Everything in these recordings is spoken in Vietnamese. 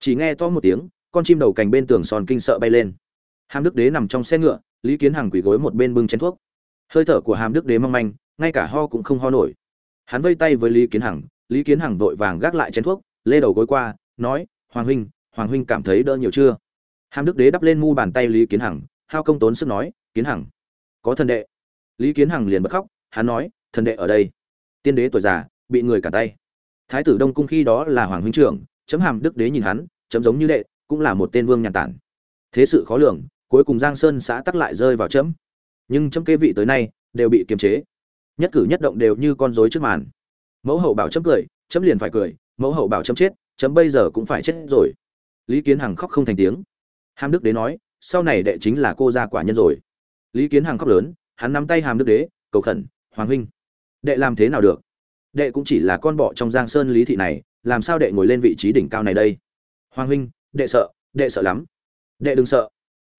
chỉ nghe to một tiếng, con chim đầu cành bên tường sòn kinh sợ bay lên. Hàm đức đế nằm trong xe ngựa, lý kiến hằng quỳ gối một bên bưng chén thuốc. Hơi thở của hàm đức đế mong manh, ngay cả ho cũng không ho nổi. Hắn vây tay với lý kiến hằng, lý kiến hằng vội vàng gác lại chén thuốc, lê đầu gối qua, nói, hoàng huynh hoàng huynh cảm thấy đỡ nhiều chưa? Hàm đức đế đắp lên mu bàn tay lý kiến hằng, hao công tốn sức nói, kiến hằng, có thần đệ. Lý kiến hằng liền bật khóc, hắn nói, thần đệ ở đây. Tiên đế tuổi già, bị người cả tay. Thái tử đông cung khi đó là hoàng huynh trưởng chấm hàm đức đế nhìn hắn, chấm giống như đệ, cũng là một tên vương nhàn tản. Thế sự khó lường, cuối cùng giang sơn xã tắc lại rơi vào chấm. Nhưng chấm kế vị tới nay, đều bị kiềm chế. Nhất cử nhất động đều như con rối trước màn. Mẫu hậu bảo chấm cười, chấm liền phải cười, mẫu hậu bảo chấm chết, chấm bây giờ cũng phải chết rồi. Lý kiến hằng khóc không thành tiếng. Hàm đức đế nói, sau này đệ chính là cô gia quả nhân rồi. Lý kiến hằng khóc lớn, hắn nắm tay hàm đức đế, cầu khẩn, hoàng huynh, đệ làm thế nào được? Đệ cũng chỉ là con bọ trong giang sơn lý thị này làm sao đệ ngồi lên vị trí đỉnh cao này đây? Hoàng huynh, đệ sợ đệ sợ lắm. Đệ đừng sợ.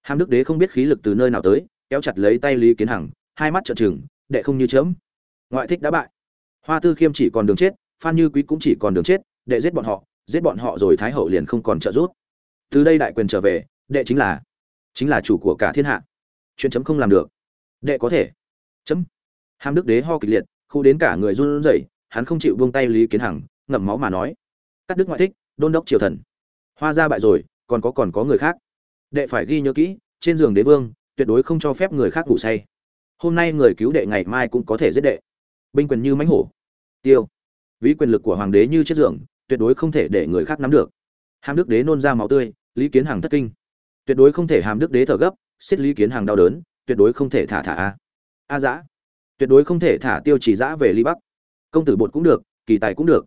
Hàm đức đế không biết khí lực từ nơi nào tới, kéo chặt lấy tay lý kiến hằng, hai mắt trợn trừng, đệ không như chớm. Ngoại thích đã bại. Hoa tư khiêm chỉ còn đường chết, phan như quý cũng chỉ còn đường chết, đệ giết bọn họ, giết bọn họ rồi thái hậu liền không còn trợ giúp. Từ đây đại quyền trở về, đệ chính là chính là chủ của cả thiên hạ. Chuyện chấm không làm được. Đệ có thể. Chấm. Hàm đức đế ho kịch liệt, khu đến cả người run rẩy, hắn không chịu buông tay lý kiến hằng ngậm máu mà nói. Cắt đức ngoại thích, đôn đốc triều thần. Hoa ra bại rồi, còn có còn có người khác. Đệ phải ghi nhớ kỹ, trên giường đế vương, tuyệt đối không cho phép người khác ngủ say. Hôm nay người cứu đệ ngày mai cũng có thể giết đệ. Binh quyền như mãnh hổ. Tiêu. Ví quyền lực của hoàng đế như chiếc giường, tuyệt đối không thể để người khác nắm được. Hàm đức đế nôn ra máu tươi, lý kiến hằng thất kinh. Tuyệt đối không thể hàm đức đế thở gấp, xiết lý kiến hằng đau đớn, tuyệt đối không thể thả thả a. A dã tuyệt đối không thể thả tiêu chỉ dã về ly bắc. Công tử bột cũng được, kỳ tài cũng được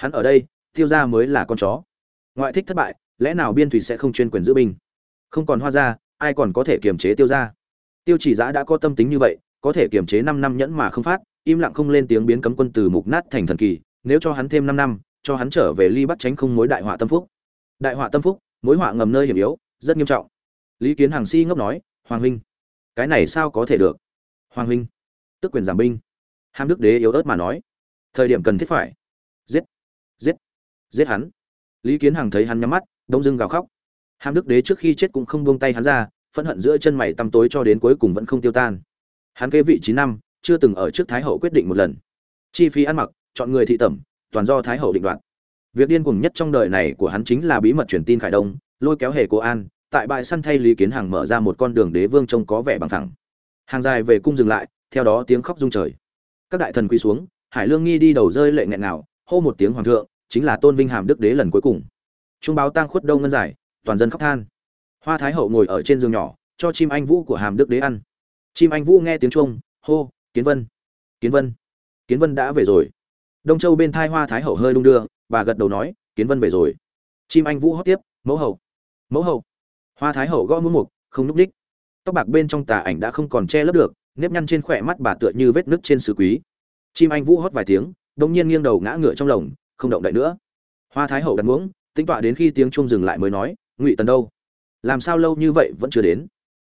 hắn ở đây, tiêu gia mới là con chó. Ngoại thích thất bại, lẽ nào biên thủy sẽ không chuyên quyền giữ binh? Không còn hoa ra ai còn có thể kiềm chế tiêu gia? Tiêu chỉ giã đã có tâm tính như vậy, có thể kiềm chế năm năm nhẫn mà không phát, im lặng không lên tiếng biến cấm quân từ mục nát thành thần kỳ, nếu cho hắn thêm năm năm, cho hắn trở về ly bắt tránh không mối đại họa tâm phúc. Đại họa tâm phúc, mối họa ngầm nơi hiểm yếu, rất nghiêm trọng. Lý kiến hàng si ngốc nói, hoàng huynh, cái này sao có thể được? Hoàng huynh, tức quyền giảm binh. Ham đức đế yếu ớt mà nói, thời điểm cần thiết phải giết giết hắn. Lý kiến hằng thấy hắn nhắm mắt, đông dưng gào khóc. Hàm đức đế trước khi chết cũng không buông tay hắn ra, phẫn hận giữa chân mày tăm tối cho đến cuối cùng vẫn không tiêu tan. Hắn kế vị chín năm, chưa từng ở trước thái hậu quyết định một lần. Chi phí ăn mặc, chọn người thị tẩm, toàn do thái hậu định đoạt. Việc điên cuồng nhất trong đời này của hắn chính là bí mật truyền tin khải đông, lôi kéo hề cô an, tại bãi săn thay lý kiến hằng mở ra một con đường đế vương trông có vẻ bằng thẳng. Hàng dài về cung dừng lại, theo đó tiếng khóc rung trời. Các đại thần quy xuống, hải lương nghi đi đầu rơi lệ nghẹn nào hô một tiếng hoàng thượng chính là tôn vinh hàm đức đế lần cuối cùng. Trung báo tang khuất đâu ngân giải, toàn dân khóc than. Hoa thái hậu ngồi ở trên giường nhỏ, cho chim anh vũ của hàm đức đế ăn. Chim anh vũ nghe tiếng chuông, hô, kiến vân kiến vân kiến vân đã về rồi. Đông châu bên thai hoa thái hậu hơi đung đưa và gật đầu nói, kiến vân về rồi. Chim anh vũ hót tiếp, mẫu hậu mẫu hậu. Hoa thái hậu gõ mũi mục, không núp ních. Tóc bạc bên trong tà ảnh đã không còn che lấp được, nếp nhăn trên khỏe mắt bà tựa như vết nứt trên sứ quý. Chim anh vũ hót vài tiếng, đông nhiên nghiêng đầu ngã ngựa trong lồng không động đậy nữa. Hoa thái hậu đặt muỗng tính tọa đến khi tiếng chuông dừng lại mới nói, ngụy tần đâu? Làm sao lâu như vậy vẫn chưa đến?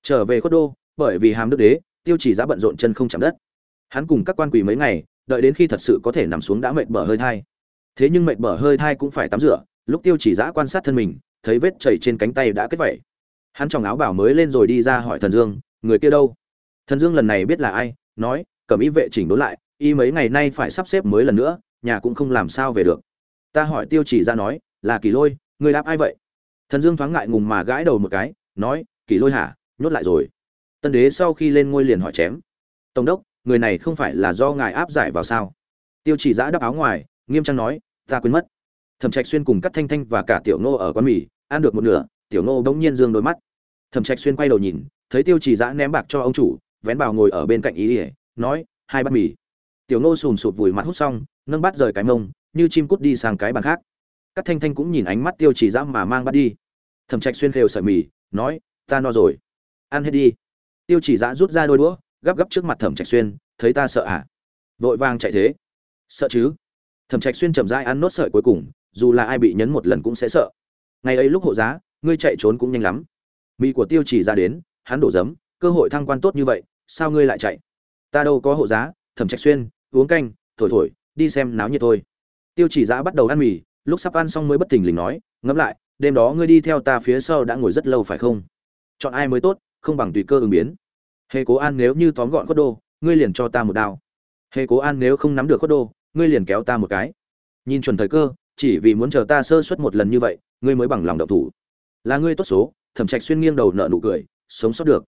Trở về khuất đô, bởi vì hàm đức đế, tiêu chỉ giá bận rộn chân không chạm đất. Hắn cùng các quan quỷ mấy ngày, đợi đến khi thật sự có thể nằm xuống đã mệt bở hơi thai. Thế nhưng mệt bở hơi thai cũng phải tắm rửa, lúc tiêu chỉ giã quan sát thân mình, thấy vết chảy trên cánh tay đã kết vẩy hắn trong áo bảo mới lên rồi đi ra hỏi thần dương, người kia đâu? Thần dương lần này biết là ai, nói cầm y vệ chỉnh đốn lại, y mấy ngày nay phải sắp xếp mới lần nữa nhà cũng không làm sao về được. Ta hỏi tiêu chỉ ra nói, là kỳ lôi người đáp ai vậy? Thần dương thoáng ngại ngùng mà gãi đầu một cái, nói, kỳ lôi hả, nhốt lại rồi. Tân đế sau khi lên ngôi liền hỏi chém. Tổng đốc, người này không phải là do ngài áp giải vào sao? Tiêu chỉ giã đắp áo ngoài, nghiêm trang nói, ta quên mất. Thẩm trạch xuyên cùng cắt thanh thanh và cả tiểu nô ở quán mì, ăn được một nửa, tiểu nô bỗng nhiên dương đôi mắt. Thẩm trạch xuyên quay đầu nhìn, thấy tiêu chỉ giã ném bạc cho ông chủ, vén bào ngồi ở bên cạnh ý ỉa nói, hai bát mì. Tiểu nô sùm sụt vùi mặt hút xong nâng bát rời cái mông, như chim cút đi sang cái bàn khác. Các thanh thanh cũng nhìn ánh mắt tiêu chỉ dã mà mang bát đi. Thẩm trạch xuyên khều sợi mì, nói, ta no rồi. Ăn hết đi. Tiêu chỉ dã rút ra đôi đũa gắp gắp trước mặt thẩm trạch xuyên, thấy ta sợ à? Vội vàng chạy thế. Sợ chứ? Thẩm trạch xuyên chậm rãi ăn nốt sợi cuối cùng, dù là ai bị nhấn một lần cũng sẽ sợ. Ngày ấy lúc hộ giá, ngươi chạy trốn cũng nhanh lắm. Mỹ của tiêu chỉ ra đến, hắn đổ dấm cơ hội thăng quan tốt như vậy, sao ngươi lại chạy? Ta đâu có hộ giá, thẩm trạch xuyên, uống canh, thổi thổi đi xem náo nhiệt thôi. Tiêu chỉ giã bắt đầu ăn mì, lúc sắp ăn xong mới bất thình lình nói, ngẫm lại, đêm đó ngươi đi theo ta phía sau đã ngồi rất lâu phải không? Chọn ai mới tốt, không bằng tùy cơ ứng biến. Hề cố an nếu như tóm gọn cốt đô, ngươi liền cho ta một đao. Hề cố an nếu không nắm được cốt đô, ngươi liền kéo ta một cái. Nhìn chuẩn thời cơ, chỉ vì muốn chờ ta sơ suất một lần như vậy, ngươi mới bằng lòng động thủ. Là ngươi tốt số, thẩm trạch xuyên nghiêng đầu nợ nụ cười, sống sót được.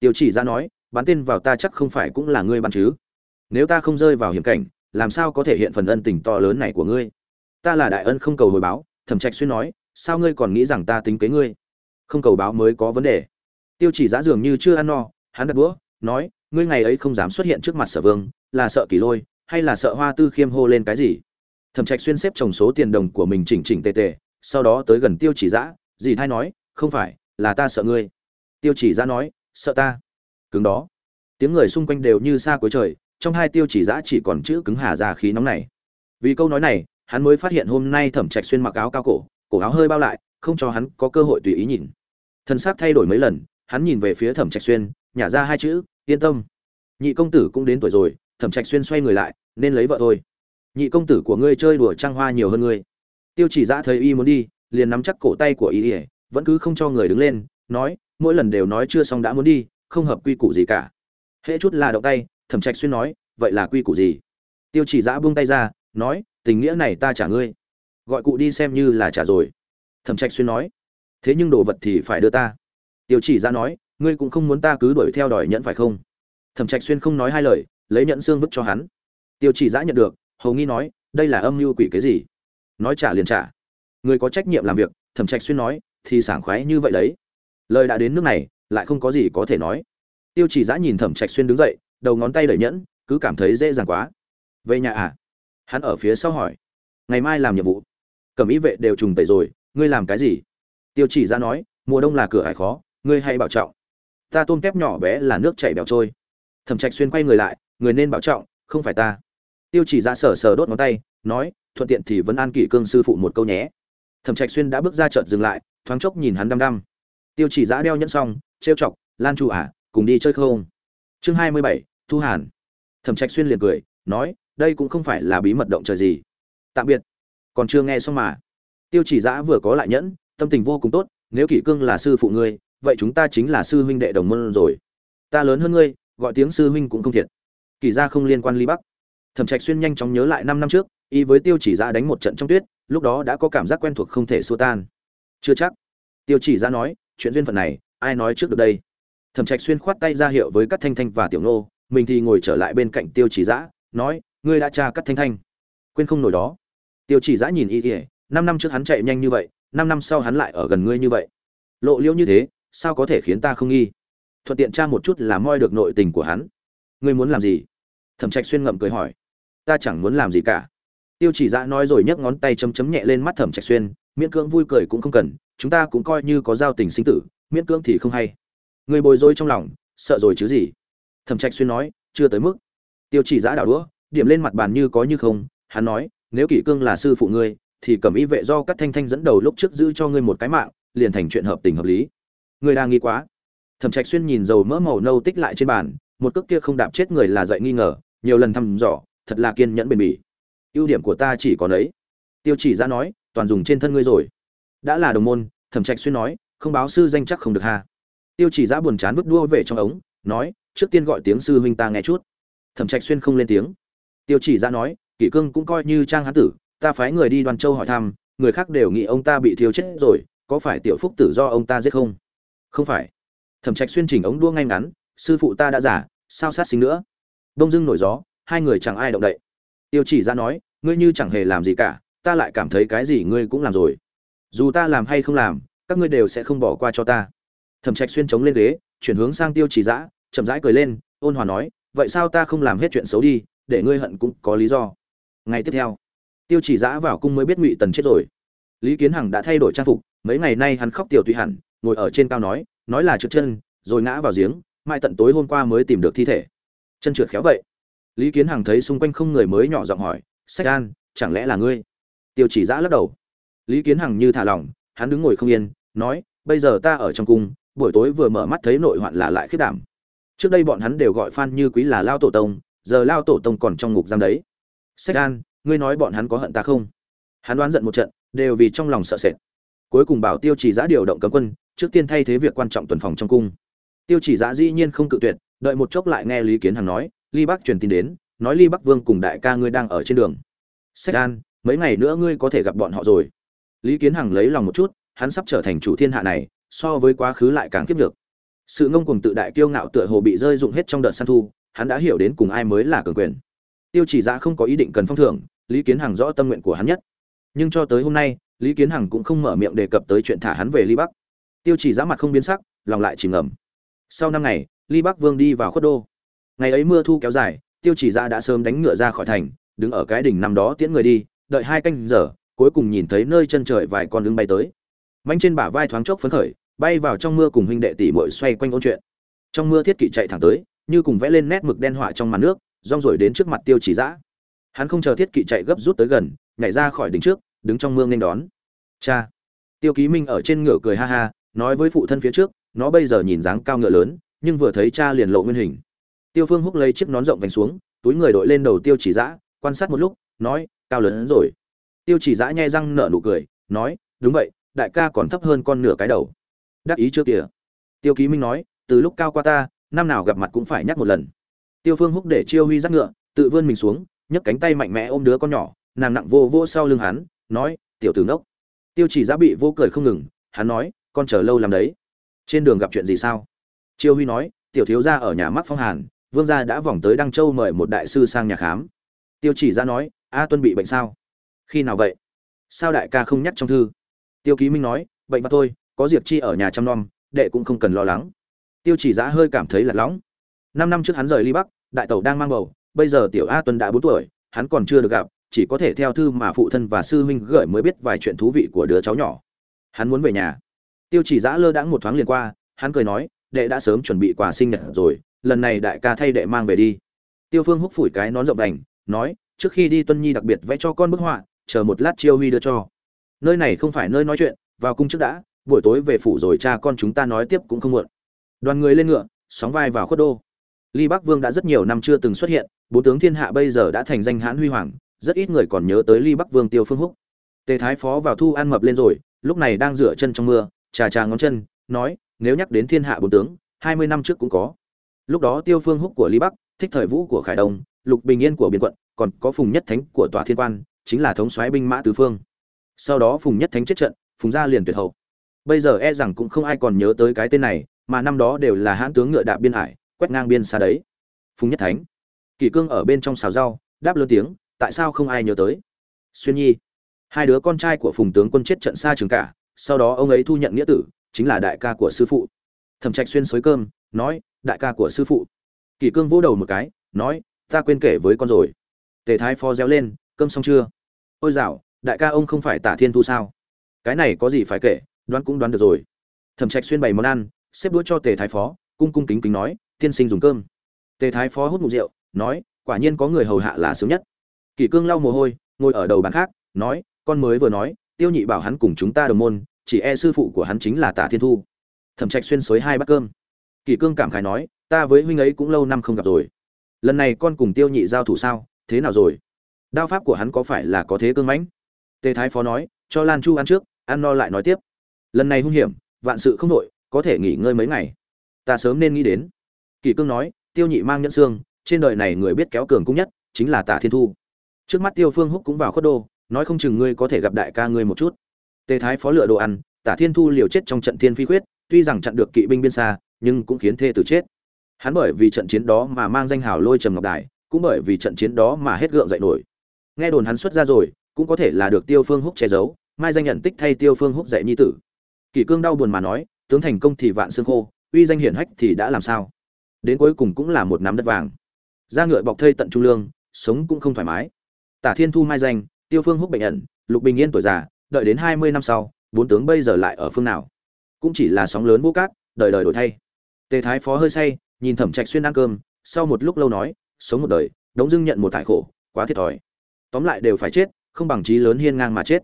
Tiêu chỉ ra nói, bắn tên vào ta chắc không phải cũng là ngươi bắn chứ. Nếu ta không rơi vào hiểm cảnh làm sao có thể hiện phần ân tình to lớn này của ngươi? Ta là đại ân không cầu hồi báo, thẩm trạch xuyên nói, sao ngươi còn nghĩ rằng ta tính kế ngươi? Không cầu báo mới có vấn đề. Tiêu chỉ giã dường như chưa ăn no, hắn đặt đũa, nói, ngươi ngày ấy không dám xuất hiện trước mặt sở vương, là sợ kỳ lôi, hay là sợ hoa tư khiêm hô lên cái gì? Thẩm trạch xuyên xếp trồng số tiền đồng của mình chỉnh chỉnh tề tề, sau đó tới gần tiêu chỉ giã, dì thay nói, không phải, là ta sợ ngươi. Tiêu chỉ giã nói, sợ ta. Cứng đó. Tiếng người xung quanh đều như xa cuối trời trong hai tiêu chỉ giã chỉ còn chữ cứng hà ra khí nóng này. Vì câu nói này, hắn mới phát hiện hôm nay thẩm trạch xuyên mặc áo cao cổ cổ áo hơi bao lại, không cho hắn có cơ hội tùy ý nhìn. Thân xác thay đổi mấy lần, hắn nhìn về phía thẩm trạch xuyên, nhả ra hai chữ, yên tâm. Nhị công tử cũng đến tuổi rồi, thẩm trạch xuyên xoay người lại, nên lấy vợ thôi. Nhị công tử của ngươi chơi đùa trăng hoa nhiều hơn ngươi. Tiêu chỉ giã thấy y muốn đi, liền nắm chắc cổ tay của y ỉa vẫn cứ không cho người đứng lên, nói, mỗi lần đều nói chưa xong đã muốn đi, không hợp quy củ gì cả. Hễ chút là động tay thẩm trạch xuyên nói, vậy là quy củ gì? Tiêu chỉ giã buông tay ra, nói, tình nghĩa này ta trả ngươi. Gọi cụ đi xem như là trả rồi. Thẩm trạch xuyên nói, thế nhưng đồ vật thì phải đưa ta. Tiêu chỉ giã nói, ngươi cũng không muốn ta cứ đuổi theo đòi nhẫn phải không? Thẩm trạch xuyên không nói hai lời, lấy nhẫn xương vứt cho hắn. Tiêu chỉ giã nhận được, hầu nghi nói, đây là âm mưu quỷ cái gì? Nói trả liền trả. Người có trách nhiệm làm việc. Thẩm trạch xuyên nói, thì sảng khoái như vậy đấy. Lời đã đến nước này, lại không có gì có thể nói. Tiêu chỉ giã nhìn thẩm trạch xuyên đứng dậy đầu ngón tay đẩy nhẫn cứ cảm thấy dễ dàng quá. Về nhà à? Hắn ở phía sau hỏi. Ngày mai làm nhiệm vụ. Cẩm ý vệ đều trùng tẩy rồi ngươi làm cái gì? Tiêu chỉ ra nói mùa đông là cửa hải khó ngươi hay bảo trọng. Ta tôm kép nhỏ bé là nước chảy bèo trôi. Thẩm trạch xuyên quay người lại người nên bảo trọng không phải ta. Tiêu chỉ ra sờ sờ đốt ngón tay nói thuận tiện thì vẫn an kỷ cương sư phụ một câu nhé. Thẩm trạch xuyên đã bước ra chợt dừng lại thoáng chốc nhìn hắn đăm đăm. Tiêu chỉ giã đeo nhẫn xong trêu chọc lan Chu à, cùng đi chơi không? Chương hai mươi bảy, thu hàn. Thẩm trạch xuyên liền cười, nói, đây cũng không phải là bí mật động trời gì. Tạm biệt. Còn chưa nghe xong mà. Tiêu chỉ giã vừa có lại nhẫn, tâm tình vô cùng tốt, nếu kỷ cương là sư phụ ngươi, vậy chúng ta chính là sư huynh đệ đồng môn rồi. Ta lớn hơn ngươi, gọi tiếng sư huynh cũng không thiệt. Kỷ gia không liên quan ly bắc. Thẩm trạch xuyên nhanh chóng nhớ lại năm năm trước, y với tiêu chỉ giã đánh một trận trong tuyết, lúc đó đã có cảm giác quen thuộc không thể xua tan. Chưa chắc. Tiêu chỉ giã nói, chuyện duyên phận này, ai nói trước được đây? Thẩm trạch xuyên khoát tay ra hiệu với các thanh thanh và tiểu nô mình thì ngồi trở lại bên cạnh tiêu chỉ Dã, nói ngươi đã tra cắt thanh thanh. Quên không nổi đó. Tiêu chỉ Dã nhìn y ỉa năm năm trước hắn chạy nhanh như vậy năm năm sau hắn lại ở gần ngươi như vậy. Lộ liễu như thế sao có thể khiến ta không nghi? Thuận tiện tra một chút là moi được nội tình của hắn. Ngươi muốn làm gì? Thẩm trạch xuyên ngậm cười hỏi. Ta chẳng muốn làm gì cả. Tiêu chỉ Dã nói rồi nhấc ngón tay chấm chấm nhẹ lên mắt thẩm trạch xuyên miễn cưỡng vui cười cũng không cần chúng ta cũng coi như có giao tình sinh tử miễn cưỡng thì không hay người bồi dối trong lòng, sợ rồi chứ gì? Thẩm trạch xuyên nói, chưa tới mức. Tiêu chỉ giã đảo đũa, điểm lên mặt bàn như có như không, hắn nói, nếu kỷ cương là sư phụ ngươi, thì cầm y vệ do các thanh thanh dẫn đầu lúc trước giữ cho ngươi một cái mạng, liền thành chuyện hợp tình hợp lý. Ngươi đang nghi quá. Thẩm trạch xuyên nhìn dầu mỡ màu nâu tích lại trên bàn, một cước kia không đạp chết người là dậy nghi ngờ, nhiều lần thăm dò, thật là kiên nhẫn bền bỉ. Ưu điểm của ta chỉ có đấy. Tiêu chỉ Giã nói, toàn dùng trên thân ngươi rồi. Đã là đồng môn, thẩm trạch xuyên nói, không báo sư danh chắc không được ha tiêu chỉ Giã buồn chán vứt đua về trong ống, nói, trước tiên gọi tiếng sư huynh ta nghe chút. Thẩm trạch xuyên không lên tiếng. Tiêu chỉ Giã nói, kỷ cương cũng coi như trang hán tử, ta phái người đi đoàn châu hỏi thăm, người khác đều nghĩ ông ta bị thiếu chết rồi, có phải tiểu phúc tử do ông ta giết không? Không phải. Thẩm trạch xuyên chỉnh ống đua ngay ngắn, sư phụ ta đã giả, sao sát sinh nữa? Đông dưng nổi gió, hai người chẳng ai động đậy. Tiêu chỉ ra nói, ngươi như chẳng hề làm gì cả, ta lại cảm thấy cái gì ngươi cũng làm rồi. Dù ta làm hay không làm, các ngươi đều sẽ không bỏ qua cho ta thẩm trạch xuyên chống lên ghế, chuyển hướng sang tiêu chỉ dã, chậm rãi cười lên, ôn hòa nói, vậy sao ta không làm hết chuyện xấu đi, để ngươi hận cũng có lý do. Ngày tiếp theo, tiêu chỉ dã vào cung mới biết ngụy tần chết rồi. Lý kiến hằng đã thay đổi trang phục, mấy ngày nay hắn khóc tiểu tùy hẳn, ngồi ở trên cao nói nói là trượt chân, rồi ngã vào giếng mãi tận tối hôm qua mới tìm được thi thể. Chân trượt khéo vậy. Lý kiến hằng thấy xung quanh không người mới nhỏ giọng hỏi, sách an, chẳng lẽ là ngươi? Tiêu chỉ dã lắc đầu. Lý kiến hằng như thả lỏng, hắn đứng ngồi không yên, nói, bây giờ ta ở trong cung buổi tối vừa mở mắt thấy nội hoạn là lại khiết đảm. Trước đây bọn hắn đều gọi phan như quý là lao tổ tông, giờ lao tổ tông còn trong ngục giam đấy. Sách an, ngươi nói bọn hắn có hận ta không? Hắn đoán giận một trận, đều vì trong lòng sợ sệt. Cuối cùng bảo tiêu chỉ giã điều động cấm quân, trước tiên thay thế việc quan trọng tuần phòng trong cung. Tiêu chỉ giã dĩ nhiên không cự tuyệt, đợi một chốc lại nghe lý kiến hằng nói, ly bắc truyền tin đến, nói ly bắc vương cùng đại ca ngươi đang ở trên đường. Sách an, mấy ngày nữa ngươi có thể gặp bọn họ rồi. Lý kiến hằng lấy lòng một chút, hắn sắp trở thành chủ thiên hạ này so với quá khứ lại càng kiếp được sự ngông cuồng tự đại kiêu ngạo tựa hồ bị rơi dụng hết trong đợt săn thu, hắn đã hiểu đến cùng ai mới là cường quyền. Tiêu chỉ giã không có ý định cần phong thưởng, lý kiến hằng rõ tâm nguyện của hắn nhất. Nhưng cho tới hôm nay, lý kiến hằng cũng không mở miệng đề cập tới chuyện thả hắn về ly bắc. Tiêu chỉ giã mặt không biến sắc, lòng lại chìm ngầm. Sau năm ngày, ly bắc vương đi vào khuất đô. Ngày ấy mưa thu kéo dài, tiêu chỉ giã đã sớm đánh ngựa ra khỏi thành, đứng ở cái đỉnh năm đó tiễn người đi, đợi hai canh giờ, cuối cùng nhìn thấy nơi chân trời vài con lưng bay tới manh trên bả vai thoáng chốc phấn khởi, bay vào trong mưa cùng huynh đệ tỷ muội xoay quanh ôn chuyện. Trong mưa thiết kỵ chạy thẳng tới, như cùng vẽ lên nét mực đen họa trong màn nước, rong rồi đến trước mặt tiêu chỉ giã hắn không chờ thiết kỵ chạy gấp rút tới gần, nhảy ra khỏi đỉnh trước, đứng trong mương nên đón. Cha! Tiêu ký minh ở trên ngựa cười ha ha, nói với phụ thân phía trước, nó bây giờ nhìn dáng cao ngựa lớn, nhưng vừa thấy cha liền lộ nguyên hình. Tiêu phương húc lấy chiếc nón rộng vành xuống, túi người đội lên đầu tiêu chỉ giã quan sát một lúc, nói, cao lớn hơn rồi. Tiêu chỉ giã nhai răng nở nụ cười, nói, đúng vậy đại ca còn thấp hơn con nửa cái đầu. Đắc ý chưa kìa. Tiêu ký minh nói, từ lúc cao qua ta, năm nào gặp mặt cũng phải nhắc một lần. Tiêu phương húc để chiêu huy dắt ngựa, tự vươn mình xuống, nhấc cánh tay mạnh mẽ ôm đứa con nhỏ, nàng nặng vô vô sau lưng hắn, nói, tiểu tử ngốc. Tiêu chỉ giá bị vô cười không ngừng, hắn nói, con chờ lâu làm đấy. Trên đường gặp chuyện gì sao? Chiêu huy nói, tiểu thiếu gia ở nhà mắc phong hàn, vương gia đã vòng tới đăng châu mời một đại sư sang nhà khám. Tiêu chỉ ra nói, a tuân bị bệnh sao? Khi nào vậy? Sao đại ca không nhắc trong thư? Tiêu ký minh nói, bệnh và tôi, có diệp chi ở nhà chăm nom, đệ cũng không cần lo lắng. Tiêu chỉ giã hơi cảm thấy lạc lõng. Năm năm trước hắn rời ly bắc, đại tẩu đang mang bầu, bây giờ tiểu a tuân đã bốn tuổi, hắn còn chưa được gặp, chỉ có thể theo thư mà phụ thân và sư huynh gửi mới biết vài chuyện thú vị của đứa cháu nhỏ. Hắn muốn về nhà. Tiêu chỉ giã lơ đãng một thoáng liền qua, hắn cười nói, đệ đã sớm chuẩn bị quà sinh nhật rồi, lần này đại ca thay đệ mang về đi. Tiêu phương húc phủi cái nón rộng đành, nói, trước khi đi tuân nhi đặc biệt vẽ cho con bức họa, chờ một lát chiêu huy đưa cho nơi này không phải nơi nói chuyện, vào cung trước đã, buổi tối về phủ rồi cha con chúng ta nói tiếp cũng không muộn. Đoàn người lên ngựa, sóng vai vào khuất đô. Ly bắc vương đã rất nhiều năm chưa từng xuất hiện, bốn tướng thiên hạ bây giờ đã thành danh hãn huy hoàng, rất ít người còn nhớ tới ly bắc vương tiêu phương húc. Tề thái phó vào thu ăn mập lên rồi, lúc này đang rửa chân trong mưa, trà trà ngón chân, nói, nếu nhắc đến thiên hạ bốn tướng, hai mươi năm trước cũng có. Lúc đó tiêu phương húc của ly bắc, thích thời vũ của khải đông, lục bình yên của biên quận, còn có phùng nhất thánh của tòa thiên quan, chính là thống soái binh mã tứ phương sau đó phùng nhất thánh chết trận, phùng gia liền tuyệt hậu. Bây giờ e rằng cũng không ai còn nhớ tới cái tên này, mà năm đó đều là hãn tướng ngựa đạp biên hải, quét ngang biên xa đấy. Phùng nhất thánh. Kỷ cương ở bên trong xào rau, đáp lớn tiếng, tại sao không ai nhớ tới? Xuyên nhi. Hai đứa con trai của phùng tướng quân chết trận xa trường cả, sau đó ông ấy thu nhận nghĩa tử, chính là đại ca của sư phụ. Thẩm trạch xuyên xới cơm, nói, đại ca của sư phụ. Kỷ cương vỗ đầu một cái, nói, ta quên kể với con rồi. Tề thái phó reo lên, cơm xong chưa? Ôi dạo đại ca ông không phải tả thiên thu sao? Cái này có gì phải kể, đoán cũng đoán được rồi. Thẩm trạch xuyên bày món ăn, xếp đũa cho tề thái phó, cung cung kính kính nói, tiên sinh dùng cơm. Tề thái phó hút ngụm rượu, nói, quả nhiên có người hầu hạ là sướng nhất. Kỷ cương lau mồ hôi, ngồi ở đầu bàn khác, nói, con mới vừa nói, tiêu nhị bảo hắn cùng chúng ta đồng môn, chỉ e sư phụ của hắn chính là tả thiên thu. Thẩm trạch xuyên xới hai bát cơm. Kỷ cương cảm khái nói, ta với huynh ấy cũng lâu năm không gặp rồi. Lần này con cùng tiêu nhị giao thủ sao? Thế nào rồi? Đao pháp của hắn có phải là có thế cương mãnh? Tề thái phó nói, cho lan chu ăn trước, ăn no lại nói tiếp. Lần này hung hiểm, vạn sự không đội có thể nghỉ ngơi mấy ngày. Ta sớm nên nghĩ đến. Kỳ cương nói, tiêu nhị mang nhẫn xương, trên đời này người biết kéo cường cung nhất, chính là tả thiên thu. Trước mắt tiêu phương húc cũng vào khuất đô, nói không chừng ngươi có thể gặp đại ca ngươi một chút. Tề thái phó lựa đồ ăn, tả thiên thu liều chết trong trận thiên phi khuyết, tuy rằng chặn được kỵ binh biên xa, nhưng cũng khiến thê tử chết. Hắn bởi vì trận chiến đó mà mang danh hào lôi trầm ngọc đài, cũng bởi vì trận chiến đó mà hết gượng dậy nổi. Nghe đồn hắn xuất ra rồi cũng có thể là được tiêu phương húc che giấu, mai danh nhận tích thay tiêu phương húc dạy nhi tử. Kỷ cương đau buồn mà nói, tướng thành công thì vạn xương khô, uy danh hiển hách thì đã làm sao? Đến cuối cùng cũng là một nắm đất vàng. Ra ngựa bọc thây tận trung lương, sống cũng không thoải mái. Tả thiên thu mai danh, tiêu phương húc bệnh ẩn, lục bình yên tuổi già, đợi đến hai mươi năm sau, bốn tướng bây giờ lại ở phương nào? Cũng chỉ là sóng lớn vô cát, đời đời đổi thay. Tề thái phó hơi say, nhìn thẩm trạch xuyên ăn cơm, sau một lúc lâu nói, sống một đời, đống dưng nhận một thải khổ, quá thiệt thòi. Tóm lại đều phải chết không bằng trí lớn hiên ngang mà chết.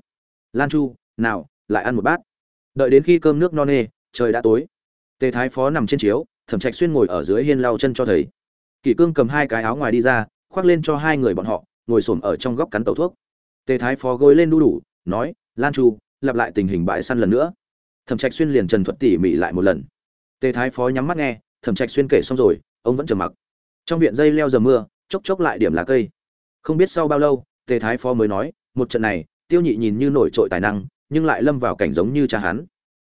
Lan chu, nào, lại ăn một bát. Đợi đến khi cơm nước no nê, trời đã tối. Tề thái phó nằm trên chiếu, thẩm trạch xuyên ngồi ở dưới hiên lau chân cho thấy. kỷ cương cầm hai cái áo ngoài đi ra, khoác lên cho hai người bọn họ, ngồi xổm ở trong góc cắn tẩu thuốc. Tề thái phó gối lên đu đủ, nói, lan chu, lặp lại tình hình bại săn lần nữa. Thẩm trạch xuyên liền trần thuật tỉ mỉ lại một lần. Tề thái phó nhắm mắt nghe, thẩm trạch xuyên kể xong rồi, ông vẫn trầm mặc. Trong viện dây leo giờ mưa, chốc chốc lại điểm lá cây. Không biết sau bao lâu, tề thái phó mới nói một trận này, tiêu nhị nhìn như nổi trội tài năng, nhưng lại lâm vào cảnh giống như cha hắn.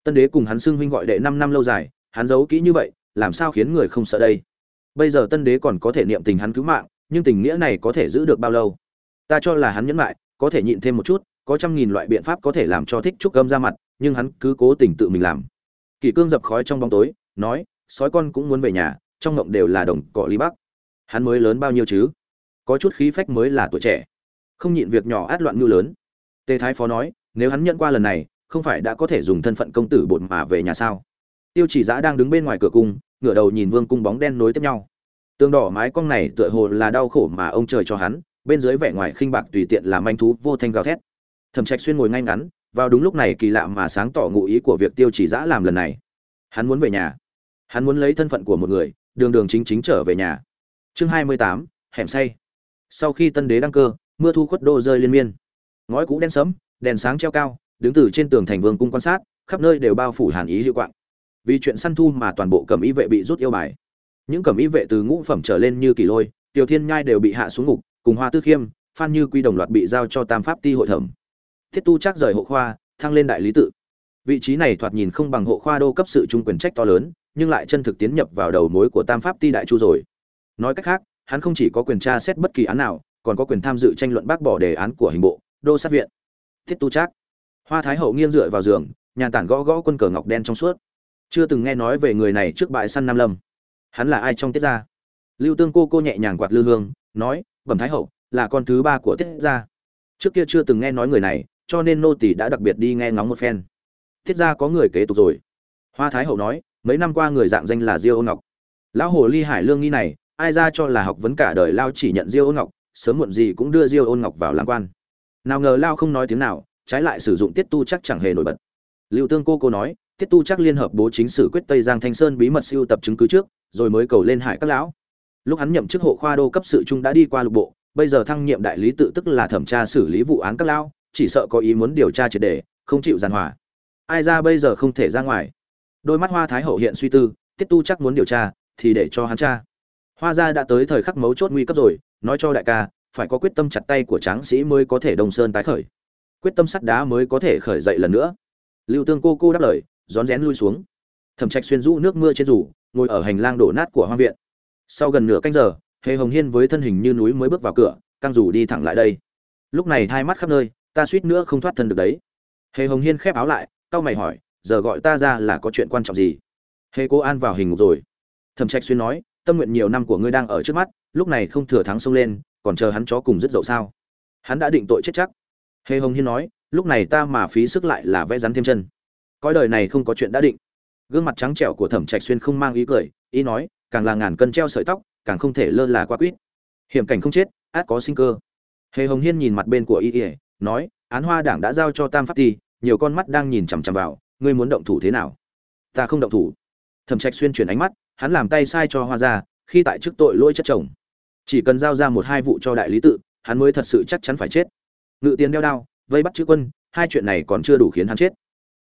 Tân đế cùng hắn xưng huynh gọi đệ năm năm lâu dài, hắn giấu kỹ như vậy, làm sao khiến người không sợ đây? Bây giờ tân đế còn có thể niệm tình hắn cứu mạng, nhưng tình nghĩa này có thể giữ được bao lâu? Ta cho là hắn nhẫn lại có thể nhịn thêm một chút, có trăm nghìn loại biện pháp có thể làm cho thích trúc gâm ra mặt, nhưng hắn cứ cố tình tự mình làm. Kỷ cương dập khói trong bóng tối, nói, sói con cũng muốn về nhà, trong ngộng đều là đồng cỏ ly bắc. Hắn mới lớn bao nhiêu chứ? Có chút khí phách mới là tuổi trẻ không nhịn việc nhỏ át loạn mưu lớn. Tề thái phó nói, nếu hắn nhận qua lần này, không phải đã có thể dùng thân phận công tử bột mà về nhà sao? Tiêu chỉ giã đang đứng bên ngoài cửa cung, ngửa đầu nhìn vương cung bóng đen nối tiếp nhau. Tường đỏ mái cong này tựa hồ là đau khổ mà ông trời cho hắn, bên dưới vẻ ngoài khinh bạc tùy tiện làm manh thú vô thanh gào thét. Thẩm trạch xuyên ngồi ngay ngắn, vào đúng lúc này kỳ lạ mà sáng tỏ ngụ ý của việc tiêu chỉ giã làm lần này. Hắn muốn về nhà. Hắn muốn lấy thân phận của một người, đường đường chính chính trở về nhà. Chương hai mươi tám, hẻm say. Sau khi tân đế đăng cơ mưa thu khuất đô rơi liên miên. Ngói cũ đen sẫm, đèn sáng treo cao, đứng từ trên tường thành vương cung quan sát, khắp nơi đều bao phủ hàn ý hiệu quạng. Vì chuyện săn thu mà toàn bộ cẩm y vệ bị rút yêu bài. Những cẩm y vệ từ ngũ phẩm trở lên như kỳ lôi, tiểu thiên nhai đều bị hạ xuống ngục, cùng hoa tư khiêm, phan như quy đồng loạt bị giao cho tam pháp ti hội thẩm. Thiết tu chắc rời hộ khoa, thăng lên đại lý tự. Vị trí này thoạt nhìn không bằng hộ khoa đô cấp sự trung quyền trách to lớn, nhưng lại chân thực tiến nhập vào đầu mối của tam pháp ti đại chu rồi. Nói cách khác, hắn không chỉ có quyền tra xét bất kỳ án nào còn có quyền tham dự tranh luận bác bỏ đề án của hình bộ, đô sát viện. Thiết tu trác. Hoa thái hậu nghiêng dựa vào giường, nhàn tản gõ gõ quân cờ ngọc đen trong suốt. Chưa từng nghe nói về người này trước bãi săn nam lâm. Hắn là ai trong tiết gia? Lưu tương cô cô nhẹ nhàng quạt lư hương, nói, bẩm thái hậu, là con thứ ba của tiết gia. Trước kia chưa từng nghe nói người này, cho nên nô tỳ đã đặc biệt đi nghe ngóng một phen. Tiết gia có người kế tục rồi. Hoa thái hậu nói, mấy năm qua người dạng danh là diêu ôn ngọc. Lão hồ ly hải lương nghi này, ai ra cho là học vấn cả đời lao chỉ nhận diêu ôn ngọc sớm muộn gì cũng đưa diêu ôn ngọc vào làm quan. Nào ngờ lao không nói tiếng nào, trái lại sử dụng tiết tu chắc chẳng hề nổi bật. Lưu tương cô cô nói, tiết tu chắc liên hợp bố chính sử quyết tây giang thanh sơn bí mật siêu tập chứng cứ trước, rồi mới cầu lên hải các lão. Lúc hắn nhậm chức hộ khoa đô cấp sự trung đã đi qua lục bộ, bây giờ thăng nhiệm đại lý tự tức là thẩm tra xử lý vụ án các lão, chỉ sợ có ý muốn điều tra triệt đề không chịu giàn hòa. Ai ra bây giờ không thể ra ngoài. Đôi mắt hoa thái hậu hiện suy tư, tiết tu chắc muốn điều tra, thì để cho hắn tra. Hoa gia đã tới thời khắc mấu chốt nguy cấp rồi nói cho đại ca, phải có quyết tâm chặt tay của tráng sĩ mới có thể đông sơn tái khởi. Quyết tâm sắt đá mới có thể khởi dậy lần nữa. Lưu tương cô cô đáp lời, rón rén lui xuống. Thẩm trạch xuyên rũ nước mưa trên rủ, ngồi ở hành lang đổ nát của hoang viện. Sau gần nửa canh giờ, hề hồng hiên với thân hình như núi mới bước vào cửa, căng rủ đi thẳng lại đây. Lúc này hai mắt khắp nơi, ta suýt nữa không thoát thân được đấy. Hề hồng hiên khép áo lại, cau mày hỏi, giờ gọi ta ra là có chuyện quan trọng gì? Hề cô an vào hình ngục rồi. Thẩm trạch xuyên nói tâm nguyện nhiều năm của ngươi đang ở trước mắt, lúc này không thừa thắng xông lên, còn chờ hắn chó cùng dứt dậu sao? Hắn đã định tội chết chắc. Hề hồng hiên nói, lúc này ta mà phí sức lại là vẽ rắn thêm chân. Cõi đời này không có chuyện đã định. Gương mặt trắng trẻo của thẩm trạch xuyên không mang ý cười, ý nói, càng là ngàn cân treo sợi tóc, càng không thể lơ là quá quýt. Hiểm cảnh không chết át có sinh cơ. Hề hồng hiên nhìn mặt bên của y ỉa nói, án hoa đảng đã giao cho tam pháp ti, nhiều con mắt đang nhìn chằm chằm vào, ngươi muốn động thủ thế nào? Ta không động thủ. Thẩm trạch xuyên chuyển ánh mắt hắn làm tay sai cho hoa gia, khi tại chức tội lỗi chất chồng. Chỉ cần giao ra một hai vụ cho đại lý tự, hắn mới thật sự chắc chắn phải chết. Ngự tiền đeo đao, vây bắt chữ quân, hai chuyện này còn chưa đủ khiến hắn chết.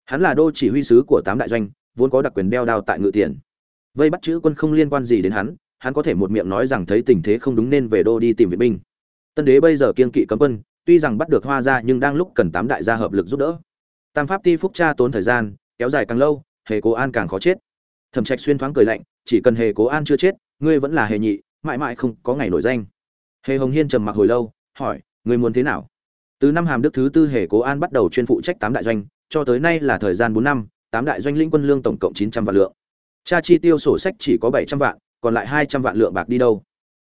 Hắn là đô chỉ huy sứ của tám đại doanh, vốn có đặc quyền đeo đao tại ngự tiền. Vây bắt chữ quân không liên quan gì đến hắn hắn có thể một miệng nói rằng thấy tình thế không đúng nên về đô đi tìm viện binh. Tân đế bây giờ kiên kỵ cấm quân, tuy rằng bắt được hoa ra nhưng đang lúc cần tám đại gia hợp lực giúp đỡ. Tam pháp ti phúc cha tốn thời gian, kéo dài càng lâu, hề cố an càng khó chết. Thẩm trạch xuyên thoáng cười lạnh chỉ cần hề cố an chưa chết, ngươi vẫn là hề nhị, mãi mãi không có ngày nổi danh. Hề hồng hiên trầm mặc hồi lâu, hỏi, ngươi muốn thế nào? Từ năm hàm đức thứ tư hề cố an bắt đầu chuyên phụ trách tám đại doanh, cho tới nay là thời gian bốn năm, tám đại doanh lĩnh quân lương tổng cộng chín trăm vạn lượng. Cha chi tiêu sổ sách chỉ có bảy trăm vạn, còn lại hai trăm vạn lượng bạc đi đâu?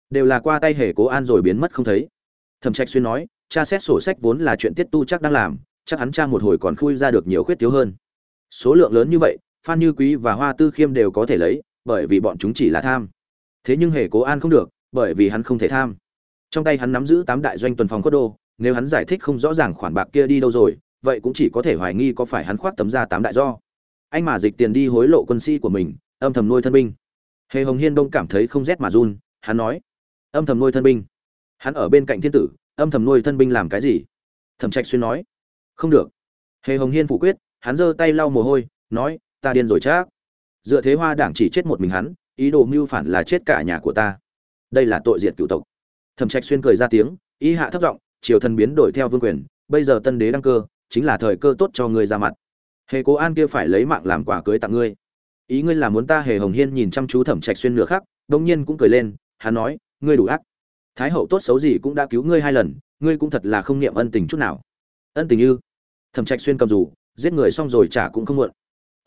Đều là qua tay hề cố an rồi biến mất không thấy. Thẩm trạch xuyên nói, cha xét sổ sách vốn là chuyện tiết tu chắc đang làm, chắc hắn cha một hồi còn khui ra được nhiều khuyết thiếu hơn. Số lượng lớn như vậy, phan như quý và hoa tư khiêm đều có thể lấy bởi vì bọn chúng chỉ là tham. Thế nhưng hề cố an không được, bởi vì hắn không thể tham. Trong tay hắn nắm giữ tám đại doanh tuần phòng cốt đô, nếu hắn giải thích không rõ ràng khoản bạc kia đi đâu rồi, vậy cũng chỉ có thể hoài nghi có phải hắn khoác tấm ra tám đại do. Anh mà dịch tiền đi hối lộ quân sĩ của mình, âm thầm nuôi thân binh. Hề hồng hiên đông cảm thấy không rét mà run, hắn nói, âm thầm nuôi thân binh. Hắn ở bên cạnh thiên tử, âm thầm nuôi thân binh làm cái gì? Thẩm trạch xuyên nói, không được. Hề hồng hiên phủ quyết, hắn giơ tay lau mồ hôi, nói, ta điên rồi chắc dựa thế hoa đảng chỉ chết một mình hắn, ý đồ mưu phản là chết cả nhà của ta. Đây là tội diệt cựu tộc. Thẩm trạch xuyên cười ra tiếng ý hạ thấp giọng, triều thần biến đổi theo vương quyền, bây giờ tân đế đăng cơ, chính là thời cơ tốt cho ngươi ra mặt. Hề cố an kia phải lấy mạng làm quả cưới tặng ngươi. Ý ngươi là muốn ta hề hồng hiên nhìn chăm chú thẩm trạch xuyên nửa khắc đông nhiên cũng cười lên, hắn nói, ngươi đủ ác. Thái hậu tốt xấu gì cũng đã cứu ngươi hai lần, ngươi cũng thật là không niệm ân tình chút nào. Ân tình như thẩm trạch xuyên cầm dù, giết người xong rồi trả cũng không muộn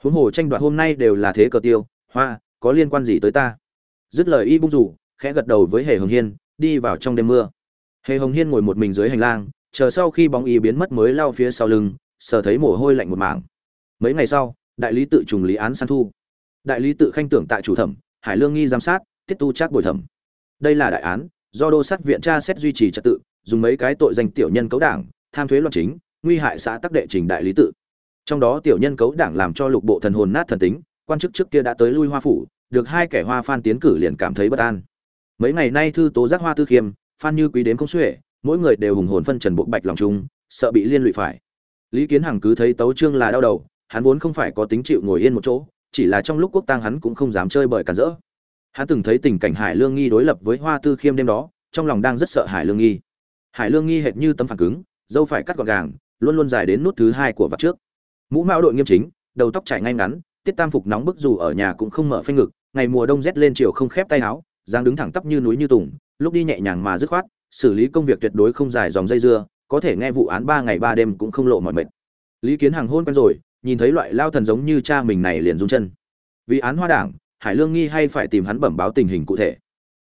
huống hồ tranh đoạt hôm nay đều là thế cờ tiêu, hoa, có liên quan gì tới ta? Dứt lời y bung rủ, khẽ gật đầu với hề hồng hiên, đi vào trong đêm mưa. Hề hồng hiên ngồi một mình dưới hành lang, chờ sau khi bóng y biến mất mới lao phía sau lưng, sờ thấy mồ hôi lạnh một mảng. Mấy ngày sau, đại lý tự trùng lý án san thu. Đại lý tự khanh tưởng tại chủ thẩm, hải lương nghi giám sát tiết tu trác bồi thẩm. Đây là đại án, do đô sát viện tra xét duy trì trật tự, dùng mấy cái tội danh tiểu nhân cấu đảng, tham thuế loạn chính, nguy hại xã tắc đệ trình đại lý tự trong đó tiểu nhân cấu đảng làm cho lục bộ thần hồn nát thần tính, quan chức trước kia đã tới lui hoa phủ, được hai kẻ hoa phan tiến cử liền cảm thấy bất an. Mấy ngày nay thư tố giác hoa tư khiêm, phan như quý đến không xuể mỗi người đều hùng hồn phân trần bộ bạch lòng chung, sợ bị liên lụy phải. Lý kiến hằng cứ thấy tấu trương là đau đầu, hắn vốn không phải có tính chịu ngồi yên một chỗ, chỉ là trong lúc quốc tang hắn cũng không dám chơi bời cản rỡ. Hắn từng thấy tình cảnh hải lương nghi đối lập với hoa tư khiêm đêm đó, trong lòng đang rất sợ hải lương nghi. Hải lương nghi hệt như tấm phản cứng, dâu phải cắt gọn gàng, luôn luôn dài đến nút thứ hai của vạt trước mũ mão đội nghiêm chính, đầu tóc trải ngay ngắn, tiết tam phục nóng bức dù ở nhà cũng không mở phanh ngực, ngày mùa đông rét lên chiều không khép tay áo, dáng đứng thẳng tắp như núi như tùng, lúc đi nhẹ nhàng mà dứt khoát, xử lý công việc tuyệt đối không dài dòng dây dưa, có thể nghe vụ án ba ngày ba đêm cũng không lộ mọi mệt. Lý kiến hàng hôn quen rồi, nhìn thấy loại lao thần giống như cha mình này liền rung chân. Vì án hoa đảng, hải lương nghi hay phải tìm hắn bẩm báo tình hình cụ thể.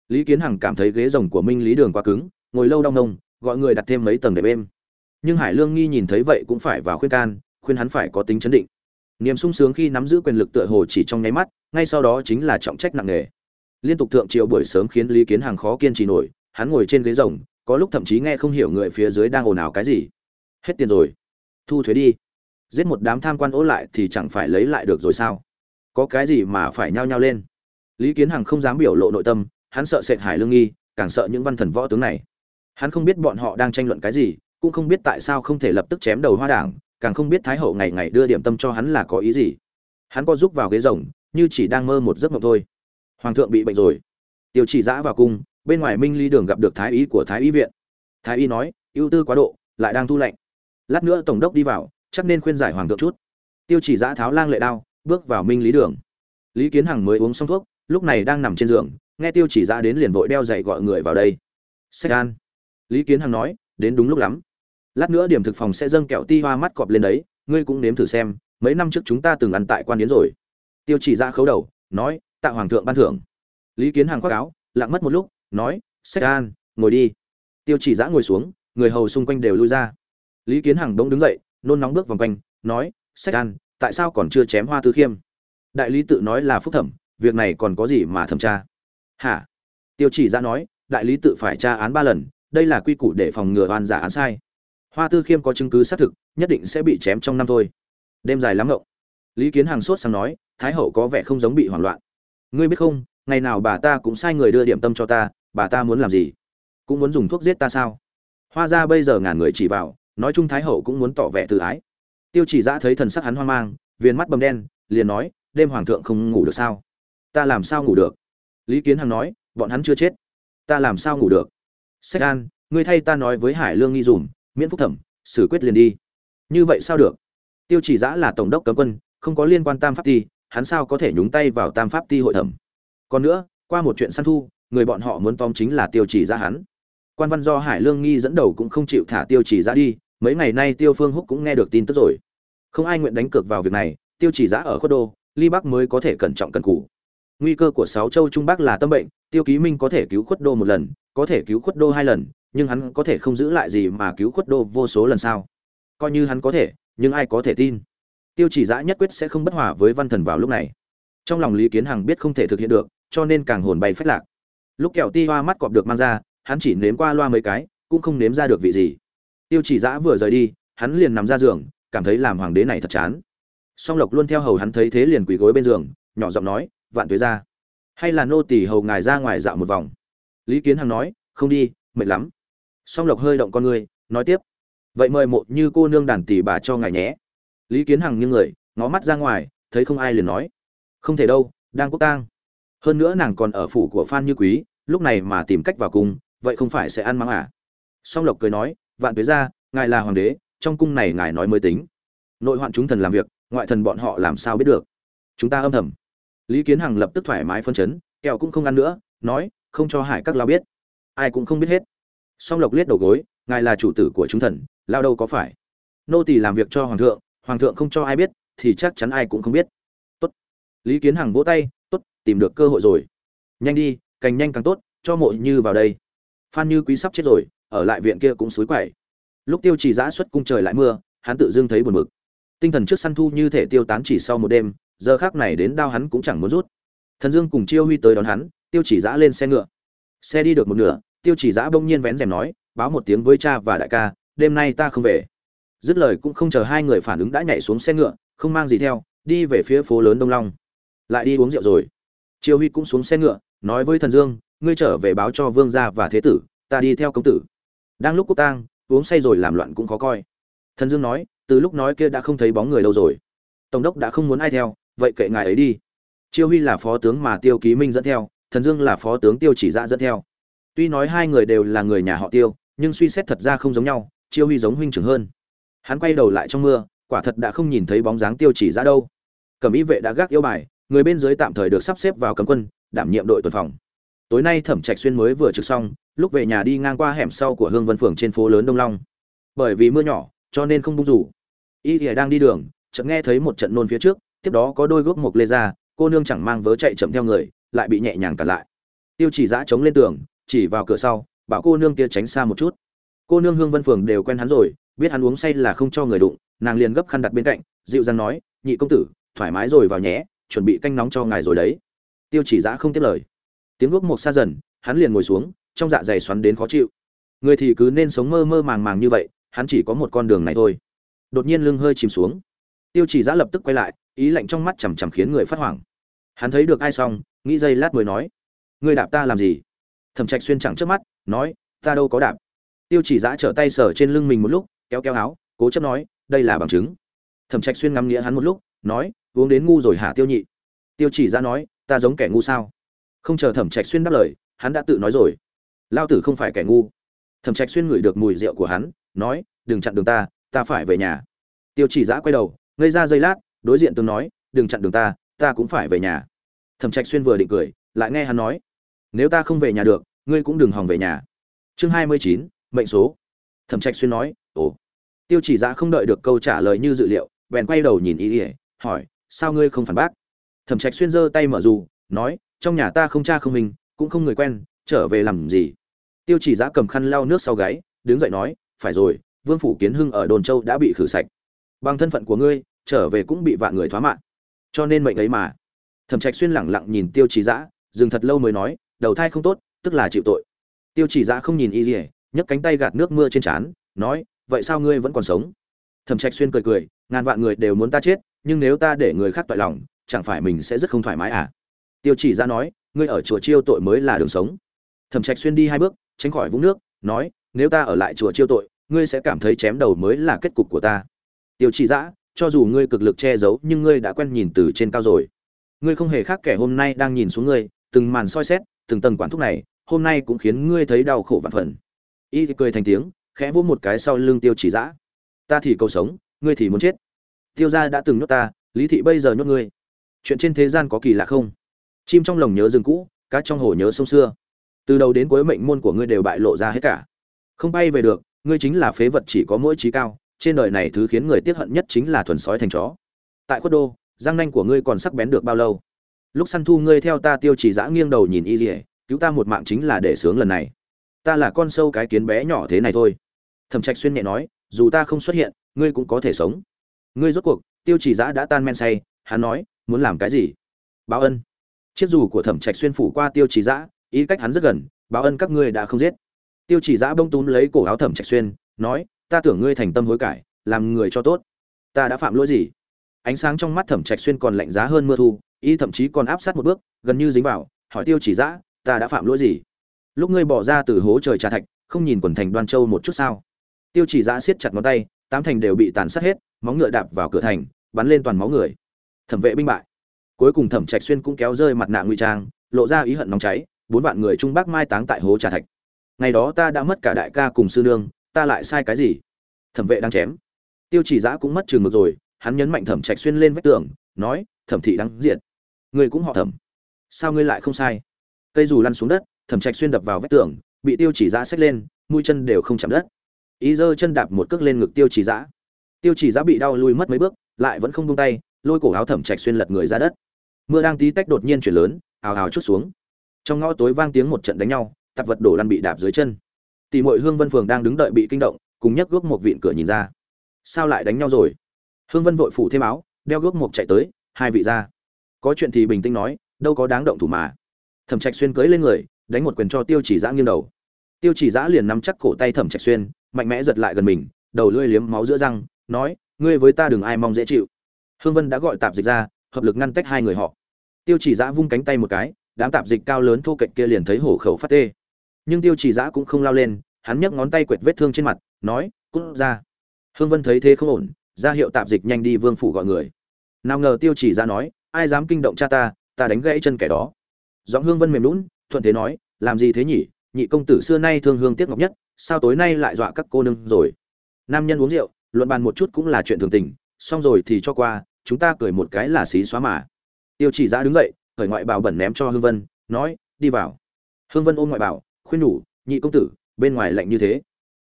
Lý kiến hằng cảm thấy ghế rồng của minh lý đường quá cứng, ngồi lâu đau nông gọi người đặt thêm mấy tầng để êm nhưng hải lương nghi nhìn thấy vậy cũng phải vào khuyên can khuyên hắn phải có tính chấn định. Niềm sung sướng khi nắm giữ quyền lực tựa hồ chỉ trong nháy mắt, ngay sau đó chính là trọng trách nặng nề. Liên tục thượng triệu buổi sớm khiến lý kiến hằng khó kiên trì nổi, hắn ngồi trên ghế rồng, có lúc thậm chí nghe không hiểu người phía dưới đang ồn ào cái gì. Hết tiền rồi. Thu thuế đi. Giết một đám tham quan ố lại thì chẳng phải lấy lại được rồi sao? Có cái gì mà phải nhao nhao lên? Lý kiến hằng không dám biểu lộ nội tâm, hắn sợ sệt hải lương nghi, càng sợ những văn thần võ tướng này. Hắn không biết bọn họ đang tranh luận cái gì, cũng không biết tại sao không thể lập tức chém đầu hoa đảng càng không biết thái hậu ngày ngày đưa điểm tâm cho hắn là có ý gì. Hắn có giúp vào ghế rồng, như chỉ đang mơ một giấc mộng thôi. Hoàng thượng bị bệnh rồi. Tiêu chỉ giã vào cung, bên ngoài minh ly đường gặp được thái y của thái y viện. Thái y nói, ưu tư quá độ, lại đang thu lệnh. Lát nữa tổng đốc đi vào, chắc nên khuyên giải hoàng thượng chút. Tiêu chỉ giã tháo lang lệ đao, bước vào minh lý đường. Lý kiến hằng mới uống xong thuốc, lúc này đang nằm trên giường, nghe tiêu chỉ giã đến liền vội đeo dậy gọi người vào đây. Sách an. Lý kiến hằng nói, đến đúng lúc lắm lát nữa điểm thực phòng sẽ dâng kẹo ti hoa mắt cọp lên đấy, ngươi cũng nếm thử xem, mấy năm trước chúng ta từng ăn tại quan yến rồi. Tiêu chỉ ra khấu đầu, nói, tạ hoàng thượng ban thưởng. Lý kiến Hàng khoác áo, lặng mất một lúc, nói, sách an, ngồi đi. Tiêu chỉ giã ngồi xuống, người hầu xung quanh đều lui ra. Lý kiến hằng bỗng đứng dậy, nôn nóng bước vòng quanh, nói, sách an, tại sao còn chưa chém hoa tư khiêm? Đại lý tự nói là phúc thẩm, việc này còn có gì mà thẩm tra? Hả? Tiêu chỉ giã nói, đại lý tự phải tra án ba lần, đây là quy củ để phòng ngừa oan giả án sai hoa tư khiêm có chứng cứ xác thực, nhất định sẽ bị chém trong năm thôi. Đêm dài lắm ngộng. Lý kiến hàng sốt sang nói, thái hậu có vẻ không giống bị hoảng loạn. Ngươi biết không, ngày nào bà ta cũng sai người đưa điểm tâm cho ta, bà ta muốn làm gì? Cũng muốn dùng thuốc giết ta sao? Hoa ra bây giờ ngàn người chỉ vào, nói chung thái hậu cũng muốn tỏ vẻ tự ái. Tiêu chỉ giã thấy thần sắc hắn hoang mang viên mắt bầm đen, liền nói, đêm hoàng thượng không ngủ được sao? Ta làm sao ngủ được? Lý kiến hằng nói, bọn hắn chưa chết. Ta làm sao ngủ được? Sách an, ngươi thay ta nói với hải lương nghi dùm miễn phúc thẩm, xử quyết liền đi. Như vậy sao được? Tiêu chỉ giã là tổng đốc cấm quân, không có liên quan tam pháp ti, hắn sao có thể nhúng tay vào tam pháp ti hội thẩm? Còn nữa, qua một chuyện săn thu, người bọn họ muốn tóm chính là tiêu chỉ giã hắn. Quan văn do hải lương nghi dẫn đầu cũng không chịu thả tiêu chỉ giã đi, mấy ngày nay tiêu phương húc cũng nghe được tin tức rồi. Không ai nguyện đánh cược vào việc này, tiêu chỉ giã ở khuất đô, ly bắc mới có thể cẩn trọng cẩn cù nguy cơ của sáu châu trung bắc là tâm bệnh, tiêu ký minh có thể cứu khuất đô một lần, có thể cứu khuất đô hai lần nhưng hắn có thể không giữ lại gì mà cứu khuất đô vô số lần sao? Coi như hắn có thể, nhưng ai có thể tin? Tiêu chỉ giã nhất quyết sẽ không bất hòa với văn thần vào lúc này. Trong lòng lý kiến hằng biết không thể thực hiện được, cho nên càng hồn bay phách lạc. Lúc kẹo ti hoa mắt cọp được mang ra, hắn chỉ nếm qua loa mấy cái, cũng không nếm ra được vị gì. Tiêu chỉ giã vừa rời đi, hắn liền nằm ra giường, cảm thấy làm hoàng đế này thật chán. Song lộc luôn theo hầu hắn thấy thế liền quỳ gối bên giường, nhỏ giọng nói, vạn tuế ra hay là nô tỳ hầu ngài ra ngoài dạo một vòng? Lý kiến hằng nói, không đi, mệt lắm song lộc hơi động con người nói tiếp. Vậy mời một như cô nương đàn tỷ bà cho ngài nhé. Lý kiến hằng nghiêng người, ngó mắt ra ngoài, thấy không ai liền nói. Không thể đâu, đang quốc tang. Hơn nữa nàng còn ở phủ của phan như quý, lúc này mà tìm cách vào cung, vậy không phải sẽ ăn mắng à? Song lộc cười nói, vạn tuế ra, ngài là hoàng đế, trong cung này ngài nói mới tính. Nội hoạn chúng thần làm việc, ngoại thần bọn họ làm sao biết được? Chúng ta âm thầm. Lý kiến hằng lập tức thoải mái phân chấn, kẹo cũng không ăn nữa, nói, không cho hải các lao biết. Ai cũng không biết hết song lộc liếc đầu gối, ngài là chủ tử của chúng thần, lao đâu có phải? Nô tỳ làm việc cho hoàng thượng hoàng thượng không cho ai biết, thì chắc chắn ai cũng không biết. Tốt. Lý kiến hằng vỗ tay, tốt, tìm được cơ hội rồi. Nhanh đi, càng nhanh càng tốt, cho mộ như vào đây. Phan như quý sắp chết rồi, ở lại viện kia cũng xối quẩy lúc tiêu trì giã xuất cung trời lại mưa, hắn tự dưng thấy buồn bực. Tinh thần trước săn thu như thể tiêu tán chỉ sau một đêm, giờ khác này đến đao hắn cũng chẳng muốn rút. Thần dương cùng chiêu huy tới đón hắn, tiêu chỉ giã lên xe ngựa. Xe đi được một nửa tiêu chỉ giã bỗng nhiên vén rèm nói, báo một tiếng với cha và đại ca, đêm nay ta không về. Dứt lời cũng không chờ hai người phản ứng đã nhảy xuống xe ngựa, không mang gì theo, đi về phía phố lớn đông long. Lại đi uống rượu rồi. Triều huy cũng xuống xe ngựa, nói với thần dương, ngươi trở về báo cho vương gia và thế tử, ta đi theo công tử. Đang lúc quốc tang, uống say rồi làm loạn cũng khó coi. Thần dương nói, từ lúc nói kia đã không thấy bóng người lâu rồi. Tổng đốc đã không muốn ai theo, vậy kệ ngài ấy đi. Triều huy là phó tướng mà tiêu ký minh dẫn theo, thần dương là phó tướng tiêu chỉ dạ dẫn theo tuy nói hai người đều là người nhà họ tiêu, nhưng suy xét thật ra không giống nhau, chiêu huy giống huynh trưởng hơn. Hắn quay đầu lại trong mưa, quả thật đã không nhìn thấy bóng dáng tiêu chỉ ra đâu. Cẩm y vệ đã gác yêu bài, người bên dưới tạm thời được sắp xếp vào cấm quân, đảm nhiệm đội tuần phòng. Tối nay thẩm trạch xuyên mới vừa trực xong, lúc về nhà đi ngang qua hẻm sau của hương vân phường trên phố lớn đông long. Bởi vì mưa nhỏ, cho nên không bung rủ. Y Lệ đang đi đường, chợt nghe thấy một trận nôn phía trước, tiếp đó có đôi gốc mộc lê ra, cô nương chẳng mang vớ chạy chậm theo người, lại bị nhẹ nhàng cản lại. Tiêu chỉ Dã chống lên tường chỉ vào cửa sau, bảo cô nương kia tránh xa một chút. Cô nương hương vân phường đều quen hắn rồi, biết hắn uống say là không cho người đụng, nàng liền gấp khăn đặt bên cạnh, dịu dàng nói, nhị công tử, thoải mái rồi vào nhé, chuẩn bị canh nóng cho ngài rồi đấy. Tiêu chỉ giã không tiếp lời. Tiếng guốc một xa dần, hắn liền ngồi xuống, trong dạ dày xoắn đến khó chịu. Người thì cứ nên sống mơ mơ màng màng như vậy, hắn chỉ có một con đường này thôi. Đột nhiên lưng hơi chìm xuống. Tiêu chỉ giã lập tức quay lại, ý lạnh trong mắt chằm chằm khiến người phát hoảng. Hắn thấy được ai xong, nghĩ giây lát mới nói, ngươi đạp ta làm gì? Thẩm trạch xuyên chẳng trước mắt, nói, ta đâu có đạp. Tiêu chỉ giã trở tay sờ trên lưng mình một lúc, kéo kéo áo, cố chấp nói, đây là bằng chứng. Thẩm trạch xuyên ngắm nghĩa hắn một lúc, nói, uống đến ngu rồi hả tiêu nhị? Tiêu chỉ giã nói, ta giống kẻ ngu sao? Không chờ thẩm trạch xuyên đáp lời, hắn đã tự nói rồi. Lao tử không phải kẻ ngu. Thẩm trạch xuyên ngửi được mùi rượu của hắn, nói, đừng chặn đường ta ta phải về nhà. Tiêu chỉ giã quay đầu, ngây ra giây lát, đối diện tương nói, đừng chặn đường ta ta cũng phải về nhà. Thẩm trạch xuyên vừa định cười, lại nghe hắn nói nếu ta không về nhà được ngươi cũng đừng hòng về nhà. Chương hai mươi chín mệnh số. Thẩm trạch xuyên nói ồ. Tiêu chỉ dạ không đợi được câu trả lời như dự liệu bèn quay đầu nhìn ý ỉa hỏi sao ngươi không phản bác? Thẩm trạch xuyên giơ tay mở dù nói trong nhà ta không cha không mình cũng không người quen trở về làm gì? Tiêu chỉ dạ cầm khăn lau nước sau gáy đứng dậy nói phải rồi vương phủ kiến hưng ở đồn châu đã bị khử sạch. Bằng thân phận của ngươi trở về cũng bị vạn người thoá mạng. Cho nên mệnh ấy mà. Thẩm trạch xuyên lẳng lặng nhìn tiêu chỉ dạ, dừng thật lâu mới nói đầu thai không tốt, tức là chịu tội. Tiêu chỉ dạ không nhìn y dỉa nhấc cánh tay gạt nước mưa trên trán, nói, vậy sao ngươi vẫn còn sống? Thẩm trạch xuyên cười cười, ngàn vạn người đều muốn ta chết, nhưng nếu ta để người khác tội lòng, chẳng phải mình sẽ rất không thoải mái à? Tiêu chỉ giã nói, ngươi ở chùa chiêu tội mới là đường sống. Thẩm trạch xuyên đi hai bước, tránh khỏi vũng nước, nói, nếu ta ở lại chùa chiêu tội, ngươi sẽ cảm thấy chém đầu mới là kết cục của ta. Tiêu chỉ giã cho dù ngươi cực lực che giấu, nhưng ngươi đã quen nhìn từ trên cao rồi. Ngươi không hề khác kẻ hôm nay đang nhìn xuống ngươi, từng màn soi xét từng tầng quản thúc này, hôm nay cũng khiến ngươi thấy đau khổ vạn phần. Y thì cười thành tiếng, khẽ vỗ một cái sau lưng tiêu chỉ giã ta thì cầu sống, ngươi thì muốn chết. Tiêu gia đã từng nhốt ta, lý thị bây giờ nhốt ngươi. Chuyện trên thế gian có kỳ lạ không? Chim trong lồng nhớ rừng cũ, cá trong hồ nhớ sông xưa. Từ đầu đến cuối mệnh môn của ngươi đều bại lộ ra hết cả. Không bay về được, ngươi chính là phế vật chỉ có mỗi trí cao, trên đời này thứ khiến người tiếc hận nhất chính là thuần sói thành chó. Tại khuất đô, giang nanh của ngươi còn sắc bén được bao lâu? Lúc săn thu ngươi theo ta tiêu chỉ giã nghiêng đầu nhìn y dỉa cứu ta một mạng chính là để sướng lần này. Ta là con sâu cái kiến bé nhỏ thế này thôi. Thẩm trạch xuyên nhẹ nói, dù ta không xuất hiện, ngươi cũng có thể sống. Ngươi rốt cuộc, tiêu chỉ giã đã tan men say, hắn nói, muốn làm cái gì? Báo ân. Chiếc dù của thẩm trạch xuyên phủ qua tiêu chỉ giã ý cách hắn rất gần, báo ân các ngươi đã không giết. Tiêu chỉ giã bông túm lấy cổ áo thẩm trạch xuyên, nói, ta tưởng ngươi thành tâm hối cải, làm người cho tốt. Ta đã phạm lỗi gì? Ánh sáng trong mắt thẩm trạch xuyên còn lạnh giá hơn mưa thu y thậm chí còn áp sát một bước, gần như dính vào, hỏi tiêu chỉ giã ta đã phạm lỗi gì? Lúc ngươi bỏ ra từ hố trời trà thạch, không nhìn quần thành đoan châu một chút sao? Tiêu chỉ giã siết chặt ngón tay, tám thành đều bị tàn sát hết, móng ngựa đạp vào cửa thành, bắn lên toàn máu người. Thẩm vệ binh bại. Cuối cùng thẩm trạch xuyên cũng kéo rơi mặt nạ ngụy trang, lộ ra ý hận nóng cháy, bốn vạn người trung bắc mai táng tại hố trà thạch. Ngày đó ta đã mất cả đại ca cùng sư nương, ta lại sai cái gì? Thẩm vệ đang chém. Tiêu chỉ giã cũng mất trường ngược rồi, hắn nhấn mạnh thẩm trạch xuyên lên vách tường, nói, thẩm thị đáng diện Ngươi cũng họ thẩm. Sao ngươi lại không sai? Cây dù lăn xuống đất, thẩm trạch xuyên đập vào vách tường, bị tiêu chỉ giã xách lên, mũi chân đều không chạm đất. Ý giơ chân đạp một cước lên ngực tiêu chỉ giã. Tiêu chỉ giã bị đau lui mất mấy bước, lại vẫn không buông tay, lôi cổ áo thẩm trạch xuyên lật người ra đất. Mưa đang tí tách đột nhiên chuyển lớn, ào ào chút xuống. Trong ngõ tối vang tiếng một trận đánh nhau, tạp vật đổ lăn bị đạp dưới chân. Tỷ muội hương vân phường đang đứng đợi bị kinh động, cùng nhấc gốc một vịn cửa nhìn ra. Sao lại đánh nhau rồi? Hương vân vội phủ thêm áo, đeo gốc một chạy tới, hai vị ra có chuyện thì bình tĩnh nói, đâu có đáng động thủ mà. Thẩm trạch xuyên cưỡi lên người, đánh một quyền cho tiêu chỉ giã nghiêng đầu. Tiêu chỉ giã liền nắm chắc cổ tay thẩm trạch xuyên, mạnh mẽ giật lại gần mình, đầu lưỡi liếm máu giữa răng, nói, ngươi với ta đừng ai mong dễ chịu. Hương vân đã gọi tạp dịch ra, hợp lực ngăn tách hai người họ. Tiêu chỉ giã vung cánh tay một cái, đám tạp dịch cao lớn thô kệch kia liền thấy hổ khẩu phát tê. Nhưng tiêu chỉ giã cũng không lao lên, hắn nhấc ngón tay quẹt vết thương trên mặt, nói, cút ra. Hương vân thấy thế không ổn, ra hiệu tạp dịch nhanh đi vương phủ gọi người. Nào ngờ tiêu chỉ giã nói ai dám kinh động cha ta ta đánh gãy chân kẻ đó. Giọng hương vân mềm lún thuận thế nói, làm gì thế nhỉ, nhị công tử xưa nay thương hương tiếc ngọc nhất, sao tối nay lại dọa các cô nương rồi? Nam nhân uống rượu, luận bàn một chút cũng là chuyện thường tình, xong rồi thì cho qua, chúng ta cười một cái là xí xóa mà. Tiêu chỉ giã đứng dậy, khởi ngoại bào bẩn ném cho hương vân, nói, đi vào. Hương vân ôm ngoại bào, khuyên nhủ, nhị công tử, bên ngoài lạnh như thế.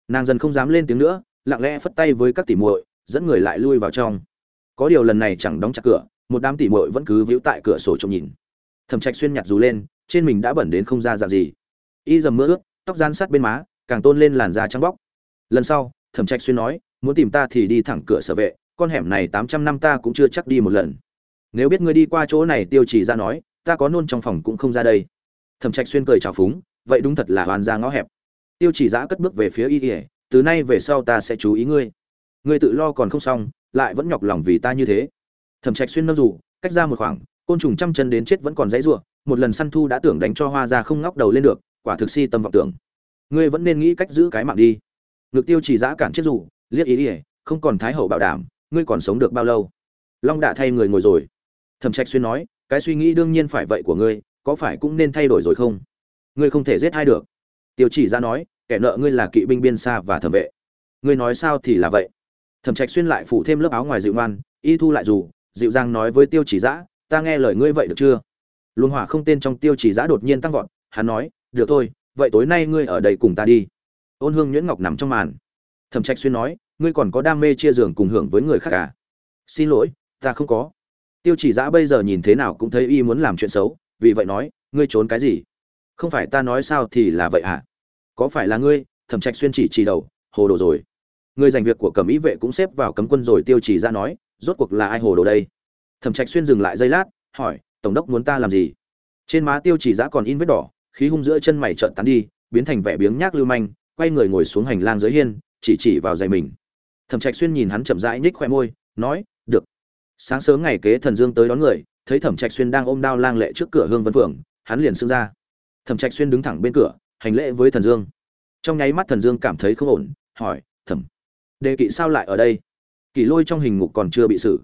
Nàng dần không dám lên tiếng nữa, lặng lẽ phất tay với các tỉ muội, dẫn người lại lui vào trong. Có điều lần này chẳng đóng chặt cửa một đám tỉ muội vẫn cứ víu tại cửa sổ trông nhìn. Thẩm trạch xuyên nhặt dù lên, trên mình đã bẩn đến không ra dạng gì. Y dầm mưa ướt, tóc gian sát bên má, càng tôn lên làn da trắng bóc. Lần sau, thẩm trạch xuyên nói, muốn tìm ta thì đi thẳng cửa sở vệ, con hẻm này tám trăm năm ta cũng chưa chắc đi một lần. Nếu biết ngươi đi qua chỗ này tiêu chỉ ra nói, ta có nôn trong phòng cũng không ra đây. Thẩm trạch xuyên cười chào phúng, vậy đúng thật là hoàn ra ngõ hẹp. Tiêu chỉ giã cất bước về phía y ỉa từ nay về sau ta sẽ chú ý ngươi. Ngươi tự lo còn không xong, lại vẫn nhọc lòng vì ta như thế thẩm trạch xuyên nâng dù, cách ra một khoảng, côn trùng trăm chân đến chết vẫn còn dãy rủa, một lần săn thu đã tưởng đánh cho hoa ra không ngóc đầu lên được, quả thực si tâm vọng tưởng. Ngươi vẫn nên nghĩ cách giữ cái mạng đi. Ngực tiêu chỉ giã cản chết rủ liếc ý ỉa không còn thái hậu bảo đảm, ngươi còn sống được bao lâu? Long đã thay người ngồi rồi. Thẩm trạch xuyên nói, cái suy nghĩ đương nhiên phải vậy của ngươi, có phải cũng nên thay đổi rồi không? Ngươi không thể giết hai được. Tiêu chỉ ra nói, kẻ nợ ngươi là kỵ binh biên xa và thẩm vệ. Ngươi nói sao thì là vậy. Thẩm trạch xuyên lại phủ thêm lớp áo ngoài dịu ngoan, y thu lại dù dịu dàng nói với tiêu chỉ giã, ta nghe lời ngươi vậy được chưa? Luồng hỏa không tên trong tiêu chỉ giã đột nhiên tăng vọt, hắn nói, được thôi, vậy tối nay ngươi ở đây cùng ta đi. Ôn hương nhuyễn ngọc nằm trong màn. Thẩm trạch xuyên nói, ngươi còn có đam mê chia giường cùng hưởng với người khác à? Xin lỗi, ta không có. Tiêu chỉ giã bây giờ nhìn thế nào cũng thấy y muốn làm chuyện xấu, vì vậy nói, ngươi trốn cái gì? Không phải ta nói sao thì là vậy hả có phải là ngươi? Thẩm trạch xuyên chỉ chỉ đầu, hồ đồ rồi. Người giành việc của cẩm ý vệ cũng xếp vào cấm quân rồi, tiêu chỉ ra nói rốt cuộc là ai hồ đồ đây? Thẩm trạch xuyên dừng lại giây lát, hỏi, tổng đốc muốn ta làm gì? Trên má tiêu chỉ giã còn in vết đỏ, khí hung giữa chân mày trợn tán đi, biến thành vẻ biếng nhác lưu manh, quay người ngồi xuống hành lang dưới hiên, chỉ chỉ vào giày mình. Thẩm trạch xuyên nhìn hắn chậm rãi nhích khoe môi, nói, được. Sáng sớm ngày kế thần dương tới đón người, thấy thẩm trạch xuyên đang ôm đao lang lệ trước cửa hương vân phượng, hắn liền xưng ra. Thẩm trạch xuyên đứng thẳng bên cửa, hành lễ với thần dương. Trong nháy mắt thần dương cảm thấy không ổn, hỏi, thẩm, đề kỵ sao lại ở đây? Kỷ lôi trong hình ngục còn chưa bị xử.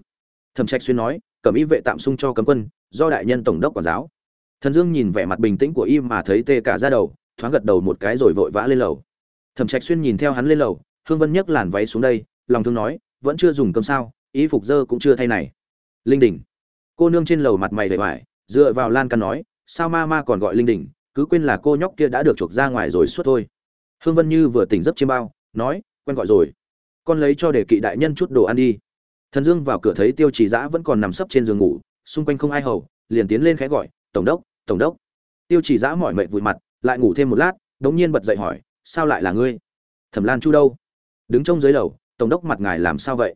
Thẩm trạch xuyên nói cẩm y vệ tạm xung cho cấm quân do đại nhân tổng đốc quản giáo. Thần dương nhìn vẻ mặt bình tĩnh của y mà thấy tê cả ra đầu thoáng gật đầu một cái rồi vội vã lên lầu. Thẩm trạch xuyên nhìn theo hắn lên lầu hương vân nhấc làn váy xuống đây lòng thương nói vẫn chưa dùng cơm sao y phục dơ cũng chưa thay này. Linh đỉnh, cô nương trên lầu mặt mày vẻ vải dựa vào lan căn nói sao ma ma còn gọi linh đỉnh? cứ quên là cô nhóc kia đã được chuộc ra ngoài rồi suốt thôi. Hương vân như vừa tỉnh giấc chiêm bao nói quen gọi rồi con lấy cho để kỵ đại nhân chút đồ ăn đi. Thần dương vào cửa thấy tiêu chỉ giã vẫn còn nằm sấp trên giường ngủ, xung quanh không ai hầu, liền tiến lên khẽ gọi, tổng đốc tổng đốc. Tiêu chỉ giã mỏi mệt vùi mặt, lại ngủ thêm một lát, đống nhiên bật dậy hỏi, sao lại là ngươi? Thẩm lan chu đâu? Đứng trong dưới lầu, tổng đốc mặt ngài làm sao vậy?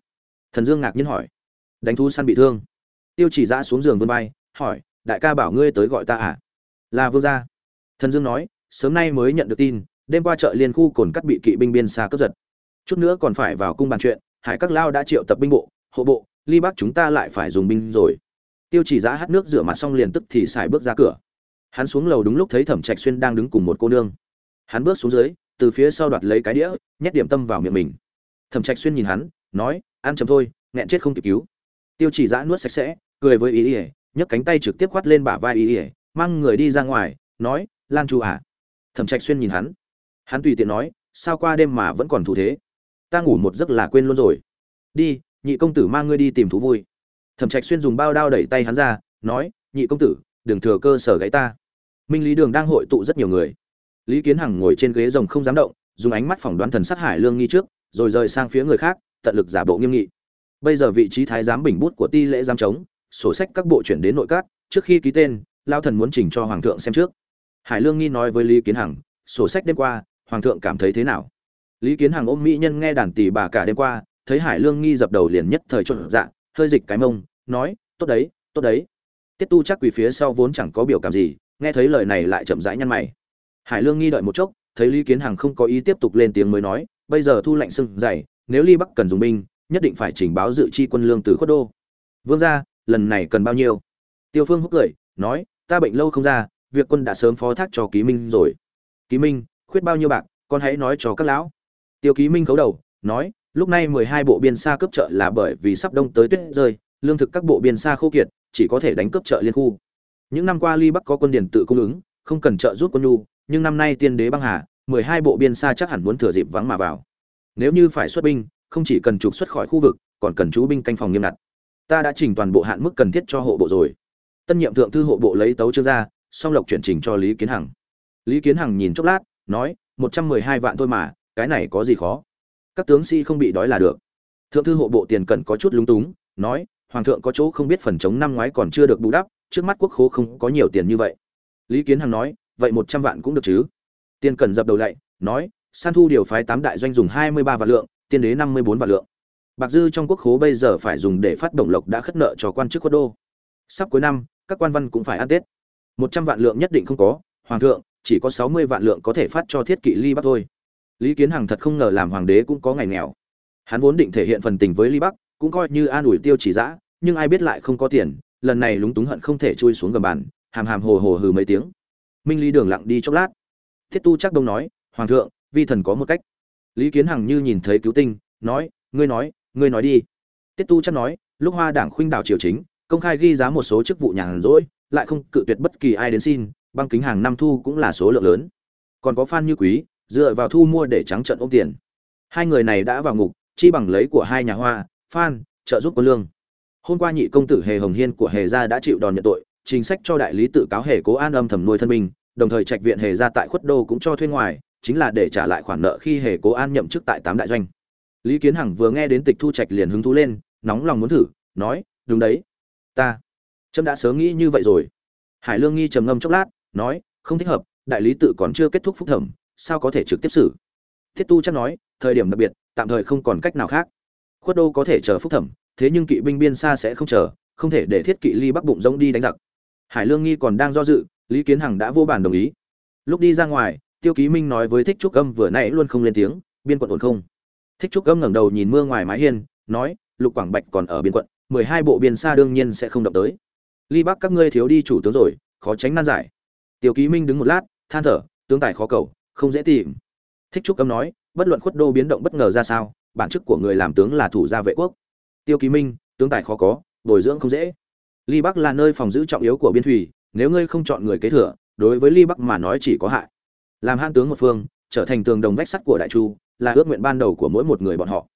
Thần dương ngạc nhiên hỏi. Đánh thu săn bị thương. Tiêu chỉ giã xuống giường vươn vai, hỏi, đại ca bảo ngươi tới gọi ta à? Là vương gia. Thần dương nói, sớm nay mới nhận được tin, đêm qua chợ liên khu cồn cắt bị kỵ binh biên xa cướp giật chút nữa còn phải vào cung bàn chuyện, hải các lao đã triệu tập binh bộ, hộ bộ, ly bắc chúng ta lại phải dùng binh rồi. Tiêu chỉ giã hát nước rửa mặt xong liền tức thì xài bước ra cửa. Hắn xuống lầu đúng lúc thấy thẩm trạch xuyên đang đứng cùng một cô nương. Hắn bước xuống dưới, từ phía sau đoạt lấy cái đĩa, nhét điểm tâm vào miệng mình. Thẩm trạch xuyên nhìn hắn, nói, ăn chấm thôi, nghẹn chết không kịp cứu. Tiêu chỉ giã nuốt sạch sẽ, cười với ý ỉa nhấc cánh tay trực tiếp khoát lên bả vai ý ỉa mang người đi ra ngoài, nói, lan chu à. Thẩm trạch xuyên nhìn hắn. Hắn tùy tiện nói, sao qua đêm mà vẫn còn thủ thế? Ta ngủ một giấc là quên luôn rồi. Đi, nhị công tử mang ngươi đi tìm thú vui. Thẩm trạch xuyên dùng bao đao đẩy tay hắn ra, nói, nhị công tử, đừng thừa cơ sở gãy ta. Minh lý đường đang hội tụ rất nhiều người. Lý kiến hằng ngồi trên ghế rồng không dám động, dùng ánh mắt phỏng đoán thần sát hải lương nghi trước, rồi rời sang phía người khác, tận lực giả bộ nghiêm nghị. Bây giờ vị trí thái giám bình bút của ti lễ giám chống, sổ sách các bộ chuyển đến nội các, trước khi ký tên lao thần muốn trình cho hoàng thượng xem trước. Hải lương nghi nói với lý kiến hằng, sổ sách đêm qua, hoàng thượng cảm thấy thế nào? Lý kiến hằng ôm mỹ nhân nghe đàn tỷ bà cả đêm qua, thấy hải lương nghi dập đầu liền nhất thời trộn dạ hơi dịch cái mông, nói, tốt đấy tốt đấy. Tiết tu chắc quỳ phía sau vốn chẳng có biểu cảm gì, nghe thấy lời này lại chậm rãi nhăn mày. Hải lương nghi đợi một chốc, thấy lý kiến hằng không có ý tiếp tục lên tiếng mới nói, bây giờ thu lệnh sưng dày nếu ly bắc cần dùng binh, nhất định phải trình báo dự chi quân lương từ khuất đô. Vương gia, lần này cần bao nhiêu? Tiêu phương húc cười, nói, ta bệnh lâu không ra, việc quân đã sớm phó thác cho ký minh rồi. Ký minh, khuyết bao nhiêu bạc, con hãy nói cho các lão tiêu ký minh khấu đầu, nói, lúc này mười hai bộ biên xa cướp trợ là bởi vì sắp đông tới tuyết rơi, lương thực các bộ biên xa khô kiệt, chỉ có thể đánh cướp trợ liên khu. Những năm qua ly bắc có quân điển tự cung ứng, không cần trợ giúp quân nhu, nhưng năm nay tiên đế băng hà, mười hai bộ biên xa chắc hẳn muốn thừa dịp vắng mà vào. Nếu như phải xuất binh, không chỉ cần trục xuất khỏi khu vực, còn cần chú binh canh phòng nghiêm ngặt. Ta đã chỉnh toàn bộ hạn mức cần thiết cho hộ bộ rồi. Tân nhiệm thượng thư hộ bộ lấy tấu chương ra, song lộc chuyển trình cho lý kiến hằng. Lý kiến hằng nhìn chốc lát, nói, một trăm mười hai vạn thôi mà cái này có gì khó? Các tướng sĩ không bị đói là được. Thượng thư hộ bộ tiền cận có chút lúng túng, nói, hoàng thượng có chỗ không biết phần chống năm ngoái còn chưa được bù đắp, trước mắt quốc khố không có nhiều tiền như vậy. Lý kiến hằng nói, vậy một trăm vạn cũng được chứ? Tiền cần dập đầu lạy nói, san thu điều phái tám đại doanh dùng hai mươi ba vạn lượng, tiên đế năm mươi bốn vạn lượng. Bạc dư trong quốc khố bây giờ phải dùng để phát động lộc đã khất nợ cho quan chức quốc đô. Sắp cuối năm, các quan văn cũng phải ăn tết. Một trăm vạn lượng nhất định không có, hoàng thượng, chỉ có sáu mươi vạn lượng có thể phát cho thiết kỵ ly bắc thôi lý kiến hằng thật không ngờ làm hoàng đế cũng có ngày nghèo. Hắn vốn định thể hiện phần tình với ly bắc, cũng coi như an ủi tiêu chỉ giã nhưng ai biết lại không có tiền, lần này lúng túng hận không thể chui xuống gầm bàn, hàm hàm hồ hồ hừ mấy tiếng. Minh lý đường lặng đi chốc lát. Thiết tu chắc đông nói, hoàng thượng, vi thần có một cách. Lý kiến hằng như nhìn thấy cứu tinh, nói, ngươi nói ngươi nói đi. Tiết tu chắc nói, lúc hoa đảng khuynh đảo triều chính, công khai ghi giá một số chức vụ nhàn rỗi, lại không cự tuyệt bất kỳ ai đến xin, băng kính hàng năm thu cũng là số lượng lớn. Còn có phan như quý dựa vào thu mua để trắng trận ôm tiền. Hai người này đã vào ngục, chi bằng lấy của hai nhà hoa, phan, trợ giúp quân lương. Hôm qua nhị công tử hề hồng hiên của hề gia đã chịu đòn nhận tội, chính sách cho đại lý tự cáo hề cố an âm thầm nuôi thân mình đồng thời trạch viện hề gia tại khuất đô cũng cho thuê ngoài, chính là để trả lại khoản nợ khi hề cố an nhậm chức tại tám đại doanh. Lý kiến hằng vừa nghe đến tịch thu trạch liền hứng thú lên, nóng lòng muốn thử, nói, đúng đấy, ta trâm đã sớm nghĩ như vậy rồi. Hải lương nghi trầm ngâm chốc lát, nói, không thích hợp, đại lý tự còn chưa kết thúc phúc thẩm sao có thể trực tiếp xử? Thiết tu chắc nói, thời điểm đặc biệt, tạm thời không còn cách nào khác. Khuất đô có thể chờ phúc thẩm, thế nhưng kỵ binh biên xa sẽ không chờ, không thể để thiết kỵ ly bắc bụng rỗng đi đánh giặc. Hải lương nghi còn đang do dự, lý kiến hằng đã vô bản đồng ý. Lúc đi ra ngoài, tiêu ký minh nói với thích trúc âm vừa nãy luôn không lên tiếng, biên quận ổn không? Thích trúc âm ngẩng đầu nhìn mưa ngoài mái hiên, nói, lục quảng bạch còn ở biên quận, mười hai bộ biên xa đương nhiên sẽ không động tới. Ly bắc các ngươi thiếu đi chủ tướng rồi, khó tránh nan giải. Tiêu ký minh đứng một lát, than thở, tướng tài khó cầu không dễ tìm. Thích trúc âm nói, bất luận khuất đô biến động bất ngờ ra sao, bản chức của người làm tướng là thủ gia vệ quốc. Tiêu ký minh, tướng tài khó có, bồi dưỡng không dễ. Ly bắc là nơi phòng giữ trọng yếu của biên thủy, nếu ngươi không chọn người kế thừa, đối với ly bắc mà nói chỉ có hại. Làm hãn tướng một phương, trở thành tường đồng vách sắt của đại chu, là ước nguyện ban đầu của mỗi một người bọn họ.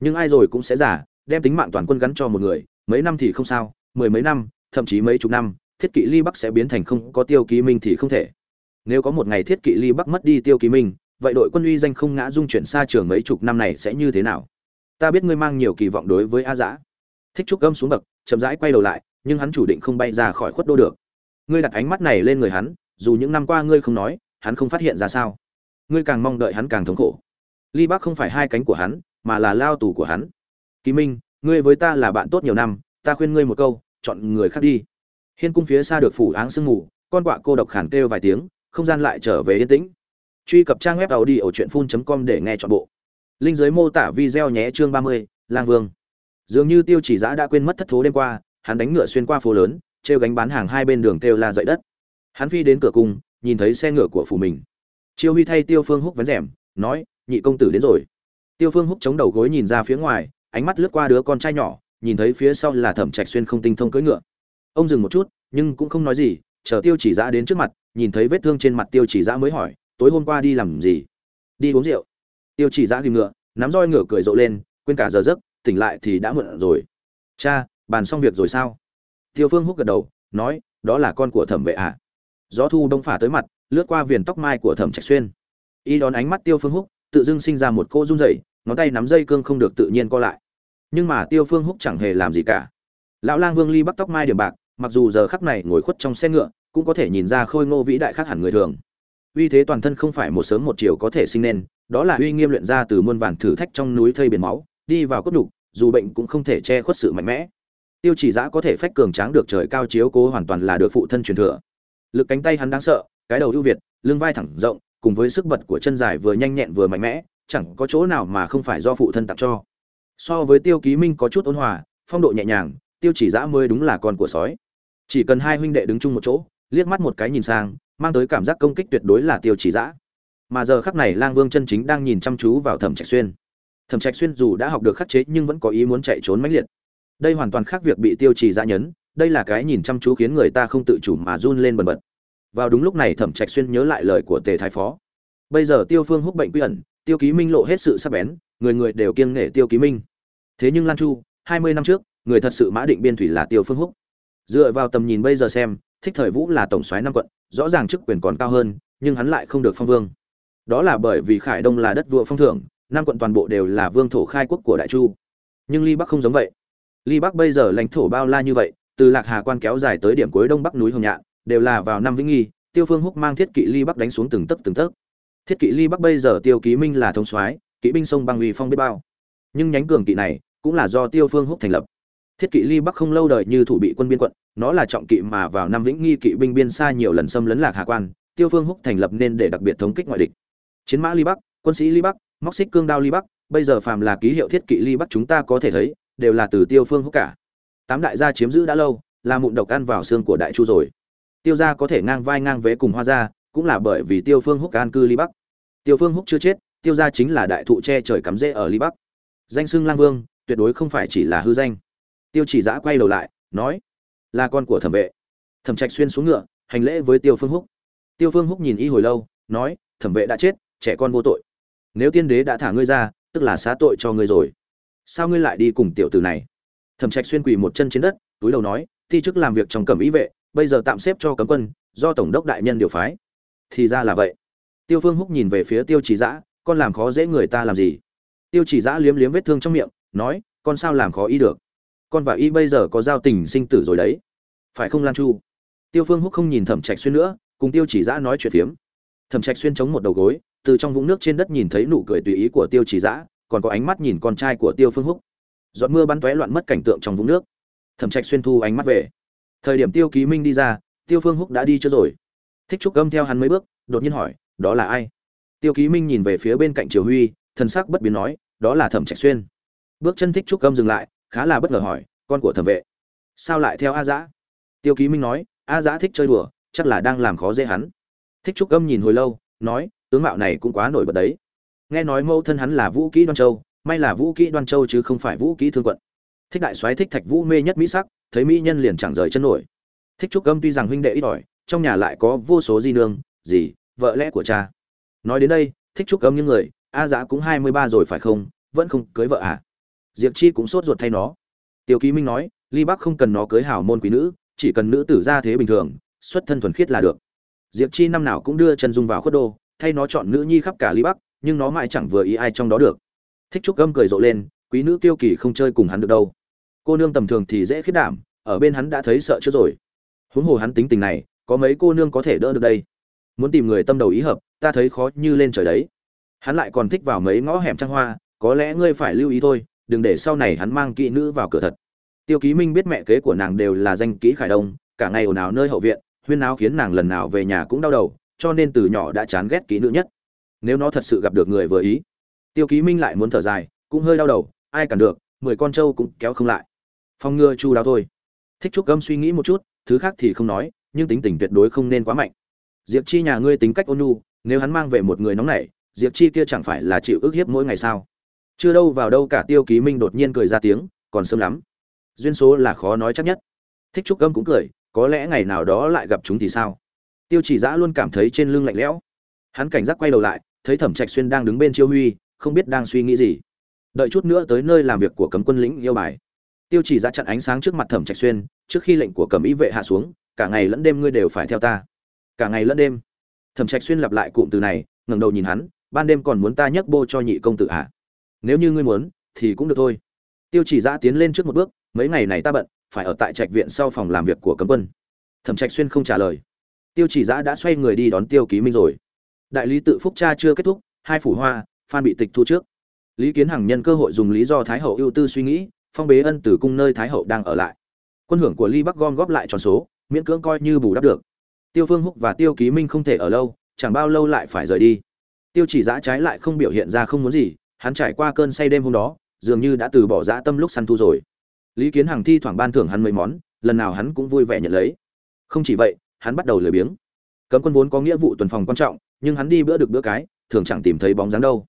Nhưng ai rồi cũng sẽ giả đem tính mạng toàn quân gắn cho một người, mấy năm thì không sao, mười mấy năm, thậm chí mấy chục năm, thiết kỵ ly bắc sẽ biến thành không, có tiêu ký minh thì không thể nếu có một ngày thiết kỵ ly bắc mất đi tiêu ký minh, vậy đội quân uy danh không ngã dung chuyển xa trường mấy chục năm này sẽ như thế nào? Ta biết ngươi mang nhiều kỳ vọng đối với a dã thích trúc gâm xuống bậc, chậm rãi quay đầu lại, nhưng hắn chủ định không bay ra khỏi khuất đô được. Ngươi đặt ánh mắt này lên người hắn, dù những năm qua ngươi không nói, hắn không phát hiện ra sao. Ngươi càng mong đợi hắn càng thống khổ. Ly bắc không phải hai cánh của hắn, mà là lao tù của hắn. Kỳ minh, ngươi với ta là bạn tốt nhiều năm, ta khuyên ngươi một câu, chọn người khác đi. Hiên cung phía xa được phủ áng sương mù, con quạ cô độc khản kêu vài tiếng không gian lại trở về yên tĩnh. Truy cập trang web tàu đi ở truyện phun com để nghe chọn bộ. Linh giới mô tả video nhé, chương ba mươi, lang vương. Dường như tiêu chỉ giã đã quên mất thất thố đêm qua, hắn đánh ngựa xuyên qua phố lớn, treo gánh bán hàng hai bên đường kêu la dậy đất. Hắn phi đến cửa cung, nhìn thấy xe ngựa của phủ mình. Chiêu huy thay tiêu phương húc vén rèm, nói, nhị công tử đến rồi. Tiêu phương húc chống đầu gối nhìn ra phía ngoài, ánh mắt lướt qua đứa con trai nhỏ, nhìn thấy phía sau là thẩm trạch xuyên không tinh thông cưỡi ngựa. Ông dừng một chút, nhưng cũng không nói gì, chờ tiêu chỉ giã đến trước mặt nhìn thấy vết thương trên mặt tiêu chỉ giã mới hỏi, tối hôm qua đi làm gì? Đi uống rượu. Tiêu chỉ giã ghìm ngựa, nắm roi ngựa cười rộ lên, quên cả giờ giấc, tỉnh lại thì đã muộn rồi. Cha, bàn xong việc rồi sao? Tiêu phương húc gật đầu, nói, đó là con của thẩm vệ ạ. À. gió thu đông phả tới mặt, lướt qua viền tóc mai của thẩm trạch xuyên. Y đón ánh mắt tiêu phương húc, tự dưng sinh ra một cô run rẩy, ngón tay nắm dây cương không được tự nhiên co lại. Nhưng mà tiêu phương húc chẳng hề làm gì cả. Lão lang vương ly bắt tóc mai điểm bạc, mặc dù giờ khắc này ngồi khuất trong xe ngựa cũng có thể nhìn ra khôi ngô vĩ đại khác hẳn người thường. Uy thế toàn thân không phải một sớm một chiều có thể sinh nên, đó là uy nghiêm luyện ra từ muôn vàn thử thách trong núi thây biển máu, đi vào cốt đục dù bệnh cũng không thể che khuất sự mạnh mẽ. Tiêu chỉ giã có thể phách cường tráng được trời cao chiếu cố hoàn toàn là được phụ thân truyền thừa. Lực cánh tay hắn đáng sợ, cái đầu ưu việt, lưng vai thẳng rộng, cùng với sức bật của chân dài vừa nhanh nhẹn vừa mạnh mẽ, chẳng có chỗ nào mà không phải do phụ thân tặng cho. So với tiêu ký minh có chút ôn hòa, phong độ nhẹ nhàng, tiêu chỉ giã mới đúng là con của sói. Chỉ cần hai huynh đệ đứng chung một chỗ liếc mắt một cái nhìn sang, mang tới cảm giác công kích tuyệt đối là tiêu chỉ giã mà giờ khắc này lang vương chân chính đang nhìn chăm chú vào thẩm trạch xuyên. Thẩm trạch xuyên dù đã học được khắc chế nhưng vẫn có ý muốn chạy trốn mãnh liệt. Đây hoàn toàn khác việc bị tiêu chỉ dã nhấn, đây là cái nhìn chăm chú khiến người ta không tự chủ mà run lên bần bật. Vào đúng lúc này thẩm trạch xuyên nhớ lại lời của tề thái phó. Bây giờ tiêu phương húc bệnh quy ẩn, tiêu ký minh lộ hết sự sắc bén, người người đều kiêng nể tiêu ký minh. Thế nhưng lan chu, hai mươi năm trước, người thật sự mã định biên thủy là tiêu phương húc. Dựa vào tầm nhìn bây giờ xem thích thời vũ là tổng soái năm quận, rõ ràng chức quyền còn cao hơn, nhưng hắn lại không được phong vương. Đó là bởi vì khải đông là đất vua phong thưởng, năm quận toàn bộ đều là vương thổ khai quốc của đại chu. Nhưng ly bắc không giống vậy. Ly bắc bây giờ lãnh thổ bao la như vậy, từ lạc hà quan kéo dài tới điểm cuối đông bắc núi hồng nhạn, đều là vào năm vĩnh nghi, tiêu phương húc mang thiết kỵ ly bắc đánh xuống từng tấc từng tấc. Thiết kỵ ly bắc bây giờ tiêu ký minh là thống soái, kỵ binh sông băng uy phong biết bao. Nhưng nhánh cường kỵ này cũng là do tiêu phương húc thành lập thiết kỵ ly bắc không lâu đời như thủ bị quân biên quận, nó là trọng kỵ mà vào năm vĩnh nghi kỵ binh biên xa nhiều lần xâm lấn lạc hà quan, tiêu phương húc thành lập nên để đặc biệt thống kích ngoại địch. Chiến mã ly bắc, quân sĩ ly bắc, móc xích cương đao ly bắc, bây giờ phàm là ký hiệu thiết kỵ ly bắc chúng ta có thể thấy, đều là từ tiêu phương húc cả. Tám đại gia chiếm giữ đã lâu, là mụn độc ăn vào xương của đại chu rồi. Tiêu gia có thể ngang vai ngang vế cùng hoa gia, cũng là bởi vì tiêu phương húc an cư ly bắc. Tiêu phương húc chưa chết, tiêu gia chính là đại thụ che trời cắm rễ ở ly bắc. Danh xưng lang vương, tuyệt đối không phải chỉ là hư danh tiêu chỉ giã quay đầu lại, nói, là con của thẩm vệ. Thẩm trạch xuyên xuống ngựa, hành lễ với tiêu phương húc. Tiêu phương húc nhìn y hồi lâu, nói, thẩm vệ đã chết, trẻ con vô tội. Nếu tiên đế đã thả ngươi ra, tức là xá tội cho ngươi rồi. Sao ngươi lại đi cùng tiểu tử này? Thẩm trạch xuyên quỳ một chân trên đất, túi đầu nói thi chức làm việc trong cẩm ý vệ, bây giờ tạm xếp cho cấm quân, do tổng đốc đại nhân điều phái. Thì ra là vậy. Tiêu phương húc nhìn về phía tiêu chỉ giã, con làm khó dễ người ta làm gì? Tiêu chỉ giã liếm liếm vết thương trong miệng, nói, con sao làm khó y được? Con và y bây giờ có giao tình sinh tử rồi đấy. Phải không lan chu? Tiêu phương húc không nhìn thẩm trạch xuyên nữa, cùng tiêu chỉ giã nói chuyện phiếm. Thẩm trạch xuyên chống một đầu gối, từ trong vũng nước trên đất nhìn thấy nụ cười tùy ý của tiêu chỉ giã còn có ánh mắt nhìn con trai của tiêu phương húc. Giọt mưa bắn tóe loạn mất cảnh tượng trong vũng nước. Thẩm trạch xuyên thu ánh mắt về. Thời điểm tiêu ký minh đi ra, tiêu phương húc đã đi chưa rồi? Thích trúc gâm theo hắn mấy bước, đột nhiên hỏi, đó là ai? Tiêu ký minh nhìn về phía bên cạnh triều huy thân sắc bất biến nói, đó là thẩm trạch xuyên. Bước chân thích trúc gâm dừng lại khá là bất ngờ hỏi, con của thẩm vệ, sao lại theo a dã tiêu ký minh nói, a dã thích chơi đùa, chắc là đang làm khó dễ hắn. Thích trúc âm nhìn hồi lâu, nói, tướng mạo này cũng quá nổi bật đấy. Nghe nói mẫu thân hắn là vũ kỹ đoan châu, may là vũ kỹ đoan châu chứ không phải vũ kỹ thương quận. Thích đại soái thích thạch vũ mê nhất mỹ sắc, thấy mỹ nhân liền chẳng rời chân nổi. Thích trúc âm tuy rằng huynh đệ ít ỏi, trong nhà lại có vô số di nương gì vợ lẽ của cha. Nói đến đây, thích trúc âm những người, a dã cũng hai mươi ba rồi phải không? Vẫn không cưới vợ à? Diệp chi cũng sốt ruột thay nó. Tiêu ký minh nói, ly bắc không cần nó cưới hảo môn quý nữ, chỉ cần nữ tử ra thế bình thường, xuất thân thuần khiết là được. Diệp chi năm nào cũng đưa chân dung vào khuất đô, thay nó chọn nữ nhi khắp cả ly bắc, nhưng nó mãi chẳng vừa ý ai trong đó được. Thích trúc gâm cười rộ lên, quý nữ tiêu kỳ không chơi cùng hắn được đâu. Cô nương tầm thường thì dễ khiết đảm, ở bên hắn đã thấy sợ chưa rồi. Huống hồ hắn tính tình này, có mấy cô nương có thể đỡ được đây? Muốn tìm người tâm đầu ý hợp, ta thấy khó như lên trời đấy. Hắn lại còn thích vào mấy ngõ hẻm trăng hoa, có lẽ ngươi phải lưu ý thôi đừng để sau này hắn mang kỹ nữ vào cửa thật. Tiêu ký minh biết mẹ kế của nàng đều là danh kỹ khải đông, cả ngày ồn ào nơi hậu viện, huyên náo khiến nàng lần nào về nhà cũng đau đầu, cho nên từ nhỏ đã chán ghét kỹ nữ nhất. Nếu nó thật sự gặp được người vừa ý, tiêu ký minh lại muốn thở dài, cũng hơi đau đầu, ai cản được, mười con trâu cũng kéo không lại. Phong ngừa chu đáo thôi. Thích trúc gâm suy nghĩ một chút, thứ khác thì không nói, nhưng tính tình tuyệt đối không nên quá mạnh. Diệp chi nhà ngươi tính cách ôn nhu, nếu hắn mang về một người nóng nảy, diệp chi kia chẳng phải là chịu ức hiếp mỗi ngày sao? Chưa đâu vào đâu cả tiêu ký minh đột nhiên cười ra tiếng, còn sớm lắm. Duyên số là khó nói chắc nhất. Thích trúc âm cũng cười, có lẽ ngày nào đó lại gặp chúng thì sao? Tiêu chỉ giã luôn cảm thấy trên lưng lạnh lẽo. Hắn cảnh giác quay đầu lại, thấy thẩm trạch xuyên đang đứng bên chiêu huy, không biết đang suy nghĩ gì. Đợi chút nữa tới nơi làm việc của cấm quân lĩnh yêu bài. Tiêu chỉ giã chặn ánh sáng trước mặt thẩm trạch xuyên, trước khi lệnh của cẩm ý vệ hạ xuống, cả ngày lẫn đêm ngươi đều phải theo ta. Cả ngày lẫn đêm? Thẩm trạch xuyên lặp lại cụm từ này, ngẩng đầu nhìn hắn, ban đêm còn muốn ta nhấc bô cho nhị công tử ạ à? Nếu như ngươi muốn, thì cũng được thôi. Tiêu chỉ giã tiến lên trước một bước, mấy ngày này ta bận, phải ở tại trạch viện sau phòng làm việc của cấm quân. Thẩm trạch xuyên không trả lời. Tiêu chỉ giã đã xoay người đi đón tiêu ký minh rồi. Đại lý tự phúc cha chưa kết thúc, hai phủ hoa, phan bị tịch thu trước. Lý kiến hằng nhân cơ hội dùng lý do thái hậu ưu tư suy nghĩ, phong bế ân từ cung nơi thái hậu đang ở lại. Quân hưởng của ly bắc gom góp lại tròn số, miễn cưỡng coi như bù đắp được. Tiêu phương húc và tiêu ký minh không thể ở lâu, chẳng bao lâu lại phải rời đi. Tiêu chỉ giã trái lại không biểu hiện ra không muốn gì hắn trải qua cơn say đêm hôm đó, dường như đã từ bỏ dã tâm lúc săn thu rồi. Lý kiến hằng thi thoảng ban thưởng hắn mấy món, lần nào hắn cũng vui vẻ nhận lấy. Không chỉ vậy, hắn bắt đầu lười biếng. Cấm quân vốn có nghĩa vụ tuần phòng quan trọng, nhưng hắn đi bữa được bữa cái, thường chẳng tìm thấy bóng dáng đâu.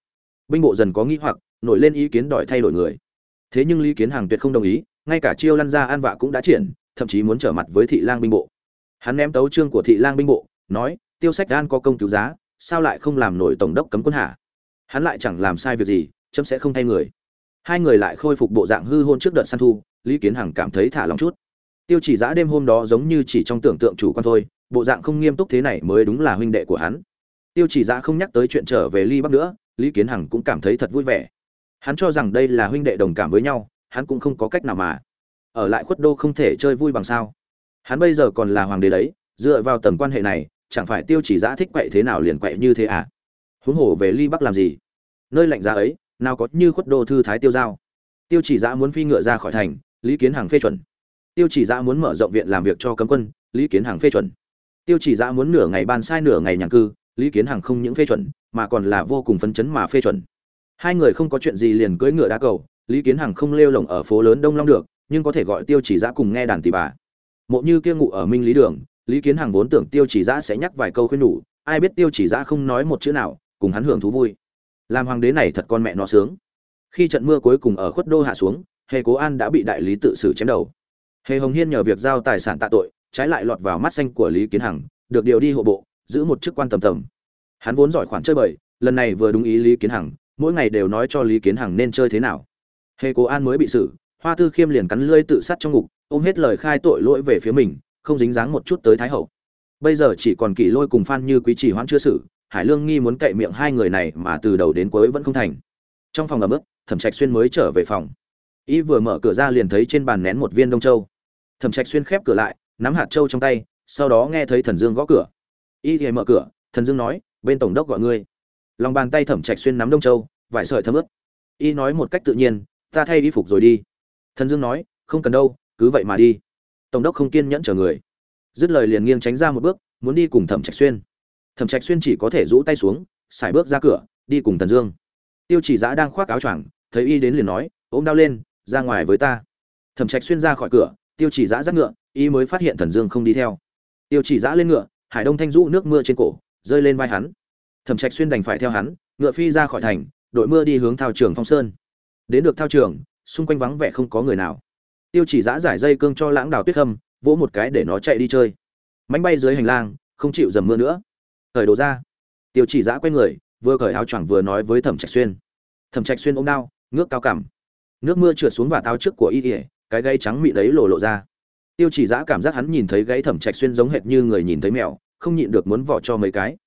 Binh bộ dần có nghĩ hoặc, nổi lên ý kiến đòi thay đổi người. Thế nhưng lý kiến hằng tuyệt không đồng ý, ngay cả chiêu lăn ra an vạ cũng đã triển, thậm chí muốn trở mặt với thị lang binh bộ. Hắn ném tấu trương của thị lang binh bộ, nói, tiêu sách an có công cứu giá, sao lại không làm nổi tổng đốc cấm quân hạ hắn lại chẳng làm sai việc gì, chấm sẽ không thay người. Hai người lại khôi phục bộ dạng hư hôn trước đợt săn thu, lý kiến hằng cảm thấy thả lòng chút. Tiêu chỉ giã đêm hôm đó giống như chỉ trong tưởng tượng chủ quan thôi, bộ dạng không nghiêm túc thế này mới đúng là huynh đệ của hắn. Tiêu chỉ giã không nhắc tới chuyện trở về ly bắc nữa, lý kiến hằng cũng cảm thấy thật vui vẻ. Hắn cho rằng đây là huynh đệ đồng cảm với nhau, hắn cũng không có cách nào mà ở lại khuất đô không thể chơi vui bằng sao. Hắn bây giờ còn là hoàng đế đấy, dựa vào tầm quan hệ này, chẳng phải tiêu chỉ giã thích quậy thế nào liền quậy như thế à? Huống hồ về ly bắc làm gì? Nơi lạnh giá ấy, nào có như khuất đô thư thái tiêu giao. Tiêu chỉ giã muốn phi ngựa ra khỏi thành, lý kiến hàng phê chuẩn. Tiêu chỉ giã muốn mở rộng viện làm việc cho cấm quân, lý kiến hàng phê chuẩn. Tiêu chỉ giã muốn nửa ngày ban sai nửa ngày nhàn cư, lý kiến hàng không những phê chuẩn, mà còn là vô cùng phấn chấn mà phê chuẩn. Hai người không có chuyện gì liền cưỡi ngựa đá cầu, lý kiến hàng không lêu lồng ở phố lớn đông long được, nhưng có thể gọi tiêu chỉ giã cùng nghe đàn tỷ bà. Mộ như kia ngụ ở minh lý đường, lý kiến hàng vốn tưởng tiêu chỉ giã sẽ nhắc vài câu khuyên nhủ, ai biết tiêu chỉ giã không nói một chữ nào cùng hắn hưởng thú vui. Làm hoàng đế này thật con mẹ nó sướng. Khi trận mưa cuối cùng ở khuất đô hạ xuống, hề cố an đã bị đại lý tự xử chém đầu. Hề hồng hiên nhờ việc giao tài sản tạ tội, trái lại lọt vào mắt xanh của lý kiến hằng, được điều đi hộ bộ, giữ một chức quan tầm tầm. Hắn vốn giỏi khoản chơi bời, lần này vừa đúng ý lý kiến hằng, mỗi ngày đều nói cho lý kiến hằng nên chơi thế nào. Hề cố an mới bị xử, hoa tư khiêm liền cắn lưỡi tự sát trong ngục, ôm hết lời khai tội lỗi về phía mình, không dính dáng một chút tới thái hậu. Bây giờ chỉ còn kỷ lôi cùng phan như quý chỉ hoãn chưa xử hải lương nghi muốn cậy miệng hai người này mà từ đầu đến cuối vẫn không thành. Trong phòng ẩm ướt, thẩm trạch xuyên mới trở về phòng. Y vừa mở cửa ra liền thấy trên bàn nén một viên đông châu. Thẩm trạch xuyên khép cửa lại, nắm hạt châu trong tay, sau đó nghe thấy thần dương gõ cửa. Y thì mở cửa, thần dương nói, bên tổng đốc gọi ngươi. Lòng bàn tay thẩm trạch xuyên nắm đông châu vải sợi thấm ướt. Y nói một cách tự nhiên, ta thay y phục rồi đi. Thần dương nói, không cần đâu, cứ vậy mà đi. Tổng đốc không kiên nhẫn chờ người. Dứt lời liền nghiêng tránh ra một bước, muốn đi cùng thẩm trạch xuyên thẩm trạch xuyên chỉ có thể rũ tay xuống xài bước ra cửa, đi cùng thần dương. Tiêu chỉ giã đang khoác áo choàng, thấy y đến liền nói, ôm đau lên, ra ngoài với ta. Thẩm trạch xuyên ra khỏi cửa, tiêu chỉ giã dắt ngựa, y mới phát hiện thần dương không đi theo. Tiêu chỉ giã lên ngựa, hải đông thanh rũ nước mưa trên cổ, rơi lên vai hắn. Thẩm trạch xuyên đành phải theo hắn, ngựa phi ra khỏi thành, đội mưa đi hướng thao trường phong sơn. Đến được thao trường, xung quanh vắng vẻ không có người nào. Tiêu chỉ giã giải dây cương cho lãng đào tuyết hâm, vỗ một cái để nó chạy đi chơi. Mánh bay dưới hành lang, không chịu dầm mưa nữa cởi đồ ra. Tiêu chỉ giã quay người vừa cởi áo choàng vừa nói với thẩm trạch xuyên. Thẩm trạch xuyên ôm đau, ngước cao cằm. Nước mưa trượt xuống và tao trước của y ỉa cái gáy trắng mị đấy lộ lộ ra. Tiêu chỉ giã cảm giác hắn nhìn thấy gáy thẩm trạch xuyên giống hệt như người nhìn thấy mèo không nhịn được muốn vỏ cho mấy cái.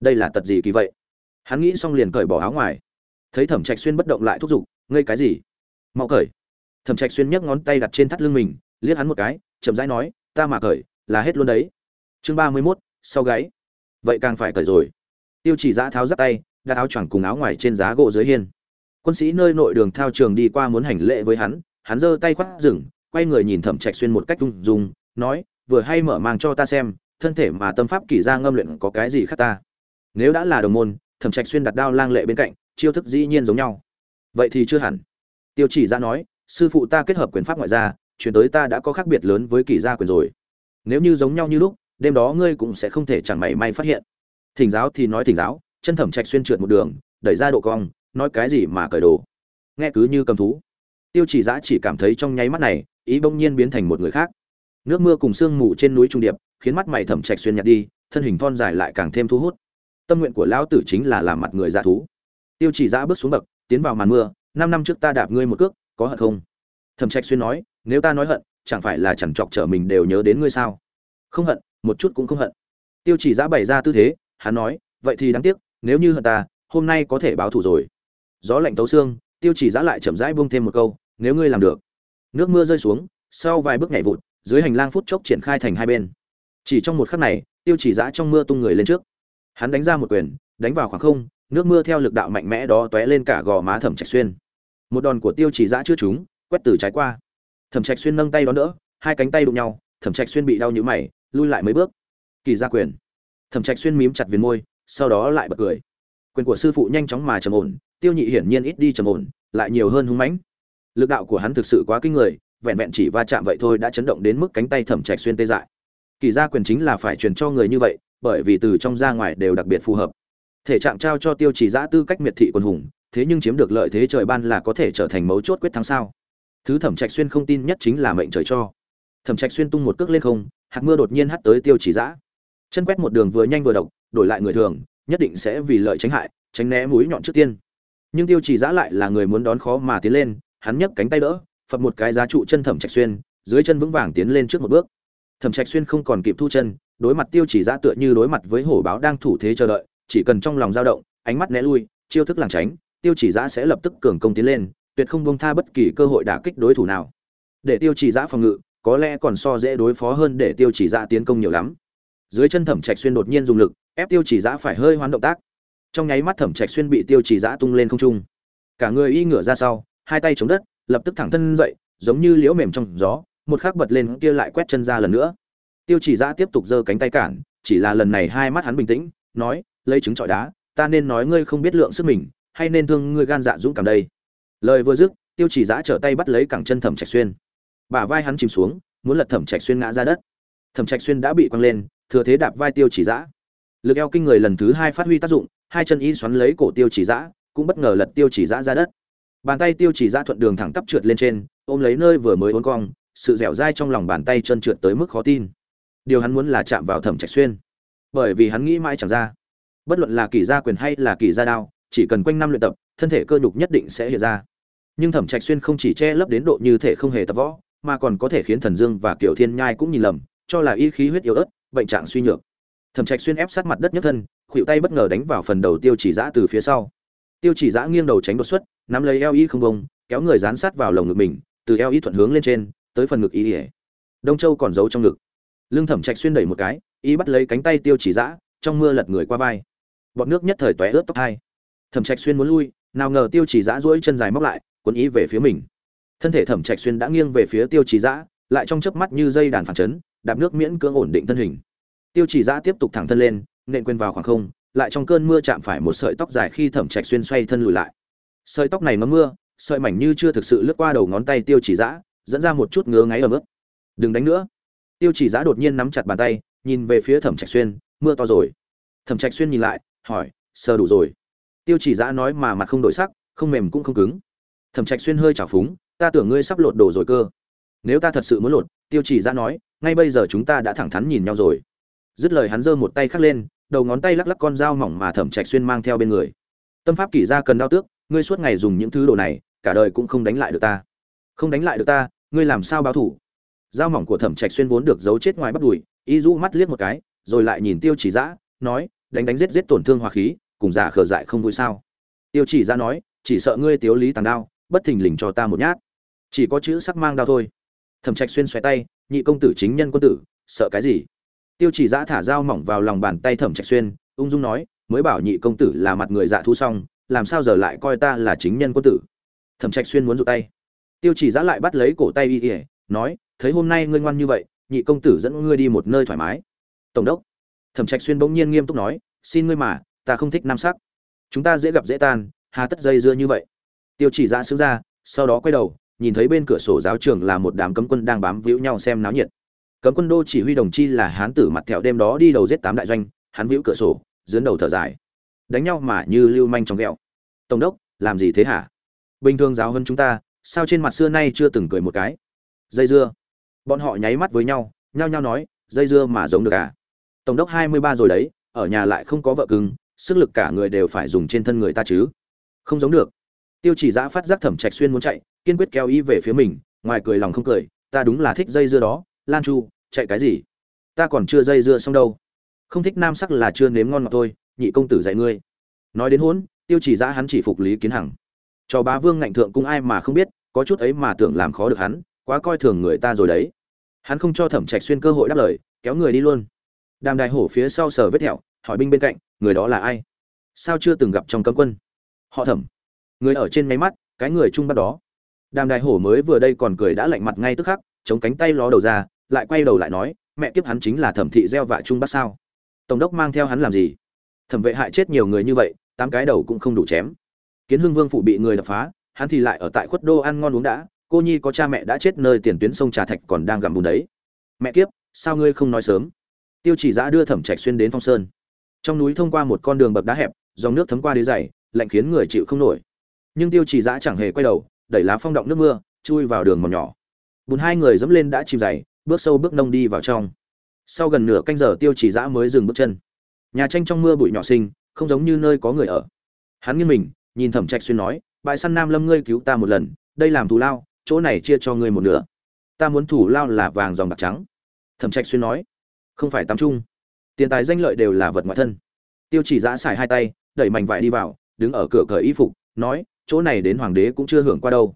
Đây là tật gì kỳ vậy? Hắn nghĩ xong liền cởi bỏ áo ngoài. Thấy thẩm trạch xuyên bất động lại thúc giục ngây cái gì? Mau cởi. Thẩm trạch xuyên nhấc ngón tay đặt trên thắt lưng mình liếc hắn một cái chậm rãi nói ta mà cởi là hết luôn đấy. Chương ba mươi mốt sau gáy vậy càng phải cởi rồi. Tiêu chỉ giã tháo giáp tay, đặt áo choàng cùng áo ngoài trên giá gỗ dưới hiên. Quân sĩ nơi nội đường thao trường đi qua muốn hành lễ với hắn hắn giơ tay khoác rừng, quay người nhìn thẩm trạch xuyên một cách rung rung nói, vừa hay mở mang cho ta xem, thân thể mà tâm pháp kỳ ra ngâm luyện có cái gì khác ta? Nếu đã là đồng môn, thẩm trạch xuyên đặt đao lang lệ bên cạnh, chiêu thức dĩ nhiên giống nhau. Vậy thì chưa hẳn. Tiêu chỉ ra nói, sư phụ ta kết hợp quyền pháp ngoại gia, chuyển tới ta đã có khác biệt lớn với kỳ gia quyền rồi. Nếu như giống nhau như lúc đêm đó ngươi cũng sẽ không thể chẳng mảy may phát hiện. Thỉnh giáo thì nói thỉnh giáo, chân thẩm trạch xuyên trượt một đường, đẩy ra độ cong, nói cái gì mà cởi đồ. Nghe cứ như cầm thú. Tiêu chỉ giã chỉ cảm thấy trong nháy mắt này, ý bỗng nhiên biến thành một người khác. Nước mưa cùng sương mù trên núi trung điệp, khiến mắt mày thẩm trạch xuyên nhạt đi, thân hình thon dài lại càng thêm thu hút. Tâm nguyện của lão tử chính là làm mặt người dạ thú. Tiêu chỉ giã bước xuống bậc, tiến vào màn mưa, năm năm trước ta đạp ngươi một cước, có hận không? Thẩm trạch xuyên nói, nếu ta nói hận, chẳng phải là chẳng chọc trở mình đều nhớ đến ngươi sao? Không hận một chút cũng không hận. Tiêu chỉ giã bày ra tư thế, hắn nói, vậy thì đáng tiếc, nếu như hận ta, hôm nay có thể báo thù rồi. Gió lạnh tấu xương, tiêu chỉ giã lại chậm rãi buông thêm một câu, nếu ngươi làm được. Nước mưa rơi xuống, sau vài bước nhảy vụt, dưới hành lang phút chốc triển khai thành hai bên. Chỉ trong một khắc này, tiêu chỉ giã trong mưa tung người lên trước. Hắn đánh ra một quyền, đánh vào khoảng không, nước mưa theo lực đạo mạnh mẽ đó tóe lên cả gò má thẩm trạch xuyên. Một đòn của tiêu chỉ giã chưa trúng, quét từ trái qua. Thẩm trạch xuyên nâng tay đón đỡ, hai cánh tay đụng nhau, thẩm trạch xuyên bị đau nhũ mày lui lại mấy bước. Kỳ ra quyền. Thẩm trạch xuyên mím chặt viền môi, sau đó lại bật cười. Quyền của sư phụ nhanh chóng mà trầm ổn, tiêu nhị hiển nhiên ít đi trầm ổn, lại nhiều hơn hung mãnh. Lực đạo của hắn thực sự quá kinh người, vẹn vẹn chỉ va chạm vậy thôi đã chấn động đến mức cánh tay thẩm trạch xuyên tê dại. Kỳ gia quyền chính là phải truyền cho người như vậy, bởi vì từ trong ra ngoài đều đặc biệt phù hợp. Thể trạng trao cho tiêu chỉ giã tư cách miệt thị quân hùng, thế nhưng chiếm được lợi thế trời ban là có thể trở thành mấu chốt quyết thắng sao? Thứ thẩm trạch xuyên không tin nhất chính là mệnh trời cho. Thẩm trạch xuyên tung một cước lên không hạt mưa đột nhiên hắt tới tiêu chỉ giã. Chân quét một đường vừa nhanh vừa độc, đổi lại người thường, nhất định sẽ vì lợi tránh hại, tránh né mũi nhọn trước tiên. Nhưng tiêu chỉ giã lại là người muốn đón khó mà tiến lên, hắn nhấc cánh tay đỡ, phập một cái giá trụ chân thẩm trạch xuyên, dưới chân vững vàng tiến lên trước một bước. Thẩm trạch xuyên không còn kịp thu chân, đối mặt tiêu chỉ giã tựa như đối mặt với hổ báo đang thủ thế chờ đợi, chỉ cần trong lòng dao động, ánh mắt né lui, chiêu thức làng tránh, tiêu chỉ giã sẽ lập tức cường công tiến lên, tuyệt không bông tha bất kỳ cơ hội đả kích đối thủ nào. Để tiêu chỉ giã phòng ngự có lẽ còn so dễ đối phó hơn để tiêu chỉ dạ tiến công nhiều lắm. Dưới chân thẩm trạch xuyên đột nhiên dùng lực, ép tiêu chỉ dạ phải hơi hoán động tác. Trong nháy mắt thẩm trạch xuyên bị tiêu chỉ dạ tung lên không trung. Cả người y ngửa ra sau, hai tay chống đất, lập tức thẳng thân dậy, giống như liễu mềm trong gió, một khắc bật lên kia lại quét chân ra lần nữa. Tiêu chỉ dạ tiếp tục giơ cánh tay cản, chỉ là lần này hai mắt hắn bình tĩnh, nói, lấy trứng trọi đá, ta nên nói ngươi không biết lượng sức mình, hay nên thương ngươi gan dạ dũng cảm đây. Lời vừa dứt, tiêu chỉ giã trở tay bắt lấy cẳng chân thẩm trạch xuyên bả vai hắn chìm xuống, muốn lật thẩm trạch xuyên ngã ra đất. Thẩm trạch xuyên đã bị quăng lên, thừa thế đạp vai tiêu chỉ giã lực eo kinh người lần thứ hai phát huy tác dụng, hai chân y xoắn lấy cổ tiêu chỉ giã cũng bất ngờ lật tiêu chỉ giã ra đất. Bàn tay tiêu chỉ giã thuận đường thẳng tắp trượt lên trên, ôm lấy nơi vừa mới uốn cong, sự dẻo dai trong lòng bàn tay chân trượt tới mức khó tin. Điều hắn muốn là chạm vào thẩm trạch xuyên. Bởi vì hắn nghĩ mãi chẳng ra. Bất luận là kỳ gia quyền hay là kỳ gia đao, chỉ cần quanh năm luyện tập, thân thể cơ nhục nhất định sẽ hiện ra. Nhưng thẩm trạch xuyên không chỉ che lấp đến độ như thể không hề tập võ mà còn có thể khiến thần dương và kiểu thiên nhai cũng nhìn lầm, cho là y khí huyết yếu ớt, bệnh trạng suy nhược. Thẩm trạch xuyên ép sát mặt đất nhất thân, khuỷu tay bất ngờ đánh vào phần đầu tiêu chỉ giã từ phía sau. Tiêu chỉ giã nghiêng đầu tránh đột xuất, nắm lấy eo y không bông, kéo người dán sát vào lồng ngực mình, từ eo y thuận hướng lên trên, tới phần ngực y ỉa đông châu còn giấu trong ngực. Lưng thẩm trạch xuyên đẩy một cái, y bắt lấy cánh tay tiêu chỉ giã trong mưa lật người qua vai. Bọt nước nhất thời tóe ướt tóc hai. Thẩm trạch xuyên muốn lui, nào ngờ tiêu chỉ giã duỗi chân dài móc lại, cuốn ý về phía mình thân thể thẩm trạch xuyên đã nghiêng về phía tiêu chỉ giã, lại trong chớp mắt như dây đàn phản chấn, đạp nước miễn cưỡng ổn định thân hình. Tiêu chỉ giã tiếp tục thẳng thân lên, nện quên vào khoảng không, lại trong cơn mưa chạm phải một sợi tóc dài khi thẩm trạch xuyên xoay thân lùi lại. Sợi tóc này mắm mưa, sợi mảnh như chưa thực sự lướt qua đầu ngón tay tiêu chỉ giã, dẫn ra một chút ngứa ngáy ở mức đừng đánh nữa. Tiêu chỉ giã đột nhiên nắm chặt bàn tay, nhìn về phía thẩm trạch xuyên, mưa to rồi. Thẩm trạch xuyên nhìn lại, hỏi, sờ đủ rồi? Tiêu chỉ giã nói mà mặt không đổi sắc, không mềm cũng không cứng. Thẩm trạch xuyên hơi chảo phúng ta tưởng ngươi sắp lột đồ rồi cơ. Nếu ta thật sự muốn lột, tiêu chỉ ra nói, ngay bây giờ chúng ta đã thẳng thắn nhìn nhau rồi. Dứt lời hắn giơ một tay khắc lên, đầu ngón tay lắc lắc con dao mỏng mà thẩm trạch xuyên mang theo bên người. Tâm pháp kỷ ra cần đao tước, ngươi suốt ngày dùng những thứ đồ này, cả đời cũng không đánh lại được ta. Không đánh lại được ta, ngươi làm sao báo thủ? Dao mỏng của thẩm trạch xuyên vốn được giấu chết ngoài bắt đùi, y rũ mắt liếc một cái, rồi lại nhìn tiêu chỉ dã nói, đánh đánh giết giết tổn thương hòa khí, cùng giả khờ dại không vui sao? Tiêu chỉ ra nói, chỉ sợ ngươi tiếu lý tàng đao, bất thình lình cho ta một nhát chỉ có chữ sắc mang đao thôi. Thẩm trạch xuyên xoay tay, nhị công tử chính nhân quân tử, sợ cái gì? Tiêu chỉ giã thả dao mỏng vào lòng bàn tay thẩm trạch xuyên, ung dung nói, mới bảo nhị công tử là mặt người dạ thu xong, làm sao giờ lại coi ta là chính nhân quân tử? Thẩm trạch xuyên muốn rụt tay. Tiêu chỉ giã lại bắt lấy cổ tay y ỉa nói, thấy hôm nay ngươi ngoan như vậy, nhị công tử dẫn ngươi đi một nơi thoải mái. Tổng đốc. Thẩm trạch xuyên bỗng nhiên nghiêm túc nói, xin ngươi mà, ta không thích nam sắc. Chúng ta dễ gặp dễ tan, hà tất dây dưa như vậy. Tiêu chỉ giã xứng ra, sau đó quay đầu nhìn thấy bên cửa sổ giáo trường là một đám cấm quân đang bám víu nhau xem náo nhiệt. Cấm quân đô chỉ huy đồng chi là hán tử mặt thẹo đêm đó đi đầu giết tám đại doanh, hắn víu cửa sổ dưới đầu thở dài. Đánh nhau mà như lưu manh trong ghẹo. Tổng đốc, làm gì thế hả? Bình thường giáo hơn chúng ta, sao trên mặt xưa nay chưa từng cười một cái? Dây dưa. Bọn họ nháy mắt với nhau, nhao nhao nói, dây dưa mà giống được à? Tổng đốc hai mươi ba rồi đấy, ở nhà lại không có vợ cưng, sức lực cả người đều phải dùng trên thân người ta chứ. Không giống được tiêu chỉ giã phát giác thẩm trạch xuyên muốn chạy, kiên quyết kéo ý về phía mình, ngoài cười lòng không cười, ta đúng là thích dây dưa đó, lan chu, chạy cái gì? Ta còn chưa dây dưa xong đâu. Không thích nam sắc là chưa nếm ngon ngọt thôi, nhị công tử dạy ngươi. Nói đến hỗn, tiêu chỉ giã hắn chỉ phục lý kiến hằng. Cho bá vương ngạnh thượng cung ai mà không biết, có chút ấy mà tưởng làm khó được hắn, quá coi thường người ta rồi đấy. Hắn không cho thẩm trạch xuyên cơ hội đáp lời, kéo người đi luôn. Đàm đài hổ phía sau sờ vết thẹo, hỏi binh bên cạnh, người đó là ai? Sao chưa từng gặp trong cấm quân? Họ thẩm người ở trên máy mắt, cái người trung bắt đó. Đàm Đại hổ mới vừa đây còn cười đã lạnh mặt ngay tức khắc, chống cánh tay ló đầu ra, lại quay đầu lại nói, mẹ kiếp hắn chính là thẩm thị gieo vạ trung bắt sao? Tổng đốc mang theo hắn làm gì? Thẩm vệ hại chết nhiều người như vậy, tám cái đầu cũng không đủ chém. Kiến hưng vương phụ bị người đập phá, hắn thì lại ở tại khuất đô ăn ngon uống đã, cô nhi có cha mẹ đã chết nơi tiền tuyến sông trà thạch còn đang gặm bùn đấy. Mẹ kiếp, sao ngươi không nói sớm? Tiêu chỉ giã đưa thẩm trạch xuyên đến phong sơn. Trong núi thông qua một con đường bậc đá hẹp, dòng nước thấm qua đế dày, lạnh khiến người chịu không nổi nhưng tiêu chỉ giã chẳng hề quay đầu, đẩy lá phong động nước mưa, chui vào đường mòn nhỏ. Bùn hai người dẫm lên đã chìm dày, bước sâu bước nông đi vào trong. Sau gần nửa canh giờ tiêu chỉ giã mới dừng bước chân. Nhà tranh trong mưa bụi nhỏ sinh không giống như nơi có người ở. Hắn nghiêng mình, nhìn thẩm trạch xuyên nói bãi săn nam lâm ngươi cứu ta một lần, đây làm thù lao, chỗ này chia cho ngươi một nửa. Ta muốn thủ lao là vàng dòng bạc trắng. Thẩm trạch xuyên nói, không phải tắm trung tiền tài danh lợi đều là vật ngoại thân. Tiêu chỉ giã xài hai tay, đẩy mảnh vải đi vào, đứng ở cửa cởi y phục, nói chỗ này đến hoàng đế cũng chưa hưởng qua đâu.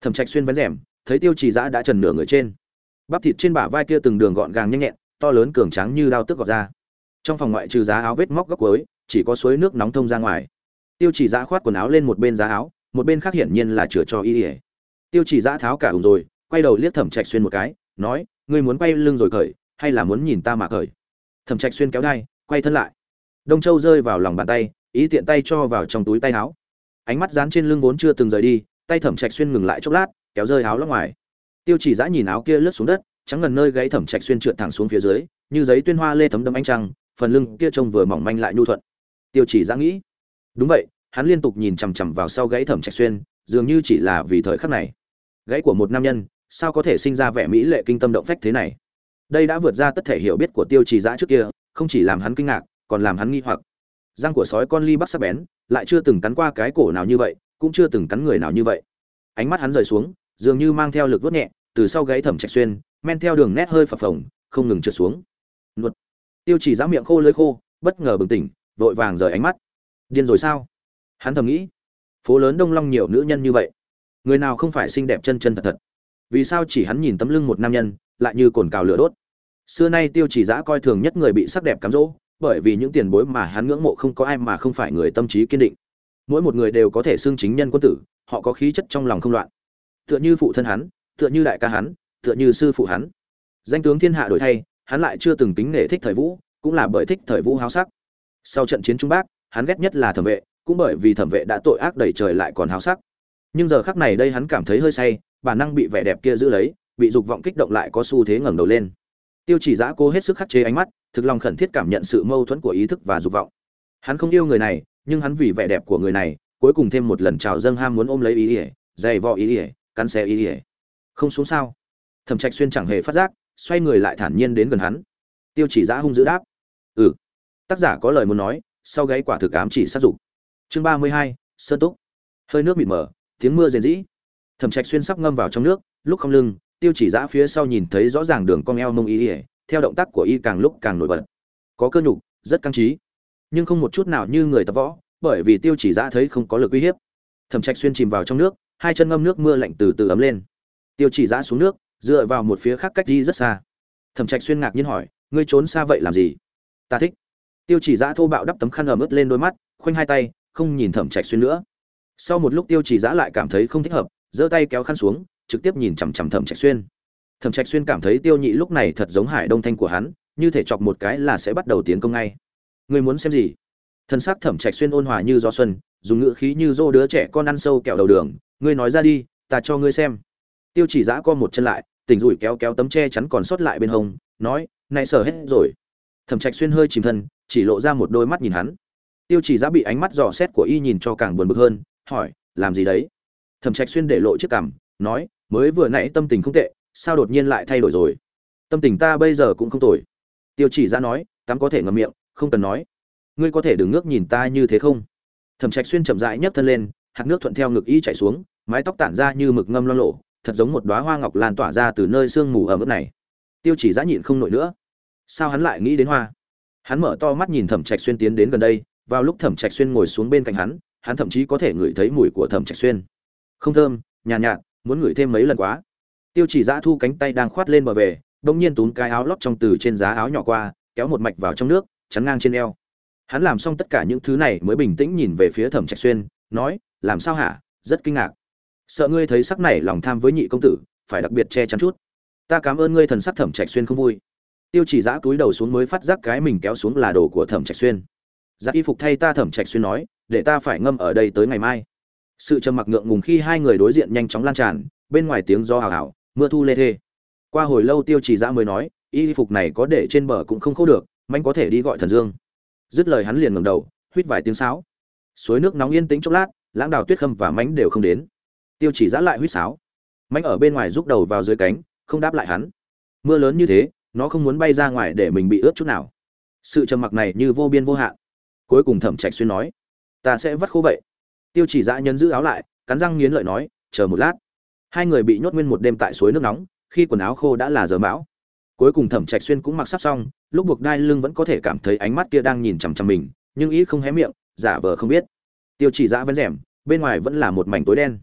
Thẩm trạch xuyên vén rèm, thấy tiêu chỉ giã đã trần nửa người trên. Bắp thịt trên bả vai kia từng đường gọn gàng nhanh nhẹn, to lớn cường tráng như đao tước gọt ra. Trong phòng ngoại trừ giá áo vết móc góc cuối, chỉ có suối nước nóng thông ra ngoài. Tiêu chỉ giã khoát quần áo lên một bên giá áo, một bên khác hiển nhiên là chừa cho y ỉa tiêu chỉ giã tháo cả ủng rồi, quay đầu liếc thẩm trạch xuyên một cái, nói, ngươi muốn quay lưng rồi cởi hay là muốn nhìn ta mà cởi thẩm trạch xuyên kéo đai, quay thân lại. Đông châu rơi vào lòng bàn tay, ý tiện tay cho vào trong túi tay áo ánh mắt dán trên lưng vốn chưa từng rời đi, tay thẩm trạch xuyên ngừng lại chốc lát, kéo rơi áo lóc ngoài. Tiêu chỉ giã nhìn áo kia lướt xuống đất, trắng ngần nơi gãy thẩm trạch xuyên trượt thẳng xuống phía dưới, như giấy tuyên hoa lê thấm đâm ánh trăng, phần lưng kia trông vừa mỏng manh lại nhu thuận. Tiêu chỉ giã nghĩ, đúng vậy, hắn liên tục nhìn chằm chằm vào sau gãy thẩm trạch xuyên, dường như chỉ là vì thời khắc này. Gãy của một nam nhân, sao có thể sinh ra vẻ mỹ lệ kinh tâm động phách thế này? Đây đã vượt ra tất thể hiểu biết của tiêu trì giã trước kia, không chỉ làm hắn kinh ngạc, còn làm hắn nghi hoặc răng của sói con ly bắc sắc bén, lại chưa từng cắn qua cái cổ nào như vậy, cũng chưa từng cắn người nào như vậy. Ánh mắt hắn rời xuống, dường như mang theo lực vớt nhẹ, từ sau gáy thẩm trạch xuyên, men theo đường nét hơi phập phồng, không ngừng trượt xuống. Nuốt tiêu chỉ giã miệng khô lưỡi khô, bất ngờ bừng tỉnh, vội vàng rời ánh mắt. Điên rồi sao? Hắn thầm nghĩ. Phố lớn đông long nhiều nữ nhân như vậy. Người nào không phải xinh đẹp chân chân thật thật? Vì sao chỉ hắn nhìn tấm lưng một nam nhân, lại như cồn cào lửa đốt? Xưa nay tiêu chỉ giã coi thường nhất người bị sắc đẹp cám dỗ bởi vì những tiền bối mà hắn ngưỡng mộ không có ai mà không phải người tâm trí kiên định. Mỗi một người đều có thể xưng chính nhân quân tử, họ có khí chất trong lòng không loạn. Tựa như phụ thân hắn, tựa như đại ca hắn, tựa như sư phụ hắn. Danh tướng thiên hạ đổi thay, hắn lại chưa từng tính nể thích thời vũ, cũng là bởi thích thời vũ háo sắc. Sau trận chiến trung bắc, hắn ghét nhất là thẩm vệ, cũng bởi vì thẩm vệ đã tội ác đầy trời lại còn háo sắc. Nhưng giờ khắc này đây hắn cảm thấy hơi say, bản năng bị vẻ đẹp kia giữ lấy, bị dục vọng kích động lại có xu thế ngẩng đầu lên tiêu chỉ giã cố hết sức khắc chế ánh mắt, thực lòng khẩn thiết cảm nhận sự mâu thuẫn của ý thức và dục vọng. Hắn không yêu người này, nhưng hắn vì vẻ đẹp của người này, cuối cùng thêm một lần trào dâng ham muốn ôm lấy ý ỉa dày vò ý ỉa cắn xe ý ỉa không xuống sao? Thẩm trạch xuyên chẳng hề phát giác, xoay người lại thản nhiên đến gần hắn. Tiêu chỉ giã hung dữ đáp. Ừ. Tác giả có lời muốn nói, sau gáy quả thực ám chỉ sát dục. Chương ba mươi hai, sơn túc. Hơi nước mịt mờ, tiếng mưa rền rĩ. Thẩm trạch xuyên sắp ngâm vào trong nước, lúc không lưng tiêu chỉ giã phía sau nhìn thấy rõ ràng đường cong eo mông y ỉa theo động tác của y càng lúc càng nổi bật. Có cơ nhục, rất căng trí. Nhưng không một chút nào như người tập võ, bởi vì tiêu chỉ giã thấy không có lực uy hiếp. Thẩm trạch xuyên chìm vào trong nước, hai chân ngâm nước mưa lạnh từ từ ấm lên. Tiêu chỉ giã xuống nước, dựa vào một phía khác cách đi rất xa. Thẩm trạch xuyên ngạc nhiên hỏi, ngươi trốn xa vậy làm gì? Ta thích. Tiêu chỉ giã thô bạo đắp tấm khăn ẩm ướt lên đôi mắt, khoanh hai tay, không nhìn thẩm trạch xuyên nữa. Sau một lúc tiêu chỉ giã lại cảm thấy không thích hợp, giơ tay kéo khăn xuống trực tiếp nhìn chằm chằm thẩm trạch xuyên. Thẩm trạch xuyên cảm thấy tiêu nhị lúc này thật giống hải đông thanh của hắn, như thể chọc một cái là sẽ bắt đầu tiến công ngay. Người muốn xem gì? Thân xác thẩm trạch xuyên ôn hòa như gió xuân, dùng ngữ khí như dô đứa trẻ con ăn sâu kẹo đầu đường, ngươi nói ra đi, ta cho ngươi xem. Tiêu chỉ giã co một chân lại, tỉnh rủi kéo kéo tấm che chắn còn sót lại bên hông, nói nay sở hết rồi. Thẩm trạch xuyên hơi chìm thân, chỉ lộ ra một đôi mắt nhìn hắn. Tiêu chỉ giã bị ánh mắt dò xét của y nhìn cho càng buồn bực hơn, hỏi, làm gì đấy? Thẩm trạch xuyên để lộ chiếc cằm, nói mới vừa nãy tâm tình không tệ sao đột nhiên lại thay đổi rồi? Tâm tình ta bây giờ cũng không tồi. Tiêu chỉ ra nói tắm có thể ngậm miệng không cần nói. Ngươi có thể đừng ngước nhìn ta như thế không? Thẩm trạch xuyên chậm rãi nhấc thân lên hạt nước thuận theo ngực y chảy xuống mái tóc tản ra như mực ngâm lo lộ thật giống một đóa hoa ngọc lan tỏa ra từ nơi sương mù ở mức này. Tiêu chỉ giã nhịn không nổi nữa. Sao hắn lại nghĩ đến hoa? Hắn mở to mắt nhìn thẩm trạch xuyên tiến đến gần đây vào lúc thẩm trạch xuyên ngồi xuống bên cạnh hắn hắn thậm chí có thể ngửi thấy mùi của thẩm trạch xuyên. Không thơm nhàn nhạt, nhạt muốn ngửi thêm mấy lần quá. Tiêu chỉ giã thu cánh tay đang khoát lên bờ về, đông nhiên túm cái áo lót trong từ trên giá áo nhỏ qua, kéo một mạch vào trong nước, chắn ngang trên eo. Hắn làm xong tất cả những thứ này mới bình tĩnh nhìn về phía thẩm trạch xuyên, nói, làm sao hả? Rất kinh ngạc. Sợ ngươi thấy sắc này lòng tham với nhị công tử, phải đặc biệt che chắn chút. Ta cảm ơn ngươi thần sắc thẩm trạch xuyên không vui. Tiêu chỉ giã túi đầu xuống mới phát giác cái mình kéo xuống là đồ của thẩm trạch xuyên. Giã y phục thay ta, thẩm trạch xuyên nói, để ta phải ngâm ở đây tới ngày mai sự trầm mặc ngượng ngùng khi hai người đối diện nhanh chóng lan tràn, bên ngoài tiếng do hào hào, mưa thu lê thê. Qua hồi lâu tiêu chỉ dã mới nói, y phục này có để trên bờ cũng không khô được, manh có thể đi gọi thần dương. Dứt lời hắn liền ngẩng đầu, huýt vài tiếng sáo. Suối nước nóng yên tĩnh chốc lát, lãng đào tuyết khâm và mánh đều không đến. Tiêu chỉ giã lại huýt sáo. Mánh ở bên ngoài rút đầu vào dưới cánh, không đáp lại hắn. Mưa lớn như thế, nó không muốn bay ra ngoài để mình bị ướt chút nào. Sự trầm mặc này như vô biên vô hạn. Cuối cùng thẩm trạch xuyên nói, ta sẽ vắt khô vậy tiêu chỉ dã nhân giữ áo lại, cắn răng nghiến lợi nói, chờ một lát. Hai người bị nhốt nguyên một đêm tại suối nước nóng, khi quần áo khô đã là giờ mão. Cuối cùng thẩm trạch xuyên cũng mặc sắp xong, lúc buộc đai lưng vẫn có thể cảm thấy ánh mắt kia đang nhìn chằm chằm mình, nhưng ý không hé miệng, giả vờ không biết. Tiêu chỉ dã vẫn rèm, bên ngoài vẫn là một mảnh tối đen.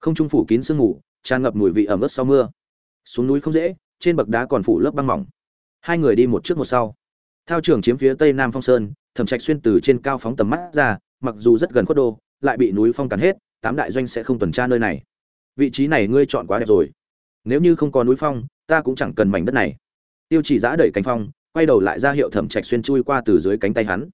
Không trung phủ kín sương mù, tràn ngập mùi vị ẩm ướt sau mưa. Xuống núi không dễ, trên bậc đá còn phủ lớp băng mỏng. Hai người đi một trước một sau. Thao trường chiếm phía tây nam phong sơn, thẩm trạch xuyên từ trên cao phóng tầm mắt ra, mặc dù rất gần khuất đô lại bị núi phong cắn hết, tám đại doanh sẽ không tuần tra nơi này. Vị trí này ngươi chọn quá đẹp rồi. Nếu như không có núi phong, ta cũng chẳng cần mảnh đất này. Tiêu chỉ giã đẩy cánh phong, quay đầu lại ra hiệu thẩm trạch xuyên chui qua từ dưới cánh tay hắn.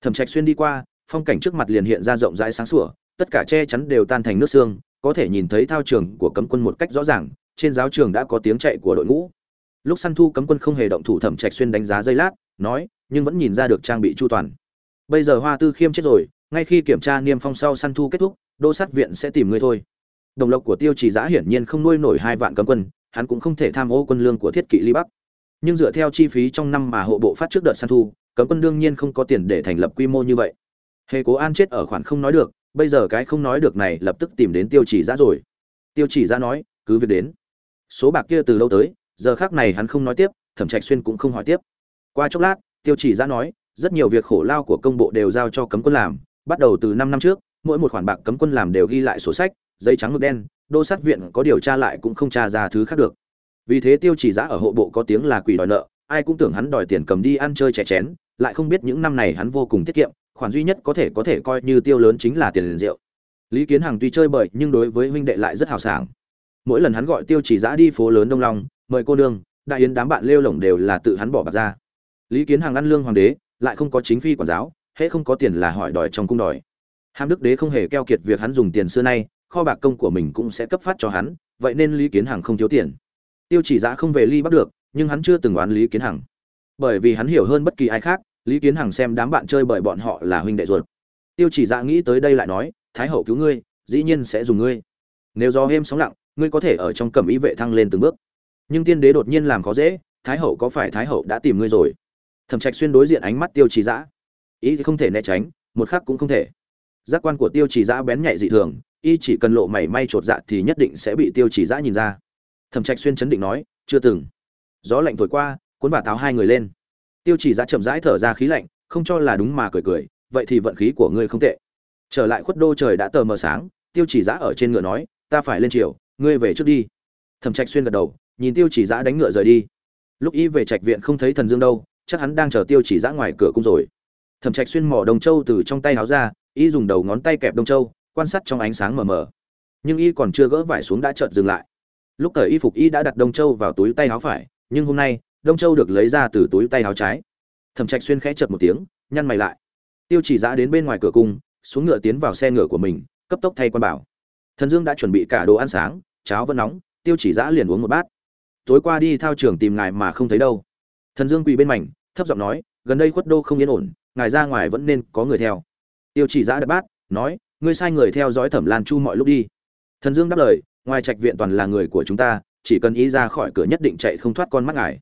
Thẩm trạch xuyên đi qua, phong cảnh trước mặt liền hiện ra rộng rãi sáng sủa, tất cả che chắn đều tan thành nước xương, có thể nhìn thấy thao trường của cấm quân một cách rõ ràng, trên giáo trường đã có tiếng chạy của đội ngũ. Lúc săn thu cấm quân không hề động thủ, thẩm trạch xuyên đánh giá giây lát, nói, nhưng vẫn nhìn ra được trang bị chu toàn. Bây giờ hoa tư khiêm chết rồi ngay khi kiểm tra niêm phong sau săn thu kết thúc đô sát viện sẽ tìm ngươi thôi. Đồng lộc của tiêu chỉ giã hiển nhiên không nuôi nổi hai vạn cấm quân, hắn cũng không thể tham ô quân lương của thiết kỵ ly bắc. Nhưng dựa theo chi phí trong năm mà hộ bộ phát trước đợt săn thu, cấm quân đương nhiên không có tiền để thành lập quy mô như vậy. Hề cố an chết ở khoản không nói được, bây giờ cái không nói được này lập tức tìm đến tiêu chỉ giã rồi. Tiêu chỉ giã nói, cứ việc đến. Số bạc kia từ lâu tới, giờ khác này hắn không nói tiếp, thẩm trạch xuyên cũng không hỏi tiếp. Qua chốc lát, tiêu chỉ giã nói, rất nhiều việc khổ lao của công bộ đều giao cho cấm quân làm bắt đầu từ năm năm trước, mỗi một khoản bạc cấm quân làm đều ghi lại sổ sách, giấy trắng mực đen, đô sát viện có điều tra lại cũng không tra ra thứ khác được. Vì thế tiêu chỉ giã ở hộ bộ có tiếng là quỷ đòi nợ, ai cũng tưởng hắn đòi tiền cầm đi ăn chơi trẻ chén, lại không biết những năm này hắn vô cùng tiết kiệm, khoản duy nhất có thể có thể coi như tiêu lớn chính là tiền rượu. Lý kiến hằng tuy chơi bời nhưng đối với huynh đệ lại rất hào sảng. Mỗi lần hắn gọi tiêu chỉ giã đi phố lớn đông long, mời cô nương, đại yến đám bạn lêu lổng đều là tự hắn bỏ bạc ra. Lý kiến hằng ăn lương hoàng đế, lại không có chính phi quản giáo hễ không có tiền là hỏi đòi trong cung đòi. Hàm đức đế không hề keo kiệt việc hắn dùng tiền xưa nay, kho bạc công của mình cũng sẽ cấp phát cho hắn, vậy nên lý kiến hằng không thiếu tiền. Tiêu chỉ giã không về ly bắt được, nhưng hắn chưa từng oán lý kiến hằng. Bởi vì hắn hiểu hơn bất kỳ ai khác, lý kiến hằng xem đám bạn chơi bởi bọn họ là huynh đệ ruột. Tiêu chỉ giã nghĩ tới đây lại nói, thái hậu cứu ngươi, dĩ nhiên sẽ dùng ngươi. Nếu do êm sóng lặng, ngươi có thể ở trong cẩm ý vệ thăng lên từng bước. Nhưng tiên đế đột nhiên làm khó dễ, thái hậu có phải thái hậu đã tìm ngươi rồi? Thẩm trạch xuyên đối diện ánh mắt tiêu Chỉ dã ý thì không thể né tránh, một khắc cũng không thể. Giác quan của tiêu trì giã bén nhạy dị thường, y chỉ cần lộ mảy may trột dạ thì nhất định sẽ bị tiêu trì giã nhìn ra. Thẩm trạch xuyên chấn định nói, chưa từng. Gió lạnh thổi qua, cuốn bà táo hai người lên. Tiêu trì giã chậm rãi thở ra khí lạnh, không cho là đúng mà cười cười, vậy thì vận khí của ngươi không tệ. Trở lại khuất đô trời đã tờ mờ sáng, tiêu chỉ giã ở trên ngựa nói, ta phải lên chiều ngươi về trước đi. Thẩm trạch xuyên gật đầu, nhìn tiêu chỉ giã đánh ngựa rời đi. Lúc y về trạch viện không thấy thần dương đâu, chắc hắn đang chờ tiêu chỉ giã ngoài cửa cung rồi thẩm trạch xuyên mỏ đồng châu từ trong tay háo ra, y dùng đầu ngón tay kẹp đông châu, quan sát trong ánh sáng mờ mờ. Nhưng y còn chưa gỡ vải xuống đã chợt dừng lại. Lúc thời y phục y đã đặt đông châu vào túi tay háo phải, nhưng hôm nay, đông châu được lấy ra từ túi tay háo trái. Thẩm trạch xuyên khẽ chợt một tiếng, nhăn mày lại. Tiêu chỉ giã đến bên ngoài cửa cung, xuống ngựa tiến vào xe ngựa của mình, cấp tốc thay quan bảo. Thần dương đã chuẩn bị cả đồ ăn sáng, cháo vẫn nóng, tiêu chỉ giã liền uống một bát. Tối qua đi thao trường tìm ngài mà không thấy đâu. Thần dương quỳ bên mảnh, thấp giọng nói, gần đây khuất đô không yên ổn ngài ra ngoài vẫn nên có người theo. Tiêu chỉ giã đập bát, nói, ngươi sai người theo dõi thẩm lan chu mọi lúc đi. Thần dương đáp lời, ngoài trạch viện toàn là người của chúng ta, chỉ cần ý ra khỏi cửa nhất định chạy không thoát con mắt ngài.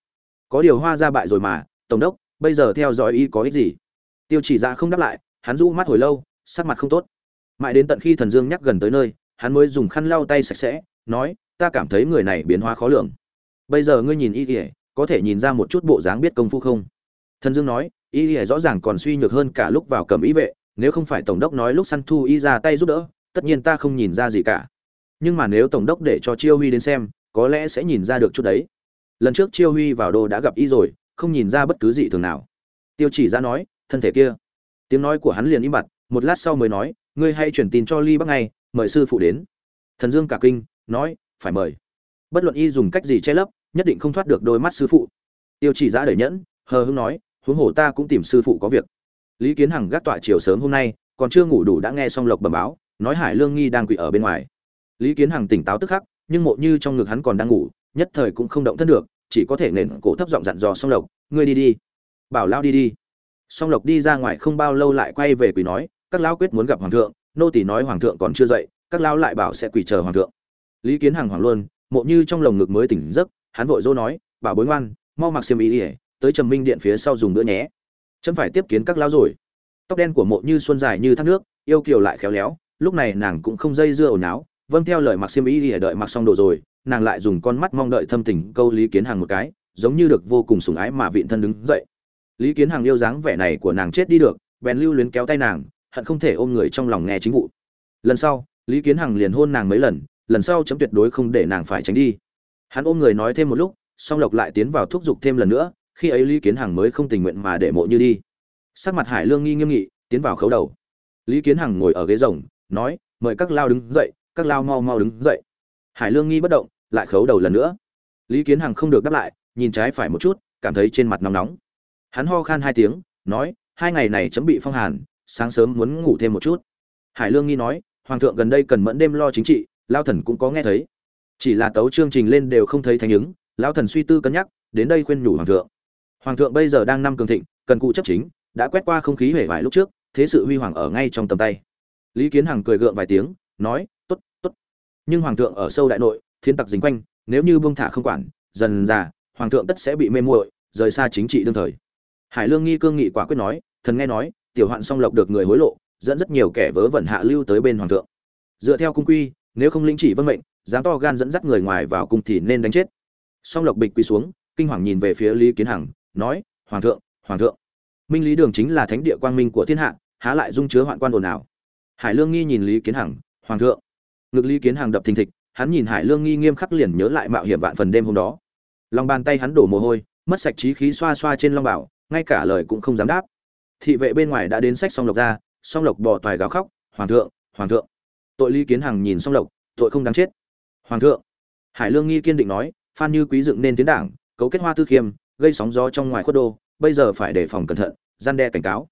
Có điều hoa ra bại rồi mà, tổng đốc, bây giờ theo dõi y có ích gì? Tiêu chỉ giã không đáp lại, hắn rũ mắt hồi lâu, sắc mặt không tốt. Mãi đến tận khi thần dương nhắc gần tới nơi, hắn mới dùng khăn lau tay sạch sẽ, nói, ta cảm thấy người này biến hóa khó lường. Bây giờ ngươi nhìn y kỉa có thể nhìn ra một chút bộ dáng biết công phu không? Thần dương nói y lìa rõ ràng còn suy nhược hơn cả lúc vào cầm ý vệ, nếu không phải tổng đốc nói lúc săn thu y ra tay giúp đỡ, tất nhiên ta không nhìn ra gì cả. Nhưng mà nếu tổng đốc để cho chiêu huy đến xem, có lẽ sẽ nhìn ra được chút đấy. Lần trước chiêu huy vào đô đã gặp y rồi, không nhìn ra bất cứ gì thường nào. Tiêu chỉ ra nói, thân thể kia. Tiếng nói của hắn liền im bặt, một lát sau mới nói, ngươi hãy chuyển tin cho ly bắc ngay, mời sư phụ đến. Thần dương cả kinh, nói, phải mời. Bất luận y dùng cách gì che lấp, nhất định không thoát được đôi mắt sư phụ. Tiêu chỉ ra đẩy nhẫn, hờ hưng nói huống hồ ta cũng tìm sư phụ có việc. Lý kiến hằng gác tọa chiều sớm hôm nay, còn chưa ngủ đủ đã nghe xong lộc bẩm báo, nói hải lương nghi đang quỵ ở bên ngoài. Lý kiến hằng tỉnh táo tức khắc, nhưng mộ như trong ngực hắn còn đang ngủ, nhất thời cũng không động thân được, chỉ có thể nền cổ thấp giọng dặn dò song lộc, ngươi đi đi. Bảo lao đi đi. Song lộc đi ra ngoài không bao lâu lại quay về quỳ nói, các lão quyết muốn gặp hoàng thượng, nô tỳ nói hoàng thượng còn chưa dậy, các lão lại bảo sẽ quỳ chờ hoàng thượng. Lý kiến hằng hoảng luôn, mộ như trong lồng ngực mới tỉnh giấc, hắn vội dỗ nói, bảo bối ngoan, mau mặc xiêm ý ỉa tới trầm minh điện phía sau dùng nữa nhé. Chấm phải tiếp kiến các lão rồi. Tóc đen của mộ như xuân dài như thác nước, yêu kiều lại khéo léo, lúc này nàng cũng không dây dưa ồn áo vâng theo lời mặc xiêm ý thì đợi mặc xong đồ rồi, nàng lại dùng con mắt mong đợi thâm tình câu lý kiến hằng một cái, giống như được vô cùng sủng ái mà vịn thân đứng dậy. Lý kiến hằng yêu dáng vẻ này của nàng chết đi được, bèn lưu luyến kéo tay nàng, hận không thể ôm người trong lòng nghe chính vụ. Lần sau, lý kiến hằng liền hôn nàng mấy lần lần sau chấm tuyệt đối không để nàng phải tránh đi. Hắn ôm người nói thêm một lúc, song lộc lại tiến vào thúc giục thêm lần nữa khi ấy lý kiến hằng mới không tình nguyện mà để mộ như đi. Sắc mặt hải lương nghi nghiêm nghị, tiến vào khấu đầu. Lý kiến hằng ngồi ở ghế rồng, nói, mời các lao đứng dậy, các lao mau mau đứng dậy. Hải lương nghi bất động, lại khấu đầu lần nữa. Lý kiến hằng không được đáp lại, nhìn trái phải một chút, cảm thấy trên mặt nóng nóng. Hắn ho khan hai tiếng, nói, hai ngày này chấm bị phong hàn, sáng sớm muốn ngủ thêm một chút. Hải lương nghi nói, hoàng thượng gần đây cần mẫn đêm lo chính trị, lao thần cũng có nghe thấy. Chỉ là tấu chương trình lên đều không thấy thành ứng, lao thần suy tư cân nhắc, đến đây khuyên nhủ hoàng thượng hoàng thượng bây giờ đang năm cường thịnh, cần cụ chấp chính, đã quét qua không khí hể vải lúc trước, thế sự huy hoàng ở ngay trong tầm tay. Lý kiến hằng cười gượng vài tiếng, nói t ố t t ố t nhưng hoàng thượng ở sâu đại nội, thiên tặc dính quanh, nếu như buông thả không quản, dần già hoàng thượng tất sẽ bị mê muội, rời xa chính trị đương thời. Hải lương nghi cương nghị quả quyết nói, thần nghe nói, tiểu hoạn song lộc được người hối lộ, dẫn rất nhiều kẻ vớ vẩn hạ lưu tới bên hoàng thượng. Dựa theo cung quy, nếu không lĩnh chỉ vân mệnh, dám to gan dẫn dắt người ngoài vào cung thì nên đánh chết. Song lộc bịch quỳ xuống, kinh hoàng nhìn về phía lý kiến hằng nói, hoàng thượng hoàng thượng, minh lý đường chính là thánh địa quang minh của thiên hạ, há lại dung chứa hoạn quan ồn nào hải lương nghi nhìn lý kiến hằng, hoàng thượng. Ngực lý kiến hằng đập thình thịch, hắn nhìn hải lương nghi nghiêm khắc liền nhớ lại mạo hiểm vạn phần đêm hôm đó. Lòng bàn tay hắn đổ mồ hôi, mất sạch trí khí xoa xoa trên long bảo, ngay cả lời cũng không dám đáp. Thị vệ bên ngoài đã đến sách song lộc ra, song lộc bỏ toài gào khóc, hoàng thượng hoàng thượng. Tội lý kiến hằng nhìn song lộc, tội không đáng chết. Hoàng thượng. Hải lương nghi kiên định nói, phan như quý dựng nên tiến đảng, cấu kết hoa tư khiêm gây sóng gió trong ngoài khuất đô, bây giờ phải đề phòng cẩn thận, gian đe cảnh cáo.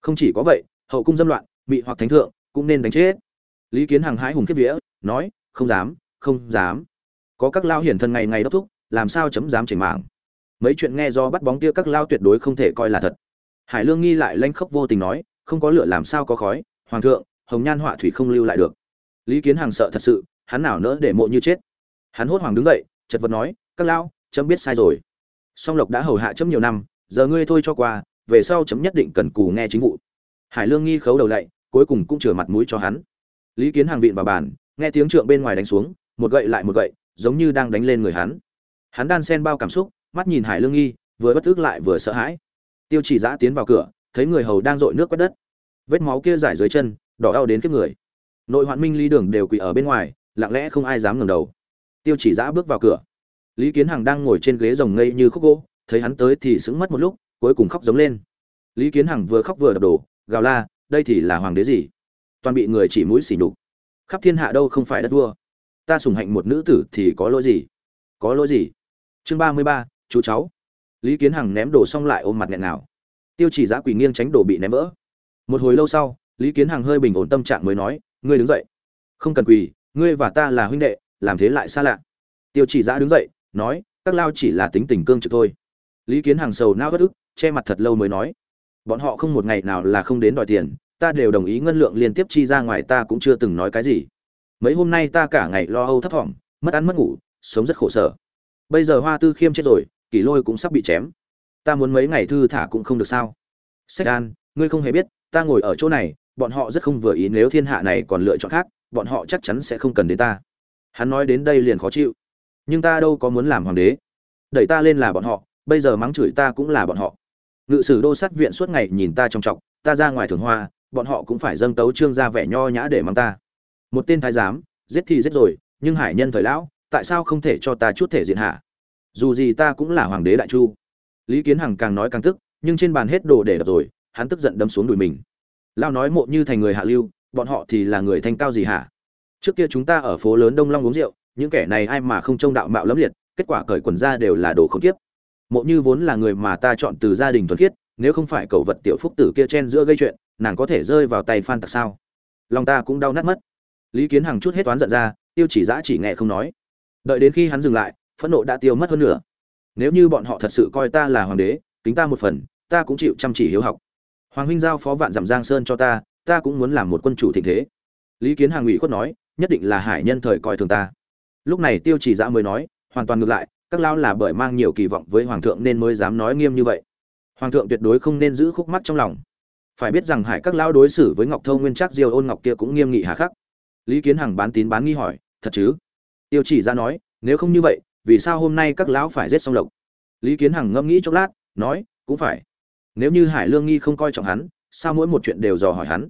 Không chỉ có vậy, hậu cung dâm loạn bị hoặc thánh thượng cũng nên đánh chết. Lý kiến hằng hãi hùng kiếp vía, nói, không dám không dám. Có các lao hiển thân ngày ngày đốc thúc, làm sao chấm dám chỉnh mạng mấy chuyện nghe do bắt bóng kia các lao tuyệt đối không thể coi là thật. Hải lương nghi lại lanh khóc vô tình nói, không có lửa làm sao có khói, hoàng thượng, hồng nhan họa thủy không lưu lại được. Lý kiến hàng sợ thật sự, hắn nào nỡ để mộ như chết. Hắn hốt hoảng đứng dậy, chật vật nói, các lao, chấm biết sai rồi song lộc đã hầu hạ chấm nhiều năm, giờ ngươi thôi cho qua, về sau chấm nhất định cần cù nghe chính vụ. Hải lương nghi khấu đầu lạy cuối cùng cũng chừa mặt mũi cho hắn. Lý kiến hàng vịn vào bàn, nghe tiếng trượng bên ngoài đánh xuống, một gậy lại một gậy, giống như đang đánh lên người hắn. Hắn đan sen bao cảm xúc, mắt nhìn hải lương nghi, vừa bất tức lại vừa sợ hãi. Tiêu chỉ giã tiến vào cửa, thấy người hầu đang dội nước quét đất. Vết máu kia giải dưới chân, đỏ đau đến kiếp người. Nội hoạn minh lý đường đều quỳ ở bên ngoài, lặng lẽ không ai dám ngẩng đầu. Tiêu chỉ giã bước vào cửa lý kiến hằng đang ngồi trên ghế rồng ngây như khúc gỗ, thấy hắn tới thì sững mất một lúc, cuối cùng khóc giống lên. Lý kiến hằng vừa khóc vừa đập đổ, gào la, đây thì là hoàng đế gì? Toàn bị người chỉ mũi xỉ nhục. Khắp thiên hạ đâu không phải đất vua? Ta sủng hạnh một nữ tử thì có lỗi gì? Có lỗi gì? Chương ba mươi ba, chú cháu. Lý kiến hằng ném đồ xong lại ôm mặt nghẹn nào tiêu chỉ Giá quỳ nghiêng tránh đồ bị ném vỡ. Một hồi lâu sau, lý kiến hằng hơi bình ổn tâm trạng mới nói, ngươi đứng dậy. Không cần quỳ, ngươi và ta là huynh đệ, làm thế lại xa lạ. Tiêu chỉ Giá đứng dậy nói, các lao chỉ là tính tình cương trực thôi. Lý kiến hàng sầu nao bất ức, che mặt thật lâu mới nói, bọn họ không một ngày nào là không đến đòi tiền, ta đều đồng ý ngân lượng liên tiếp chi ra ngoài ta cũng chưa từng nói cái gì. Mấy hôm nay ta cả ngày lo âu thấp thỏm, mất ăn mất ngủ, sống rất khổ sở. Bây giờ hoa tư khiêm chết rồi, kỷ lôi cũng sắp bị chém. Ta muốn mấy ngày thư thả cũng không được sao? Sách an, ngươi không hề biết, ta ngồi ở chỗ này, bọn họ rất không vừa ý nếu thiên hạ này còn lựa chọn khác, bọn họ chắc chắn sẽ không cần đến ta. Hắn nói đến đây liền khó chịu nhưng ta đâu có muốn làm hoàng đế. Đẩy ta lên là bọn họ, bây giờ mắng chửi ta cũng là bọn họ. Ngự sử đô sát viện suốt ngày nhìn ta trong trọc ta ra ngoài thường hoa, bọn họ cũng phải dâng tấu trương ra vẻ nho nhã để mắng ta. Một tên thái giám, giết thì giết rồi, nhưng hải nhân thời lão, tại sao không thể cho ta chút thể diện hạ dù gì ta cũng là hoàng đế đại chu. Lý kiến hằng càng nói càng tức, nhưng trên bàn hết đồ để đập rồi, hắn tức giận đâm xuống đùi mình. Lao nói mộ như thành người hạ lưu, bọn họ thì là người thanh cao gì hả? Trước kia chúng ta ở phố lớn đông long uống rượu những kẻ này ai mà không trông đạo mạo lẫm liệt, kết quả cởi quần ra đều là đồ không kiếp. Mộ như vốn là người mà ta chọn từ gia đình thuần khiết, nếu không phải cậu vật tiểu phúc tử kia chen giữa gây chuyện, nàng có thể rơi vào tay phan tặc sao? Lòng ta cũng đau nát mất. Lý kiến hằng chút hết toán giận ra, tiêu chỉ giã chỉ nghe không nói. Đợi đến khi hắn dừng lại, phẫn nộ đã tiêu mất hơn nữa nếu như bọn họ thật sự coi ta là hoàng đế, kính ta một phần, ta cũng chịu chăm chỉ hiếu học. Hoàng huynh giao phó vạn dặm giang sơn cho ta ta cũng muốn làm một quân chủ thịnh thế. Lý kiến hàng ủy khuất nói, nhất định là hải nhân thời coi thường ta lúc này tiêu chỉ dã mới nói, hoàn toàn ngược lại, các lao là bởi mang nhiều kỳ vọng với hoàng thượng nên mới dám nói nghiêm như vậy. Hoàng thượng tuyệt đối không nên giữ khúc mắt trong lòng. Phải biết rằng hải các lao đối xử với ngọc thâu nguyên chắc diêu ôn ngọc kia cũng nghiêm nghị hà khắc. Lý kiến hằng bán tín bán nghi hỏi, thật chứ? Tiêu chỉ ra nói, nếu không như vậy, vì sao hôm nay các lão phải giết song lộc? Lý kiến hằng ngẫm nghĩ chốc lát, nói, cũng phải. Nếu như hải lương nghi không coi trọng hắn, sao mỗi một chuyện đều dò hỏi hắn?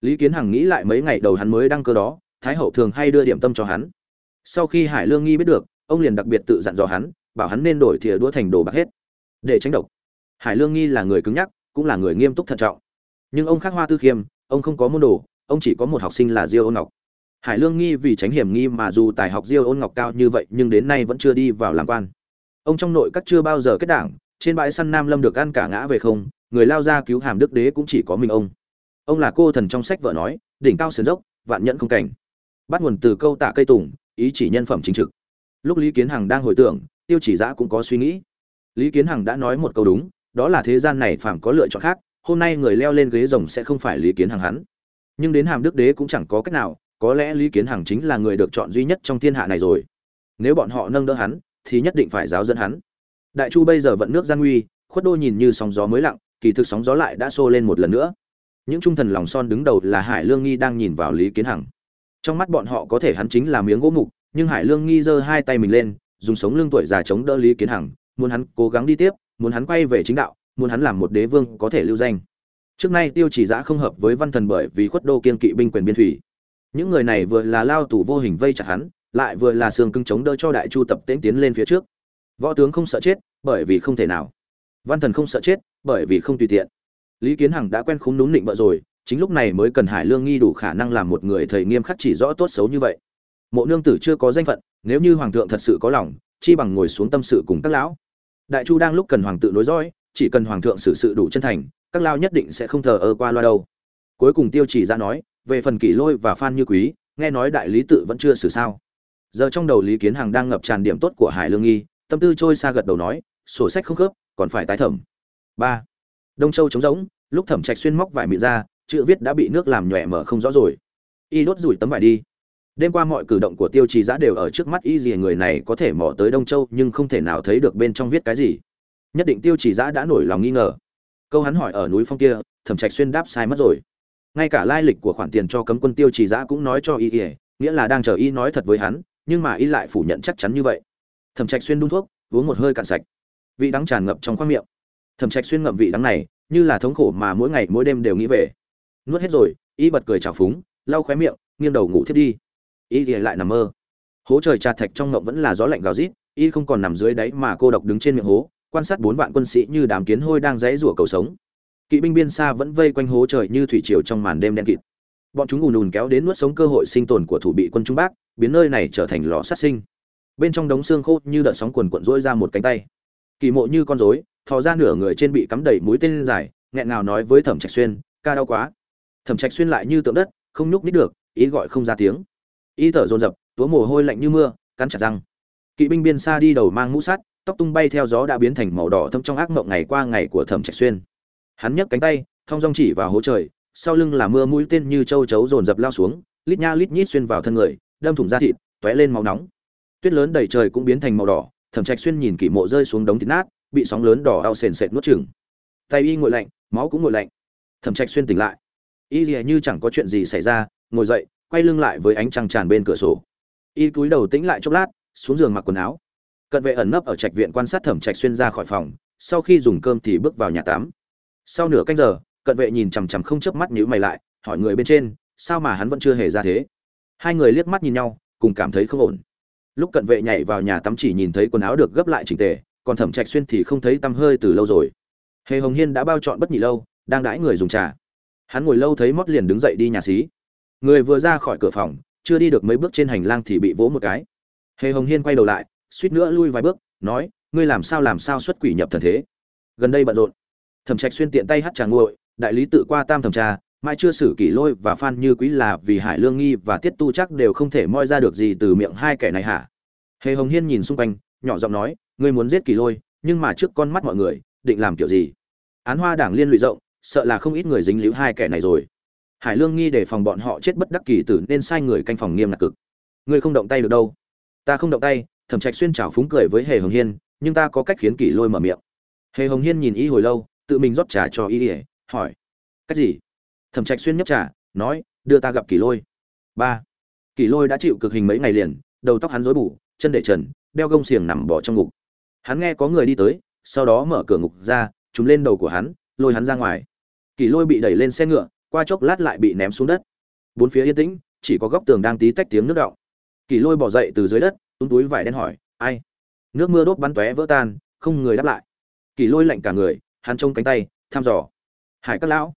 Lý kiến hằng nghĩ lại mấy ngày đầu hắn mới đăng cơ đó, thái hậu thường hay đưa điểm tâm cho hắn sau khi hải lương nghi biết được, ông liền đặc biệt tự dặn dò hắn, bảo hắn nên đổi thìa đũa thành đồ bạc hết, để tránh độc. Hải lương nghi là người cứng nhắc, cũng là người nghiêm túc thận trọng. Nhưng ông khác hoa tư khiêm, ông không có môn đồ, ông chỉ có một học sinh là diêu ôn ngọc. Hải lương nghi vì tránh hiểm nghi mà dù tài học diêu ôn ngọc cao như vậy, nhưng đến nay vẫn chưa đi vào làm quan. Ông trong nội các chưa bao giờ kết đảng, trên bãi săn nam lâm được ăn cả ngã về không, người lao ra cứu hàm đức đế cũng chỉ có mình ông. Ông là cô thần trong sách vợ nói, đỉnh cao sườn dốc, vạn nhẫn không cảnh. Bắt nguồn từ câu tạ cây tùng ý chỉ nhân phẩm chính trực. Lúc lý kiến hằng đang hồi tưởng, tiêu chỉ giã cũng có suy nghĩ. Lý kiến hằng đã nói một câu đúng, đó là thế gian này phàm có lựa chọn khác, hôm nay người leo lên ghế rồng sẽ không phải lý kiến hằng hắn. Nhưng đến hàm đức đế cũng chẳng có cách nào, có lẽ lý kiến hằng chính là người được chọn duy nhất trong thiên hạ này rồi. Nếu bọn họ nâng đỡ hắn, thì nhất định phải giáo dẫn hắn. Đại chu bây giờ vận nước gian nguy khuất đô nhìn như sóng gió mới lặng, kỳ thực sóng gió lại đã xô lên một lần nữa. Những trung thần lòng son đứng đầu là hải lương nghi đang nhìn vào lý kiến hằng trong mắt bọn họ có thể hắn chính là miếng gỗ mục, nhưng hải lương nghi giơ hai tay mình lên, dùng sống lưng tuổi già chống đỡ lý kiến hằng, muốn hắn cố gắng đi tiếp, muốn hắn quay về chính đạo, muốn hắn làm một đế vương có thể lưu danh. Trước nay tiêu chỉ giã không hợp với văn thần bởi vì khuất đô kiên kỵ binh quyền biên thủy. Những người này vừa là lao tù vô hình vây chặt hắn, lại vừa là xương cưng chống đỡ cho đại chu tập tễnh tiến lên phía trước. Võ tướng không sợ chết, bởi vì không thể nào. Văn thần không sợ chết, bởi vì không tùy tiện. Lý kiến hằng đã quen khúng núm định bợ rồi chính lúc này mới cần hải lương nghi đủ khả năng làm một người thầy nghiêm khắc chỉ rõ tốt xấu như vậy. Mộ nương tử chưa có danh phận, nếu như hoàng thượng thật sự có lòng, chi bằng ngồi xuống tâm sự cùng các lão. Đại chu đang lúc cần hoàng tự nối dõi, chỉ cần hoàng thượng xử sự đủ chân thành, các lao nhất định sẽ không thờ ơ qua loa đâu. Cuối cùng tiêu chỉ ra nói, về phần kỷ lôi và phan như quý, nghe nói đại lý tự vẫn chưa xử sao. Giờ trong đầu lý kiến hằng đang ngập tràn điểm tốt của hải lương nghi, tâm tư trôi xa gật đầu nói, sổ sách không khớp, còn phải tái thẩm. Ba. Đông châu trống rỗng, lúc thẩm trạch xuyên móc vải mịn ra chữ viết đã bị nước làm nhòe mở không rõ rồi. Y đốt rủi tấm vải đi. Đêm qua mọi cử động của tiêu trì giã đều ở trước mắt y gì người này có thể mò tới đông châu nhưng không thể nào thấy được bên trong viết cái gì. Nhất định tiêu trì giã đã nổi lòng nghi ngờ. Câu hắn hỏi ở núi phong kia, thẩm trạch xuyên đáp sai mất rồi. Ngay cả lai lịch của khoản tiền cho cấm quân tiêu trì giã cũng nói cho y ỉa nghĩa là đang chờ y nói thật với hắn, nhưng mà y lại phủ nhận chắc chắn như vậy. Thẩm trạch xuyên đun thuốc, uống một hơi cạn sạch. Vị đắng tràn ngập trong khoang miệng. Thẩm trạch xuyên ngậm vị đắng này, như là thống khổ mà mỗi ngày mỗi đêm đều nghĩ về nuốt hết rồi, y bật cười trào phúng, lau khóe miệng, nghiêng đầu ngủ thiết đi. Y thì lại nằm mơ. Hố trời trà thạch trong ngộng vẫn là gió lạnh gào rít, y không còn nằm dưới đáy mà cô độc đứng trên miệng hố, quan sát bốn vạn quân sĩ như đám kiến hôi đang dãy rủa cầu sống. Kỵ binh biên xa vẫn vây quanh hố trời như thủy triều trong màn đêm đen kịt. Bọn chúng ùn ùn kéo đến nuốt sống cơ hội sinh tồn của thủ bị quân trung bắc, biến nơi này trở thành lò sát sinh. Bên trong đống xương khô như đợt sóng quần cuộn rỗi ra một cánh tay. Kỳ mộ như con rối, thò ra nửa người trên bị cắm đầy mũi tên dài, nghẹn ngào nói với thẩm trạch xuyên, ca đau quá thẩm trạch xuyên lại như tượng đất, không nhúc nít được, ý gọi không ra tiếng. Ý thở dồn dập, túa mồ hôi lạnh như mưa, cắn chặt răng. Kỵ binh biên xa đi đầu mang mũ sắt, tóc tung bay theo gió đã biến thành màu đỏ thâm trong ác mộng ngày qua ngày của thẩm trạch xuyên. Hắn nhấc cánh tay, thong dong chỉ vào hố trời, sau lưng là mưa mũi tên như châu chấu dồn dập lao xuống, lít nha lít nhít xuyên vào thân người, đâm thủng da thịt, tóe lên máu nóng. Tuyết lớn đầy trời cũng biến thành màu đỏ, thẩm trạch xuyên nhìn kỷ mộ rơi xuống đống thịt nát, bị sóng lớn đỏ ao sền sệt nuốt chửng. Tay y nguội lạnh, máu cũng nguội lạnh. Thẩm trạch xuyên tỉnh lại y dìa như chẳng có chuyện gì xảy ra, ngồi dậy, quay lưng lại với ánh trăng tràn bên cửa sổ. Y cúi đầu tĩnh lại chốc lát, xuống giường mặc quần áo. Cận vệ ẩn nấp ở trạch viện quan sát thẩm trạch xuyên ra khỏi phòng, sau khi dùng cơm thì bước vào nhà tắm. Sau nửa canh giờ, cận vệ nhìn chằm chằm không chớp mắt nhíu mày lại, hỏi người bên trên, sao mà hắn vẫn chưa hề ra thế? Hai người liếc mắt nhìn nhau, cùng cảm thấy không ổn. Lúc cận vệ nhảy vào nhà tắm chỉ nhìn thấy quần áo được gấp lại chỉnh tề, còn thẩm trạch xuyên thì không thấy tăm hơi từ lâu rồi. Hề hồng hiên đã bao chọn bất nhị lâu, đang đãi người dùng trà hắn ngồi lâu thấy mót liền đứng dậy đi nhà xí. Người vừa ra khỏi cửa phòng, chưa đi được mấy bước trên hành lang thì bị vỗ một cái. Hề hồng hiên quay đầu lại, suýt nữa lui vài bước, nói, ngươi làm sao làm sao xuất quỷ nhập thần thế? Gần đây bận rộn. Thẩm trạch xuyên tiện tay hắt trà nguội, đại lý tự qua tam thẩm trà, mai chưa xử kỷ lôi và phan như quý là vì hải lương nghi và tiết tu chắc đều không thể moi ra được gì từ miệng hai kẻ này hả? Hề hồng hiên nhìn xung quanh, nhỏ giọng nói, ngươi muốn giết kỷ lôi, nhưng mà trước con mắt mọi người, định làm kiểu gì? Án hoa đảng liên lụy rộng sợ là không ít người dính líu hai kẻ này rồi. Hải lương nghi để phòng bọn họ chết bất đắc kỳ tử nên sai người canh phòng nghiêm ngặt cực. Ngươi không động tay được đâu. Ta không động tay, thẩm trạch xuyên trào phúng cười với hề hồng hiên, nhưng ta có cách khiến kỷ lôi mở miệng. Hề hồng hiên nhìn y hồi lâu, tự mình rót trà cho y ỉa hỏi, cách gì? Thẩm trạch xuyên nhấp trà, nói, đưa ta gặp kỷ lôi. Ba. Kỷ lôi đã chịu cực hình mấy ngày liền, đầu tóc hắn rối bù, chân để trần, đeo gông xiềng nằm bỏ trong ngục. Hắn nghe có người đi tới, sau đó mở cửa ngục ra chúng lên đầu của hắn, lôi hắn ra ngoài kỷ lôi bị đẩy lên xe ngựa, qua chốc lát lại bị ném xuống đất. Bốn phía yên tĩnh, chỉ có góc tường đang tí tách tiếng nước động. Kỷ lôi bỏ dậy từ dưới đất, túm túi vải đen hỏi, ai? Nước mưa đốt bắn tóe vỡ tan, không người đáp lại. Kỷ lôi lạnh cả người, hắn trông cánh tay, thăm dò. Hải các lão.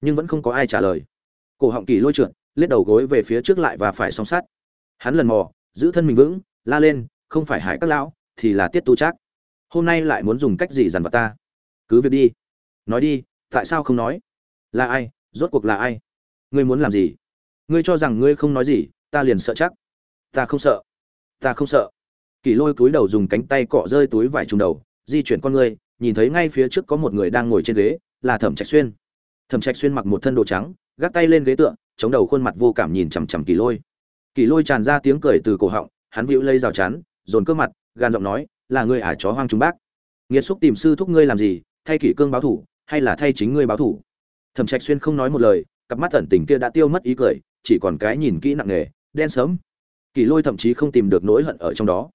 Nhưng vẫn không có ai trả lời. Cổ họng kỷ lôi trượt lết đầu gối về phía trước lại và phải song sát hắn lần mò, giữ thân mình vững, la lên, không phải hải các lão, thì là tiết tu Trác. hôm nay lại muốn dùng cách gì dằn vặt ta? Cứ việc đi. Nói đi tại sao không nói? Là ai? Rốt cuộc là ai? Ngươi muốn làm gì? Ngươi cho rằng ngươi không nói gì, ta liền sợ chắc. Ta không sợ. Ta không sợ. Kỳ lôi túi đầu dùng cánh tay cọ rơi túi vải trùng đầu, di chuyển con ngươi, nhìn thấy ngay phía trước có một người đang ngồi trên ghế, là thẩm trạch xuyên. Thẩm trạch xuyên mặc một thân đồ trắng, gác tay lên ghế tựa, chống đầu khuôn mặt vô cảm nhìn chằm chằm kỳ lôi. Kỳ lôi tràn ra tiếng cười từ cổ họng, hắn vĩu lấy rào chắn, dồn cơ mặt, gan giọng nói, là ngươi ả chó hoang chúng bác. Nghiệt xúc tìm sư thúc ngươi làm gì, thay kỷ cương báo thủ hay là thay chính ngươi báo thủ? Thẩm trạch xuyên không nói một lời, cặp mắt ẩn tình kia đã tiêu mất ý cười, chỉ còn cái nhìn kỹ nặng nề, đen sớm kỳ lôi thậm chí không tìm được nỗi hận ở trong đó.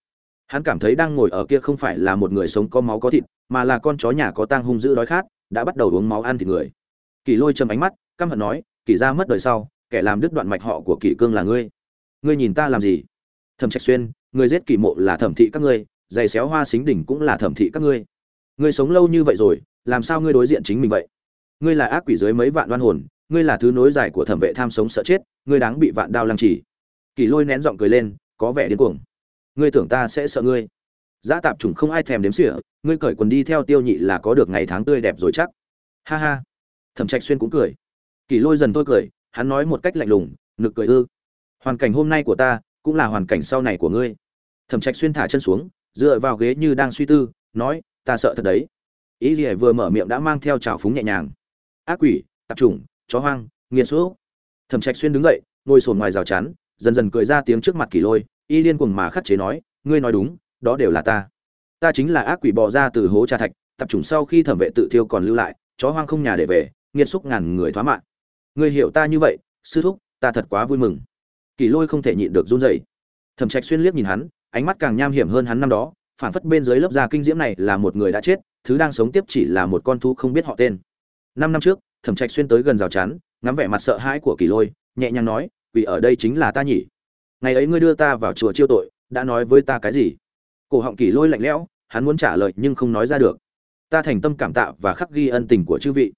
Hắn cảm thấy đang ngồi ở kia không phải là một người sống có máu có thịt, mà là con chó nhà có tang hung dữ đói khát, đã bắt đầu uống máu ăn thịt người. Kỳ lôi trầm ánh mắt, căm hận nói, kỳ ra mất đời sau, kẻ làm đứt đoạn mạch họ của kỳ cương là ngươi. Ngươi nhìn ta làm gì? Thẩm trạch xuyên, ngươi giết kỳ mộ là thẩm thị các ngươi, giày xéo hoa xính đỉnh cũng là thẩm thị các ngươi. Ngươi sống lâu như vậy rồi làm sao ngươi đối diện chính mình vậy? Ngươi là ác quỷ dưới mấy vạn đoan hồn, ngươi là thứ nối dài của thẩm vệ tham sống sợ chết, ngươi đáng bị vạn đao lăng trì. Kỳ lôi nén giọng cười lên, có vẻ điên cuồng. Ngươi tưởng ta sẽ sợ ngươi? Giá tạp chủng không ai thèm đếm xỉa, ngươi cởi quần đi theo tiêu nhị là có được ngày tháng tươi đẹp rồi chắc. Ha ha. Thẩm trạch xuyên cũng cười. Kỳ lôi dần thôi cười, hắn nói một cách lạnh lùng, nực cười ư. Hoàn cảnh hôm nay của ta, cũng là hoàn cảnh sau này của ngươi. Thẩm trạch xuyên thả chân xuống, dựa vào ghế như đang suy tư, nói, ta sợ thật đấy ý gì vừa mở miệng đã mang theo trào phúng nhẹ nhàng. Ác quỷ, tạp chủng, chó hoang nghiệt số thẩm trạch xuyên đứng dậy, ngồi sồn ngoài rào chắn, dần dần cười ra tiếng trước mặt kỳ lôi, y liên cuồng mà khắc chế nói, ngươi nói đúng, đó đều là ta. Ta chính là ác quỷ bò ra từ hố trà thạch tập trung sau khi thẩm vệ tự thiêu còn lưu lại, chó hoang không nhà để về nghiệt xúc ngàn người thoá mạng. Ngươi hiểu ta như vậy, sư thúc, ta thật quá vui mừng. Kỳ lôi không thể nhịn được run rẩy. Thẩm trạch xuyên liếc nhìn hắn, ánh mắt càng nham hiểm hơn hắn năm đó phản phất bên dưới lớp da kinh diễm này là một người đã chết thứ đang sống tiếp chỉ là một con thú không biết họ tên. Năm năm trước thẩm trạch xuyên tới gần rào chắn ngắm vẻ mặt sợ hãi của kỳ lôi nhẹ nhàng nói vì ở đây chính là ta nhỉ. Ngày ấy ngươi đưa ta vào chùa chiêu tội đã nói với ta cái gì? Cổ họng kỳ lôi lạnh lẽo hắn muốn trả lời nhưng không nói ra được. Ta thành tâm cảm tạ và khắc ghi ân tình của chư vị.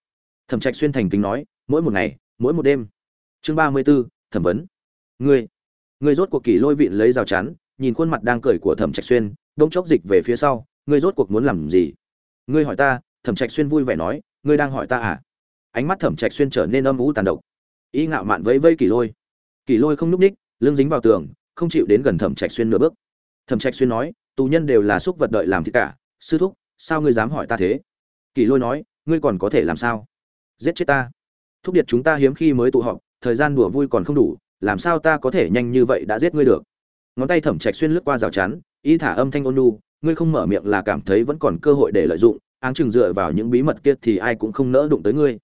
Thẩm trạch xuyên thành kính nói mỗi một ngày mỗi một đêm. Chương ba mươi 34, thẩm vấn. Ngươi ngươi rốt cuộc kỳ lôi vịn lấy rào chắn nhìn khuôn mặt đang cười của thẩm trạch xuyên đông chốc dịch về phía sau ngươi rốt cuộc muốn làm gì? Ngươi hỏi ta, thẩm trạch xuyên vui vẻ nói, ngươi đang hỏi ta à? Ánh mắt thẩm trạch xuyên trở nên âm u tàn độc. Y ngạo mạn vẫy vẫy kỳ lôi. Kỳ lôi không núp ních, lưng dính vào tường, không chịu đến gần thẩm trạch xuyên nửa bước. Thẩm trạch xuyên nói, tù nhân đều là xúc vật đợi làm thịt cả, sư thúc, sao ngươi dám hỏi ta thế? Kỳ lôi nói, ngươi còn có thể làm sao? Giết chết ta. Thúc điệt chúng ta hiếm khi mới tụ họp, thời gian đùa vui còn không đủ, làm sao ta có thể nhanh như vậy đã giết ngươi được? Ngón tay thẩm trạch xuyên lướt qua rào chắn, y thả âm thanh ôn nhu ngươi không mở miệng là cảm thấy vẫn còn cơ hội để lợi dụng, áng chừng dựa vào những bí mật kia thì ai cũng không nỡ đụng tới ngươi.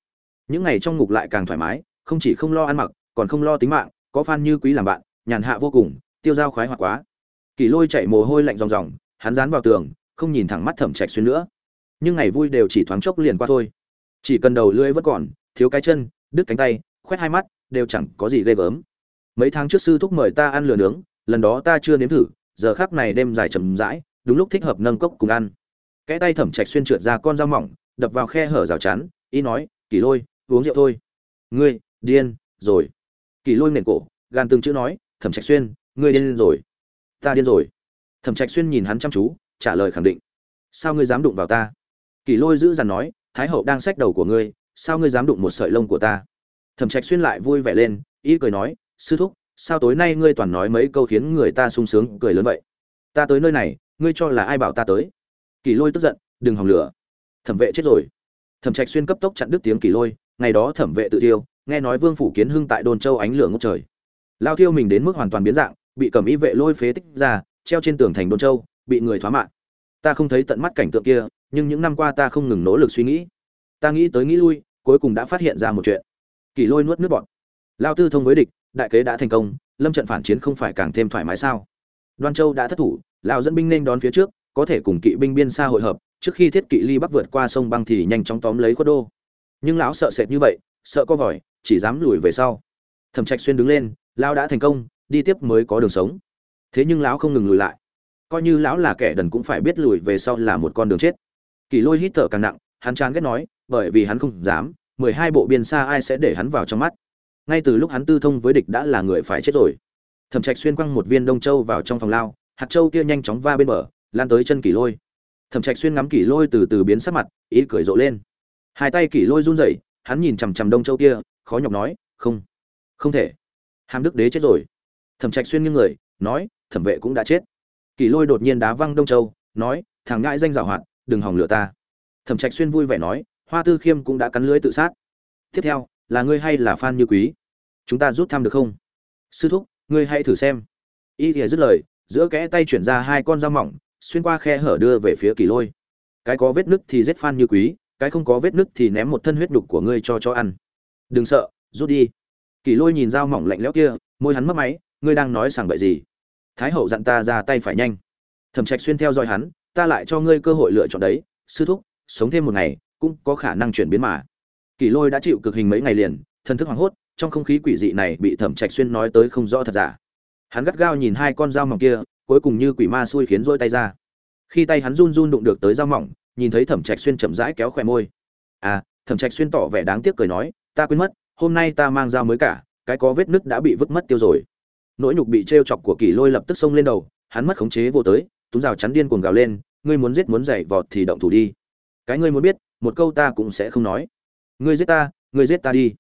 Những ngày trong ngục lại càng thoải mái, không chỉ không lo ăn mặc, còn không lo tính mạng, có Phan như quý làm bạn, nhàn hạ vô cùng, tiêu dao khoái hoạt quá. Kỳ lôi chạy mồ hôi lạnh ròng ròng, hắn dán vào tường, không nhìn thẳng mắt thẩm trạch xuyên nữa. Nhưng ngày vui đều chỉ thoáng chốc liền qua thôi. Chỉ cần đầu lưỡi vẫn còn, thiếu cái chân, đứt cánh tay, khoét hai mắt, đều chẳng có gì ghê gớm. Mấy tháng trước sư thúc mời ta ăn lừa nướng, lần đó ta chưa nếm thử, giờ khác này đêm dài trầm rãi đúng lúc thích hợp nâng cốc cùng ăn. Kẽ tay thẩm trạch xuyên trượt ra con dao mỏng, đập vào khe hở rào chắn ý nói kỳ lôi, uống rượu thôi. Ngươi, điên, rồi. Kỳ lôi nền cổ, gan từng chữ nói, thẩm trạch xuyên, ngươi điên rồi. Ta điên rồi. Thẩm trạch xuyên nhìn hắn chăm chú, trả lời khẳng định. Sao ngươi dám đụng vào ta? Kỳ lôi giữ dằn nói, thái hậu đang xách đầu của ngươi, sao ngươi dám đụng một sợi lông của ta? Thẩm trạch xuyên lại vui vẻ lên ý cười nói, sư thúc, sao tối nay ngươi toàn nói mấy câu khiến người ta sung sướng, cười lớn vậy? Ta tới nơi này ngươi cho là ai bảo ta tới? Kỳ lôi tức giận, đừng hòng lửa. Thẩm vệ chết rồi. Thẩm trạch xuyên cấp tốc chặn đứt tiếng kỳ lôi, ngày đó thẩm vệ tự tiêu nghe nói vương phủ kiến hưng tại đồn châu ánh lửa ngốc trời. Lao thiêu mình đến mức hoàn toàn biến dạng, bị cầm y vệ lôi phế tích ra, treo trên tường thành đồn châu, bị người thoá mạng. Ta không thấy tận mắt cảnh tượng kia, nhưng những năm qua ta không ngừng nỗ lực suy nghĩ. Ta nghĩ tới nghĩ lui, cuối cùng đã phát hiện ra một chuyện. Kỳ lôi nuốt nước bọt. Lao tư thông với địch, đại kế đã thành công, lâm trận phản chiến không phải càng thêm thoải mái sao? Đoan châu đã thất thủ Lão dẫn binh nên đón phía trước, có thể cùng kỵ binh biên xa hội hợp, trước khi thiết kỵ ly bắc vượt qua sông băng thì nhanh chóng tóm lấy khuất đô. Nhưng lão sợ sệt như vậy, sợ có vòi, chỉ dám lùi về sau. Thẩm trạch xuyên đứng lên, lão đã thành công, đi tiếp mới có đường sống. Thế nhưng lão không ngừng lùi lại. Coi như lão là kẻ đần cũng phải biết lùi về sau là một con đường chết. Kỳ lôi hít thở càng nặng, hắn chán ghét nói, bởi vì hắn không dám, mười hai bộ biên xa ai sẽ để hắn vào trong mắt? Ngay từ lúc hắn tư thông với địch đã là người phải chết rồi. Thẩm trạch xuyên quăng một viên đông châu vào trong phòng lao hạt châu kia nhanh chóng va bên bờ, lan tới chân kỷ lôi. Thẩm trạch xuyên ngắm kỷ lôi từ từ biến sắc mặt, ý cười rộ lên. Hai tay kỷ lôi run rẩy, hắn nhìn chằm chằm đông châu kia, khó nhọc nói, không không thể. Hàm đức đế chết rồi. Thẩm trạch xuyên nghiêng người, nói, thẩm vệ cũng đã chết. Kỷ lôi đột nhiên đá văng đông châu, nói, thằng ngại danh giảo hoạt, đừng hòng lửa ta. Thẩm trạch xuyên vui vẻ nói, hoa tư khiêm cũng đã cắn lưới tự sát. Tiếp theo, là ngươi hay là phan như quý? Chúng ta rút thăm được không? Sư thúc, ngươi hãy thử xem. Y thì dứt lời giữa kẽ tay chuyển ra hai con dao mỏng, xuyên qua khe hở đưa về phía kỳ lôi. Cái có vết nứt thì giết phan như quý, cái không có vết nứt thì ném một thân huyết đục của ngươi cho cho ăn. Đừng sợ, rút đi. Kỳ lôi nhìn dao mỏng lạnh lẽo kia, môi hắn mất máy, ngươi đang nói sảng bậy gì? Thái hậu dặn ta ra tay phải nhanh. Thẩm trạch xuyên theo dõi hắn, ta lại cho ngươi cơ hội lựa chọn đấy, sư thúc, sống thêm một ngày, cũng có khả năng chuyển biến mà. Kỳ lôi đã chịu cực hình mấy ngày liền, thần thức hoảng hốt, trong không khí quỷ dị này bị thẩm trạch xuyên nói tới không rõ thật giả hắn gắt gao nhìn hai con dao mỏng kia, cuối cùng như quỷ ma xui khiến rôi tay ra. Khi tay hắn run run đụng được tới dao mỏng, nhìn thấy thẩm trạch xuyên chậm rãi kéo khỏe môi. À thẩm trạch xuyên tỏ vẻ đáng tiếc cười nói, ta quên mất, hôm nay ta mang dao mới cả, cái có vết nứt đã bị vứt mất tiêu rồi. Nỗi nhục bị trêu chọc của kỳ lôi lập tức xông lên đầu, hắn mất khống chế vô tới, túm rào chắn điên cuồng gào lên, ngươi muốn giết muốn giày vọt thì động thủ đi. Cái ngươi muốn biết, một câu ta cũng sẽ không nói. Ngươi giết ta, ngươi giết ta đi.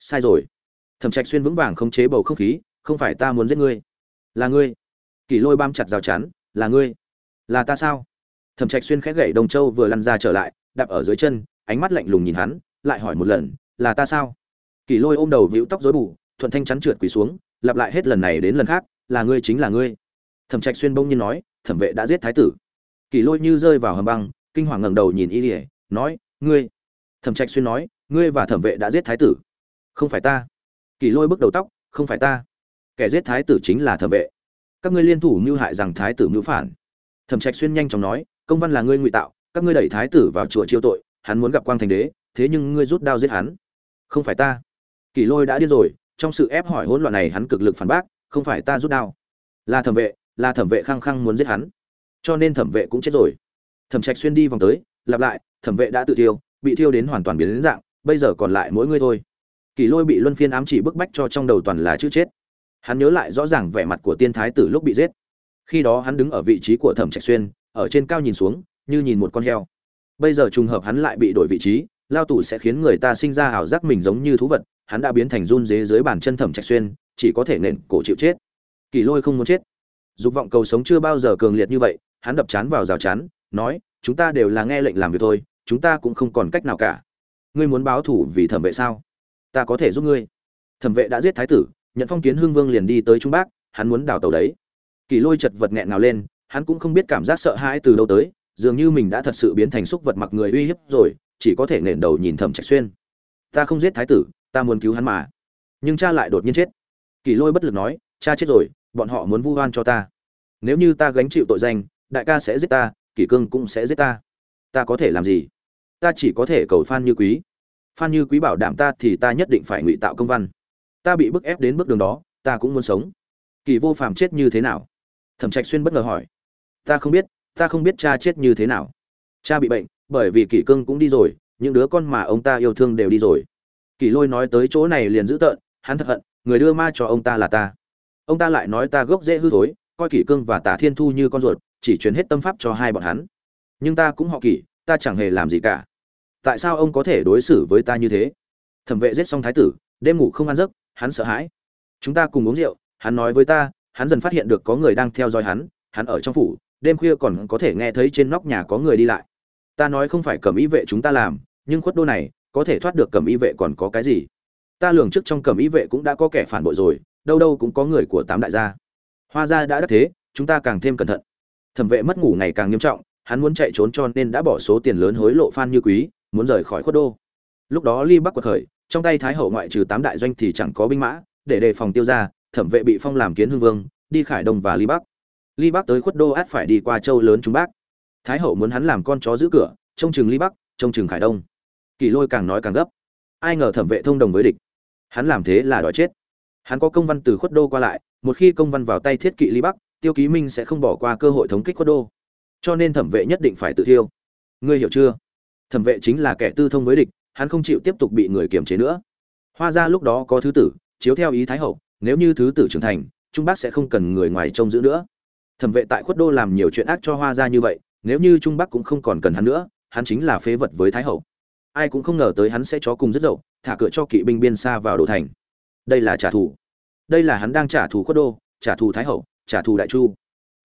Sai rồi. Thẩm trạch xuyên vững vàng khống chế bầu không khí, không phải ta muốn giết ngươi là ngươi. Kỷ lôi bám chặt rào chắn, là ngươi. Là ta sao? Thẩm trạch xuyên khẽ gậy đồng châu vừa lăn ra trở lại, đạp ở dưới chân, ánh mắt lạnh lùng nhìn hắn, lại hỏi một lần, là ta sao? Kỷ lôi ôm đầu vĩu tóc rối bù, thuận thanh chắn trượt quỳ xuống, lặp lại hết lần này đến lần khác, là ngươi chính là ngươi. Thẩm trạch xuyên bỗng nhiên nói, thẩm vệ đã giết thái tử. Kỷ lôi như rơi vào hầm băng, kinh hoàng ngẩng đầu nhìn y lìa nói, ngươi. Thẩm trạch xuyên nói, ngươi và thẩm vệ đã giết thái tử. Không phải ta. Kỷ lôi bước đầu tóc, không phải ta kẻ giết thái tử chính là thẩm vệ. Các ngươi liên thủ mưu hại rằng thái tử mưu phản. Thẩm trạch xuyên nhanh chóng nói, công văn là ngươi ngụy tạo, các ngươi đẩy thái tử vào chùa chiêu tội, hắn muốn gặp quang thành đế, thế nhưng ngươi rút đao giết hắn. Không phải ta. Kỷ lôi đã điên rồi, trong sự ép hỏi hỗn loạn này hắn cực lực phản bác, không phải ta rút đao. Là thẩm vệ, là thẩm vệ khăng khăng muốn giết hắn. Cho nên thẩm vệ cũng chết rồi. Thẩm trạch xuyên đi vòng tới, lặp lại, thẩm vệ đã tự thiêu, bị thiêu đến hoàn toàn biến đến dạng, bây giờ còn lại mỗi ngươi thôi. Kỷ lôi bị luân phiên ám chỉ bức bách cho trong đầu toàn là chữ chết hắn nhớ lại rõ ràng vẻ mặt của tiên thái tử lúc bị giết. Khi đó hắn đứng ở vị trí của thẩm trạch xuyên, ở trên cao nhìn xuống, như nhìn một con heo. Bây giờ trùng hợp hắn lại bị đổi vị trí, lao tù sẽ khiến người ta sinh ra ảo giác mình giống như thú vật, hắn đã biến thành run dế dưới bàn chân thẩm trạch xuyên, chỉ có thể nện cổ chịu chết. Kỳ lôi không muốn chết. Dục vọng cầu sống chưa bao giờ cường liệt như vậy, hắn đập chán vào rào chán nói, chúng ta đều là nghe lệnh làm việc thôi, chúng ta cũng không còn cách nào cả. Ngươi muốn báo thủ vì thẩm vệ sao? Ta có thể giúp ngươi. Thẩm vệ đã giết thái tử nhận phong kiến hưng vương liền đi tới trung bắc, hắn muốn đào tàu đấy. Kỳ lôi chật vật nghẹn nào lên, hắn cũng không biết cảm giác sợ hãi từ đâu tới, dường như mình đã thật sự biến thành xúc vật mặc người uy hiếp rồi, chỉ có thể nền đầu nhìn thẩm trạch xuyên. Ta không giết thái tử, ta muốn cứu hắn mà. Nhưng cha lại đột nhiên chết. Kỳ lôi bất lực nói, cha chết rồi, bọn họ muốn vu oan cho ta. Nếu như ta gánh chịu tội danh, đại ca sẽ giết ta, kỷ cương cũng sẽ giết ta. Ta có thể làm gì? Ta chỉ có thể cầu phan như quý. Phan như quý bảo đảm ta thì ta nhất định phải ngụy tạo công văn ta bị bức ép đến bước đường đó, ta cũng muốn sống. Kỳ vô phàm chết như thế nào? Thẩm trạch xuyên bất ngờ hỏi. Ta không biết, ta không biết cha chết như thế nào. Cha bị bệnh, bởi vì kỷ cương cũng đi rồi, những đứa con mà ông ta yêu thương đều đi rồi. Kỷ lôi nói tới chỗ này liền giữ tợn, hắn thật hận, người đưa ma cho ông ta là ta. Ông ta lại nói ta gốc dễ hư thối, coi kỷ cương và tả thiên thu như con ruột, chỉ truyền hết tâm pháp cho hai bọn hắn. Nhưng ta cũng họ kỷ, ta chẳng hề làm gì cả. Tại sao ông có thể đối xử với ta như thế? Thẩm vệ giết xong thái tử, đêm ngủ không ăn giấc hắn sợ hãi. Chúng ta cùng uống rượu, hắn nói với ta, hắn dần phát hiện được có người đang theo dõi hắn hắn ở trong phủ, đêm khuya còn có thể nghe thấy trên nóc nhà có người đi lại. Ta nói không phải cầm ý vệ chúng ta làm, nhưng khuất đô này, có thể thoát được cầm ý vệ còn có cái gì? Ta lường trước trong cầm ý vệ cũng đã có kẻ phản bội rồi, đâu đâu cũng có người của tám đại gia. Hoa gia đã đắc thế, chúng ta càng thêm cẩn thận. Thẩm vệ mất ngủ ngày càng nghiêm trọng, hắn muốn chạy trốn cho nên đã bỏ số tiền lớn hối lộ phan như quý, muốn rời khỏi khuất đô. Lúc đó ly bắc quật khởi trong tay thái hậu ngoại trừ tám đại doanh thì chẳng có binh mã, để đề phòng tiêu ra thẩm vệ bị phong làm kiến hương vương, đi khải đông và ly bắc. Ly bắc tới khuất đô át phải đi qua châu lớn trung bắc. Thái hậu muốn hắn làm con chó giữ cửa, trông chừng ly bắc, trông chừng khải đông. Kỳ lôi càng nói càng gấp. Ai ngờ thẩm vệ thông đồng với địch. Hắn làm thế là đòi chết. Hắn có công văn từ khuất đô qua lại, một khi công văn vào tay thiết kỵ ly bắc, tiêu ký minh sẽ không bỏ qua cơ hội thống kích khuất đô. Cho nên thẩm vệ nhất định phải tự thiêu. Ngươi hiểu chưa? Thẩm vệ chính là kẻ tư thông với địch hắn không chịu tiếp tục bị người kiềm chế nữa. Hoa ra lúc đó có thứ tử, chiếu theo ý thái hậu, nếu như thứ tử trưởng thành, trung bắc sẽ không cần người ngoài trông giữ nữa. Thẩm vệ tại khuất đô làm nhiều chuyện ác cho hoa ra như vậy, nếu như trung bắc cũng không còn cần hắn nữa, hắn chính là phế vật với thái hậu. Ai cũng không ngờ tới hắn sẽ chó cùng rất dậu, thả cửa cho kỵ binh biên xa vào đồ thành. Đây là trả thù. Đây là hắn đang trả thù khuất đô, trả thù thái hậu, trả thù đại chu.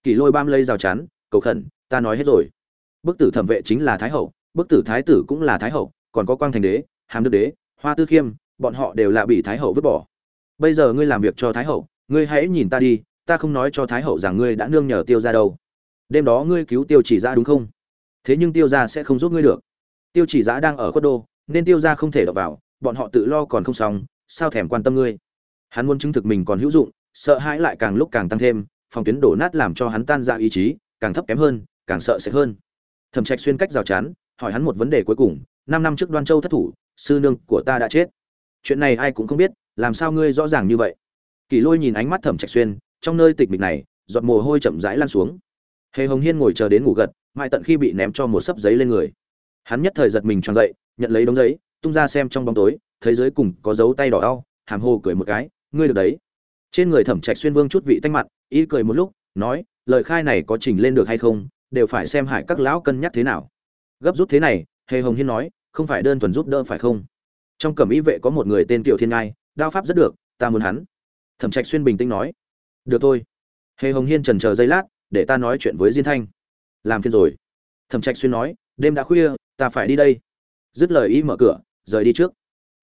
Kỷ lôi bam lây rào chắn, cầu khẩn, ta nói hết rồi. Bức tử thẩm vệ chính là thái hậu, bức tử thái tử cũng là thái hậu còn có quang thành đế, hàm đức đế, hoa tư khiêm, bọn họ đều là bị thái hậu vứt bỏ. Bây giờ ngươi làm việc cho thái hậu, ngươi hãy nhìn ta đi, ta không nói cho thái hậu rằng ngươi đã nương nhờ tiêu ra đâu. Đêm đó ngươi cứu tiêu chỉ ra đúng không? Thế nhưng tiêu ra sẽ không giúp ngươi được. Tiêu chỉ giã đang ở khuất đô, nên tiêu ra không thể đọc vào, bọn họ tự lo còn không xong, sao thèm quan tâm ngươi? Hắn muốn chứng thực mình còn hữu dụng, sợ hãi lại càng lúc càng tăng thêm, phòng tuyến đổ nát làm cho hắn tan ra ý chí, càng thấp kém hơn, càng sợ sệt hơn. Thẩm trạch xuyên cách rào chắn, hỏi hắn một vấn đề cuối cùng năm năm trước đoan châu thất thủ, sư nương của ta đã chết. Chuyện này ai cũng không biết, làm sao ngươi rõ ràng như vậy? Kỳ lôi nhìn ánh mắt thẩm trạch xuyên, trong nơi tịch mịch này, giọt mồ hôi chậm rãi lan xuống. Hề hồng hiên ngồi chờ đến ngủ gật, mãi tận khi bị ném cho một sấp giấy lên người. Hắn nhất thời giật mình tròn dậy, nhận lấy đống giấy, tung ra xem trong bóng tối thấy dưới cùng có dấu tay đỏ đau, hàm hồ cười một cái, ngươi được đấy. Trên người thẩm trạch xuyên vương chút vị tanh mặt, y cười một lúc, nói, lời khai này có trình lên được hay không, đều phải xem hại các lão cân nhắc thế nào. Gấp rút thế này, hề hồng hiên nói không phải đơn thuần giúp đỡ phải không? Trong cẩm y vệ có một người tên kiều thiên ngai, đao pháp rất được, ta muốn hắn. Thẩm trạch xuyên bình tĩnh nói. Được thôi. Hề hồng hiên trần chờ giây lát, để ta nói chuyện với diên thanh. Làm phiền rồi. Thẩm trạch xuyên nói, đêm đã khuya, ta phải đi đây. Dứt lời ý mở cửa, rời đi trước.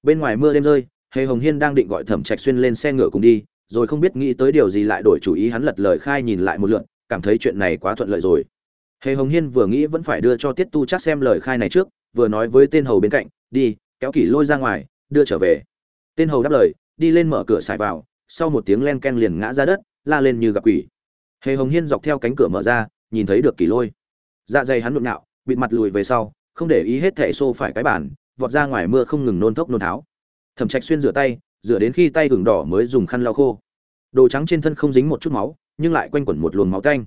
Bên ngoài mưa đêm rơi, hề hồng hiên đang định gọi thẩm trạch xuyên lên xe ngựa cùng đi, rồi không biết nghĩ tới điều gì lại đổi chủ ý hắn lật lời khai nhìn lại một lượt, cảm thấy chuyện này quá thuận lợi rồi. Hề hồng hiên vừa nghĩ vẫn phải đưa cho tiết tu chắc xem lời khai này trước vừa nói với tên hầu bên cạnh, đi, kéo kỷ lôi ra ngoài, đưa trở về. Tên hầu đáp lời, đi lên mở cửa xài vào, sau một tiếng len ken liền ngã ra đất, la lên như gặp quỷ. Hề hồng hiên dọc theo cánh cửa mở ra, nhìn thấy được kỷ lôi. Dạ dày hắn nụn nhạo bịt mặt lùi về sau, không để ý hết thẻ xô phải cái bàn, vọt ra ngoài mưa không ngừng nôn thốc nôn tháo. Thẩm trạch xuyên rửa tay, rửa đến khi tay gừng đỏ mới dùng khăn lau khô. Đồ trắng trên thân không dính một chút máu, nhưng lại quanh quẩn một luồng máu tanh.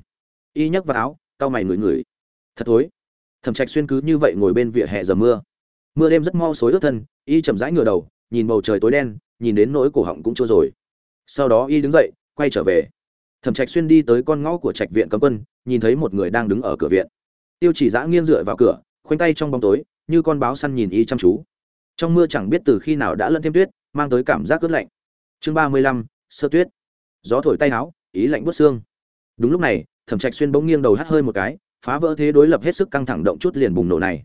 Y nhấc vào áo, cau mày ngửi ngửi. Thật thối thẩm trạch xuyên cứ như vậy ngồi bên vỉa hè giờ mưa. Mưa đêm rất mau xối ướt thân, y chậm rãi ngửa đầu, nhìn bầu trời tối đen, nhìn đến nỗi cổ họng cũng chưa rồi. Sau đó y đứng dậy, quay trở về. Thẩm trạch xuyên đi tới con ngõ của trạch viện cấm quân, nhìn thấy một người đang đứng ở cửa viện. Tiêu chỉ giã nghiêng dựa vào cửa, khoanh tay trong bóng tối, như con báo săn nhìn y chăm chú. Trong mưa chẳng biết từ khi nào đã lẫn thêm tuyết, mang tới cảm giác ướt lạnh. Chương ba mươi lăm, sơ tuyết. Gió thổi tay áo, ý lạnh buốt xương. Đúng lúc này, thẩm trạch xuyên bỗng nghiêng đầu hắt hơi một cái phá vỡ thế đối lập hết sức căng thẳng động chút liền bùng nổ này.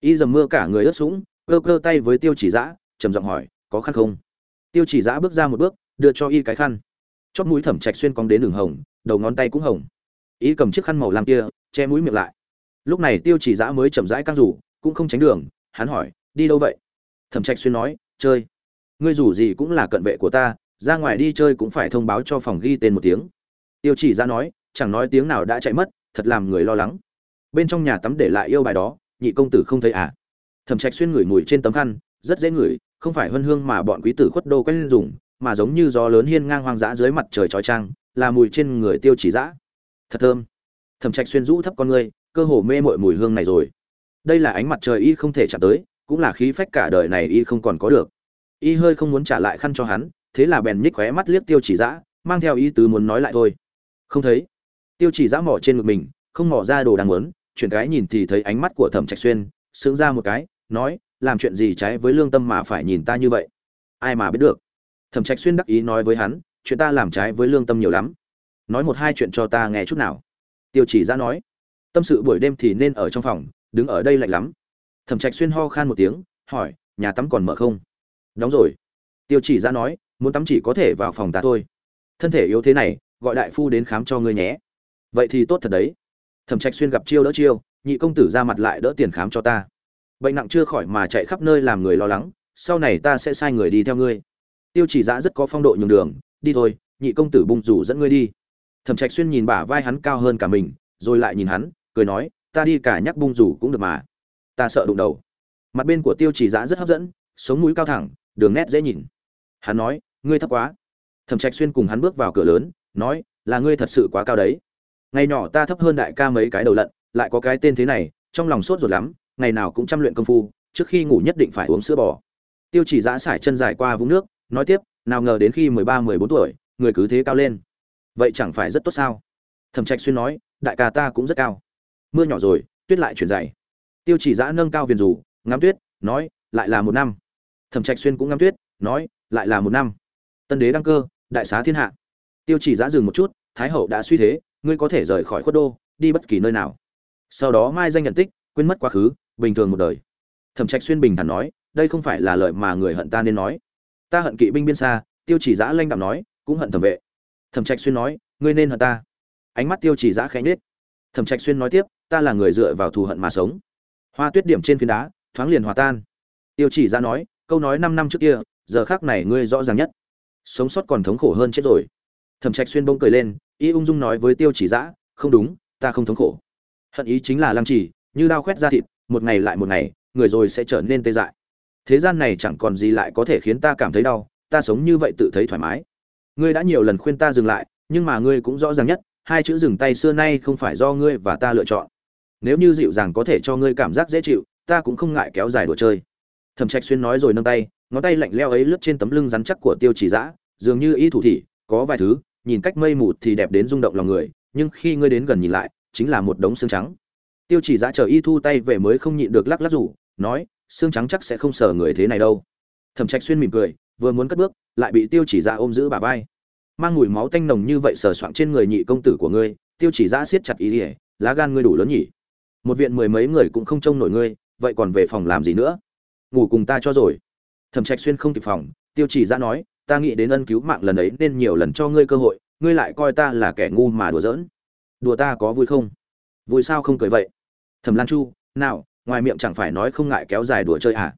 Y dầm mưa cả người ướt sũng, cơ cơ tay với tiêu chỉ giã trầm giọng hỏi, có khăn không? Tiêu chỉ giã bước ra một bước, đưa cho y cái khăn. Chóp mũi thẩm trạch xuyên cong đến đường hồng, đầu ngón tay cũng hồng. Y cầm chiếc khăn màu lam kia, che mũi miệng lại. Lúc này tiêu chỉ giã mới chậm rãi căng rủ, cũng không tránh đường, hắn hỏi, đi đâu vậy? Thẩm trạch xuyên nói, chơi. Ngươi rủ gì cũng là cận vệ của ta, ra ngoài đi chơi cũng phải thông báo cho phòng ghi tên một tiếng. Tiêu chỉ Giã nói, chẳng nói tiếng nào đã chạy mất thật làm người lo lắng. Bên trong nhà tắm để lại yêu bài đó, nhị công tử không thấy à? Thẩm trạch xuyên ngửi mùi trên tấm khăn, rất dễ ngửi, không phải hân hương mà bọn quý tử khuất đô quen dùng, mà giống như gió lớn hiên ngang hoang dã dưới mặt trời trói trang, là mùi trên người tiêu chỉ dã. Thật thơm. Thẩm trạch xuyên rũ thấp con ngươi, cơ hồ mê mội mùi hương này rồi. Đây là ánh mặt trời y không thể chạm tới, cũng là khí phách cả đời này y không còn có được. Y hơi không muốn trả lại khăn cho hắn, thế là bèn nhích khóe mắt liếc tiêu chỉ dã, mang theo ý tứ muốn nói lại thôi. Không thấy tiêu chỉ dã mỏ trên ngực mình, không mỏ ra đồ đang muốn, chuyển cái nhìn thì thấy ánh mắt của thẩm trạch xuyên sướng ra một cái, nói, làm chuyện gì trái với lương tâm mà phải nhìn ta như vậy? Ai mà biết được? Thẩm trạch xuyên đắc ý nói với hắn, chuyện ta làm trái với lương tâm nhiều lắm. Nói một hai chuyện cho ta nghe chút nào. Tiêu chỉ Giã nói, tâm sự buổi đêm thì nên ở trong phòng, đứng ở đây lạnh lắm. Thẩm trạch xuyên ho khan một tiếng, hỏi, nhà tắm còn mở không? Đóng rồi. Tiêu chỉ Giã nói, muốn tắm chỉ có thể vào phòng ta thôi. Thân thể yếu thế này, gọi đại phu đến khám cho ngươi nhé vậy thì tốt thật đấy. Thẩm trạch xuyên gặp chiêu đỡ chiêu, nhị công tử ra mặt lại đỡ tiền khám cho ta. Bệnh nặng chưa khỏi mà chạy khắp nơi làm người lo lắng, sau này ta sẽ sai người đi theo ngươi. Tiêu chỉ dã rất có phong độ nhường đường, đi thôi, nhị công tử bung rủ dẫn ngươi đi. Thẩm trạch xuyên nhìn bả vai hắn cao hơn cả mình, rồi lại nhìn hắn, cười nói, ta đi cả nhắc bung rủ cũng được mà. Ta sợ đụng đầu. Mặt bên của tiêu chỉ dã rất hấp dẫn, sống mũi cao thẳng, đường nét dễ nhìn. Hắn nói, ngươi thấp quá. Thẩm trạch xuyên cùng hắn bước vào cửa lớn, nói, là ngươi thật sự quá cao đấy ngày nhỏ ta thấp hơn đại ca mấy cái đầu lận, lại có cái tên thế này, trong lòng sốt ruột lắm, ngày nào cũng chăm luyện công phu, trước khi ngủ nhất định phải uống sữa bò. Tiêu chỉ giã sải chân dài qua vũng nước, nói tiếp, nào ngờ đến khi mười ba, mười bốn tuổi, người cứ thế cao lên. Vậy chẳng phải rất tốt sao? Thẩm trạch xuyên nói, đại ca ta cũng rất cao. Mưa nhỏ rồi, tuyết lại chuyển dày. Tiêu chỉ giã nâng cao viền rủ ngắm tuyết, nói, lại là một năm. Thẩm trạch xuyên cũng ngắm tuyết, nói, lại là một năm. Tân đế đăng cơ, đại xá thiên hạ. Tiêu chỉ giã dừng một chút, thái hậu đã suy thế ngươi có thể rời khỏi khuất đô, đi bất kỳ nơi nào. Sau đó mai danh nhận tích, quên mất quá khứ, bình thường một đời. Thẩm trạch xuyên bình thản nói, đây không phải là lời mà người hận ta nên nói. Ta hận kỵ binh biên xa, tiêu chỉ giã lanh đạm nói, cũng hận thẩm vệ. Thẩm trạch xuyên nói, ngươi nên hận ta. Ánh mắt tiêu chỉ giã khẽ nhếch. Thẩm trạch xuyên nói tiếp, ta là người dựa vào thù hận mà sống. Hoa tuyết điểm trên phiến đá, thoáng liền hòa tan. Tiêu chỉ giã nói, câu nói năm năm trước kia, giờ khác này ngươi rõ ràng nhất. Sống sót còn thống khổ hơn chết rồi thẩm trạch xuyên bỗng cười lên y ung dung nói với tiêu chỉ Dã, không đúng ta không thống khổ. Hận ý chính là lăng trì như đao khoét ra thịt một ngày lại một ngày người rồi sẽ trở nên tê dại. Thế gian này chẳng còn gì lại có thể khiến ta cảm thấy đau ta sống như vậy tự thấy thoải mái. Ngươi đã nhiều lần khuyên ta dừng lại nhưng mà ngươi cũng rõ ràng nhất hai chữ dừng tay xưa nay không phải do ngươi và ta lựa chọn. Nếu như dịu dàng có thể cho ngươi cảm giác dễ chịu ta cũng không ngại kéo dài đồ chơi. Thẩm trạch xuyên nói rồi nâng tay ngón tay lạnh leo ấy lướt trên tấm lưng rắn chắc của tiêu chỉ dã dường như ý thủ thị có vài thứ, nhìn cách mây mù thì đẹp đến rung động lòng người, nhưng khi ngươi đến gần nhìn lại, chính là một đống xương trắng. Tiêu chỉ giã chờ y thu tay về mới không nhịn được lắc lắc rủ, nói, xương trắng chắc sẽ không sờ người thế này đâu. Thẩm trạch xuyên mỉm cười, vừa muốn cất bước, lại bị tiêu chỉ giã ôm giữ bà vai. Mang mùi máu tanh nồng như vậy sờ soạng trên người nhị công tử của ngươi, tiêu chỉ giã siết chặt ý ỉa lá gan ngươi đủ lớn nhỉ? Một viện mười mấy người cũng không trông nổi ngươi, vậy còn về phòng làm gì nữa? Ngủ cùng ta cho rồi. Thẩm trạch xuyên không kịp phòng, tiêu chỉ giã nói ta nghĩ đến ân cứu mạng lần ấy nên nhiều lần cho ngươi cơ hội, ngươi lại coi ta là kẻ ngu mà đùa giỡn. Đùa ta có vui không? Vui sao không cười vậy? Thẩm lan chu, nào, ngoài miệng chẳng phải nói không ngại kéo dài đùa chơi à?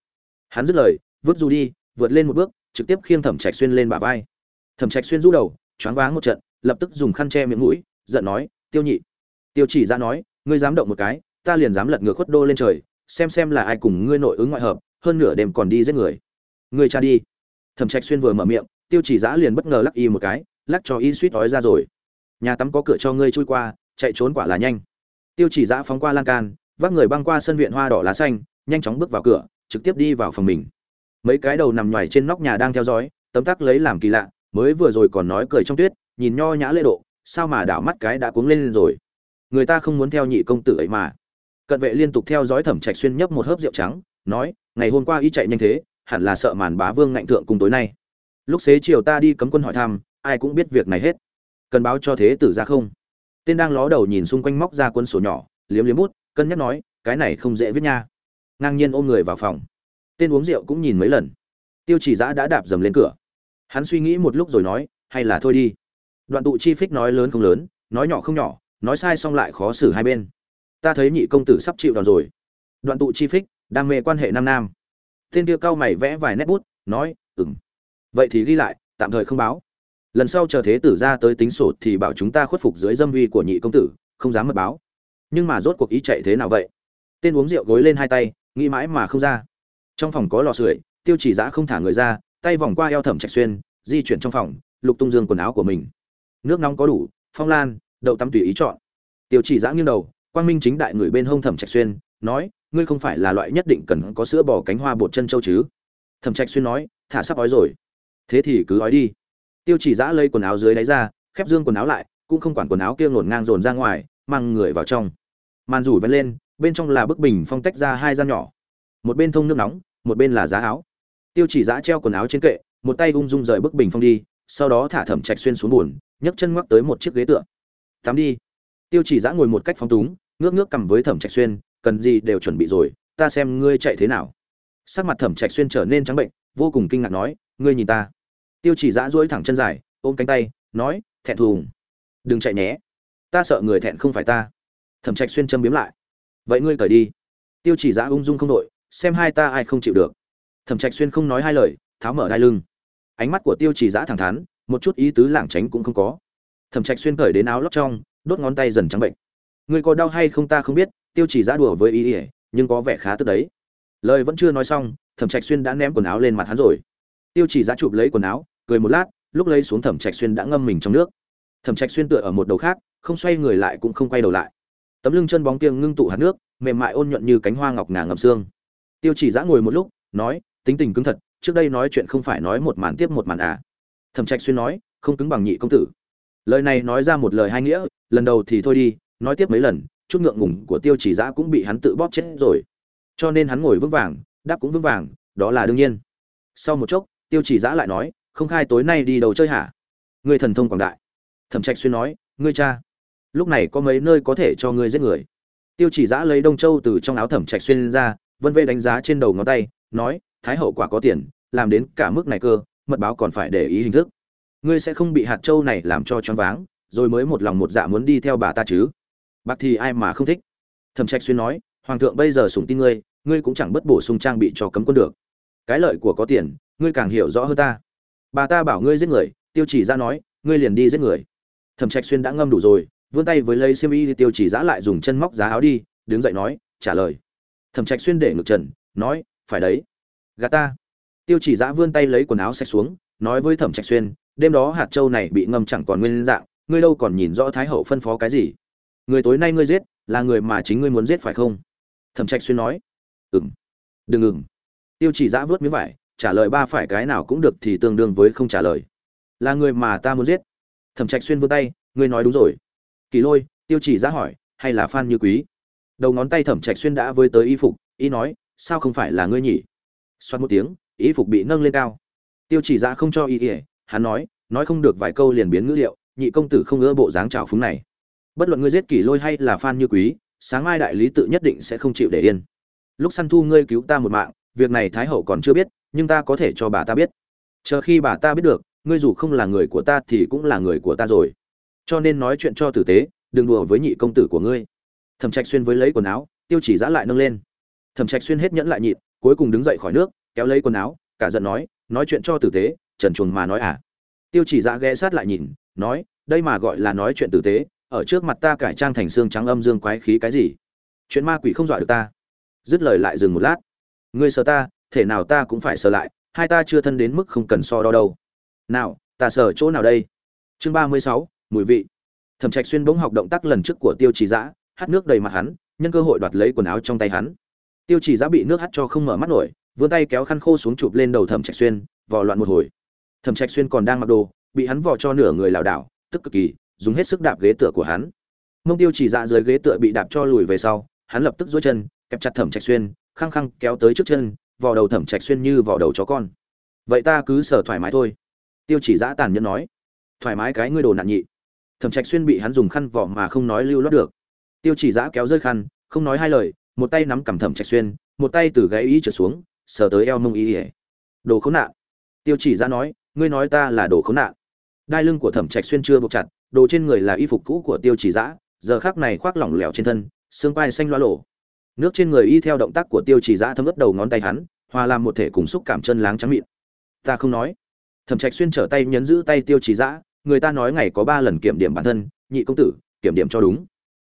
Hắn dứt lời, vứt du đi, vượt lên một bước, trực tiếp khiêng thẩm trạch xuyên lên bả vai. Thẩm trạch xuyên rũ đầu, choáng váng một trận, lập tức dùng khăn che miệng mũi, giận nói, tiêu nhị. Tiêu chỉ ra nói, ngươi dám động một cái, ta liền dám lật ngược khuất đô lên trời, xem xem là ai cùng ngươi nội ứng ngoại hợp, hơn nửa đêm còn đi giết người. Ngươi cha đi thẩm trạch xuyên vừa mở miệng, tiêu chỉ giã liền bất ngờ lắc y một cái, lắc cho y suýt ói ra rồi. Nhà tắm có cửa cho ngươi chui qua, chạy trốn quả là nhanh. Tiêu chỉ giã phóng qua lan can, vác người băng qua sân viện hoa đỏ lá xanh, nhanh chóng bước vào cửa, trực tiếp đi vào phòng mình. Mấy cái đầu nằm nhoài trên nóc nhà đang theo dõi, tấm tắc lấy làm kỳ lạ, mới vừa rồi còn nói cười trong tuyết, nhìn nho nhã lễ độ, sao mà đảo mắt cái đã cuống lên rồi. Người ta không muốn theo nhị công tử ấy mà. Cận vệ liên tục theo dõi thẩm trạch xuyên nhấp một hớp rượu trắng, nói, ngày hôm qua y chạy nhanh thế hẳn là sợ màn bá vương ngạnh thượng cùng tối nay. Lúc xế chiều ta đi cấm quân hỏi thăm, ai cũng biết việc này hết. Cần báo cho thế tử ra không? Tên đang ló đầu nhìn xung quanh móc ra quân sổ nhỏ, liếm liếm bút, cân nhắc nói, cái này không dễ viết nha. Ngang nhiên ôm người vào phòng. Tên uống rượu cũng nhìn mấy lần. Tiêu chỉ giã đã đạp dầm lên cửa. Hắn suy nghĩ một lúc rồi nói, hay là thôi đi. Đoạn tụ chi phích nói lớn không lớn, nói nhỏ không nhỏ, nói sai xong lại khó xử hai bên. Ta thấy nhị công tử sắp chịu đòn rồi. Đoạn tụ chi phích, đam mê quan hệ nam nam tên kia cao mày vẽ vài nét bút, nói ừng vậy thì ghi lại, tạm thời không báo. Lần sau chờ thế tử ra tới tính sổ thì bảo chúng ta khuất phục dưới dâm uy của nhị công tử, không dám mật báo. Nhưng mà rốt cuộc ý chạy thế nào vậy? Tên uống rượu gối lên hai tay, nghĩ mãi mà không ra. Trong phòng có lò sưởi, tiêu chỉ giã không thả người ra, tay vòng qua eo thẩm trạch xuyên, di chuyển trong phòng, lục tung dương quần áo của mình. Nước nóng có đủ, phong lan, đậu tắm tùy ý chọn. Tiêu chỉ giã nghiêng đầu, quang minh chính đại người bên hông thẩm trạch xuyên nói ngươi không phải là loại nhất định cần có sữa bò cánh hoa bột chân châu chứ? Thẩm trạch xuyên nói thả sắp ói rồi. Thế thì cứ ói đi. Tiêu chỉ giã lấy quần áo dưới đáy ra khép dương quần áo lại cũng không quản quần áo kia ngổn ngang dồn ra ngoài mang người vào trong. Màn rủ vén lên bên trong là bức bình phong tách ra hai gian nhỏ. Một bên thông nước nóng một bên là giá áo. Tiêu chỉ giã treo quần áo trên kệ một tay ung dung rời bức bình phong đi sau đó thả thẩm trạch xuyên xuống buồn, nhấc chân ngoắc tới một chiếc ghế tựa. Tắm đi. Tiêu chỉ giã ngồi một cách phóng túng ngước ngước cầm với thẩm trạch xuyên cần gì đều chuẩn bị rồi, ta xem ngươi chạy thế nào. Sắc mặt thẩm trạch xuyên trở nên trắng bệnh, vô cùng kinh ngạc nói, ngươi nhìn ta. Tiêu chỉ giã duỗi thẳng chân dài, ôm cánh tay, nói, thẹn thùng. Đừng chạy nhé. Ta sợ người thẹn không phải ta. Thẩm trạch xuyên châm biếm lại. Vậy ngươi cởi đi. Tiêu chỉ giã ung dung không đội xem hai ta ai không chịu được. Thẩm trạch xuyên không nói hai lời, tháo mở đai lưng. Ánh mắt của tiêu chỉ giã thẳng thắn, một chút ý tứ lảng tránh cũng không có. Thẩm trạch xuyên cởi đến áo lót trong, đốt ngón tay dần trắng bệnh. Ngươi có đau hay không ta không biết tiêu chỉ giã đùa với ý ỉa, nhưng có vẻ khá tức đấy. Lời vẫn chưa nói xong, thẩm trạch xuyên đã ném quần áo lên mặt hắn rồi. Tiêu chỉ giã chụp lấy quần áo, cười một lát, lúc lấy xuống thẩm trạch xuyên đã ngâm mình trong nước. Thẩm trạch xuyên tựa ở một đầu khác, không xoay người lại cũng không quay đầu lại. Tấm lưng chân bóng tiêng ngưng tụ hạt nước, mềm mại ôn nhuận như cánh hoa ngọc ngà ngầm xương. Tiêu chỉ giã ngồi một lúc, nói, tính tình cứng thật, trước đây nói chuyện không phải nói một màn tiếp một màn à. Thẩm trạch xuyên nói, không cứng bằng nhị công tử. Lời này nói ra một lời hai nghĩa, lần đầu thì thôi đi, nói tiếp mấy lần chút ngượng ngùng của tiêu chỉ giã cũng bị hắn tự bóp chết rồi. Cho nên hắn ngồi vững vàng, đáp cũng vững vàng, đó là đương nhiên. Sau một chốc, tiêu chỉ giã lại nói, không khai tối nay đi đầu chơi hả? Ngươi thần thông quảng đại. Thẩm trạch xuyên nói, ngươi cha, lúc này có mấy nơi có thể cho ngươi giết người? Tiêu chỉ giã lấy đông châu từ trong áo thẩm trạch xuyên ra, vân vê đánh giá trên đầu ngón tay, nói, thái hậu quả có tiền, làm đến cả mức này cơ, mật báo còn phải để ý hình thức. Ngươi sẽ không bị hạt châu này làm cho choáng váng, rồi mới một lòng một dạ muốn đi theo bà ta chứ? Bạc thì ai mà không thích? Thẩm trạch xuyên nói, hoàng thượng bây giờ sủng tin ngươi ngươi cũng chẳng bất bổ sung trang bị cho cấm quân được. Cái lợi của có tiền, ngươi càng hiểu rõ hơn ta. Bà ta bảo ngươi giết người, tiêu chỉ ra nói, ngươi liền đi giết người. Thẩm trạch xuyên đã ngâm đủ rồi, vươn tay với lấy xiêm y thì tiêu chỉ giã lại dùng chân móc giá áo đi, đứng dậy nói, trả lời. Thẩm trạch xuyên để ngực trần, nói, phải đấy. Gà ta. Tiêu chỉ giã vươn tay lấy quần áo sạch xuống, nói với thẩm trạch xuyên, đêm đó hạt châu này bị ngâm chẳng còn nguyên dạng, ngươi đâu còn nhìn rõ thái hậu phân phó cái gì? Người tối nay ngươi giết, là người mà chính ngươi muốn giết phải không? Thẩm trạch xuyên nói. Ừng đừng ngừng tiêu chỉ giã vớt miếng vải, trả lời ba phải cái nào cũng được thì tương đương với không trả lời. Là người mà ta muốn giết. Thẩm trạch xuyên vươn tay, ngươi nói đúng rồi. Kỳ lôi, tiêu chỉ giã hỏi, hay là phan như quý? Đầu ngón tay thẩm trạch xuyên đã với tới y phục, y nói, sao không phải là ngươi nhỉ? Xoát một tiếng, y phục bị nâng lên cao. Tiêu chỉ giã không cho y ỉa hắn nói nói không được vài câu liền biến ngữ liệu, nhị công tử không ngỡ bộ dáng trào phúng này bất luận ngươi giết kỷ lôi hay là phan như quý, sáng mai đại lý tự nhất định sẽ không chịu để yên. Lúc săn thu ngươi cứu ta một mạng, việc này thái hậu còn chưa biết, nhưng ta có thể cho bà ta biết. Chờ khi bà ta biết được, ngươi dù không là người của ta thì cũng là người của ta rồi. Cho nên nói chuyện cho tử tế, đừng đùa với nhị công tử của ngươi. Thẩm trạch xuyên với lấy quần áo, tiêu chỉ giã lại nâng lên. Thẩm trạch xuyên hết nhẫn lại nhịn, cuối cùng đứng dậy khỏi nước, kéo lấy quần áo, cả giận nói nói chuyện cho tử tế, trần chuồng mà nói à. Tiêu chỉ giã ghé sát lại nhìn, nói, đây mà gọi là nói chuyện tử tế ở trước mặt ta cải trang thành xương trắng âm dương quái khí cái gì? Chuyện ma quỷ không dọa được ta. Dứt lời lại dừng một lát. Ngươi sờ ta, thể nào ta cũng phải sờ lại, hai ta chưa thân đến mức không cần so đo đâu. Nào, ta sờ chỗ nào đây? Chương ba mươi sáu, mùi vị. Thẩm trạch xuyên bỗng học động tác lần trước của tiêu trì dã hát nước đầy mặt hắn, nhân cơ hội đoạt lấy quần áo trong tay hắn. Tiêu trì dã bị nước hắt cho không mở mắt nổi, vươn tay kéo khăn khô xuống chụp lên đầu thẩm trạch xuyên, vò loạn một hồi. Thẩm trạch xuyên còn đang mặc đồ, bị hắn vò cho nửa người lảo đảo, tức cực kỳ dùng hết sức đạp ghế tựa của hắn. Mông tiêu chỉ dạ dưới ghế tựa bị đạp cho lùi về sau, hắn lập tức duỗi chân, kẹp chặt thẩm trạch xuyên, khăng khăng kéo tới trước chân, vò đầu thẩm trạch xuyên như vò đầu chó con. Vậy ta cứ sở thoải mái thôi. Tiêu chỉ dã tàn nhẫn nói. Thoải mái cái ngươi đồ nạn nhị. Thẩm trạch xuyên bị hắn dùng khăn vỏ mà không nói lưu loát được. Tiêu chỉ dã kéo rơi khăn, không nói hai lời, một tay nắm cầm thẩm trạch xuyên, một tay từ gáy ý trở xuống, sờ tới eo mông ý ỉa đồ khốn nạn. Tiêu chỉ dã nói, ngươi nói ta là đồ khốn nạn. Đai lưng của thẩm trạch xuyên chưa buộc chặt đồ trên người là y phục cũ của tiêu chỉ giã giờ khác này khoác lỏng lẻo trên thân, xương vai xanh loa lộ nước trên người y theo động tác của tiêu chỉ giã thấm ướt đầu ngón tay hắn, hòa làm một thể cùng xúc cảm chân láng trắng mịn. Ta không nói. Thẩm trạch xuyên trở tay nhấn giữ tay tiêu chỉ giã người ta nói ngày có ba lần kiểm điểm bản thân, nhị công tử, kiểm điểm cho đúng.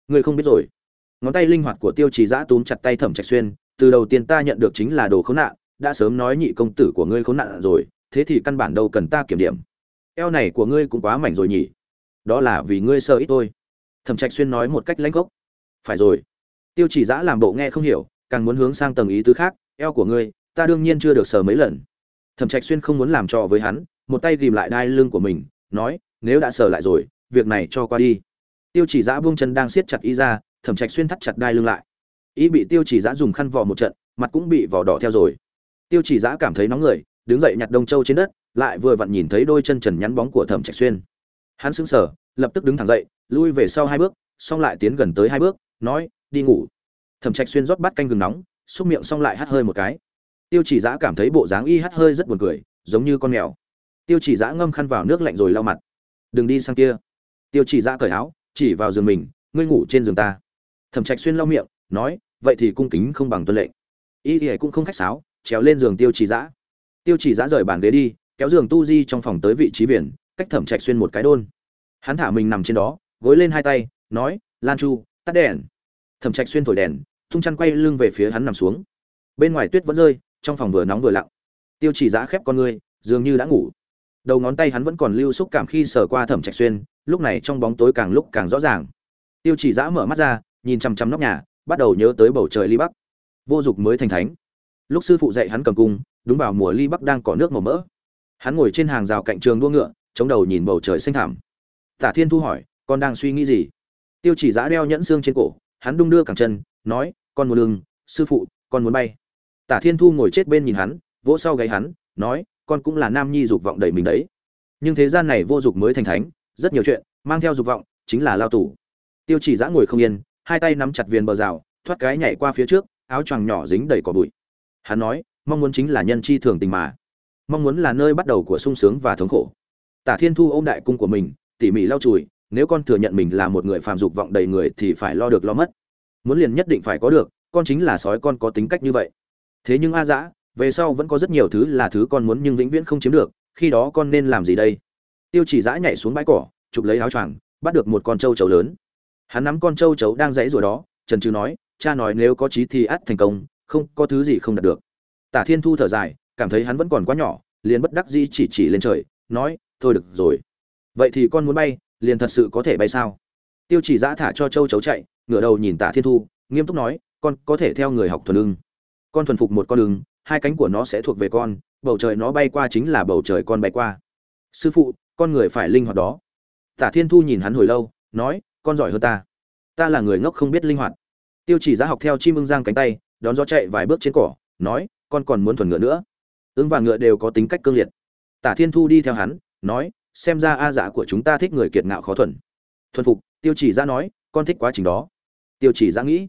Người không biết rồi. Ngón tay linh hoạt của tiêu chỉ giã túm chặt tay thẩm trạch xuyên, từ đầu tiên ta nhận được chính là đồ khốn nạn, đã sớm nói nhị công tử của ngươi khốn nạn rồi, thế thì căn bản đâu cần ta kiểm điểm. Eo này của ngươi cũng quá mảnh rồi nhỉ đó là vì ngươi sợ ít thôi. Thẩm trạch xuyên nói một cách lãnh gốc. Phải rồi. Tiêu chỉ giã làm bộ nghe không hiểu, càng muốn hướng sang tầng ý tứ khác, eo của ngươi, ta đương nhiên chưa được sờ mấy lần. Thẩm trạch xuyên không muốn làm trò với hắn, một tay ghìm lại đai lưng của mình, nói, nếu đã sờ lại rồi, việc này cho qua đi. Tiêu chỉ giã buông chân đang siết chặt y ra, thẩm trạch xuyên thắt chặt đai lưng lại. Y bị tiêu chỉ giã dùng khăn vò một trận, mặt cũng bị vò đỏ theo rồi. Tiêu chỉ giã cảm thấy nóng người, đứng dậy nhặt đông châu trên đất, lại vừa vặn nhìn thấy đôi chân trần nhắn bóng của thẩm trạch xuyên hắn sững sờ, lập tức đứng thẳng dậy, lui về sau hai bước, xong lại tiến gần tới hai bước, nói, đi ngủ. Thẩm trạch xuyên rót bát canh gừng nóng, xúc miệng xong lại hắt hơi một cái. Tiêu chỉ giã cảm thấy bộ dáng y hắt hơi rất buồn cười, giống như con mèo. Tiêu chỉ giã ngâm khăn vào nước lạnh rồi lau mặt. Đừng đi sang kia. Tiêu chỉ giã cởi áo, chỉ vào giường mình, ngươi ngủ trên giường ta. Thẩm trạch xuyên lau miệng, nói, vậy thì cung kính không bằng tuân lệnh. Y thì cũng không khách sáo, trèo lên giường tiêu chỉ giã tiêu chỉ giã rời bàn ghế đi, kéo giường tu di trong phòng tới vị trí viền cách thẩm trạch xuyên một cái đôn. Hắn thả mình nằm trên đó, gối lên hai tay, nói, lan chu, tắt đèn. Thẩm trạch xuyên thổi đèn, tung chăn quay lưng về phía hắn nằm xuống. Bên ngoài tuyết vẫn rơi, trong phòng vừa nóng vừa lặng. Tiêu chỉ giã khép con ngươi, dường như đã ngủ. Đầu ngón tay hắn vẫn còn lưu xúc cảm khi sờ qua thẩm trạch xuyên, lúc này trong bóng tối càng lúc càng rõ ràng. Tiêu chỉ giã mở mắt ra, nhìn chăm chăm nóc nhà, bắt đầu nhớ tới bầu trời ly bắc. Vô dục mới thành thánh. Lúc sư phụ dạy hắn cầm cung, đúng vào mùa ly bắc đang có nước màu mỡ. Hắn ngồi trên hàng rào cạnh trường đua ngựa chống đầu nhìn bầu trời xanh thẳm. Tả thiên thu hỏi, con đang suy nghĩ gì? Tiêu chỉ giã đeo nhẫn xương trên cổ, hắn đung đưa cẳng chân, nói, con muốn lưng, sư phụ, con muốn bay. Tả thiên thu ngồi chết bên nhìn hắn, vỗ sau gáy hắn, nói, con cũng là nam nhi dục vọng đầy mình đấy. Nhưng thế gian này vô dục mới thành thánh, rất nhiều chuyện mang theo dục vọng chính là lao tù. Tiêu chỉ giã ngồi không yên, hai tay nắm chặt viên bờ rào, thoát cái nhảy qua phía trước, áo choàng nhỏ dính đầy cỏ bụi. Hắn nói, mong muốn chính là nhân chi thường tình mà. Mong muốn là nơi bắt đầu của sung sướng và thống khổ tả thiên thu ôm đại cung của mình, tỉ mỉ lau chùi, nếu con thừa nhận mình là một người phàm dục vọng đầy người thì phải lo được lo mất. Muốn liền nhất định phải có được, con chính là sói con có tính cách như vậy. Thế nhưng a dã, về sau vẫn có rất nhiều thứ là thứ con muốn nhưng vĩnh viễn không chiếm được, khi đó con nên làm gì đây? Tiêu chỉ dã nhảy xuống bãi cỏ, chụp lấy áo choàng, bắt được một con trâu chấu lớn. Hắn nắm con trâu chấu đang dãy rủa đó, trần trừ nói, cha nói nếu có chí thì ắt thành công, không có thứ gì không đạt được. Tả thiên thu thở dài, cảm thấy hắn vẫn còn quá nhỏ, liền bất đắc dĩ chỉ chỉ lên trời, nói thôi được rồi. Vậy thì con muốn bay, liền thật sự có thể bay sao? Tiêu chỉ giã thả cho châu chấu chạy, ngửa đầu nhìn Tả thiên thu, nghiêm túc nói, con có thể theo người học thuần ưng. Con thuần phục một con ưng, hai cánh của nó sẽ thuộc về con, bầu trời nó bay qua chính là bầu trời con bay qua. Sư phụ, con người phải linh hoạt đó. Tả thiên thu nhìn hắn hồi lâu, nói, con giỏi hơn ta. Ta là người ngốc không biết linh hoạt. Tiêu chỉ giã học theo chim ưng giang cánh tay, đón gió chạy vài bước trên cỏ, nói, con còn muốn thuần ngựa nữa. Ưng và ngựa đều có tính cách cương liệt. Tả thiên thu đi theo hắn nói, xem ra a dạ của chúng ta thích người kiệt ngạo khó thuần. Thuần phục, tiêu chỉ ra nói, con thích quá trình đó. Tiêu chỉ ra nghĩ,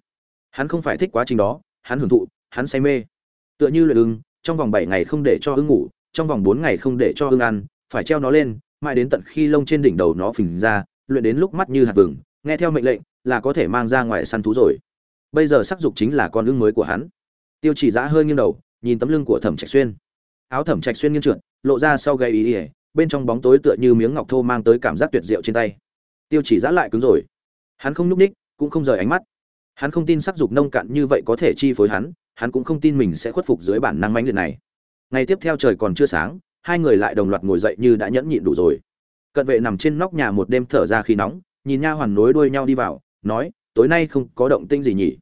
hắn không phải thích quá trình đó, hắn hưởng thụ, hắn say mê. Tựa như luyện ưng, trong vòng bảy ngày không để cho ưng ngủ, trong vòng bốn ngày không để cho ưng ăn, phải treo nó lên, mãi đến tận khi lông trên đỉnh đầu nó phình ra, luyện đến lúc mắt như hạt vừng, nghe theo mệnh lệnh là có thể mang ra ngoài săn thú rồi. Bây giờ sắc dục chính là con ưng mới của hắn. Tiêu chỉ giã hơi nghiêng đầu, nhìn tấm lưng của thẩm trạch xuyên. Áo thẩm trạch xuyên nghiêng trượt, lộ ra sau gây ý ỉa bên trong bóng tối tựa như miếng ngọc thô mang tới cảm giác tuyệt diệu trên tay. Tiêu chỉ giã lại cứng rồi. Hắn không nhúc ních, cũng không rời ánh mắt. Hắn không tin sắc dục nông cạn như vậy có thể chi phối hắn hắn cũng không tin mình sẽ khuất phục dưới bản năng mãnh liệt này. Ngày tiếp theo trời còn chưa sáng, hai người lại đồng loạt ngồi dậy như đã nhẫn nhịn đủ rồi. Cận vệ nằm trên nóc nhà một đêm thở ra khi nóng, nhìn nha hoàn nối đuôi nhau đi vào, nói, tối nay không có động tĩnh gì nhỉ?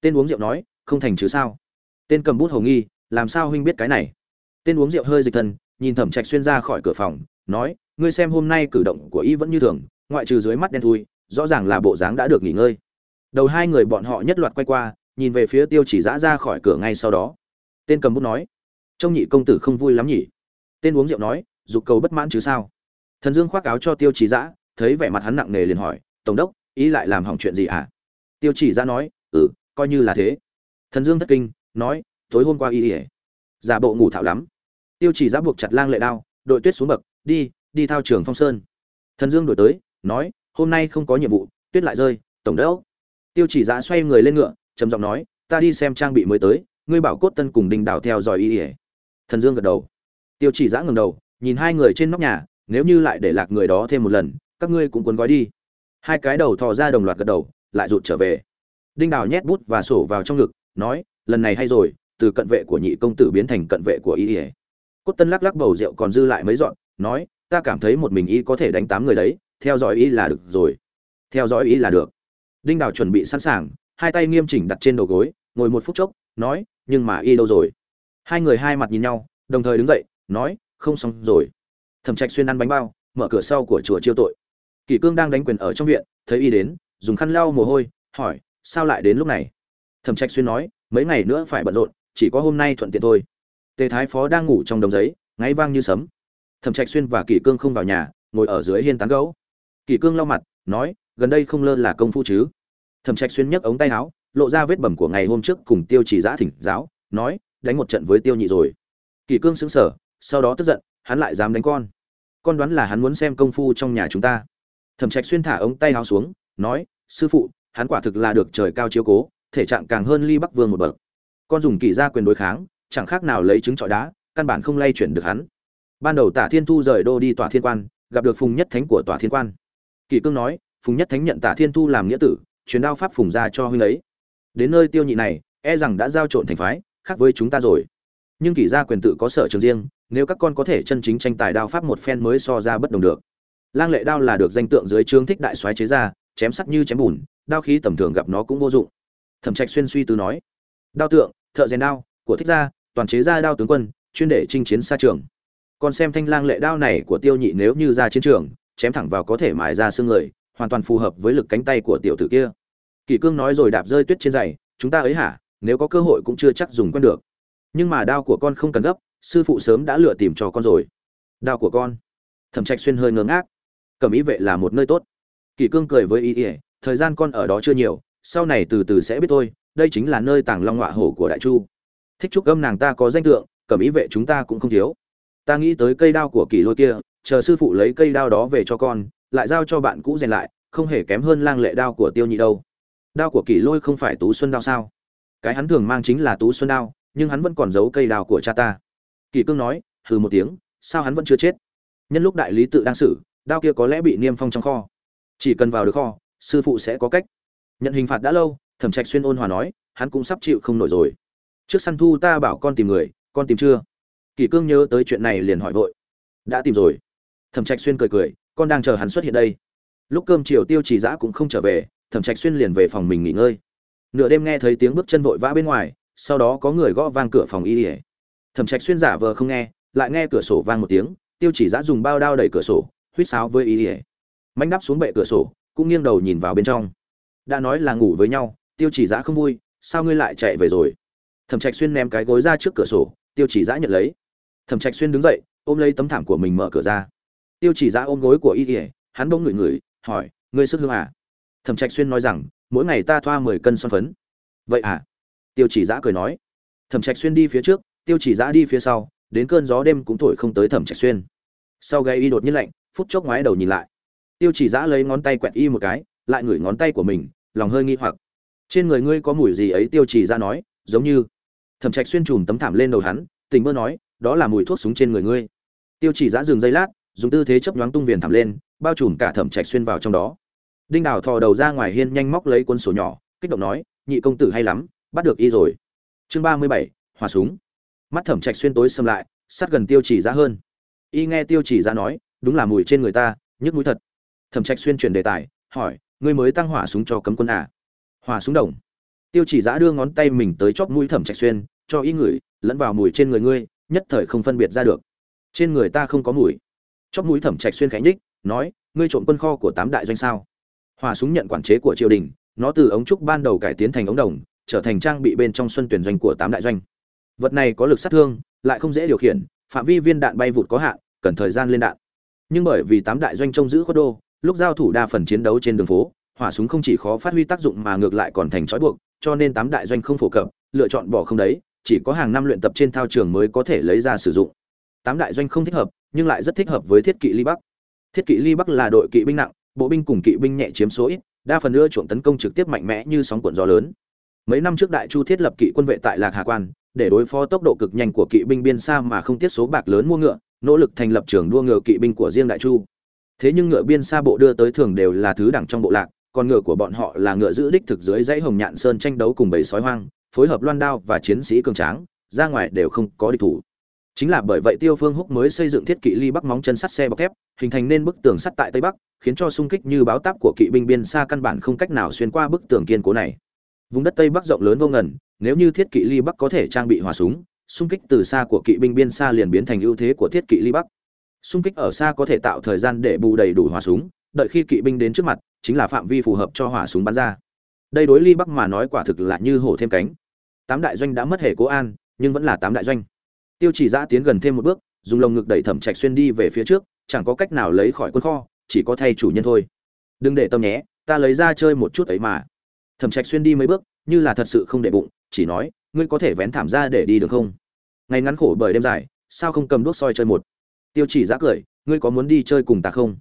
Tên uống rượu nói, không thành chứ sao? Tên cầm bút hầu nghi, làm sao huynh biết cái này? Tên uống rượu hơi dịch thân nhìn thẩm trạch xuyên ra khỏi cửa phòng, nói, ngươi xem hôm nay cử động của y vẫn như thường, ngoại trừ dưới mắt đen thui, rõ ràng là bộ dáng đã được nghỉ ngơi. Đầu hai người bọn họ nhất loạt quay qua, nhìn về phía tiêu chỉ giã ra khỏi cửa ngay sau đó. Tên cầm bút nói, trông nhị công tử không vui lắm nhỉ? Tên uống rượu nói, dục cầu bất mãn chứ sao? Thần dương khoác áo cho tiêu chỉ giã thấy vẻ mặt hắn nặng nề liền hỏi, tổng đốc, ý lại làm hỏng chuyện gì ạ? À? tiêu chỉ giã nói ừ coi như là thế. Thần dương thất kinh, nói, tối hôm qua y ỉa, giả bộ ngủ thảo lắm tiêu chỉ Giáp buộc chặt lang lệ đao, đội tuyết xuống bậc, đi đi thao trường phong sơn. Thần dương đổi tới, nói, hôm nay không có nhiệm vụ, tuyết lại rơi, tổng đỡ. tiêu chỉ giã xoay người lên ngựa, trầm giọng nói, ta đi xem trang bị mới tới, ngươi bảo cốt tân cùng đình đảo theo dõi Y ỉa thần dương gật đầu. Tiêu chỉ giã ngừng đầu, nhìn hai người trên nóc nhà, nếu như lại để lạc người đó thêm một lần, các ngươi cũng cuốn gói đi. Hai cái đầu thò ra đồng loạt gật đầu, lại rụt trở về. Đinh đào nhét bút và sổ vào trong ngực, nói, lần này hay rồi, từ cận vệ của nhị công tử biến thành cận vệ của y ỉa cốt tân lắc lắc bầu rượu còn dư lại mấy dọn nói, ta cảm thấy một mình y có thể đánh tám người đấy, theo dõi y là được rồi. Theo dõi y là được. Đinh đào chuẩn bị sẵn sàng, hai tay nghiêm chỉnh đặt trên đầu gối, ngồi một phút chốc, nói, nhưng mà y đâu rồi? Hai người hai mặt nhìn nhau, đồng thời đứng dậy, nói, không xong rồi. Thẩm trạch xuyên ăn bánh bao, mở cửa sau của chùa chiêu tội. Kỷ cương đang đánh quyền ở trong viện, thấy y đến, dùng khăn lau mồ hôi, hỏi, sao lại đến lúc này? Thẩm trạch xuyên nói, mấy ngày nữa phải bận rộn, chỉ có hôm nay thuận tiện thôi tề thái phó đang ngủ trong đồng giấy, ngáy vang như sấm. Thẩm trạch xuyên và kỷ cương không vào nhà, ngồi ở dưới hiên tán gấu kỷ cương lau mặt, nói, gần đây không lơ là công phu chứ? Thẩm trạch xuyên nhấc ống tay áo, lộ ra vết bầm của ngày hôm trước cùng tiêu chỉ giã thỉnh giáo, nói, đánh một trận với tiêu nhị rồi. Kỷ cương sững sờ, sau đó tức giận, hắn lại dám đánh con. Con đoán là hắn muốn xem công phu trong nhà chúng ta. Thẩm trạch xuyên thả ống tay áo xuống, nói, sư phụ, hắn quả thực là được trời cao chiếu cố, thể trạng càng hơn ly bắc vương một bậc. Con dùng kỷ gia quyền đối kháng chẳng khác nào lấy trứng trọi đá, căn bản không lay chuyển được hắn. Ban đầu tả thiên thu rời đô đi tòa thiên quan, gặp được phùng nhất thánh của tòa thiên quan. Kỷ cương nói, phùng nhất thánh nhận tả thiên thu làm nghĩa tử, truyền đao pháp phùng ra cho huynh ấy. Đến nơi tiêu nhị này e rằng đã giao trộn thành phái, khác với chúng ta rồi. Nhưng kỷ gia quyền tự có sở trường riêng, nếu các con có thể chân chính tranh tài đao pháp một phen mới so ra bất đồng được. Lang lệ đao là được danh tượng dưới trương thích đại soái chế ra, chém sắt như chém bùn, đao khí tầm thường gặp nó cũng vô dụng. Thẩm trạch xuyên suy tư nói, đao tượng, thợ rèn đao của thích gia toàn chế ra đao tướng quân, chuyên để chinh chiến xa trường. Còn xem thanh lang lệ đao này của tiêu nhị nếu như ra chiến trường, chém thẳng vào có thể mài ra xương người, hoàn toàn phù hợp với lực cánh tay của tiểu tử kia. Kỷ cương nói rồi đạp rơi tuyết trên giày, chúng ta ấy hả? Nếu có cơ hội cũng chưa chắc dùng quen được. Nhưng mà đao của con không cần gấp, sư phụ sớm đã lựa tìm cho con rồi. Đao của con? Thẩm trạch xuyên hơi ngớ ngác. Cẩm ý vệ là một nơi tốt. Kỷ cương cười với ý ỉa thời gian con ở đó chưa nhiều, sau này từ từ sẽ biết thôi, đây chính là nơi tàng long họa hổ của đại chu thích trúc âm nàng ta có danh tượng, cẩm ý vệ chúng ta cũng không thiếu. Ta nghĩ tới cây đao của kỳ lôi kia, chờ sư phụ lấy cây đao đó về cho con, lại giao cho bạn cũ rèn lại, không hề kém hơn lang lệ đao của tiêu nhị đâu. Đao của kỳ lôi không phải tú xuân đao sao? Cái hắn thường mang chính là tú xuân đao, nhưng hắn vẫn còn giấu cây đao của cha ta. Kỳ cương nói, hừ một tiếng, sao hắn vẫn chưa chết? Nhân lúc đại lý tự đang xử, đao kia có lẽ bị niêm phong trong kho. Chỉ cần vào được kho, sư phụ sẽ có cách. Nhận hình phạt đã lâu, thẩm trạch xuyên ôn hòa nói, hắn cũng sắp chịu không nổi rồi trước săn thu ta bảo con tìm người, con tìm chưa? Kỷ cương nhớ tới chuyện này liền hỏi vội. Đã tìm rồi. Thẩm trạch xuyên cười cười, con đang chờ hắn xuất hiện đây. Lúc cơm chiều tiêu chỉ Dã cũng không trở về, thẩm trạch xuyên liền về phòng mình nghỉ ngơi. Nửa đêm nghe thấy tiếng bước chân vội vã bên ngoài, sau đó có người gõ vang cửa phòng y ỉa thẩm trạch xuyên giả vờ không nghe, lại nghe cửa sổ vang một tiếng, tiêu chỉ giã dùng bao đao đẩy cửa sổ, huýt sáo với y ỉa manh đắp xuống bệ cửa sổ, cũng nghiêng đầu nhìn vào bên trong. Đã nói là ngủ với nhau, tiêu chỉ giã không vui, sao ngươi lại chạy về rồi? Thẩm trạch xuyên ném cái gối ra trước cửa sổ, tiêu chỉ giã nhận lấy. Thẩm trạch xuyên đứng dậy, ôm lấy tấm thảm của mình mở cửa ra. Tiêu chỉ giã ôm gối của y ỉa hắn bỗng ngửi ngửi, hỏi, ngươi sức hương à? Thẩm trạch xuyên nói rằng, mỗi ngày ta thoa mười cân son phấn. Vậy à? Tiêu chỉ giã cười nói. Thẩm trạch xuyên đi phía trước, tiêu chỉ giã đi phía sau, đến cơn gió đêm cũng thổi không tới thẩm trạch xuyên. Sau gây y đột nhiên lạnh, phút chốc ngoái đầu nhìn lại. Tiêu chỉ giã lấy ngón tay quẹt y một cái, lại ngửi ngón tay của mình, lòng hơi nghi hoặc. Trên người ngươi có mùi gì ấy? Tiêu chỉ Giã nói, giống như thẩm trạch xuyên chùm tấm thảm lên đầu hắn tình mơ nói, đó là mùi thuốc súng trên người ngươi. Tiêu chỉ giã dừng giây lát, dùng tư thế chấp nhoáng tung viền thảm lên, bao trùm cả thẩm trạch xuyên vào trong đó. Đinh đào thò đầu ra ngoài hiên nhanh móc lấy cuốn sổ nhỏ, kích động nói, nhị công tử hay lắm, bắt được y rồi. Chương ba mươi bảy hòa súng. Mắt thẩm trạch xuyên tối xâm lại, sát gần tiêu chỉ ra hơn. Y nghe tiêu chỉ ra nói, đúng là mùi trên người ta, nhức mũi thật. Thẩm trạch xuyên chuyển đề tài, hỏi, ngươi mới tăng hỏa súng cho cấm quân à? Hỏa súng đồng tiêu chỉ giã đưa ngón tay mình tới chóp mũi thẩm trạch xuyên, cho y ngửi, lẫn vào mùi trên người ngươi, nhất thời không phân biệt ra được. Trên người ta không có mùi. Chóp mũi thẩm trạch xuyên khánh đích nói, ngươi trộm quân kho của tám đại doanh sao? Hòa súng nhận quản chế của triều đình, nó từ ống trúc ban đầu cải tiến thành ống đồng, trở thành trang bị bên trong xuân tuyển doanh của tám đại doanh. Vật này có lực sát thương, lại không dễ điều khiển, phạm vi viên đạn bay vụt có hạn, cần thời gian lên đạn. Nhưng bởi vì tám đại doanh trông giữ khuất đô, lúc giao thủ đa phần chiến đấu trên đường phố, hỏa súng không chỉ khó phát huy tác dụng mà ngược lại còn thành trói buộc cho nên tám đại doanh không phổ cập, lựa chọn bỏ không đấy, chỉ có hàng năm luyện tập trên thao trường mới có thể lấy ra sử dụng. Tám đại doanh không thích hợp, nhưng lại rất thích hợp với thiết kỵ ly bắc. Thiết kỵ ly bắc là đội kỵ binh nặng, bộ binh cùng kỵ binh nhẹ chiếm số ít, đa phần nữa chuộng tấn công trực tiếp mạnh mẽ như sóng cuộn gió lớn. Mấy năm trước đại chu thiết lập kỵ quân vệ tại lạc hà quan, để đối phó tốc độ cực nhanh của kỵ binh biên xa mà không tiết số bạc lớn mua ngựa, nỗ lực thành lập trường đua ngựa kỵ binh của riêng đại chu. Thế nhưng ngựa biên xa bộ đưa tới thường đều là thứ đẳng trong bộ lạc còn ngựa của bọn họ là ngựa giữ đích thực dưới dãy hồng nhạn sơn tranh đấu cùng bầy sói hoang, phối hợp loan đao và chiến sĩ cường tráng, ra ngoài đều không có địch thủ. Chính là bởi vậy tiêu phương húc mới xây dựng thiết kỵ ly bắc móng chân sắt xe bọc thép, hình thành nên bức tường sắt tại tây bắc, khiến cho xung kích như báo táp của kỵ binh biên xa căn bản không cách nào xuyên qua bức tường kiên cố này. Vùng đất tây bắc rộng lớn vô ngần, nếu như thiết kỵ ly bắc có thể trang bị hỏa súng, xung kích từ xa của kỵ binh biên xa liền biến thành ưu thế của thiết kỵ ly bắc. Xung kích ở xa có thể tạo thời gian để bù đầy đủ hỏa súng, đợi khi kỵ binh đến trước mặt chính là phạm vi phù hợp cho hỏa súng bắn ra. Đây đối ly bắc mà nói quả thực là như hổ thêm cánh. Tám đại doanh đã mất hệ cố an, nhưng vẫn là tám đại doanh. Tiêu chỉ giã tiến gần thêm một bước, dùng lồng ngực đẩy thẩm trạch xuyên đi về phía trước, chẳng có cách nào lấy khỏi quân kho, chỉ có thay chủ nhân thôi. Đừng để tâm nhé, ta lấy ra chơi một chút ấy mà. Thẩm trạch xuyên đi mấy bước, như là thật sự không để bụng, chỉ nói, ngươi có thể vén thảm ra để đi được không? Ngày ngắn khổ bởi đêm dài, sao không cầm đuốc soi chơi một? Tiêu chỉ giã cười, ngươi có muốn đi chơi cùng ta không?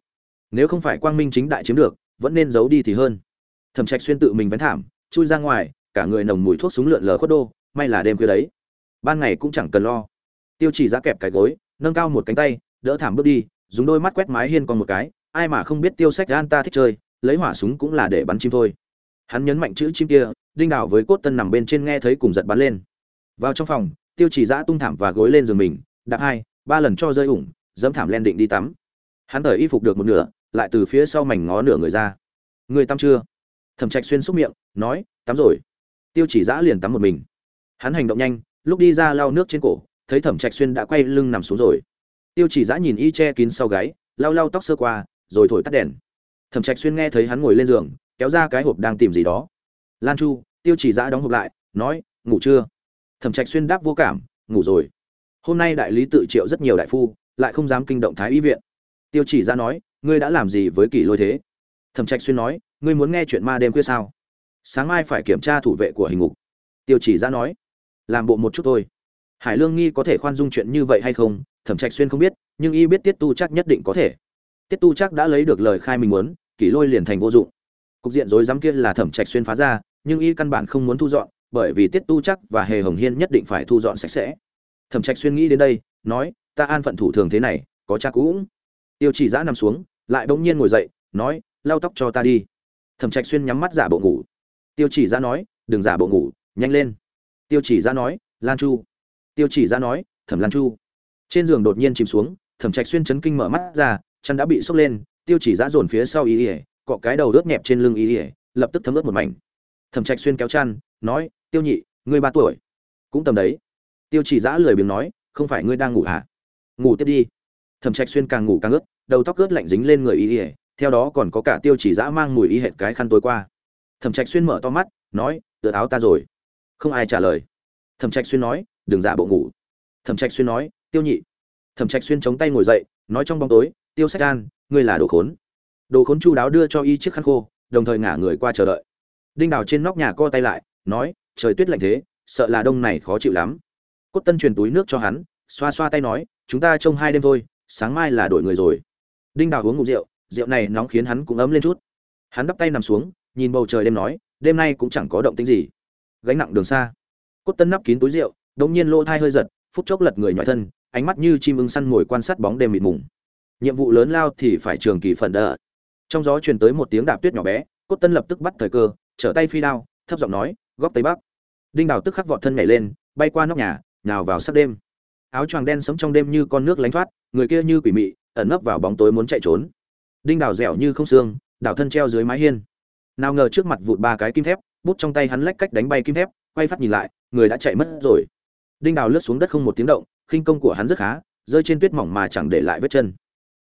Nếu không phải quang minh chính đại chiếm được vẫn nên giấu đi thì hơn. Thẩm trạch xuyên tự mình vén thảm, chui ra ngoài, cả người nồng mùi thuốc súng lượn lờ khuất đô, may là đêm khuya đấy. Ban ngày cũng chẳng cần lo. Tiêu chỉ giã kẹp cái gối, nâng cao một cánh tay, đỡ thảm bước đi, dùng đôi mắt quét mái hiên còn một cái, ai mà không biết tiêu sách gan ta thích chơi, lấy hỏa súng cũng là để bắn chim thôi. Hắn nhấn mạnh chữ chim kia, đinh đảo với cốt tân nằm bên trên nghe thấy cùng giật bắn lên. Vào trong phòng, tiêu chỉ giã tung thảm và gối lên giường mình, đạp hai, ba lần cho rơi ủng, dẫm thảm len định đi tắm. Hắn thời y phục được một nửa lại từ phía sau mảnh ngó nửa người ra. Người tắm chưa? Thẩm trạch xuyên xúc miệng, nói, tắm rồi. Tiêu chỉ giã liền tắm một mình. Hắn hành động nhanh, lúc đi ra lau nước trên cổ, thấy thẩm trạch xuyên đã quay lưng nằm xuống rồi. Tiêu chỉ giã nhìn y che kín sau gáy, lau lau tóc sơ qua, rồi thổi tắt đèn. Thẩm trạch xuyên nghe thấy hắn ngồi lên giường, kéo ra cái hộp đang tìm gì đó. Lan chu, tiêu chỉ giã đóng hộp lại, nói, ngủ chưa? Thẩm trạch xuyên đáp vô cảm, ngủ rồi. Hôm nay đại lý tự triệu rất nhiều đại phu, lại không dám kinh động thái y viện. Tiêu chỉ giã nói ngươi đã làm gì với kỷ lôi thế? Thẩm trạch xuyên nói, ngươi muốn nghe chuyện ma đêm khuya sao? Sáng mai phải kiểm tra thủ vệ của hình ngục. Tiêu chỉ giã nói, làm bộ một chút thôi. Hải lương nghi có thể khoan dung chuyện như vậy hay không? Thẩm trạch xuyên không biết, nhưng y biết tiết tu chắc nhất định có thể. Tiết tu chắc đã lấy được lời khai mình muốn, kỷ lôi liền thành vô dụng. Cục diện rối rắm kia là thẩm trạch xuyên phá ra, nhưng y căn bản không muốn thu dọn, bởi vì tiết tu chắc và hề hồng hiên nhất định phải thu dọn sạch sẽ. Thẩm trạch xuyên nghĩ đến đây, nói, ta an phận thủ thường thế này, có cha cũng tiêu chỉ giã nằm xuống lại bỗng nhiên ngồi dậy, nói, lau tóc cho ta đi. Thẩm trạch xuyên nhắm mắt giả bộ ngủ. Tiêu chỉ ra nói, đừng giả bộ ngủ, nhanh lên. Tiêu chỉ ra nói, lan chu. Tiêu chỉ ra nói, thẩm lan chu. Trên giường đột nhiên chìm xuống, thẩm trạch xuyên chấn kinh mở mắt ra, chân đã bị sốc lên, tiêu chỉ ra dồn phía sau ý ỉa cọ cái đầu rớt nhẹp trên lưng ý ỉa lập tức thấm ướt một mảnh. Thẩm trạch xuyên kéo chăn, nói, tiêu nhị, ngươi ba tuổi. Cũng tầm đấy. Tiêu chỉ giã lười biếng nói, không phải ngươi đang ngủ hả ngủ tiếp đi. Thẩm trạch xuyên càng ngủ càng ướt đầu tóc ướt lạnh dính lên người y ỉa theo đó còn có cả tiêu chỉ dã mang mùi y hệt cái khăn tối qua. Thẩm trạch xuyên mở to mắt, nói, tựa áo ta rồi. Không ai trả lời. Thẩm trạch xuyên nói, đừng giả bộ ngủ. Thẩm trạch xuyên nói, tiêu nhị. Thẩm trạch xuyên chống tay ngồi dậy, nói trong bóng tối, tiêu sách gan ngươi là đồ khốn. Đồ khốn chu đáo đưa cho y chiếc khăn khô, đồng thời ngả người qua chờ đợi. Đinh đào trên nóc nhà co tay lại, nói, trời tuyết lạnh thế, sợ là đông này khó chịu lắm. Cốt tân truyền túi nước cho hắn, xoa xoa tay nói, chúng ta trông hai đêm thôi, sáng mai là đổi người rồi đinh đào uống ngụm rượu rượu này nóng khiến hắn cũng ấm lên chút. Hắn đắp tay nằm xuống, nhìn bầu trời đêm nói, đêm nay cũng chẳng có động tĩnh gì. Gánh nặng đường xa. Cốt tân nắp kín túi rượu, đột nhiên lỗ thai hơi giật, phút chốc lật người nhỏi thân, ánh mắt như chim ưng săn mồi quan sát bóng đêm mịt mùng. Nhiệm vụ lớn lao thì phải trường kỳ phần đỡ. Trong gió truyền tới một tiếng đạp tuyết nhỏ bé, cốt tân lập tức bắt thời cơ, trở tay phi đao, thấp giọng nói, góc tây bắc. Đinh đào tức khắc vọt thân nhảy lên, bay qua nóc nhà, nhào vào sắc đêm. Áo choàng đen sống trong đêm như con nước lánh thoát, người kia như quỷ mị ẩn nấp vào bóng tối muốn chạy trốn. Đinh đào dẻo như không xương đào thân treo dưới mái hiên. Nào ngờ trước mặt vụt ba cái kim thép, bút trong tay hắn lách cách đánh bay kim thép, quay phát nhìn lại, người đã chạy mất rồi. Đinh đào lướt xuống đất không một tiếng động, khinh công của hắn rất khá, rơi trên tuyết mỏng mà chẳng để lại vết chân.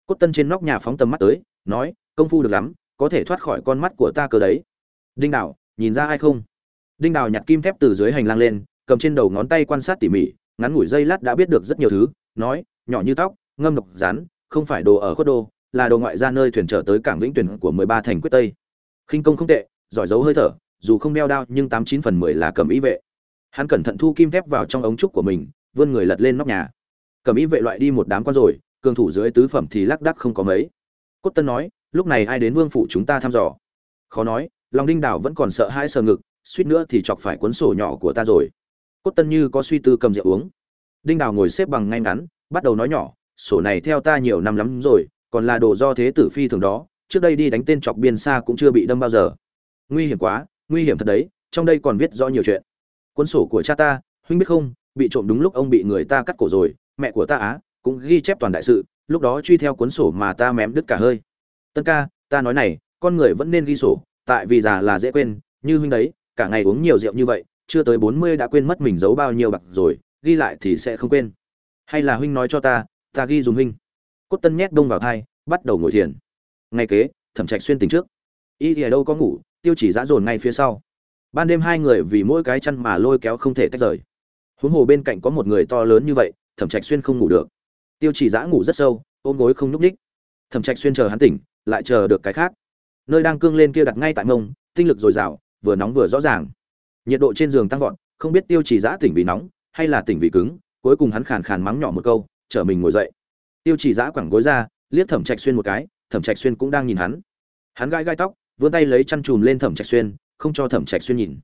Cốt tân trên nóc nhà phóng tầm mắt tới, nói, công phu được lắm, có thể thoát khỏi con mắt của ta cơ đấy. Đinh đào, nhìn ra ai không? Đinh đào nhặt kim thép từ dưới hành lang lên, cầm trên đầu ngón tay quan sát tỉ mỉ, ngắn ngủi dây lát đã biết được rất nhiều thứ, nói, nhỏ như tóc, ngâm độc rán không phải đồ ở khuất đô, là đồ ngoại ra nơi thuyền trở tới cảng vĩnh tuyển của mười ba thành quyết tây. Khinh công không tệ, giỏi giấu hơi thở, dù không đeo đao nhưng tám chín phần mười là cầm ý vệ. Hắn cẩn thận thu kim thép vào trong ống trúc của mình, vươn người lật lên nóc nhà. Cầm ý vệ loại đi một đám con rồi, cường thủ dưới tứ phẩm thì lác đắc không có mấy. Cốt tân nói, lúc này ai đến vương phủ chúng ta thăm dò? Khó nói lòng đinh đảo vẫn còn sợ hãi sờ ngực, suýt nữa thì chọc phải cuốn sổ nhỏ của ta rồi. Cốt tân như có suy tư cầm rượu uống. Đinh đào ngồi xếp bằng ngay ngắn, bắt đầu nói nhỏ sổ này theo ta nhiều năm lắm rồi, còn là đồ do thế tử phi thường đó, trước đây đi đánh tên chọc biên xa cũng chưa bị đâm bao giờ. Nguy hiểm quá, nguy hiểm thật đấy, trong đây còn viết rõ nhiều chuyện. Cuốn sổ của cha ta, huynh biết không, bị trộm đúng lúc ông bị người ta cắt cổ rồi, mẹ của ta á, cũng ghi chép toàn đại sự, lúc đó truy theo cuốn sổ mà ta mém đứt cả hơi. Tân ca, ta nói này, con người vẫn nên ghi sổ, tại vì già là dễ quên, như huynh đấy, cả ngày uống nhiều rượu như vậy, chưa tới bốn mươi đã quên mất mình giấu bao nhiêu bạc rồi, ghi lại thì sẽ không quên. Hay là huynh nói cho ta ta ghi dùng hình. Cốt tân nhét đông vào thai, bắt đầu ngồi thiền. Ngay kế, thẩm trạch xuyên tỉnh trước. Y thì ở đâu có ngủ, tiêu chỉ dã dồn ngay phía sau. Ban đêm hai người vì mỗi cái chăn mà lôi kéo không thể tách rời. Huống hồ bên cạnh có một người to lớn như vậy, thẩm trạch xuyên không ngủ được. Tiêu chỉ dã ngủ rất sâu, ôm gối không nhúc ních thẩm trạch xuyên chờ hắn tỉnh, lại chờ được cái khác. Nơi đang cương lên kia đặt ngay tại mông, tinh lực dồi dào, vừa nóng vừa rõ ràng. Nhiệt độ trên giường tăng vọt, không biết tiêu chỉ dã tỉnh vì nóng, hay là tỉnh vì cứng, cuối cùng hắn khàn khàn mắng nhỏ một câu trở mình ngồi dậy. Tiêu chỉ dã quẳng gối ra, liếc thẩm trạch xuyên một cái, thẩm trạch xuyên cũng đang nhìn hắn. Hắn gai gai tóc, vươn tay lấy chăn chùm lên thẩm trạch xuyên, không cho thẩm trạch xuyên nhìn.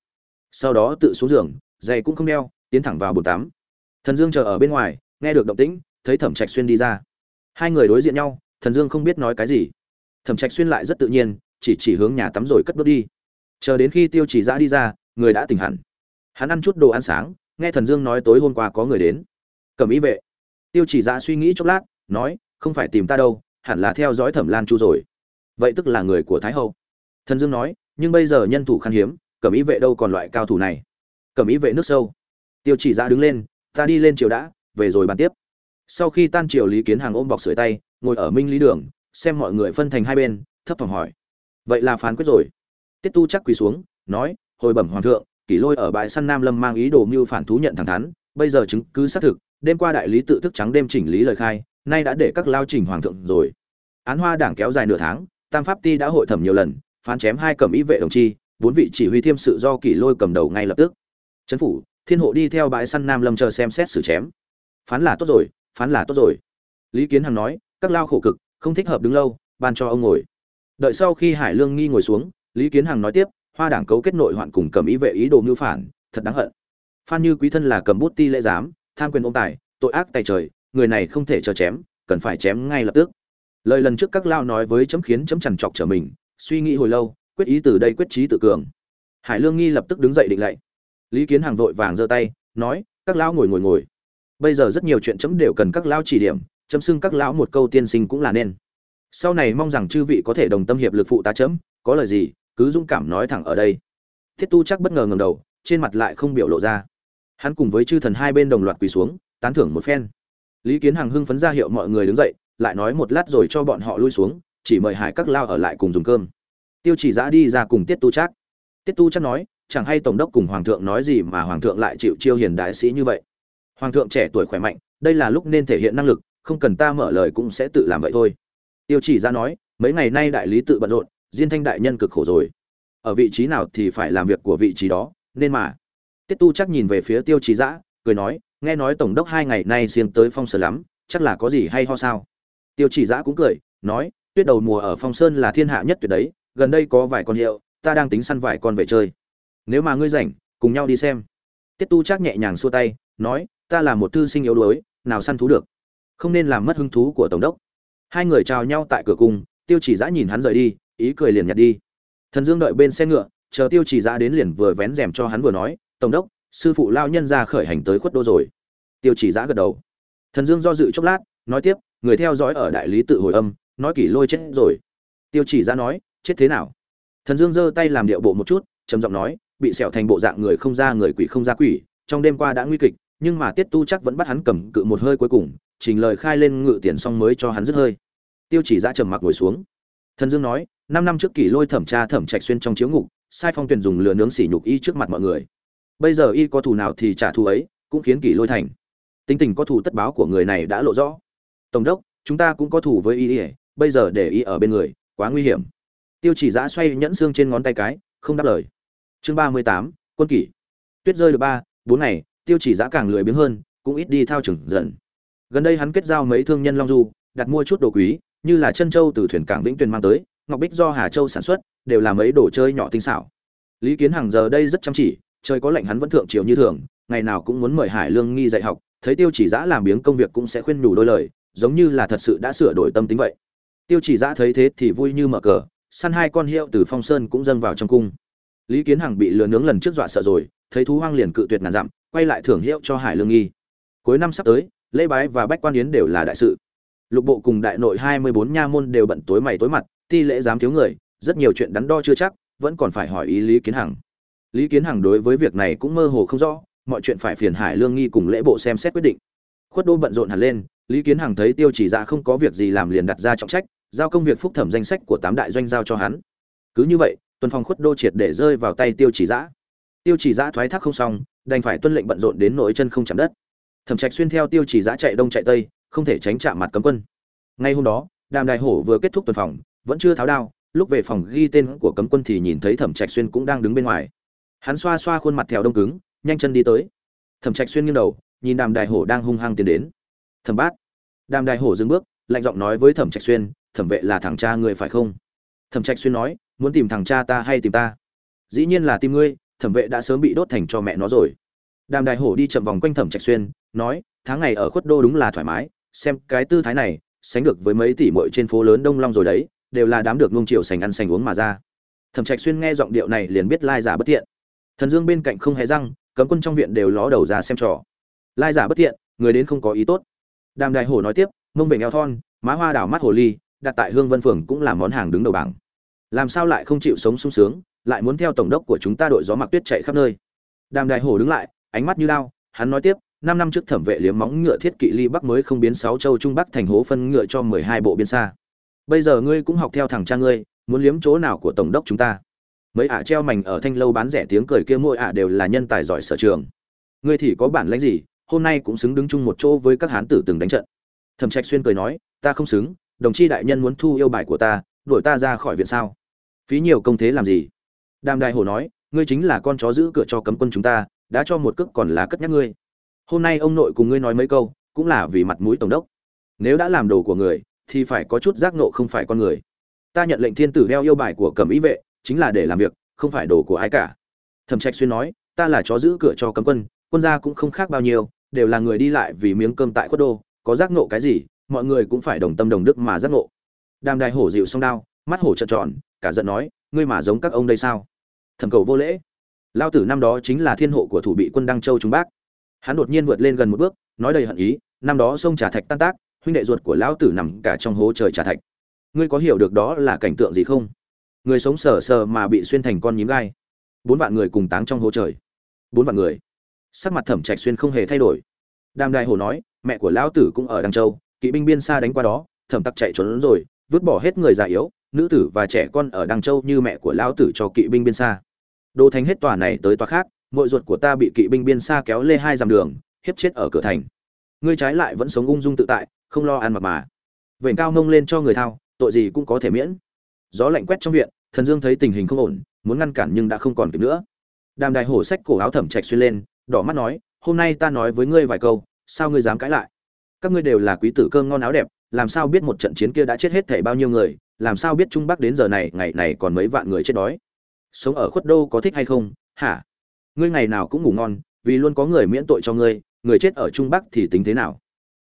Sau đó tự xuống giường, giày cũng không đeo, tiến thẳng vào bồn tắm. Thần dương chờ ở bên ngoài, nghe được động tĩnh, thấy thẩm trạch xuyên đi ra. Hai người đối diện nhau, thần dương không biết nói cái gì. Thẩm trạch xuyên lại rất tự nhiên, chỉ chỉ hướng nhà tắm rồi cất bước đi. Chờ đến khi tiêu chỉ giã đi ra, người đã tỉnh hẳn. Hắn ăn chút đồ ăn sáng, nghe thần dương nói tối hôm qua có người đến. Cầm ý vệ tiêu chỉ dạ suy nghĩ chốc lát, nói, không phải tìm ta đâu, hẳn là theo dõi thẩm lan chu rồi. Vậy tức là người của thái hậu. Thần dương nói, nhưng bây giờ nhân thủ khan hiếm, Cẩm ý vệ đâu còn loại cao thủ này? Cẩm ý vệ nước sâu. Tiêu chỉ dạ đứng lên, ta đi lên triều đã, về rồi bàn tiếp. Sau khi tan triều lý kiến hàng ôm bọc sưởi tay, ngồi ở minh lý đường, xem mọi người phân thành hai bên, thấp thỏm hỏi, vậy là phán quyết rồi. Tiết tu chắc quỳ xuống, nói, hồi bẩm hoàng thượng, kỷ lôi ở bãi săn nam lâm mang ý đồ mưu phản thú nhận thẳng thắn, bây giờ chứng cứ xác thực đêm qua đại lý tự thức trắng đêm chỉnh lý lời khai, nay đã để các lao trình hoàng thượng rồi. Án hoa đảng kéo dài nửa tháng, tam pháp ti đã hội thẩm nhiều lần, phán chém hai cầm ý vệ đồng chi, bốn vị chỉ huy thiêm sự do kỷ lôi cầm đầu ngay lập tức. Trấn phủ, thiên hộ đi theo bãi săn nam lâm chờ xem xét xử chém. Phán là tốt rồi, phán là tốt rồi. Lý kiến hằng nói, các lao khổ cực, không thích hợp đứng lâu, ban cho ông ngồi. Đợi sau khi hải lương nghi ngồi xuống, lý kiến hằng nói tiếp, hoa đảng cấu kết nội hoạn cùng cầm ý vệ ý đồ mưu phản, thật đáng hận. Phan như quý thân là cầm bút ti lễ giám tham quyền ông tài, tội ác tài trời, người này không thể chờ chém, cần phải chém ngay lập tức. Lời lần trước các lao nói với chấm khiến chấm chằn chọc trở mình, suy nghĩ hồi lâu, quyết ý từ đây quyết trí tự cường. Hải lương nghi lập tức đứng dậy định lạy. Lý kiến hàng vội vàng giơ tay, nói, các lão ngồi ngồi ngồi. Bây giờ rất nhiều chuyện chấm đều cần các lão chỉ điểm, chấm xưng các lão một câu tiên sinh cũng là nên. Sau này mong rằng chư vị có thể đồng tâm hiệp lực phụ tá chấm, có lời gì, cứ dũng cảm nói thẳng ở đây. Thiết tu chắc bất ngờ ngầm đầu, trên mặt lại không biểu lộ ra hắn cùng với chư thần hai bên đồng loạt quỳ xuống, tán thưởng một phen. Lý kiến hằng hưng phấn ra hiệu mọi người đứng dậy, lại nói một lát rồi cho bọn họ lui xuống, chỉ mời hải các lao ở lại cùng dùng cơm. Tiêu chỉ giã đi ra cùng tiết tu chắc tiết tu chắc nói, chẳng hay tổng đốc cùng hoàng thượng nói gì mà hoàng thượng lại chịu chiêu hiền đại sĩ như vậy? Hoàng thượng trẻ tuổi khỏe mạnh, đây là lúc nên thể hiện năng lực, không cần ta mở lời cũng sẽ tự làm vậy thôi. Tiêu chỉ ra nói, mấy ngày nay đại lý tự bận rộn, diên thanh đại nhân cực khổ rồi. Ở vị trí nào thì phải làm việc của vị trí đó, nên mà tiết tu chắc nhìn về phía tiêu chỉ giã cười nói, nghe nói tổng đốc hai ngày nay siêng tới phong sơn lắm, chắc là có gì hay ho sao? Tiêu chỉ giã cũng cười, nói, tuyết đầu mùa ở phong sơn là thiên hạ nhất tuyệt đấy, gần đây có vài con hiệu, ta đang tính săn vài con về chơi. Nếu mà ngươi rảnh, cùng nhau đi xem. Tiết tu chắc nhẹ nhàng xua tay, nói, ta là một thư sinh yếu đuối, nào săn thú được? Không nên làm mất hứng thú của tổng đốc. Hai người chào nhau tại cửa cung, tiêu chỉ giã nhìn hắn rời đi, ý cười liền nhặt đi. Thần dương đợi bên xe ngựa, chờ tiêu chỉ giã đến liền vừa vén rèm cho hắn vừa nói tổng đốc, sư phụ lao nhân ra khởi hành tới khuất đô rồi. Tiêu chỉ giã gật đầu. Thần dương do dự chốc lát, nói tiếp, người theo dõi ở đại lý tự hồi âm, nói kỷ lôi chết rồi. Tiêu chỉ giã nói, chết thế nào? Thần dương giơ tay làm điệu bộ một chút, trầm giọng nói, bị sẹo thành bộ dạng người không ra người quỷ không ra quỷ, trong đêm qua đã nguy kịch, nhưng mà tiết tu chắc vẫn bắt hắn cầm cự một hơi cuối cùng, trình lời khai lên ngự tiền xong mới cho hắn dứt hơi. Tiêu chỉ ra trầm mặc ngồi xuống. Thần dương nói, năm năm trước kỷ lôi thẩm tra thẩm trạch xuyên trong chiếu ngục, sai phong tuyển dùng lửa nướng sỉ nhục y trước mặt mọi người bây giờ y có thù nào thì trả thù ấy, cũng khiến kỷ lôi thành. Tính tình có thù tất báo của người này đã lộ rõ. Tổng đốc, chúng ta cũng có thù với y ỉa bây giờ để y ở bên người, quá nguy hiểm. Tiêu chỉ giã xoay nhẫn xương trên ngón tay cái, không đáp lời. Chương ba mươi tám, quân kỷ. Tuyết rơi được ba, bốn ngày, tiêu chỉ giã càng lười biếng hơn, cũng ít đi thao trưởng dần. Gần đây hắn kết giao mấy thương nhân long du, đặt mua chút đồ quý, như là chân châu từ thuyền cảng vĩnh tuyền mang tới, ngọc bích do hà châu sản xuất, đều là mấy đồ chơi nhỏ tinh xảo. Lý kiến hàng giờ đây rất chăm chỉ trời có lệnh hắn vẫn thượng triều như thường, ngày nào cũng muốn mời hải lương nghi dạy học, thấy tiêu chỉ giã làm biếng công việc cũng sẽ khuyên nhủ đôi lời, giống như là thật sự đã sửa đổi tâm tính vậy. Tiêu chỉ giã thấy thế thì vui như mở cờ, săn hai con hiệu từ phong sơn cũng dâng vào trong cung. Lý kiến hằng bị lừa nướng lần trước dọa sợ rồi, thấy thú hoang liền cự tuyệt ngàn dặm, quay lại thưởng hiệu cho hải lương nghi. Cuối năm sắp tới lễ bái và bách quan yến đều là đại sự. Lục bộ cùng đại nội hai mươi bốn nha môn đều bận tối mày tối mặt, ti lễ dám thiếu người, rất nhiều chuyện đắn đo chưa chắc, vẫn còn phải hỏi ý lý kiến hằng lý kiến hằng đối với việc này cũng mơ hồ không rõ, mọi chuyện phải phiền hải lương nghi cùng lễ bộ xem xét quyết định. Khuất đô bận rộn hẳn lên, lý kiến hằng thấy tiêu chỉ dạ không có việc gì làm liền đặt ra trọng trách, giao công việc phúc thẩm danh sách của tám đại doanh giao cho hắn. Cứ như vậy, tuần phòng khuất đô triệt để rơi vào tay tiêu chỉ dạ. Tiêu chỉ dạ thoái thác không xong, đành phải tuân lệnh bận rộn đến nỗi chân không chạm đất. Thẩm trạch xuyên theo tiêu chỉ dạ chạy đông chạy tây, không thể tránh chạm mặt cấm quân. Ngay hôm đó, đàm đại hổ vừa kết thúc tuần phòng, vẫn chưa tháo đao, lúc về phòng ghi tên của cấm quân thì nhìn thấy thẩm trạch xuyên cũng đang đứng bên ngoài hắn xoa xoa khuôn mặt theo đông cứng, nhanh chân đi tới. Thẩm trạch xuyên nghiêng đầu, nhìn đàm đại hổ đang hung hăng tiến đến. Thẩm bát đàm đại hổ dừng bước, lạnh giọng nói với thẩm trạch xuyên, thẩm vệ là thằng cha người phải không? Thẩm trạch xuyên nói, muốn tìm thằng cha ta hay tìm ta? Dĩ nhiên là tìm ngươi, thẩm vệ đã sớm bị đốt thành cho mẹ nó rồi. Đàm đại hổ đi chậm vòng quanh thẩm trạch xuyên, nói, tháng ngày ở khuất đô đúng là thoải mái, xem cái tư thái này, sánh được với mấy tỷ muội trên phố lớn đông long rồi đấy, đều là đám được nuông chiều sành ăn sành uống mà ra. Thẩm trạch xuyên nghe giọng điệu này liền biết lai giả bất tiện thần dương bên cạnh không hề răng, cấm quân trong viện đều ló đầu ra xem trò. Lai giả bất tiện người đến không có ý tốt. Đàm đại hổ nói tiếp, mông về eo thon, má hoa đảo mắt hồ ly, đặt tại hương vân phường cũng là món hàng đứng đầu bảng. Làm sao lại không chịu sống sung sướng, lại muốn theo tổng đốc của chúng ta đội gió mặc tuyết chạy khắp nơi. Đàm đại hổ đứng lại, ánh mắt như lao hắn nói tiếp, năm năm trước thẩm vệ liếm móng ngựa thiết kỵ ly bắc mới không biến sáu châu trung bắc thành hố phân ngựa cho mười hai bộ biên xa. Bây giờ ngươi cũng học theo thằng cha ngươi, muốn liếm chỗ nào của tổng đốc chúng ta? Mấy ả treo mảnh ở thanh lâu bán rẻ tiếng cười kia mỗi ả đều là nhân tài giỏi sở trường. Ngươi thì có bản lãnh gì, hôm nay cũng xứng đứng chung một chỗ với các hán tử từng đánh trận. Thẩm trạch xuyên cười nói, ta không xứng, đồng chi đại nhân muốn thu yêu bài của ta, đuổi ta ra khỏi viện sao? Phí nhiều công thế làm gì? Đàm đại hổ nói, ngươi chính là con chó giữ cửa cho cấm quân chúng ta, đã cho một cước còn là cất nhắc ngươi. Hôm nay ông nội cùng ngươi nói mấy câu, cũng là vì mặt mũi tổng đốc. Nếu đã làm đồ của người, thì phải có chút giác nộ không phải con người. Ta nhận lệnh thiên tử đeo yêu bài của cẩm ý vệ chính là để làm việc, không phải đồ của ai cả. Thẩm trạch xuyên nói, ta là chó giữ cửa cho cấm quân quân gia cũng không khác bao nhiêu, đều là người đi lại vì miếng cơm tại khuất đô, có giác nộ cái gì, mọi người cũng phải đồng tâm đồng đức mà giác nộ đàm đài hổ dịu song đao, mắt hổ trợn tròn, cả giận nói, ngươi mà giống các ông đây sao? Thẩm cầu vô lễ. Lao tử năm đó chính là thiên hộ của thủ bị quân đăng châu trung Bác. hắn đột nhiên vượt lên gần một bước, nói đầy hận ý, năm đó sông trà thạch tan tác, huynh đệ ruột của lão tử nằm cả trong hố trời trà thạch. Ngươi có hiểu được đó là cảnh tượng gì không? Người sống sờ sờ mà bị xuyên thành con nhím gai. Bốn vạn người cùng táng trong hố trời. Bốn vạn người. Sắc mặt thẩm trạch xuyên không hề thay đổi. Đàm đại hồ nói, mẹ của lão tử cũng ở đăng châu, kỵ binh biên xa đánh qua đó, thẩm tặc chạy trốn rồi, vứt bỏ hết người già yếu, nữ tử và trẻ con ở đăng châu như mẹ của lão tử cho kỵ binh biên xa. Đô thành hết tòa này tới tòa khác mội ruột của ta bị kỵ binh biên xa kéo lê hai dặm đường, hiếp chết ở cửa thành. Ngươi trái lại vẫn sống ung dung tự tại, không lo ăn mặc mà. Vểnh cao ngông lên cho người thao, tội gì cũng có thể miễn gió lạnh quét trong viện, thần dương thấy tình hình không ổn, muốn ngăn cản nhưng đã không còn kịp nữa. Đàm Đài hổ sách cổ áo thẩm trạch xuyên lên, đỏ mắt nói, hôm nay ta nói với ngươi vài câu, sao ngươi dám cãi lại? Các ngươi đều là quý tử cơm ngon áo đẹp, làm sao biết một trận chiến kia đã chết hết thảy bao nhiêu người, làm sao biết trung bắc đến giờ này, ngày này còn mấy vạn người chết đói? Sống ở khuất đô có thích hay không? Hả? Ngươi ngày nào cũng ngủ ngon, vì luôn có người miễn tội cho ngươi, người chết ở trung bắc thì tính thế nào?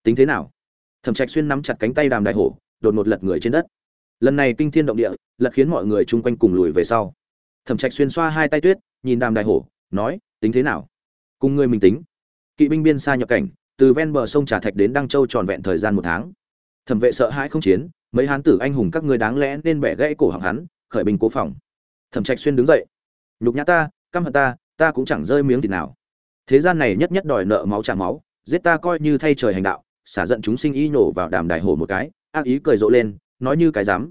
Tính thế nào? Thẩm trạch xuyên nắm chặt cánh tay đàm đại hổ, đột ngột lật người trên đất lần này kinh thiên động địa, lật khiến mọi người chung quanh cùng lùi về sau. Thẩm trạch xuyên xoa hai tay tuyết, nhìn đàm đại hổ, nói, tính thế nào? Cùng ngươi mình tính. Kỵ binh biên xa nhập cảnh, từ ven bờ sông trà thạch đến đăng châu tròn vẹn thời gian một tháng. Thẩm vệ sợ hãi không chiến, mấy hán tử anh hùng các ngươi đáng lẽ nên bẻ gãy cổ họng hắn, khởi binh cố phòng. Thẩm trạch xuyên đứng dậy, nhục nhã ta, căm hận ta ta cũng chẳng rơi miếng thịt nào. Thế gian này nhất nhất đòi nợ máu trả máu, giết ta coi như thay trời hành đạo, xả giận chúng sinh y nổ vào đàm đài hổ một cái. Ác ý cười rộ lên nói như cái dám.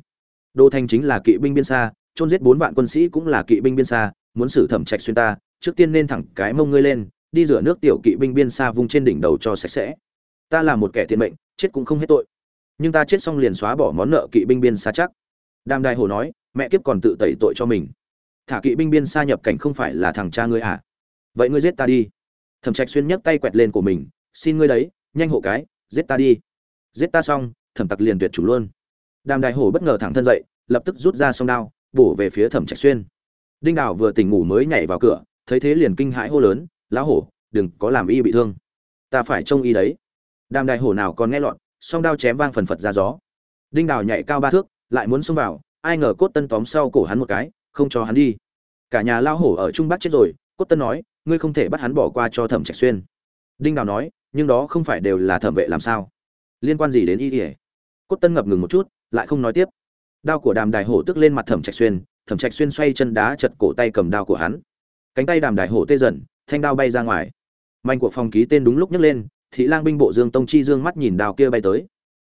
Đô thanh chính là kỵ binh biên xa, chôn giết bốn vạn quân sĩ cũng là kỵ binh biên xa, muốn xử thẩm trạch xuyên ta, trước tiên nên thẳng cái mông ngươi lên, đi rửa nước tiểu kỵ binh biên xa vung trên đỉnh đầu cho sạch sẽ. Ta là một kẻ thiện mệnh, chết cũng không hết tội. Nhưng ta chết xong liền xóa bỏ món nợ kỵ binh biên xa chắc. Đàm đài hổ nói, mẹ kiếp còn tự tẩy tội cho mình. Thả kỵ binh biên xa nhập cảnh không phải là thằng cha ngươi à? Vậy ngươi giết ta đi. Thẩm trạch xuyên nhấc tay quẹt lên của mình, xin ngươi đấy, nhanh hộ cái, giết ta đi. Giết ta xong, thẩm tặc liền tuyệt chủ luôn đàm đại hổ bất ngờ thẳng thân dậy, lập tức rút ra song đao, bổ về phía thẩm trạch xuyên. Đinh đào vừa tỉnh ngủ mới nhảy vào cửa, thấy thế liền kinh hãi hô lớn, lão hổ, đừng có làm y bị thương. Ta phải trông y đấy. Đàm đại hổ nào còn nghe lọt, song đao chém vang phần phật ra gió. Đinh đào nhảy cao ba thước, lại muốn xông vào, ai ngờ cốt tân tóm sau cổ hắn một cái, không cho hắn đi. Cả nhà lao hổ ở trung bắc chết rồi, cốt tân nói, ngươi không thể bắt hắn bỏ qua cho thẩm trạch xuyên. Đinh đào nói, nhưng đó không phải đều là thẩm vệ làm sao? Liên quan gì đến y ỉa cốt tân ngập ngừng một chút lại không nói tiếp. Đao của đàm đài hổ tức lên mặt thẩm trạch xuyên, thẩm trạch xuyên xoay chân đá chật cổ tay cầm đao của hắn. Cánh tay đàm đài hổ tê dần, thanh đao bay ra ngoài. Manh của phòng ký tên đúng lúc nhấc lên, thị lang binh bộ dương tông chi dương mắt nhìn đao kia bay tới.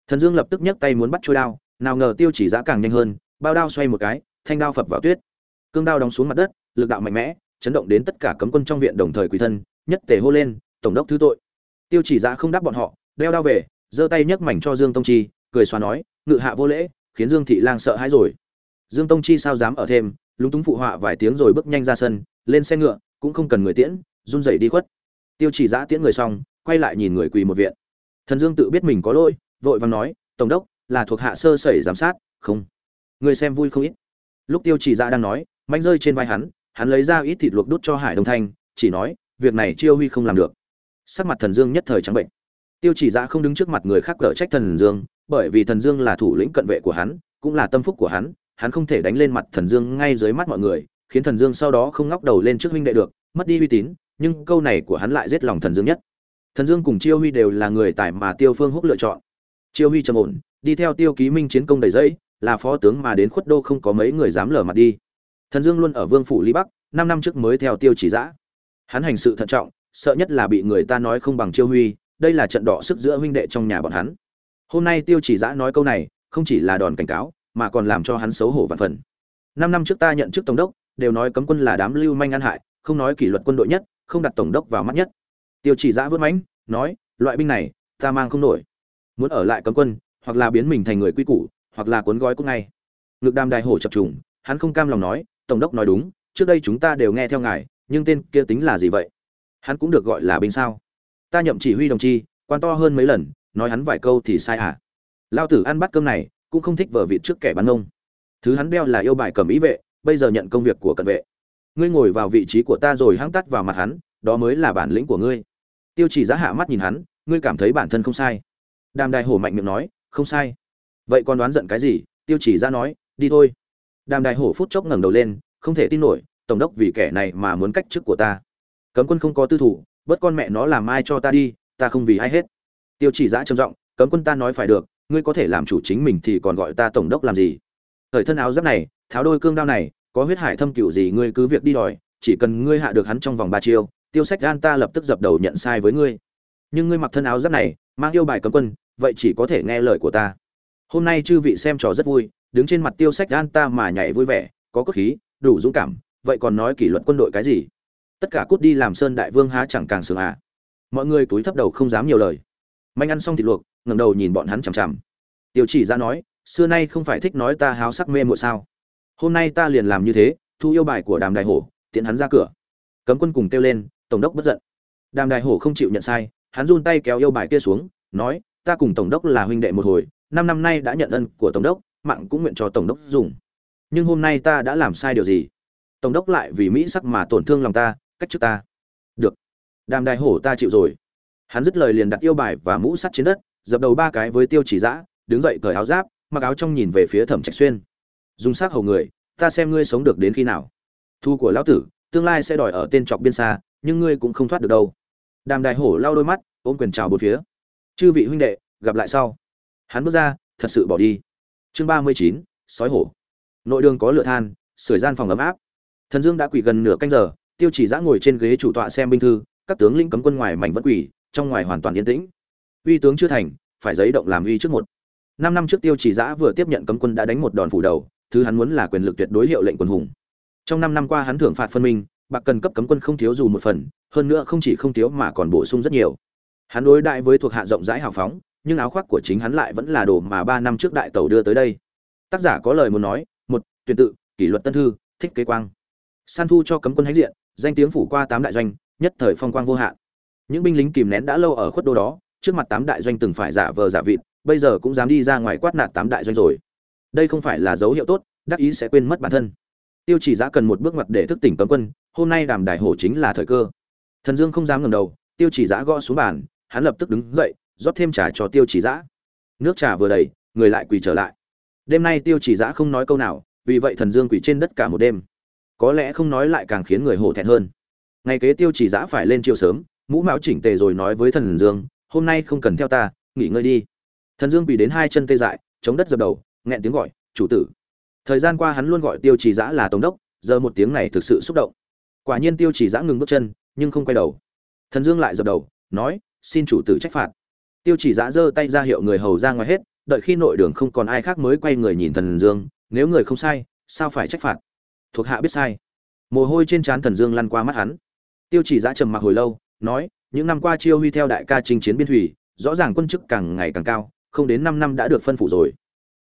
Thần dương lập tức nhấc tay muốn bắt trôi đao, nào ngờ tiêu chỉ giã càng nhanh hơn, bao đao xoay một cái, thanh đao phập vào tuyết. Cương đao đóng xuống mặt đất, lực đạo mạnh mẽ, chấn động đến tất cả cấm quân trong viện đồng thời quỳ thân, nhất tề hô lên, tổng đốc thứ tội. Tiêu chỉ giã không đáp bọn họ, đeo đao về, giơ tay nhấc mảnh cho dương tông chi, cười xóa nói ngự hạ vô lễ, khiến dương thị lang sợ hãi rồi. Dương tông chi sao dám ở thêm, lúng túng phụ họa vài tiếng rồi bước nhanh ra sân, lên xe ngựa, cũng không cần người tiễn, run rẩy đi khuất. Tiêu chỉ giã tiễn người xong, quay lại nhìn người quỳ một viện. Thần dương tự biết mình có lỗi, vội vàng nói, tổng đốc, là thuộc hạ sơ sẩy giám sát, không. Người xem vui không ít. Lúc tiêu chỉ giã đang nói, manh rơi trên vai hắn hắn lấy ra ít thịt luộc đút cho hải đông thanh, chỉ nói, việc này chiêu huy không làm được. Sắc mặt thần dương nhất thời trắng bệnh. Tiêu chỉ giã không đứng trước mặt người khác cở trách thần dương bởi vì thần dương là thủ lĩnh cận vệ của hắn, cũng là tâm phúc của hắn hắn không thể đánh lên mặt thần dương ngay dưới mắt mọi người, khiến thần dương sau đó không ngóc đầu lên trước huynh đệ được, mất đi uy tín, nhưng câu này của hắn lại giết lòng thần dương nhất. Thần dương cùng chiêu huy đều là người tài mà tiêu phương húc lựa chọn. Chiêu huy trầm ổn, đi theo tiêu ký minh chiến công đầy dẫy là phó tướng mà đến khuất đô không có mấy người dám lở mặt đi. Thần dương luôn ở vương phủ ly bắc, năm năm trước mới theo tiêu chỉ giã. Hắn hành sự thận trọng, sợ nhất là bị người ta nói không bằng chiêu huy, đây là trận đỏ sức giữa huynh đệ trong nhà bọn hắn hôm nay tiêu chỉ giã nói câu này, không chỉ là đòn cảnh cáo, mà còn làm cho hắn xấu hổ vạn phần. Năm năm trước ta nhận chức tổng đốc, đều nói cấm quân là đám lưu manh ăn hại, không nói kỷ luật quân đội nhất, không đặt tổng đốc vào mắt nhất. Tiêu chỉ giã vớt mãnh, nói, loại binh này, ta mang không nổi. Muốn ở lại cấm quân, hoặc là biến mình thành người quy củ, hoặc là cuốn gói cũng ngay. Ngực đam đài hổ chập trùng, hắn không cam lòng nói, tổng đốc nói đúng, trước đây chúng ta đều nghe theo ngài, nhưng tên kia tính là gì vậy? Hắn cũng được gọi là binh sao. Ta nhậm chỉ huy đồng chi, quan to hơn mấy lần nói hắn vài câu thì sai à. Lao tử ăn bắt cơm này, cũng không thích vợ vịt trước kẻ bắn nông thứ hắn đeo là yêu bài cầm ý vệ, bây giờ nhận công việc của cận vệ. Ngươi ngồi vào vị trí của ta rồi hăng tắt vào mặt hắn, đó mới là bản lĩnh của ngươi. Tiêu chỉ giá hạ mắt nhìn hắn, ngươi cảm thấy bản thân không sai. Đàm đài hổ mạnh miệng nói, không sai. Vậy còn đoán giận cái gì? Tiêu chỉ ra nói, đi thôi. Đàm đài hổ phút chốc ngẩng đầu lên, không thể tin nổi, tổng đốc vì kẻ này mà muốn cách chức của ta. Cấm quân không có tư thủ, bớt con mẹ nó làm ai cho ta đi, ta không vì ai hết tiêu chỉ giã trầm giọng, cấm quân ta nói phải được, ngươi có thể làm chủ chính mình thì còn gọi ta tổng đốc làm gì? Thời thân áo giáp này, tháo đôi cương đao này, có huyết hải thâm cựu gì ngươi cứ việc đi đòi, chỉ cần ngươi hạ được hắn trong vòng ba chiêu, tiêu sách gan ta lập tức dập đầu nhận sai với ngươi. Nhưng ngươi mặc thân áo giáp này, mang yêu bài cấm quân, vậy chỉ có thể nghe lời của ta. Hôm nay chư vị xem trò rất vui, đứng trên mặt tiêu sách gan ta mà nhảy vui vẻ, có cốt khí, đủ dũng cảm, vậy còn nói kỷ luật quân đội cái gì? Tất cả cút đi làm sơn đại vương há chẳng càng sướng à? Mọi người túi thấp đầu không dám nhiều lời manh ăn xong thịt luộc, ngẩng đầu nhìn bọn hắn chằm chằm. Tiêu chỉ ra nói, xưa nay không phải thích nói ta háo sắc mê muội sao? Hôm nay ta liền làm như thế, thu yêu bài của đàm đại hổ, tiện hắn ra cửa. Cấm quân cùng kêu lên, tổng đốc bất giận. Đàm đại hổ không chịu nhận sai, hắn run tay kéo yêu bài kia xuống, nói, ta cùng tổng đốc là huynh đệ một hồi, năm năm nay đã nhận ân của tổng đốc, mạng cũng nguyện cho tổng đốc dùng. Nhưng hôm nay ta đã làm sai điều gì? Tổng đốc lại vì mỹ sắc mà tổn thương lòng ta, cách trước ta. Được. Đàm đại hổ ta chịu rồi hắn dứt lời liền đặt yêu bài và mũ sắt trên đất, dập đầu ba cái với tiêu chỉ giã đứng dậy cởi áo giáp, mặc áo trong nhìn về phía thẩm trạch xuyên. Dùng xác hầu người, ta xem ngươi sống được đến khi nào. Thu của lão tử, tương lai sẽ đòi ở tên trọc biên xa, nhưng ngươi cũng không thoát được đâu. Đàm đại hổ lau đôi mắt, ôm quyền chào bốn phía. Chư vị huynh đệ, gặp lại sau. Hắn bước ra, thật sự bỏ đi. Chương ba mươi chín, sói hổ. Nội đường có lửa than sửa gian phòng ấm áp. Thần dương đã quỳ gần nửa canh giờ, tiêu chỉ giã ngồi trên ghế chủ tọa xem binh thư, các tướng lĩnh cấm quân ngoài mảnh vẫn quỳ trong ngoài hoàn toàn yên tĩnh. Uy tướng chưa thành, phải giấy động làm uy trước một. Năm năm trước tiêu chỉ giã vừa tiếp nhận cấm quân đã đánh một đòn phủ đầu, thứ hắn muốn là quyền lực tuyệt đối hiệu lệnh quân hùng. Trong năm năm qua hắn thưởng phạt phân minh, bạc cần cấp cấm quân không thiếu dù một phần, hơn nữa không chỉ không thiếu mà còn bổ sung rất nhiều. Hắn đối đại với thuộc hạ rộng rãi hào phóng, nhưng áo khoác của chính hắn lại vẫn là đồ mà ba năm trước đại tẩu đưa tới đây. Tác giả có lời muốn nói, một, tuyển tự, kỷ luật tân thư, thích kế quang. San thu cho cấm quân hãnh diện, danh tiếng phủ qua tám đại doanh, nhất thời phong quang vô hạn những binh lính kìm nén đã lâu ở khuất đô đó, trước mặt tám đại doanh từng phải giả vờ giả vịt, bây giờ cũng dám đi ra ngoài quát nạt tám đại doanh rồi. Đây không phải là dấu hiệu tốt, đắc ý sẽ quên mất bản thân. Tiêu chỉ giã cần một bước ngoặt để thức tỉnh cấm quân, hôm nay đàm đại hổ chính là thời cơ. Thần dương không dám ngầm đầu, tiêu chỉ giã gõ xuống bàn, hắn lập tức đứng dậy, rót thêm trà cho tiêu chỉ giã. Nước trà vừa đầy, người lại quỳ trở lại. Đêm nay tiêu chỉ giã không nói câu nào, vì vậy thần dương quỳ trên đất cả một đêm. Có lẽ không nói lại càng khiến người hổ thẹn hơn. Ngày kế tiêu chỉ giã phải lên chiều sớm mũ mão chỉnh tề rồi nói với thần dương, hôm nay không cần theo ta, nghỉ ngơi đi. Thần dương quỳ đến hai chân tê dại, chống đất dập đầu, nghẹn tiếng gọi, chủ tử. Thời gian qua hắn luôn gọi tiêu chỉ giã là tổng đốc, giờ một tiếng này thực sự xúc động. Quả nhiên tiêu chỉ giã ngừng bước chân, nhưng không quay đầu. Thần dương lại dập đầu, nói, xin chủ tử trách phạt. Tiêu chỉ giã giơ tay ra hiệu người hầu ra ngoài hết, đợi khi nội đường không còn ai khác mới quay người nhìn thần dương, nếu người không sai, sao phải trách phạt? Thuộc hạ biết sai. Mồ hôi trên trán thần dương lăn qua mắt hắn. Tiêu chỉ giã trầm mặc hồi lâu nói, những năm qua chiêu huy theo đại ca chinh chiến biên thủy, rõ ràng quân chức càng ngày càng cao, không đến năm năm đã được phân phủ rồi.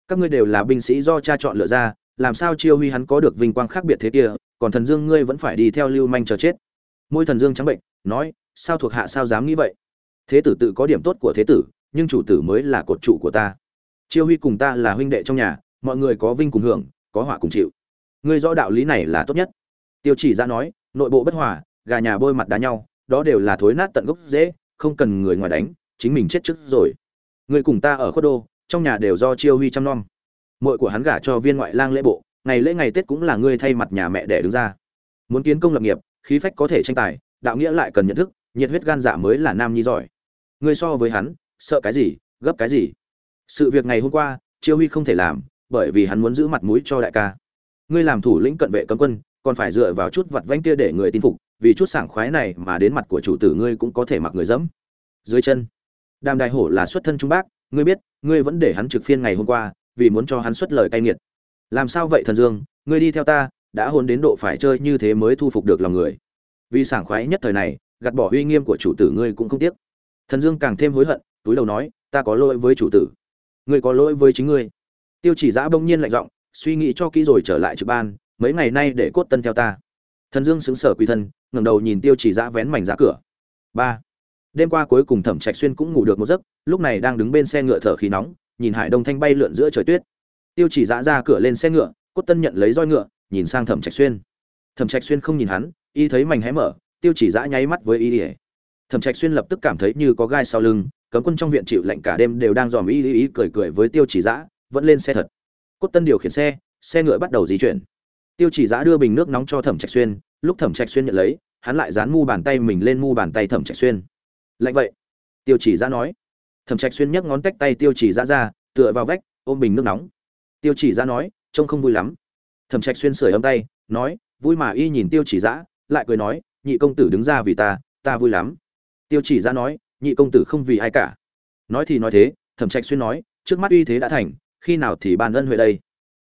Các ngươi đều là binh sĩ do cha chọn lựa ra, làm sao chiêu huy hắn có được vinh quang khác biệt thế kia, còn thần dương ngươi vẫn phải đi theo lưu manh chờ chết. Môi thần dương trắng bệnh, nói, sao thuộc hạ sao dám nghĩ vậy? Thế tử tự có điểm tốt của thế tử, nhưng chủ tử mới là cột trụ của ta. Chiêu huy cùng ta là huynh đệ trong nhà, mọi người có vinh cùng hưởng, có họa cùng chịu. Ngươi rõ đạo lý này là tốt nhất. Tiêu chỉ ra nói, nội bộ bất hòa, gà nhà bôi mặt đá nhau đó đều là thối nát tận gốc dễ không cần người ngoài đánh, chính mình chết trước rồi. Người cùng ta ở khuất đô, trong nhà đều do chiêu huy chăm nom. Mội của hắn gả cho viên ngoại lang lễ bộ, ngày lễ ngày tết cũng là ngươi thay mặt nhà mẹ để đứng ra. Muốn kiến công lập nghiệp, khí phách có thể tranh tài, đạo nghĩa lại cần nhận thức, nhiệt huyết gan dạ mới là nam nhi giỏi. Ngươi so với hắn, sợ cái gì, gấp cái gì? Sự việc ngày hôm qua, chiêu huy không thể làm, bởi vì hắn muốn giữ mặt mũi cho đại ca. Ngươi làm thủ lĩnh cận vệ cấm quân, còn phải dựa vào chút vặt vanh kia để người tin phục vì chút sảng khoái này mà đến mặt của chủ tử ngươi cũng có thể mặc người dẫm. Dưới chân, đàm đại hổ là xuất thân trung bác, ngươi biết, ngươi vẫn để hắn trực phiên ngày hôm qua, vì muốn cho hắn xuất lời cay nghiệt. Làm sao vậy thần dương, ngươi đi theo ta, đã hôn đến độ phải chơi như thế mới thu phục được lòng người. Vì sảng khoái nhất thời này, gạt bỏ uy nghiêm của chủ tử ngươi cũng không tiếc. Thần dương càng thêm hối hận, túi đầu nói, ta có lỗi với chủ tử. Ngươi có lỗi với chính ngươi. Tiêu chỉ giã bỗng nhiên lạnh giọng, suy nghĩ cho kỹ rồi trở lại trực ban, mấy ngày nay để cốt tân theo ta. Thần dương xứng sở quỳ thân ngẩng đầu nhìn tiêu chỉ dã vén mảnh ra cửa. Ba. Đêm qua cuối cùng thẩm trạch xuyên cũng ngủ được một giấc, lúc này đang đứng bên xe ngựa thở khí nóng, nhìn hải đông thanh bay lượn giữa trời tuyết. Tiêu chỉ dã ra cửa lên xe ngựa, cốt tân nhận lấy roi ngựa, nhìn sang thẩm trạch xuyên. Thẩm trạch xuyên không nhìn hắn, y thấy mảnh hé mở, tiêu chỉ dã nháy mắt với y ỉa thẩm trạch xuyên lập tức cảm thấy như có gai sau lưng, cấm quân trong viện chịu lạnh cả đêm đều đang dòm y y cười cười với tiêu chỉ dã, vẫn lên xe thật. Cốt tân điều khiển xe xe ngựa bắt đầu di chuyển. Tiêu chỉ dã đưa bình nước nóng cho thẩm trạch xuyên lúc thẩm trạch xuyên nhận lấy hắn lại dán mu bàn tay mình lên mu bàn tay thẩm trạch xuyên. Lạnh vậy? Tiêu chỉ ra nói. Thẩm trạch xuyên nhấc ngón tách tay tiêu chỉ ra ra tựa vào vách ôm bình nước nóng. Tiêu chỉ ra nói trông không vui lắm. Thẩm trạch xuyên sửa ấm tay nói vui mà y nhìn tiêu chỉ ra, lại cười nói nhị công tử đứng ra vì ta ta vui lắm. Tiêu chỉ ra nói nhị công tử không vì ai cả. Nói thì nói thế thẩm trạch xuyên nói trước mắt uy thế đã thành khi nào thì ban ân huệ đây?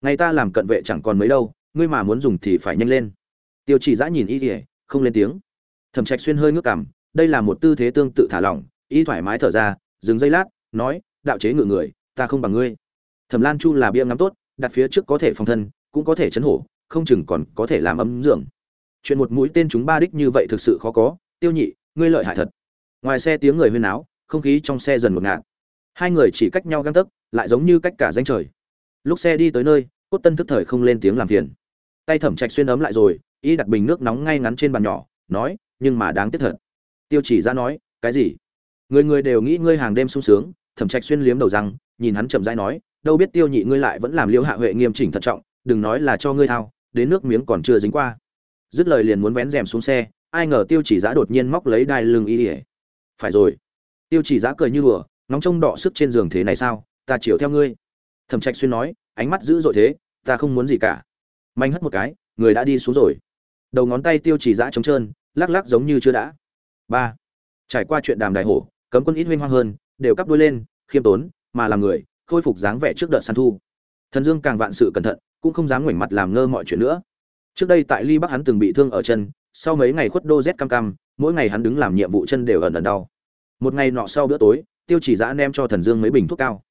Ngày ta làm cận vệ chẳng còn mấy đâu ngươi mà muốn dùng thì phải nhanh lên tiêu chỉ giã nhìn y kỉa không lên tiếng. Thẩm trạch xuyên hơi ngước cảm đây là một tư thế tương tự thả lỏng, y thoải mái thở ra, dừng giây lát, nói, đạo chế ngự người, ta không bằng ngươi. Thẩm lan chu là bia ngắm tốt, đặt phía trước có thể phòng thân, cũng có thể chấn hổ, không chừng còn có thể làm ấm dưỡng chuyện một mũi tên chúng ba đích như vậy thực sự khó có, tiêu nhị, ngươi lợi hại thật. Ngoài xe tiếng người huyên náo, không khí trong xe dần ngột ngạt. Hai người chỉ cách nhau găng tấc, lại giống như cách cả danh trời. Lúc xe đi tới nơi, cốt tân thức thời không lên tiếng làm phiền. Tay thẩm trạch xuyên ấm lại rồi y đặt bình nước nóng ngay ngắn trên bàn nhỏ, nói, nhưng mà đáng tiếc thật. Tiêu chỉ ra nói, cái gì? Người người đều nghĩ ngươi hàng đêm sung sướng, thẩm trạch xuyên liếm đầu răng, nhìn hắn chậm rãi nói, đâu biết tiêu nhị ngươi lại vẫn làm liễu hạ huệ nghiêm chỉnh thận trọng, đừng nói là cho ngươi thao, đến nước miếng còn chưa dính qua. Dứt lời liền muốn vén rèm xuống xe, ai ngờ tiêu chỉ giã đột nhiên móc lấy đai lưng y ỉa phải rồi. Tiêu chỉ giã cười như đùa, nóng trông đỏ sức trên giường thế này sao, ta chiều theo ngươi. Thẩm trạch xuyên nói, ánh mắt dữ dội thế, ta không muốn gì cả. Manh hất một cái, người đã đi xuống rồi đầu ngón tay tiêu chỉ dã trống trơn, lắc lắc giống như chưa đã. Ba. Trải qua chuyện đàm đại hổ, cấm quân ít huynh hoang hơn, đều cắp đuôi lên, khiêm tốn, mà làm người, khôi phục dáng vẻ trước đợt săn thu. Thần dương càng vạn sự cẩn thận, cũng không dám ngoảnh mặt làm ngơ mọi chuyện nữa. Trước đây tại ly bắc hắn từng bị thương ở chân, sau mấy ngày khuất đô z cam cam, mỗi ngày hắn đứng làm nhiệm vụ chân đều ẩn ẩn đau. Một ngày nọ sau bữa tối, tiêu chỉ giã nem cho thần dương mấy bình thuốc cao.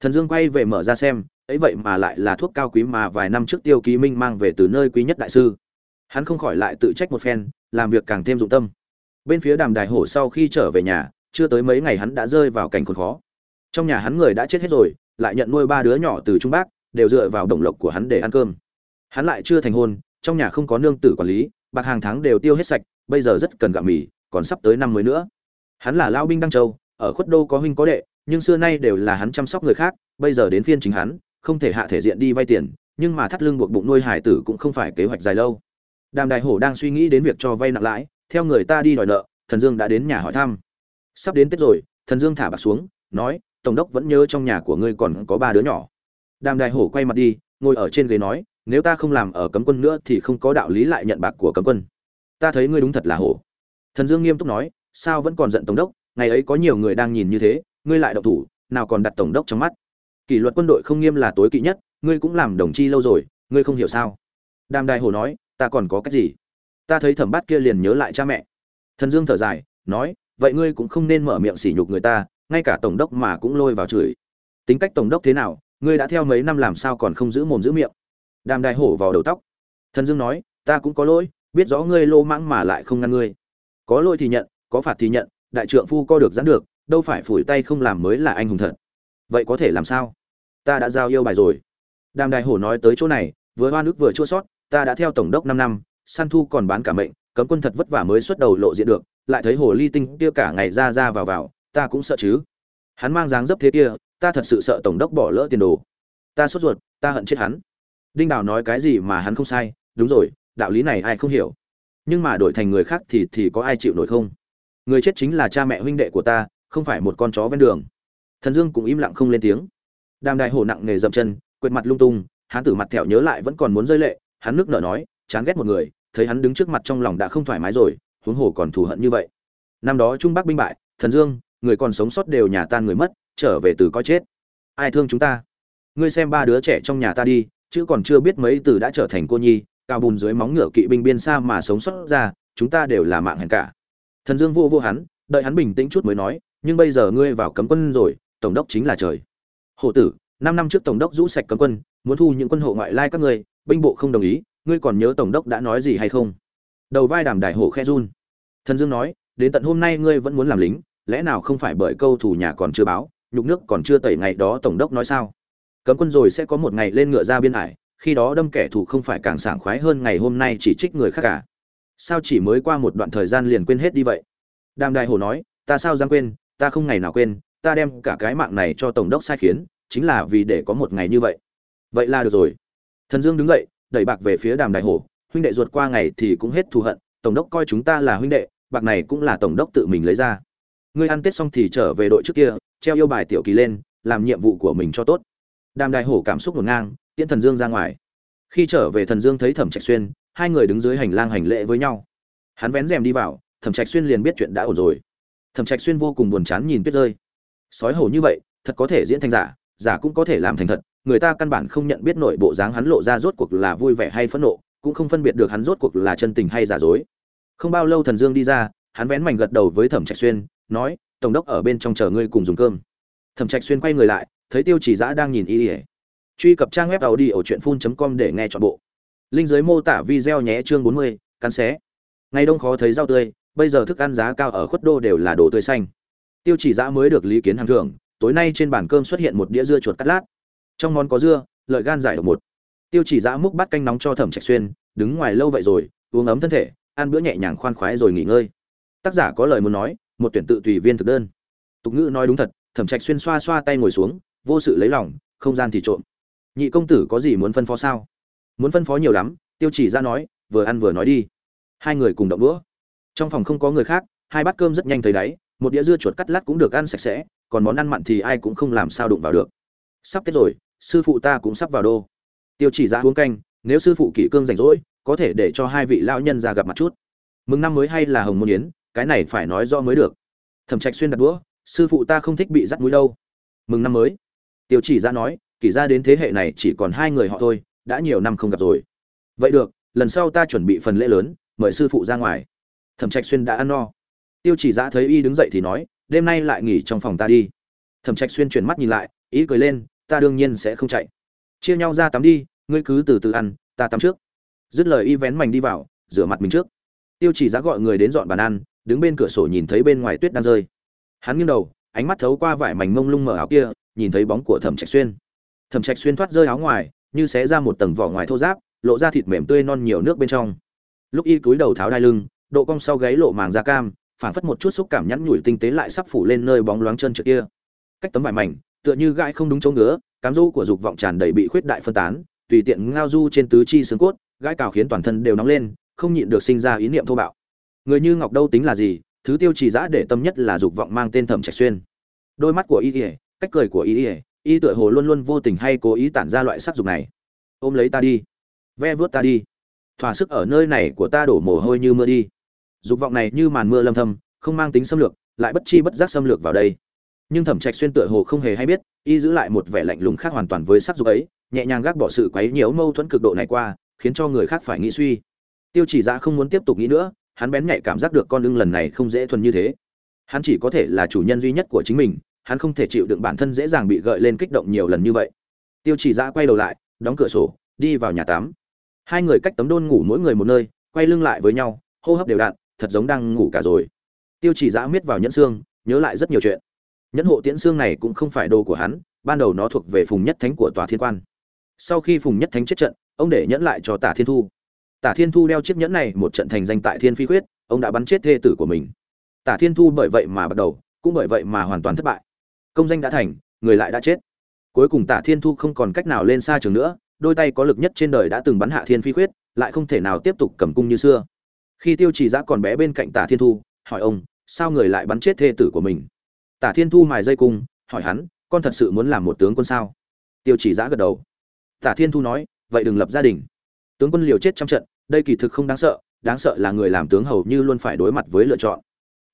Thần dương quay về mở ra xem, ấy vậy mà lại là thuốc cao quý mà vài năm trước tiêu ký minh mang về từ nơi quý nhất đại sư hắn không khỏi lại tự trách một phen, làm việc càng thêm dụng tâm. Bên phía đàm đài hổ sau khi trở về nhà, chưa tới mấy ngày hắn đã rơi vào cảnh khốn khó. Trong nhà hắn người đã chết hết rồi, lại nhận nuôi ba đứa nhỏ từ trung bắc đều dựa vào đồng lộc của hắn để ăn cơm. Hắn lại chưa thành hôn, trong nhà không có nương tử quản lý, bạc hàng tháng đều tiêu hết sạch, bây giờ rất cần gạo mì, còn sắp tới năm mới nữa. Hắn là lao binh đăng châu, ở khuất đô có huynh có đệ, nhưng xưa nay đều là hắn chăm sóc người khác, bây giờ đến phiên chính hắn, không thể hạ thể diện đi vay tiền, nhưng mà thắt lưng buộc bụng nuôi hải tử cũng không phải kế hoạch dài lâu đàm đại hổ đang suy nghĩ đến việc cho vay nặng lãi, theo người ta đi đòi nợ, thần dương đã đến nhà hỏi thăm. Sắp đến tết rồi, thần dương thả bạc xuống, nói, tổng đốc vẫn nhớ trong nhà của ngươi còn có ba đứa nhỏ. Đàm đại hổ quay mặt đi, ngồi ở trên ghế nói, nếu ta không làm ở cấm quân nữa thì không có đạo lý lại nhận bạc của cấm quân. Ta thấy ngươi đúng thật là hổ. Thần dương nghiêm túc nói, sao vẫn còn giận tổng đốc? Ngày ấy có nhiều người đang nhìn như thế, ngươi lại động thủ, nào còn đặt tổng đốc trong mắt. Kỷ luật quân đội không nghiêm là tối kỵ nhất, ngươi cũng làm đồng chi lâu rồi, ngươi không hiểu sao? Đàm đại hổ nói ta còn có cách gì? Ta thấy thẩm bát kia liền nhớ lại cha mẹ. Thần dương thở dài, nói, vậy ngươi cũng không nên mở miệng sỉ nhục người ta, ngay cả tổng đốc mà cũng lôi vào chửi. Tính cách tổng đốc thế nào, ngươi đã theo mấy năm làm sao còn không giữ mồm giữ miệng? Đàm đài hổ vào đầu tóc. Thần dương nói, ta cũng có lỗi, biết rõ ngươi lô mãng mà lại không ngăn ngươi. Có lỗi thì nhận, có phạt thì nhận, đại trượng phu co được giãn được, đâu phải phủi tay không làm mới là anh hùng thật. Vậy có thể làm sao? Ta đã giao yêu bài rồi. Đàm đài hổ nói tới chỗ này, vừa hoa nước vừa chua sót ta đã theo tổng đốc năm năm săn thu còn bán cả mệnh, cấm quân thật vất vả mới xuất đầu lộ diện được, lại thấy hồ ly tinh kia cả ngày ra ra vào vào, ta cũng sợ chứ. Hắn mang dáng dấp thế kia, ta thật sự sợ tổng đốc bỏ lỡ tiền đồ. Ta sốt ruột, ta hận chết hắn. Đinh đào nói cái gì mà hắn không sai, đúng rồi, đạo lý này ai không hiểu. Nhưng mà đổi thành người khác thì thì có ai chịu nổi không? Người chết chính là cha mẹ huynh đệ của ta, không phải một con chó ven đường. Thần dương cũng im lặng không lên tiếng. Đàm đại hổ nặng nề dậm chân, quệt mặt lung tung hắn tử mặt thẹo nhớ lại vẫn còn muốn rơi lệ hắn nước nợ nói, chán ghét một người, thấy hắn đứng trước mặt trong lòng đã không thoải mái rồi, huống hồ còn thù hận như vậy. Năm đó trung bắc binh bại, thần dương, người còn sống sót đều nhà tan người mất, trở về từ coi chết. Ai thương chúng ta? Ngươi xem ba đứa trẻ trong nhà ta đi, chứ còn chưa biết mấy từ đã trở thành cô nhi, cao bùn dưới móng ngựa kỵ binh biên xa mà sống sót ra, chúng ta đều là mạng hèn cả. Thần dương vô vô hắn, đợi hắn bình tĩnh chút mới nói, nhưng bây giờ ngươi vào cấm quân rồi, tổng đốc chính là trời. Hộ tử, năm năm trước tổng đốc rũ sạch cấm quân, muốn thu những quân hộ ngoại lai các ngươi binh bộ không đồng ý, ngươi còn nhớ tổng đốc đã nói gì hay không? Đầu vai đàm đại hổ khe run. Thần dương nói, đến tận hôm nay ngươi vẫn muốn làm lính, lẽ nào không phải bởi câu thủ nhà còn chưa báo, nhục nước còn chưa tẩy ngày đó tổng đốc nói sao? Cấm quân rồi sẽ có một ngày lên ngựa ra biên hải khi đó đâm kẻ thù không phải càng sảng khoái hơn ngày hôm nay chỉ trích người khác cả. Sao chỉ mới qua một đoạn thời gian liền quên hết đi vậy? Đàm đại hổ nói, ta sao dám quên, ta không ngày nào quên, ta đem cả cái mạng này cho tổng đốc sai khiến, chính là vì để có một ngày như vậy. Vậy là được rồi thần dương đứng dậy, đẩy bạc về phía đàm đại hổ, huynh đệ ruột qua ngày thì cũng hết thù hận, tổng đốc coi chúng ta là huynh đệ, bạc này cũng là tổng đốc tự mình lấy ra. Ngươi ăn tết xong thì trở về đội trước kia, treo yêu bài tiểu kỳ lên, làm nhiệm vụ của mình cho tốt. Đàm đại hổ cảm xúc ngổn ngang, tiễn thần dương ra ngoài. Khi trở về, thần dương thấy thẩm trạch xuyên, hai người đứng dưới hành lang hành lễ với nhau. Hắn vén rèm đi vào, thẩm trạch xuyên liền biết chuyện đã ổn rồi. Thẩm trạch xuyên vô cùng buồn chán nhìn tuyết rơi. Sói hổ như vậy, thật có thể diễn thành giả giả cũng có thể làm thành thật người ta căn bản không nhận biết nội bộ dáng hắn lộ ra rốt cuộc là vui vẻ hay phẫn nộ cũng không phân biệt được hắn rốt cuộc là chân tình hay giả dối. Không bao lâu thần dương đi ra hắn vén mảnh gật đầu với thẩm trạch xuyên nói tổng đốc ở bên trong chờ ngươi cùng dùng cơm. Thẩm trạch xuyên quay người lại thấy tiêu chỉ giã đang nhìn y ỉa truy cập trang web tàu đi ở truyện phun com để nghe chọn bộ. Linh giới mô tả video nhé chương 40, cắn xé. Ngày đông khó thấy rau tươi bây giờ thức ăn giá cao ở khuất đô đều là đồ tươi xanh. Tiêu chỉ giã mới được lý kiến hàng thưởng tối nay trên bàn cơm xuất hiện một đĩa dưa chuột cắt lát. Trong món có dưa, lợi gan giải độc một. Tiêu chỉ giã múc bát canh nóng cho thẩm trạch xuyên, đứng ngoài lâu vậy rồi, uống ấm thân thể, ăn bữa nhẹ nhàng khoan khoái rồi nghỉ ngơi. Tác giả có lời muốn nói, một tuyển tự tùy viên thực đơn. Tục ngữ nói đúng thật, thẩm trạch xuyên xoa xoa tay ngồi xuống, vô sự lấy lòng, không gian thì trộm. Nhị công tử có gì muốn phân phó sao? Muốn phân phó nhiều lắm, tiêu chỉ ra nói, vừa ăn vừa nói đi. Hai người cùng động đũa. Trong phòng không có người khác, hai bát cơm rất nhanh thấy đáy, một đĩa dưa chuột cắt lát cũng được ăn sạch sẽ còn món ăn mặn thì ai cũng không làm sao đụng vào được. Sắp tết rồi, sư phụ ta cũng sắp vào đô. Tiêu chỉ ra uống canh, nếu sư phụ kỷ cương rảnh rỗi, có thể để cho hai vị lão nhân ra gặp mặt chút. Mừng năm mới hay là hồng môn yến, cái này phải nói rõ mới được. Thẩm trạch xuyên đặt đũa, sư phụ ta không thích bị dắt mũi đâu. Mừng năm mới. Tiêu chỉ ra nói, kỷ ra đến thế hệ này chỉ còn hai người họ thôi, đã nhiều năm không gặp rồi. Vậy được, lần sau ta chuẩn bị phần lễ lớn, mời sư phụ ra ngoài. Thẩm trạch xuyên đã ăn no. Tiêu chỉ ra thấy y đứng dậy thì nói đêm nay lại nghỉ trong phòng ta đi. Thẩm trạch xuyên chuyển mắt nhìn lại, ý cười lên, ta đương nhiên sẽ không chạy. Chia nhau ra tắm đi, ngươi cứ từ từ ăn, ta tắm trước. Dứt lời y vén mảnh đi vào, rửa mặt mình trước. Tiêu chỉ giá gọi người đến dọn bàn ăn, đứng bên cửa sổ nhìn thấy bên ngoài tuyết đang rơi. Hắn nghiêng đầu, ánh mắt thấu qua vải mảnh mông lung mở áo kia, nhìn thấy bóng của thẩm trạch xuyên. Thẩm trạch xuyên thoát rơi áo ngoài, như xé ra một tầng vỏ ngoài thô giáp lộ ra thịt mềm tươi non nhiều nước bên trong. Lúc y cúi đầu tháo đai lưng, độ cong sau gáy lộ màng da cam phảng phất một chút xúc cảm nhẵn nhủi tinh tế lại sắp phủ lên nơi bóng loáng chân trước kia. Cách tấm vải mảnh, tựa như gãi không đúng chỗ ngứa, cám dỗ của dục vọng tràn đầy bị khuyết đại phân tán, tùy tiện ngao du trên tứ chi xương cốt, gãi cào khiến toàn thân đều nóng lên, không nhịn được sinh ra ý niệm thô bạo. Người như ngọc đâu tính là gì? Thứ tiêu chỉ giã để tâm nhất là dục vọng mang tên thẩm trạch xuyên. Đôi mắt của y ỉa cách cười của y ỉa y tựa hồ luôn luôn vô tình hay cố ý tản ra loại sắc dục này. Ôm lấy ta đi. Ve vuốt ta đi. Thỏa sức ở nơi này của ta đổ mồ hôi như mưa đi dục vọng này như màn mưa lâm thâm, không mang tính xâm lược, lại bất chi bất giác xâm lược vào đây. Nhưng thẩm trạch xuyên tựa hồ không hề hay biết, y giữ lại một vẻ lạnh lùng khác hoàn toàn với sắc dục ấy, nhẹ nhàng gác bỏ sự quấy nhiễu mâu thuẫn cực độ này qua, khiến cho người khác phải nghĩ suy. Tiêu chỉ dạ không muốn tiếp tục nghĩ nữa, hắn bén nhạy cảm giác được con lưng lần này không dễ thuần như thế. Hắn chỉ có thể là chủ nhân duy nhất của chính mình, hắn không thể chịu đựng bản thân dễ dàng bị gợi lên kích động nhiều lần như vậy. Tiêu chỉ dạ quay đầu lại, đóng cửa sổ, đi vào nhà tắm. Hai người cách tấm đôn ngủ mỗi người một nơi, quay lưng lại với nhau, hô hấp đều đặn thật giống đang ngủ cả rồi. Tiêu chỉ giã miết vào nhẫn xương nhớ lại rất nhiều chuyện. Nhẫn hộ tiễn xương này cũng không phải đồ của hắn ban đầu nó thuộc về phùng nhất thánh của tòa thiên quan. Sau khi phùng nhất thánh chết trận ông để nhẫn lại cho tả thiên thu. Tả thiên thu đeo chiếc nhẫn này một trận thành danh tại thiên phi Quyết, ông đã bắn chết thê tử của mình. Tả thiên thu bởi vậy mà bắt đầu cũng bởi vậy mà hoàn toàn thất bại. Công danh đã thành người lại đã chết. Cuối cùng tả thiên thu không còn cách nào lên xa trường nữa đôi tay có lực nhất trên đời đã từng bắn hạ thiên phi Quyết, lại không thể nào tiếp tục cầm cung như xưa khi tiêu trì giã còn bé bên cạnh tả thiên thu, hỏi ông, sao người lại bắn chết thê tử của mình? Tả thiên thu mài dây cung, hỏi hắn, con thật sự muốn làm một tướng quân sao? Tiêu chỉ giã gật đầu. Tả thiên thu nói, vậy đừng lập gia đình. Tướng quân liều chết trong trận, đây kỳ thực không đáng sợ đáng sợ là người làm tướng hầu như luôn phải đối mặt với lựa chọn.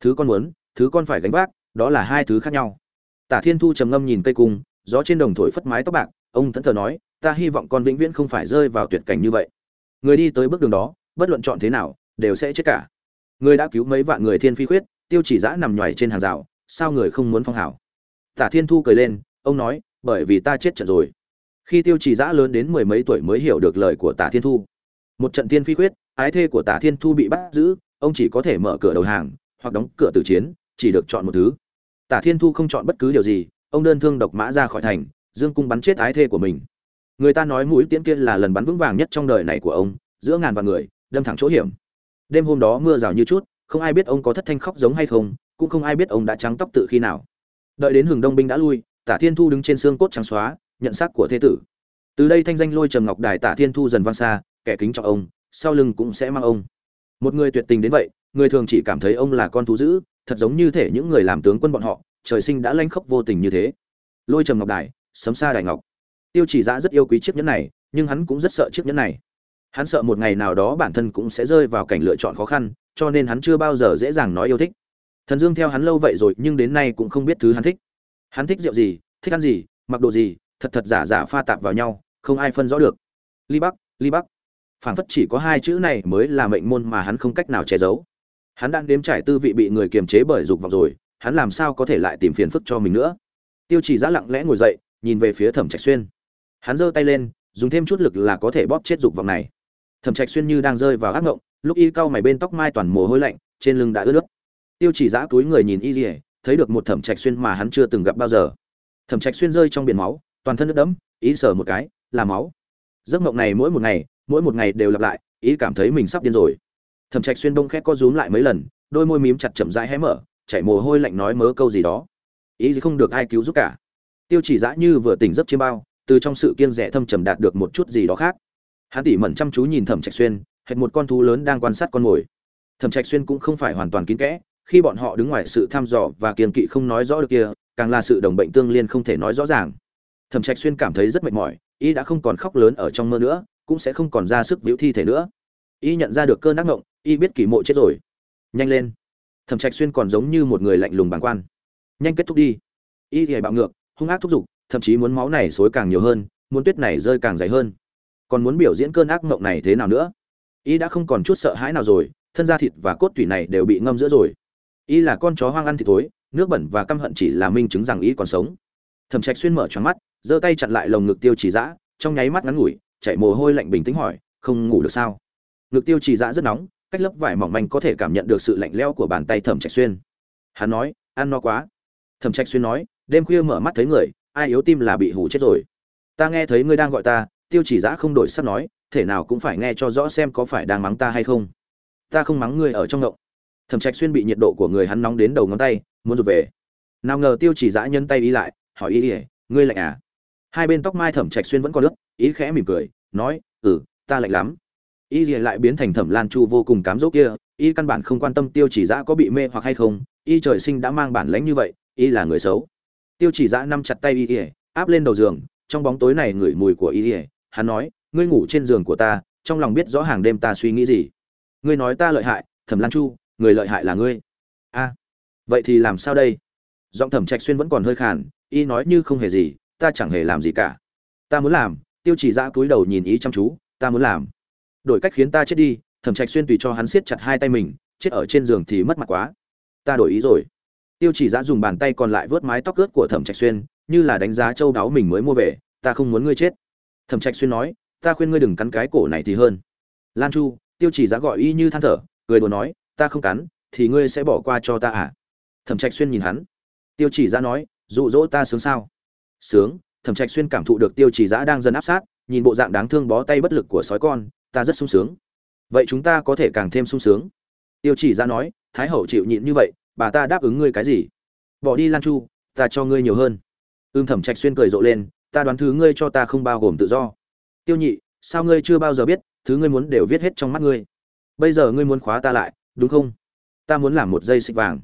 Thứ con muốn, thứ con phải gánh vác, đó là hai thứ khác nhau. Tả thiên thu trầm ngâm nhìn cây cung, gió trên đồng thổi phất mái tóc bạc, ông thẫn thờ nói, ta hy vọng con vĩnh viễn không phải rơi vào tuyệt cảnh như vậy. Người đi tới bước đường đó, bất luận chọn thế nào đều sẽ chết cả. Người đã cứu mấy vạn người thiên phi khuyết, tiêu chỉ giã nằm nhoài trên hàng rào, sao người không muốn phong hảo tả thiên thu cười lên, ông nói, bởi vì ta chết trận rồi. Khi tiêu chỉ giã lớn đến mười mấy tuổi mới hiểu được lời của tả thiên thu. Một trận thiên phi khuyết, ái thê của tả thiên thu bị bắt giữ, ông chỉ có thể mở cửa đầu hàng, hoặc đóng cửa tử chiến, chỉ được chọn một thứ. Tả thiên thu không chọn bất cứ điều gì, ông đơn thương độc mã ra khỏi thành, dương cung bắn chết ái thê của mình. Người ta nói mũi tiễn kia là lần bắn vững vàng nhất trong đời này của ông, giữa ngàn vạn người, đâm thẳng chỗ hiểm đêm hôm đó mưa rào như chút, không ai biết ông có thất thanh khóc giống hay không, cũng không ai biết ông đã trắng tóc tự khi nào. Đợi đến hừng đông binh đã lui, tả thiên thu đứng trên xương cốt trắng xóa, nhận xác của thế tử. Từ đây thanh danh lôi trầm ngọc đài tả thiên thu dần vang xa, kẻ kính trọng ông, sau lưng cũng sẽ mang ông. Một người tuyệt tình đến vậy, người thường chỉ cảm thấy ông là con thú dữ, thật giống như thể những người làm tướng quân bọn họ, trời sinh đã lanh khốc vô tình như thế. Lôi trầm ngọc đài, sấm xa đài ngọc. Tiêu chỉ giã rất yêu quý chiếc nhẫn này, nhưng hắn cũng rất sợ chiếc nhẫn này hắn sợ một ngày nào đó bản thân cũng sẽ rơi vào cảnh lựa chọn khó khăn, cho nên hắn chưa bao giờ dễ dàng nói yêu thích. Thần dương theo hắn lâu vậy rồi, nhưng đến nay cũng không biết thứ hắn thích. Hắn thích rượu gì, thích ăn gì, mặc đồ gì, thật thật giả giả pha tạp vào nhau, không ai phân rõ được. Ly bắc ly bắc. Phảng phất chỉ có hai chữ này mới là mệnh môn mà hắn không cách nào che giấu. Hắn đang đếm trải tư vị bị người kiềm chế bởi dục vọng rồi, hắn làm sao có thể lại tìm phiền phức cho mình nữa? Tiêu chỉ giã lặng lẽ ngồi dậy, nhìn về phía thẩm trạch xuyên. Hắn giơ tay lên, dùng thêm chút lực là có thể bóp chết dục vọng này thẩm trạch xuyên như đang rơi vào ác ngộng, lúc y cau mày bên tóc mai toàn mồ hôi lạnh, trên lưng đã ướt nước. Tiêu chỉ giã túi người nhìn y rỉa thấy được một thẩm trạch xuyên mà hắn chưa từng gặp bao giờ. Thẩm trạch xuyên rơi trong biển máu, toàn thân nước đẫm ý sờ một cái, là máu. Giấc mộng này mỗi một ngày, mỗi một ngày đều lặp lại ý cảm thấy mình sắp điên rồi. Thẩm trạch xuyên đông khét co rúm lại mấy lần, đôi môi mím chặt chậm rãi hé mở, chảy mồ hôi lạnh nói mớ câu gì đó. Ý không được ai cứu giúp cả. Tiêu chỉ dã như vừa tỉnh giấc chiêm bao, từ trong sự kiên rẻ thâm trầm đạt được một chút gì đó khác hắn tỉ mẩn chăm chú nhìn thẩm trạch xuyên, hệt một con thú lớn đang quan sát con mồi. Thẩm trạch xuyên cũng không phải hoàn toàn kín kẽ, khi bọn họ đứng ngoài sự thăm dò và kiên kỵ không nói rõ được kia, càng là sự đồng bệnh tương liên không thể nói rõ ràng. Thẩm trạch xuyên cảm thấy rất mệt mỏi, y đã không còn khóc lớn ở trong mơ nữa, cũng sẽ không còn ra sức víu thi thể nữa. Y nhận ra được cơn ác ngộng, y biết kỷ mộ chết rồi. Nhanh lên. Thẩm trạch xuyên còn giống như một người lạnh lùng bàng quan. Nhanh kết thúc đi. Y thì bạo ngược, hung ác thúc giục, thậm chí muốn máu này xối càng nhiều hơn, muốn tuyết này rơi càng dày hơn còn muốn biểu diễn cơn ác mộng này thế nào nữa? Y đã không còn chút sợ hãi nào rồi, thân da thịt và cốt tủy này đều bị ngâm giữa rồi. Y là con chó hoang ăn thịt thối, nước bẩn và căm hận chỉ là minh chứng rằng y còn sống. Thẩm trạch xuyên mở choáng mắt, giơ tay chặn lại lồng ngực tiêu chỉ dã, trong nháy mắt ngắn ngủi chạy mồ hôi lạnh bình tĩnh hỏi, không ngủ được sao? Ngực tiêu chỉ dã rất nóng, cách lớp vải mỏng manh có thể cảm nhận được sự lạnh lẽo của bàn tay thẩm trạch xuyên. Hắn nói, ăn no quá. Thẩm trạch xuyên nói, đêm khuya mở mắt thấy người, ai yếu tim là bị hủ chết rồi. Ta nghe thấy ngươi đang gọi ta tiêu chỉ giã không đổi sắp nói, thể nào cũng phải nghe cho rõ xem có phải đang mắng ta hay không. Ta không mắng ngươi ở trong ngộng. Thẩm trạch xuyên bị nhiệt độ của người hắn nóng đến đầu ngón tay, muốn rụt về. Nào ngờ tiêu chỉ giã nhân tay ý lại, hỏi ý ỉa ngươi lạnh à? Hai bên tóc mai thẩm trạch xuyên vẫn còn nước ý khẽ mỉm cười, nói ừ ta lạnh lắm. Ý ỉa lại biến thành thẩm lan chu vô cùng cám dỗ kia, y căn bản không quan tâm tiêu chỉ giã có bị mê hoặc hay không, y trời sinh đã mang bản lãnh như vậy, y là người xấu. Tiêu chỉ giã nắm chặt tay y ỉa áp lên đầu giường, trong bóng tối này ngửi mùi của y ỉa hắn nói, ngươi ngủ trên giường của ta, trong lòng biết rõ hàng đêm ta suy nghĩ gì. Ngươi nói ta lợi hại, thẩm lan chu, người lợi hại là ngươi. A, vậy thì làm sao đây? Giọng thẩm trạch xuyên vẫn còn hơi khàn, y nói như không hề gì, ta chẳng hề làm gì cả. Ta muốn làm, tiêu chỉ giã cúi đầu nhìn ý chăm chú, ta muốn làm. Đổi cách khiến ta chết đi. Thẩm trạch xuyên tùy cho hắn siết chặt hai tay mình, chết ở trên giường thì mất mặt quá. Ta đổi ý rồi. Tiêu chỉ giã dùng bàn tay còn lại vớt mái tóc ướt của thẩm trạch xuyên, như là đánh giá châu đáo mình mới mua về, ta không muốn ngươi chết thẩm trạch xuyên nói, ta khuyên ngươi đừng cắn cái cổ này thì hơn. Lan chu, tiêu chỉ giá gọi y như than thở, cười đùa nói, ta không cắn, thì ngươi sẽ bỏ qua cho ta à? Thẩm trạch xuyên nhìn hắn. Tiêu chỉ giá nói, dụ dỗ ta sướng sao? Sướng. Thẩm trạch xuyên cảm thụ được tiêu chỉ giá đang dần áp sát, nhìn bộ dạng đáng thương bó tay bất lực của sói con, ta rất sung sướng. Vậy chúng ta có thể càng thêm sung sướng. Tiêu chỉ giá nói, thái hậu chịu nhịn như vậy, bà ta đáp ứng ngươi cái gì? Bỏ đi lan chu, ta cho ngươi nhiều hơn. Ưm thẩm trạch xuyên cười rộ lên ta đoán thứ ngươi cho ta không bao gồm tự do. Tiêu nhị, sao ngươi chưa bao giờ biết, thứ ngươi muốn đều viết hết trong mắt ngươi. Bây giờ ngươi muốn khóa ta lại, đúng không? Ta muốn làm một dây xích vàng.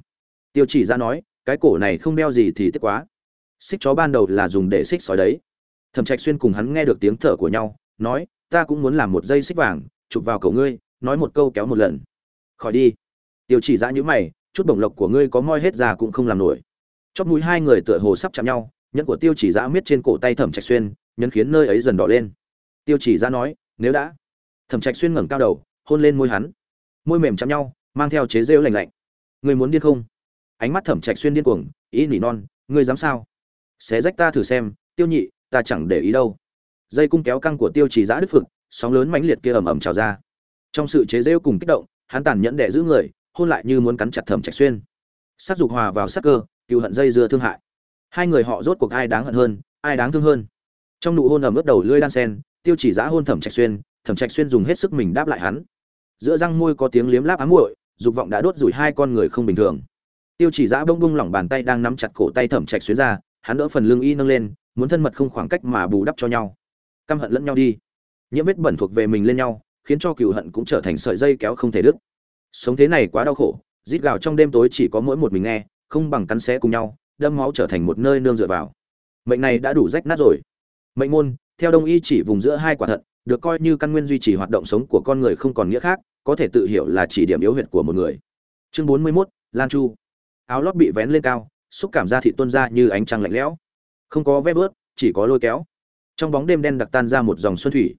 Tiêu chỉ ra nói, cái cổ này không đeo gì thì tiếc quá. Xích chó ban đầu là dùng để xích sói đấy. Thẩm trạch xuyên cùng hắn nghe được tiếng thở của nhau, nói, ta cũng muốn làm một dây xích vàng, chụp vào cổ ngươi, nói một câu kéo một lần. Khỏi đi. Tiêu chỉ ra như mày, chút bổng lộc của ngươi có moi hết ra cũng không làm nổi. Chóp mũi hai người tựa hồ sắp chạm nhau nhẫn của tiêu chỉ giã miết trên cổ tay thẩm trạch xuyên, nhấn khiến nơi ấy dần đỏ lên. Tiêu chỉ giã nói, nếu đã. Thẩm trạch xuyên ngẩng cao đầu, hôn lên môi hắn. Môi mềm chạm nhau, mang theo chế rêu lạnh lạnh. Người muốn điên không? Ánh mắt thẩm trạch xuyên điên cuồng, ý nỉ non, ngươi dám sao? Xé rách ta thử xem, tiêu nhị, ta chẳng để ý đâu. Dây cung kéo căng của tiêu chỉ giã đứt phực, sóng lớn mãnh liệt kia ầm ầm trào ra. Trong sự chế rêu cùng kích động, hắn tàn nhẫn đẻ giữ người, hôn lại như muốn cắn chặt thẩm trạch xuyên. Sát dục hòa vào sát cơ cựu hận dây dưa thương hại hai người họ rốt cuộc ai đáng hận hơn, ai đáng thương hơn. Trong nụ hôn ẩm ướt đầu lưỡi đan sen, tiêu chỉ giã hôn thẩm trạch xuyên, thẩm trạch xuyên dùng hết sức mình đáp lại hắn. Giữa răng môi có tiếng liếm láp ám muội, dục vọng đã đốt rủi hai con người không bình thường. Tiêu chỉ giã bông bông lỏng bàn tay đang nắm chặt cổ tay thẩm trạch xuyên ra, hắn đỡ phần lưng y nâng lên, muốn thân mật không khoảng cách mà bù đắp cho nhau. Căm hận lẫn nhau đi. Nhiễm vết bẩn thuộc về mình lên nhau, khiến cho cựu hận cũng trở thành sợi dây kéo không thể đứt. Sống thế này quá đau khổ, rít gào trong đêm tối chỉ có mỗi một mình nghe, không bằng cắn xé cùng nhau đâm máu trở thành một nơi nương dựa vào. Mệnh này đã đủ rách nát rồi. Mệnh môn theo đông y chỉ vùng giữa hai quả thận được coi như căn nguyên duy trì hoạt động sống của con người không còn nghĩa khác có thể tự hiểu là chỉ điểm yếu huyệt của một người. Chương bốn mươi 41, lan chu. Áo lót bị vén lên cao xúc cảm da thị tuôn ra như ánh trăng lạnh lẽo. Không có vết bớt chỉ có lôi kéo. Trong bóng đêm đen đặc tan ra một dòng xuân thủy.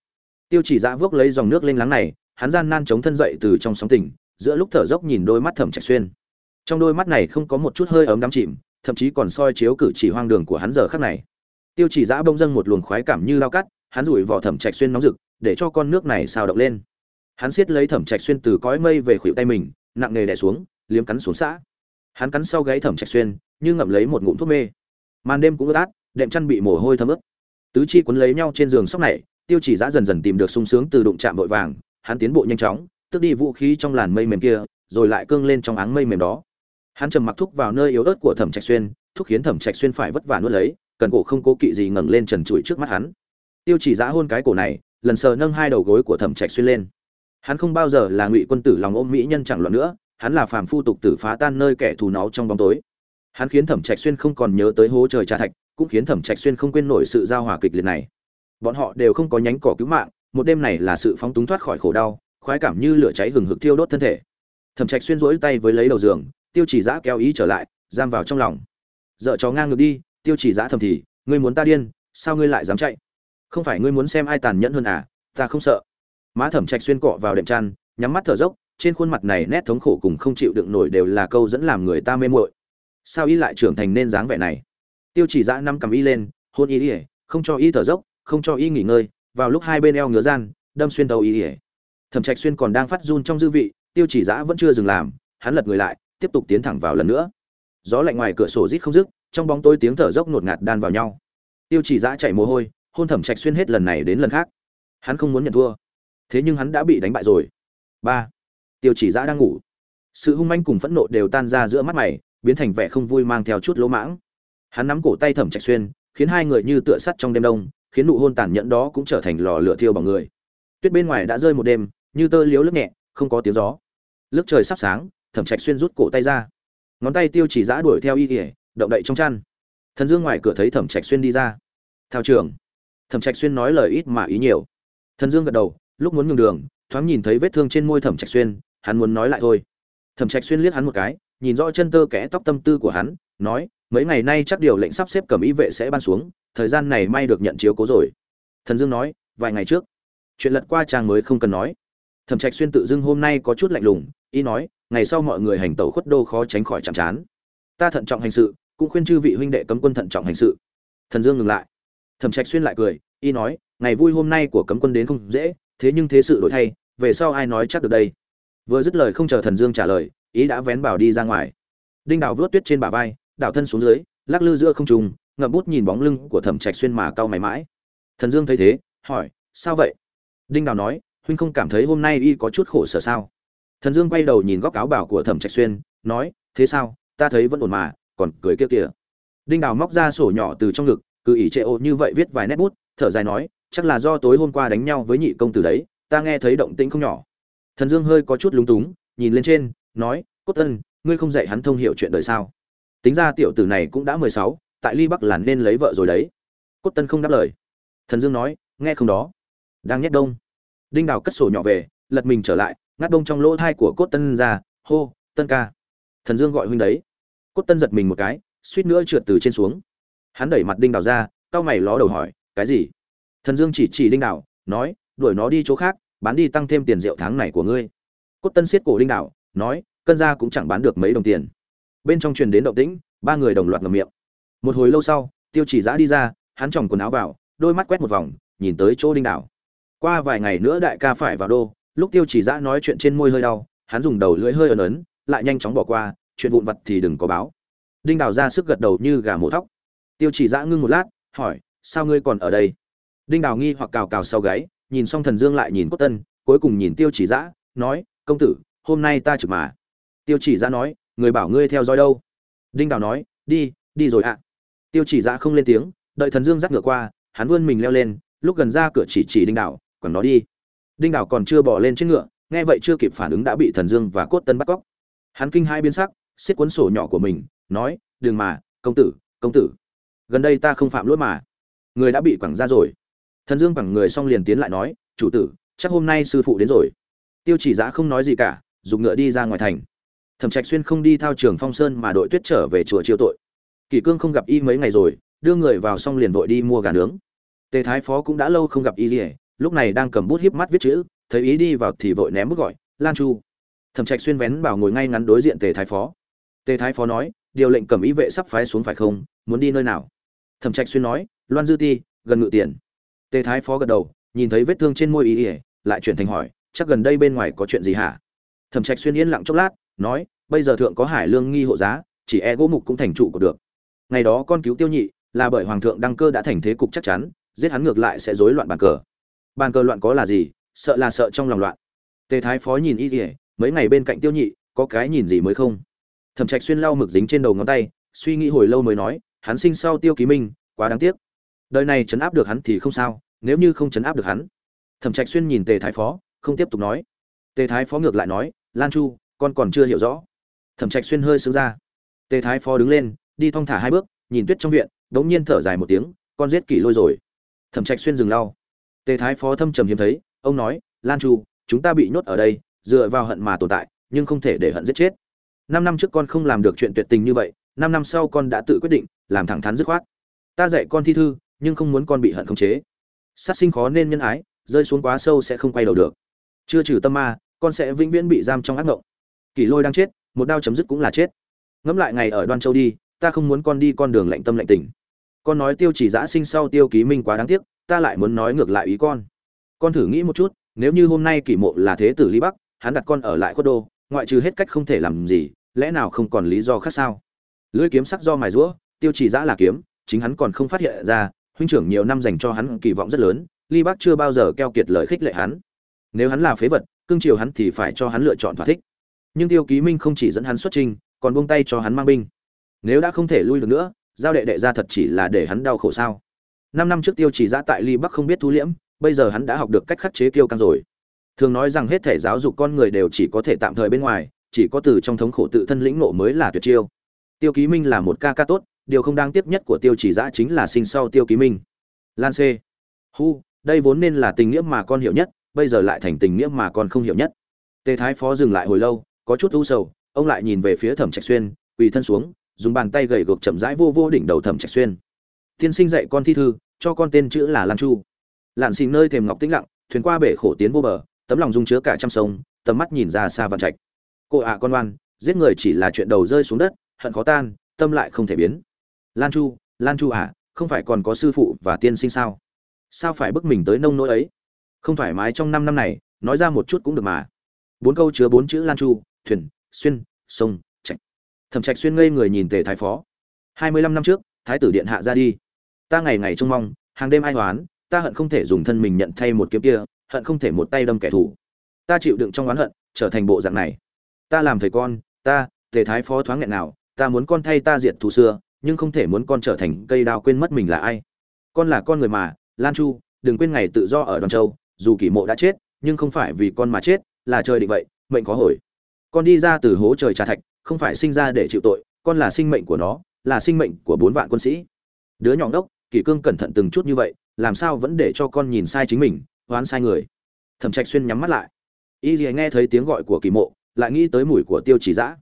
Tiêu chỉ dạ dã vước lấy dòng nước lênh láng này hắn gian nan chống thân dậy từ trong sóng tỉnh giữa lúc thở dốc nhìn đôi mắt thẩm trạch xuyên. Trong đôi mắt này không có một chút hơi ấm đắm chìm thậm chí còn soi chiếu cử chỉ hoang đường của hắn giờ khắc này. Tiêu chỉ dã bông dâng một luồng khoái cảm như lao cắt, hắn rủi vỏ thẩm trạch xuyên nóng rực, để cho con nước này sao động lên. Hắn siết lấy thẩm trạch xuyên từ cõi mây về khuỷu tay mình, nặng nề đè xuống, liếm cắn xuống xã. Hắn cắn sau gáy thẩm trạch xuyên, như ngậm lấy một ngụm thuốc mê. Màn đêm cũng ướt át, đệm chăn bị mồ hôi thấm ướt. Tứ chi quấn lấy nhau trên giường sóc này, tiêu chỉ giã dần dần tìm được sung sướng từ đụng chạm vội vàng, hắn tiến bộ nhanh chóng, tức đi vũ khí trong làn mây mềm kia, rồi lại cương lên trong áng mây mềm đó hắn trầm mặc thúc vào nơi yếu ớt của thẩm trạch xuyên, thúc khiến thẩm trạch xuyên phải vất vả nuốt lấy, cần cổ không cố kỵ gì ngẩng lên trần trụi trước mắt hắn. Tiêu chỉ giã hôn cái cổ này, lần sờ nâng hai đầu gối của thẩm trạch xuyên lên. Hắn không bao giờ là ngụy quân tử lòng ôm mỹ nhân chẳng loạn nữa, hắn là phàm phu tục tử phá tan nơi kẻ thù nó trong bóng tối. Hắn khiến thẩm trạch xuyên không còn nhớ tới hố trời trà thạch, cũng khiến thẩm trạch xuyên không quên nổi sự giao hòa kịch liệt này. Bọn họ đều không có nhánh cỏ cứu mạng, một đêm này là sự phóng túng thoát khỏi khổ đau, khoái cảm như lửa cháy hừng hực thiêu đốt thân thể. Thẩm trạch xuyên rỗi tay với lấy đầu giường tiêu chỉ giã kéo ý trở lại, giam vào trong lòng. Dợ chó ngang ngược đi, tiêu chỉ giã thầm thì, ngươi muốn ta điên, sao ngươi lại dám chạy? Không phải ngươi muốn xem ai tàn nhẫn hơn à ta không sợ. Má thẩm trạch xuyên cọ vào đệm chăn, nhắm mắt thở dốc, trên khuôn mặt này nét thống khổ cùng không chịu đựng nổi đều là câu dẫn làm người ta mê muội. Sao y lại trưởng thành nên dáng vẻ này? Tiêu chỉ giã năm cầm y lên, hôn y ỉa không cho y thở dốc, không cho y nghỉ ngơi, vào lúc hai bên eo ngứa gian, đâm xuyên đầu y ỉa thẩm trạch xuyên còn đang phát run trong dư vị, tiêu chỉ giã vẫn chưa dừng làm, hắn lật người lại tiếp tục tiến thẳng vào lần nữa. Gió lạnh ngoài cửa sổ rít không dứt, trong bóng tối tiếng thở dốc ngột ngạt đan vào nhau. Tiêu chỉ giã chạy mồ hôi, hôn thẩm trạch xuyên hết lần này đến lần khác. Hắn không muốn nhận thua. Thế nhưng hắn đã bị đánh bại rồi. Ba. Tiêu chỉ giã đang ngủ. Sự hung manh cùng phẫn nộ đều tan ra giữa mắt mày, biến thành vẻ không vui mang theo chút lỗ mãng. Hắn nắm cổ tay thẩm trạch xuyên, khiến hai người như tựa sắt trong đêm đông, khiến nụ hôn tàn nhẫn đó cũng trở thành lò lửa thiêu bằng người. Tuyết bên ngoài đã rơi một đêm, như tơ liếu lướt nhẹ, không có tiếng gió. Lướt trời sắp sáng thẩm trạch xuyên rút cổ tay ra. Ngón tay tiêu chỉ giã đuổi theo y kỉa động đậy trong chăn. Thần dương ngoài cửa thấy thẩm trạch xuyên đi ra. Thao trường. Thẩm trạch xuyên nói lời ít mà ý nhiều. Thần dương gật đầu, lúc muốn nhường đường, thoáng nhìn thấy vết thương trên môi thẩm trạch xuyên, hắn muốn nói lại thôi. Thẩm trạch xuyên liếc hắn một cái, nhìn rõ chân tơ kẽ tóc tâm tư của hắn, nói, mấy ngày nay chắc điều lệnh sắp xếp cầm ý vệ sẽ ban xuống, thời gian này may được nhận chiếu cố rồi. Thần dương nói, vài ngày trước. Chuyện lật qua trang mới không cần nói. Thẩm trạch xuyên tự dưng hôm nay có chút lạnh lùng ý nói ngày sau mọi người hành tẩu khuất đô khó tránh khỏi chạm chán. Ta thận trọng hành sự, cũng khuyên chư vị huynh đệ cấm quân thận trọng hành sự. Thần dương ngừng lại. Thẩm trạch xuyên lại cười, y nói, ngày vui hôm nay của cấm quân đến không dễ, thế nhưng thế sự đổi thay, về sau ai nói chắc được đây? Vừa dứt lời không chờ thần dương trả lời, ý đã vén bảo đi ra ngoài. Đinh đào vớt tuyết trên bả vai, đảo thân xuống dưới, lắc lư giữa không trùng ngậm bút nhìn bóng lưng của thẩm trạch xuyên mà cau mày mãi. Thần dương thấy thế, hỏi, sao vậy? Đinh đào nói, huynh không cảm thấy hôm nay y có chút khổ sở sao? Thần dương quay đầu nhìn góc áo bảo của thẩm trạch xuyên, nói, thế sao? Ta thấy vẫn ổn mà, còn cười kia kìa. Đinh đào móc ra sổ nhỏ từ trong ngực, cứ ỉ trệ ô như vậy viết vài nét bút, thở dài nói, chắc là do tối hôm qua đánh nhau với nhị công tử đấy, ta nghe thấy động tĩnh không nhỏ. Thần dương hơi có chút lúng túng, nhìn lên trên, nói, cốt tân, ngươi không dạy hắn thông hiểu chuyện đời sao? Tính ra tiểu tử này cũng đã mười sáu, tại ly bắc là nên lấy vợ rồi đấy. Cốt tân không đáp lời. Thần dương nói, nghe không đó. Đang nhét đông. Đinh đào cất sổ nhỏ về, lật mình trở lại ngắt đông trong lỗ thai của cốt tân ra, hô, tân ca. Thần dương gọi huynh đấy. Cốt tân giật mình một cái, suýt nữa trượt từ trên xuống. Hắn đẩy mặt đinh đào ra cau mày ló đầu hỏi, cái gì? Thần dương chỉ chỉ đinh đào, nói, đuổi nó đi chỗ khác, bán đi tăng thêm tiền rượu tháng này của ngươi. Cốt tân siết cổ đinh đào, nói, cân ra cũng chẳng bán được mấy đồng tiền. Bên trong truyền đến động tĩnh, ba người đồng loạt ngầm miệng. Một hồi lâu sau, tiêu chỉ giã đi ra, hắn tròng quần áo vào, đôi mắt quét một vòng, nhìn tới chỗ đinh đảo qua vài ngày nữa đại ca phải vào đô lúc tiêu chỉ giã nói chuyện trên môi hơi đau, hắn dùng đầu lưỡi hơi ấn ấn, lại nhanh chóng bỏ qua, chuyện vụn vặt thì đừng có báo. Đinh đào ra sức gật đầu như gà mổ thóc. Tiêu chỉ giã ngưng một lát, hỏi, sao ngươi còn ở đây? Đinh đào nghi hoặc cào cào sau gáy, nhìn xong thần dương lại nhìn cốt tân, cuối cùng nhìn tiêu chỉ giã nói, công tử, hôm nay ta trực mà. Tiêu chỉ giã nói, người bảo ngươi theo dõi đâu? Đinh đào nói, đi đi rồi ạ. Tiêu chỉ giã không lên tiếng, đợi thần dương dắt ngựa qua, hắn vươn mình leo lên, lúc gần ra cửa chỉ chỉ đinh đào, quẳng nó đi đinh đào còn chưa bỏ lên trên ngựa, nghe vậy chưa kịp phản ứng đã bị thần dương và cốt tân bắt cóc. Hắn kinh hai biến sắc xiết cuốn sổ nhỏ của mình, nói, đừng mà, công tử công tử. Gần đây ta không phạm lỗi mà. Người đã bị quẳng ra rồi. Thần dương quẳng người xong liền tiến lại nói, chủ tử, chắc hôm nay sư phụ đến rồi. Tiêu chỉ giã không nói gì cả, dùng ngựa đi ra ngoài thành. Thẩm trạch xuyên không đi thao trường phong sơn mà đội tuyết trở về chùa chiêu tội. Kỷ cương không gặp y mấy ngày rồi, đưa người vào xong liền vội đi mua gà nướng. Tề thái phó cũng đã lâu không gặp y gì lúc này đang cầm bút hiếp mắt viết chữ, thấy ý đi vào thì vội ném bút gọi, lan chu. Thẩm trạch xuyên vén bảo ngồi ngay ngắn đối diện tề thái phó. Tề thái phó nói, điều lệnh cầm ý vệ sắp phái xuống phải không? Muốn đi nơi nào? Thẩm trạch xuyên nói, loan dư ti, gần ngự tiền. Tề thái phó gật đầu, nhìn thấy vết thương trên môi ý ỉa, lại chuyển thành hỏi, chắc gần đây bên ngoài có chuyện gì hả? Thẩm trạch xuyên yên lặng chốc lát, nói, bây giờ thượng có hải lương nghi hộ giá, chỉ e gỗ mục cũng thành trụ của được. Ngày đó con cứu tiêu nhị, là bởi hoàng thượng đăng cơ đã thành thế cục chắc chắn, giết hắn ngược lại sẽ rối loạn bàn cờ bàn cờ loạn có là gì, sợ là sợ trong lòng loạn. Tề thái phó nhìn y kỉa mấy ngày bên cạnh tiêu nhị, có cái nhìn gì mới không? Thẩm trạch xuyên lau mực dính trên đầu ngón tay, suy nghĩ hồi lâu mới nói, hắn sinh sau tiêu ký minh, quá đáng tiếc. Đời này chấn áp được hắn thì không sao, nếu như không chấn áp được hắn. Thẩm trạch xuyên nhìn tề thái phó, không tiếp tục nói. Tề thái phó ngược lại nói, lan chu, con còn chưa hiểu rõ. Thẩm trạch xuyên hơi sướng ra. Tề thái phó đứng lên, đi thong thả hai bước, nhìn tuyết trong viện, đống nhiên thở dài một tiếng, con giết kỷ lôi rồi. Thẩm trạch xuyên dừng lau tề thái phó thâm trầm hiếm thấy, ông nói, lan chu, chúng ta bị nhốt ở đây, dựa vào hận mà tồn tại, nhưng không thể để hận giết chết. Năm năm trước con không làm được chuyện tuyệt tình như vậy, năm năm sau con đã tự quyết định, làm thẳng thắn dứt khoát. Ta dạy con thi thư, nhưng không muốn con bị hận khống chế. Sát sinh khó nên nhân ái, rơi xuống quá sâu sẽ không quay đầu được. Chưa trừ tâm ma, con sẽ vĩnh viễn bị giam trong ác ngộng. Kỷ lôi đang chết, một đao chấm dứt cũng là chết. Ngẫm lại ngày ở đoan châu đi, ta không muốn con đi con đường lạnh tâm lạnh tình. Con nói tiêu chỉ giã sinh sau tiêu ký minh quá đáng tiếc ta lại muốn nói ngược lại ý con. Con thử nghĩ một chút, nếu như hôm nay kỷ mộ là thế tử lý bắc, hắn đặt con ở lại khuất đô, ngoại trừ hết cách không thể làm gì, lẽ nào không còn lý do khác sao? Lưỡi kiếm sắc do mài rũa, tiêu chỉ giã là kiếm, chính hắn còn không phát hiện ra, huynh trưởng nhiều năm dành cho hắn kỳ vọng rất lớn ly Bắc chưa bao giờ keo kiệt lời khích lệ hắn. Nếu hắn là phế vật, cương triều hắn thì phải cho hắn lựa chọn thỏa thích. Nhưng tiêu ký minh không chỉ dẫn hắn xuất trình còn buông tay cho hắn mang binh. Nếu đã không thể lui được nữa, giao đệ đệ ra thật chỉ là để hắn đau khổ sao? Năm năm trước tiêu chỉ giã tại ly bắc không biết thu liễm, bây giờ hắn đã học được cách khắc chế kiêu căng rồi. Thường nói rằng hết thể giáo dục con người đều chỉ có thể tạm thời bên ngoài, chỉ có từ trong thống khổ tự thân lĩnh nộ mới là tuyệt chiêu. Tiêu ký minh là một ca ca tốt, điều không đáng tiếc nhất của tiêu chỉ giã chính là sinh sau tiêu ký minh. Lan c hu, đây vốn nên là tình nghĩa mà con hiểu nhất, bây giờ lại thành tình nghĩa mà con không hiểu nhất. Tề thái phó dừng lại hồi lâu, có chút u sầu, ông lại nhìn về phía thẩm trạch xuyên, quỳ thân xuống, dùng bàn tay gầy gộc chậm rãi vô vô đỉnh đầu thẩm trạch xuyên tiên sinh dạy con thi thư, cho con tên chữ là lan chu. Lạn xì nơi thềm ngọc tĩnh lặng, thuyền qua bể khổ tiến vô bờ, tấm lòng dung chứa cả trăm sông, tầm mắt nhìn ra xa vạn trạch. Cô ạ con oan giết người chỉ là chuyện đầu rơi xuống đất, hận khó tan, tâm lại không thể biến. Lan chu lan chu à không phải còn có sư phụ và tiên sinh sao? Sao phải bức mình tới nông nỗi ấy? Không thoải mái trong năm năm này, nói ra một chút cũng được mà. Bốn câu chứa bốn chữ lan chu, thuyền, xuyên, sông, trạch. Thẩm trạch xuyên ngây người nhìn tề thái phó. Hai mươi lăm năm trước, thái tử điện hạ ra đi ta ngày ngày trông mong, hàng đêm ai hoán, ta hận không thể dùng thân mình nhận thay một kiếm kia, hận không thể một tay đâm kẻ thù. Ta chịu đựng trong oán hận, trở thành bộ dạng này. Ta làm thầy con, ta, tề thái phó thoáng nghẹn nào, ta muốn con thay ta diệt thù xưa, nhưng không thể muốn con trở thành cây đao quên mất mình là ai. Con là con người mà, lan chu, đừng quên ngày tự do ở đoàn châu, dù kỷ mộ đã chết, nhưng không phải vì con mà chết, là trời định vậy, mệnh khó hồi. Con đi ra từ hố trời trà thạch, không phải sinh ra để chịu tội, con là sinh mệnh của nó, là sinh mệnh của bốn vạn quân sĩ. Đứa nhỏ đốc kỷ cương cẩn thận từng chút như vậy, làm sao vẫn để cho con nhìn sai chính mình, oán sai người. Thẩm trạch xuyên nhắm mắt lại. Y gì nghe thấy tiếng gọi của kỳ mộ, lại nghĩ tới mùi của tiêu chỉ dã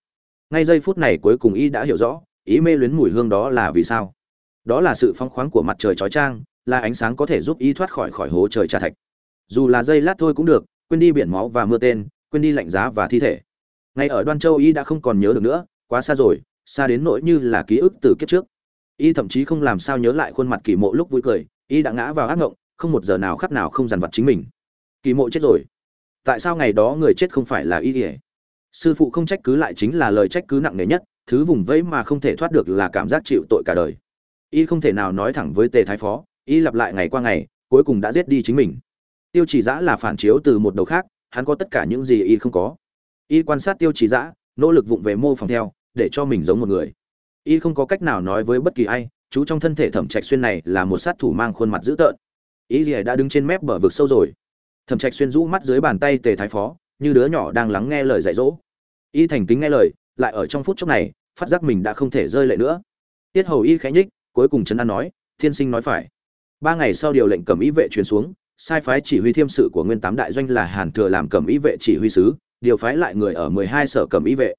ngay giây phút này cuối cùng y đã hiểu rõ, ý mê luyến mùi hương đó là vì sao. Đó là sự phong khoáng của mặt trời chói chang, là ánh sáng có thể giúp y thoát khỏi khỏi hố trời trà thạch. Dù là giây lát thôi cũng được, quên đi biển máu và mưa tên, quên đi lạnh giá và thi thể. Ngay ở đoan châu y đã không còn nhớ được nữa, quá xa rồi, xa đến nỗi như là ký ức từ kiếp trước y thậm chí không làm sao nhớ lại khuôn mặt kỳ mộ lúc vui cười, y đã ngã vào ác ngộng, không một giờ nào khắc nào không dằn vặt chính mình. Kỳ mộ chết rồi. Tại sao ngày đó người chết không phải là y ỉa sư phụ không trách cứ lại chính là lời trách cứ nặng nề nhất, thứ vùng vẫy mà không thể thoát được là cảm giác chịu tội cả đời. Y không thể nào nói thẳng với tề thái phó, y lặp lại ngày qua ngày, cuối cùng đã giết đi chính mình. Tiêu chỉ giã là phản chiếu từ một đầu khác, hắn có tất cả những gì y không có. Y quan sát tiêu chỉ giã nỗ lực vụng về mô phỏng theo, để cho mình giống một người y không có cách nào nói với bất kỳ ai, chú trong thân thể thẩm trạch xuyên này là một sát thủ mang khuôn mặt dữ tợn. Y rìa đã đứng trên mép bờ vực sâu rồi. Thẩm trạch xuyên rũ mắt dưới bàn tay tề thái phó, như đứa nhỏ đang lắng nghe lời dạy dỗ. Y thành kính nghe lời, lại ở trong phút chốc này, phát giác mình đã không thể rơi lệ nữa. Tiết hầu y khẽ nhích, cuối cùng trấn an nói, thiên sinh nói phải. Ba ngày sau điều lệnh cẩm ý vệ truyền xuống, sai phái chỉ huy thiêm sự của nguyên tám đại doanh là hàn thừa làm cẩm ý vệ chỉ huy sứ, điều phái lại người ở mười hai sở cẩm ý vệ.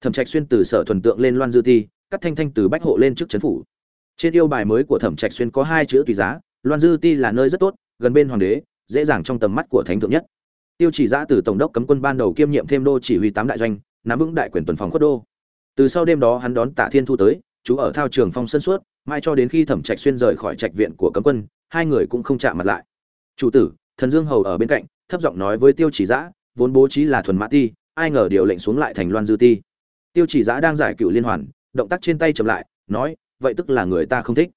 Thẩm trạch xuyên từ sở thuần tượng lên loan dư ti cắt thanh thanh từ bách hộ lên trước chấn phủ. Trên yêu bài mới của thẩm trạch xuyên có hai chữ tùy giá, loan dư ti là nơi rất tốt, gần bên hoàng đế, dễ dàng trong tầm mắt của thánh thượng nhất. Tiêu chỉ giã từ tổng đốc cấm quân ban đầu kiêm nhiệm thêm đô chỉ huy tám đại doanh, nắm vững đại quyền tuần phòng khuất đô. Từ sau đêm đó hắn đón tạ thiên thu tới, chú ở thao trường phong sân suốt mai cho đến khi thẩm trạch xuyên rời khỏi trạch viện của cấm quân, hai người cũng không chạm mặt lại. Chủ tử, thần dương hầu ở bên cạnh, thấp giọng nói với tiêu chỉ giã, vốn bố trí là thuần mã ti, ai ngờ điều lệnh xuống lại thành loan dư ti. Tiêu chỉ giã đang giải cựu liên hoàn động tác trên tay chậm lại, nói, vậy tức là người ta không thích.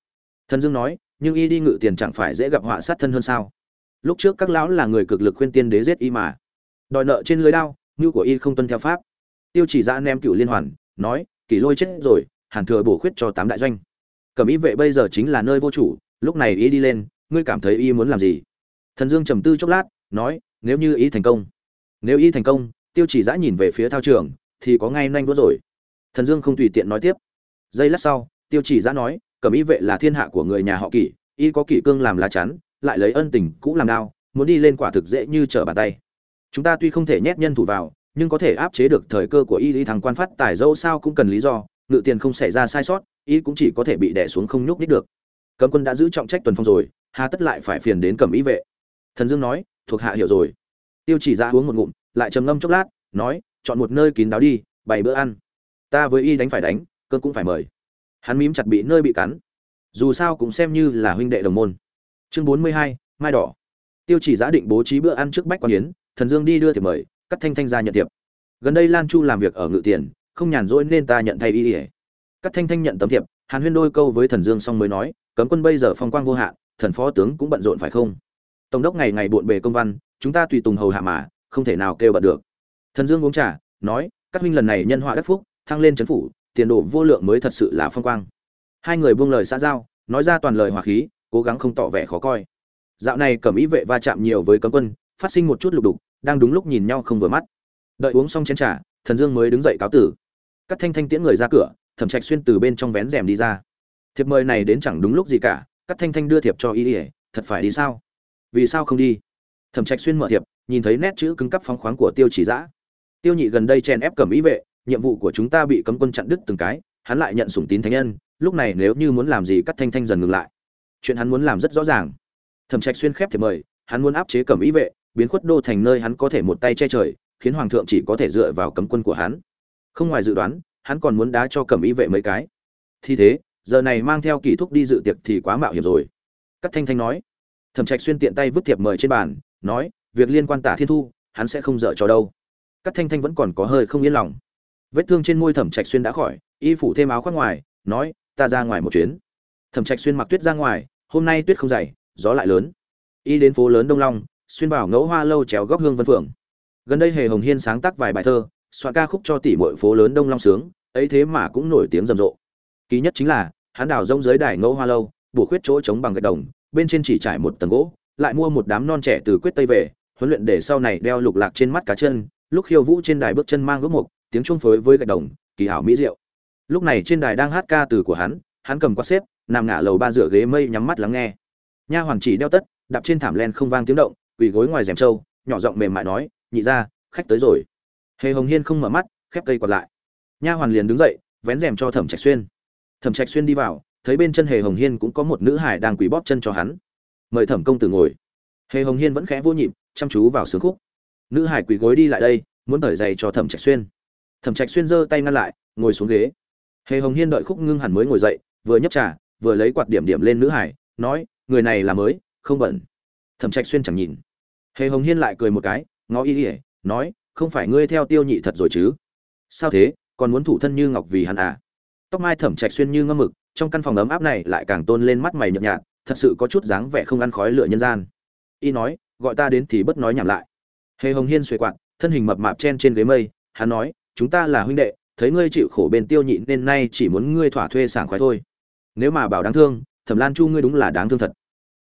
Thần dương nói, nhưng y đi ngự tiền chẳng phải dễ gặp họa sát thân hơn sao? Lúc trước các lão là người cực lực khuyên tiên đế giết y mà. Đòi nợ trên lưới đao, như của y không tuân theo pháp. Tiêu chỉ giã ném cựu liên hoàn, nói, kỷ lôi chết rồi hàn thừa bổ khuyết cho tám đại doanh. Cẩm y vệ bây giờ chính là nơi vô chủ, lúc này y đi lên, ngươi cảm thấy y muốn làm gì? Thần dương trầm tư chốc lát, nói, nếu như y thành công, nếu y thành công, tiêu chỉ giã nhìn về phía thao trường, thì có ngay nhanh đũa rồi thần dương không tùy tiện nói tiếp. Giây lát sau, tiêu chỉ giã nói, cẩm y vệ là thiên hạ của người nhà họ kỷ, y có kỷ cương làm lá chắn, lại lấy ân tình cũ làm đao, muốn đi lên quả thực dễ như trở bàn tay. Chúng ta tuy không thể nhét nhân thủ vào, nhưng có thể áp chế được thời cơ của y y thằng quan phát tài dâu sao cũng cần lý do, ngự tiền không xảy ra sai sót, y cũng chỉ có thể bị đẻ xuống không nhúc nít được. Cấm quân đã giữ trọng trách tuần phong rồi, hà tất lại phải phiền đến cẩm y vệ. Thần dương nói, thuộc hạ hiểu rồi. Tiêu chỉ ra uống một ngụm, lại trầm ngâm chốc lát, nói, chọn một nơi kín đáo đi, bày bữa ăn ta với y đánh phải đánh cơn cũng phải mời. Hắn mím chặt bị nơi bị cắn. Dù sao cũng xem như là huynh đệ đồng môn. Chương bốn mươi hai mai đỏ. Tiêu chỉ giá định bố trí bữa ăn trước bách quan yến thần dương đi đưa thiệp mời cắt thanh thanh ra nhận thiệp. Gần đây lan chu làm việc ở ngự tiền không nhàn rỗi nên ta nhận thay y ỉa Cắt Thanh Thanh nhận tấm thiệp, Hàn Huyên đôi câu với Thần Dương xong mới nói, cấm quân bây giờ phong quang vô hạn, thần phó tướng cũng bận rộn phải không? Tổng đốc ngày ngày bộn bề công văn, chúng ta tùy tùng hầu hạ mà, không thể nào kêu bận được. Thần Dương uống trà, nói, các huynh lần này nhân họa đắc phúc, thăng lên chấn phủ, tiền đồ vô lượng mới thật sự là phong quang. Hai người buông lời xã giao, nói ra toàn lời hòa khí, cố gắng không tỏ vẻ khó coi. Dạo này cẩm ý vệ va chạm nhiều với cấm quân, phát sinh một chút lục đục, đang đúng lúc nhìn nhau không vừa mắt. Đợi uống xong chén trà, Thần Dương mới đứng dậy cáo tử. Cắt Thanh Thanh tiễn người ra cửa, thẩm trạch xuyên từ bên trong vén rèm đi ra thiệp mời này đến chẳng đúng lúc gì cả cắt thanh thanh đưa thiệp cho y ỉa thật phải đi sao vì sao không đi thẩm trạch xuyên mở thiệp nhìn thấy nét chữ cứng cắp phóng khoáng của tiêu chỉ giã tiêu nhị gần đây chen ép cẩm ý vệ nhiệm vụ của chúng ta bị cấm quân chặn đứt từng cái, hắn lại nhận sủng tín thánh nhân, lúc này nếu như muốn làm gì cắt thanh thanh dần ngừng lại. Chuyện hắn muốn làm rất rõ ràng. Thẩm trạch xuyên khép thì mời, hắn muốn áp chế Cẩm ý vệ, biến khuất đô thành nơi hắn có thể một tay che trời, khiến hoàng thượng chỉ có thể dựa vào cấm quân của hắn. Không ngoài dự đoán, hắn còn muốn đá cho cẩm y vệ mấy cái. Thì thế, giờ này mang theo kỳ thúc đi dự tiệc thì quá mạo hiểm rồi. Cắt thanh thanh nói. Thẩm trạch xuyên tiện tay vứt thiệp mời trên bàn, nói, việc liên quan tả thiên thu, hắn sẽ không dở cho đâu. Cắt thanh thanh vẫn còn có hơi không yên lòng vết thương trên môi thẩm trạch xuyên đã khỏi, y phủ thêm áo khoác ngoài, nói, ta ra ngoài một chuyến. Thẩm trạch xuyên mặc tuyết ra ngoài, hôm nay tuyết không dày, gió lại lớn. Y đến phố lớn đông long, xuyên vào ngẫu hoa lâu chéo góc hương vân phượng. Gần đây hề hồng hiên sáng tác vài bài thơ, soạn ca khúc cho tỷ muội phố lớn đông long sướng, ấy thế mà cũng nổi tiếng rầm rộ. Kỳ nhất chính là, hắn đào rông dưới đài ngẫu hoa lâu, bổ khuyết chỗ trống bằng gạch đồng, bên trên chỉ trải một tầng gỗ, lại mua một đám non trẻ từ quyết tây về, huấn luyện để sau này đeo lục lạc trên mắt cá chân, lúc khiêu vũ trên đài bước chân mang gốc mục tiếng chuông phối với gạch đồng, kỳ hảo mỹ diệu. Lúc này trên đài đang hát ca từ của hắn hắn cầm quạt xếp, nằm ngả lầu ba rửa ghế mây nhắm mắt lắng nghe. Nha hoàn chỉ đeo tất, đạp trên thảm len không vang tiếng động, quỳ gối ngoài rèm trâu, nhỏ giọng mềm mại nói, nhị ra khách tới rồi. Hề hồng hiên không mở mắt, khép cây quạt lại. Nha hoàn liền đứng dậy, vén rèm cho thẩm trạch xuyên. Thẩm trạch xuyên đi vào, thấy bên chân hề hồng hiên cũng có một nữ hải đang quỳ bóp chân cho hắn. Mời thẩm công tử ngồi. Hề hồng hiên vẫn khẽ vô nhịp, chăm chú vào sướng khúc. Nữ hải quỳ gối đi lại đây, muốn thở giày cho thẩm trạch xuyên thẩm trạch xuyên giơ tay ngăn lại, ngồi xuống ghế. Hề hồng hiên đợi khúc ngưng hẳn mới ngồi dậy, vừa nhấp trà, vừa lấy quạt điểm điểm lên nữ hải, nói, người này là mới, không bẩn thẩm trạch xuyên chẳng nhìn. Hề hồng hiên lại cười một cái, ngó y ỉa nói, không phải ngươi theo tiêu nhị thật rồi chứ? Sao thế, còn muốn thủ thân như ngọc vì hắn à? Tóc mai thẩm trạch xuyên như ngâm mực, trong căn phòng ấm áp này lại càng tôn lên mắt mày nhợt nhạt, thật sự có chút dáng vẻ không ăn khói lửa nhân gian. Y nói, gọi ta đến thì bất nói nhảm lại. Hề hồng hiên xuề quạt, thân hình mập mạp chen trên ghế mây, hắn nói chúng ta là huynh đệ, thấy ngươi chịu khổ bên tiêu nhị nên nay chỉ muốn ngươi thỏa thuê sảng khoái thôi. Nếu mà bảo đáng thương, thẩm lan chu ngươi đúng là đáng thương thật.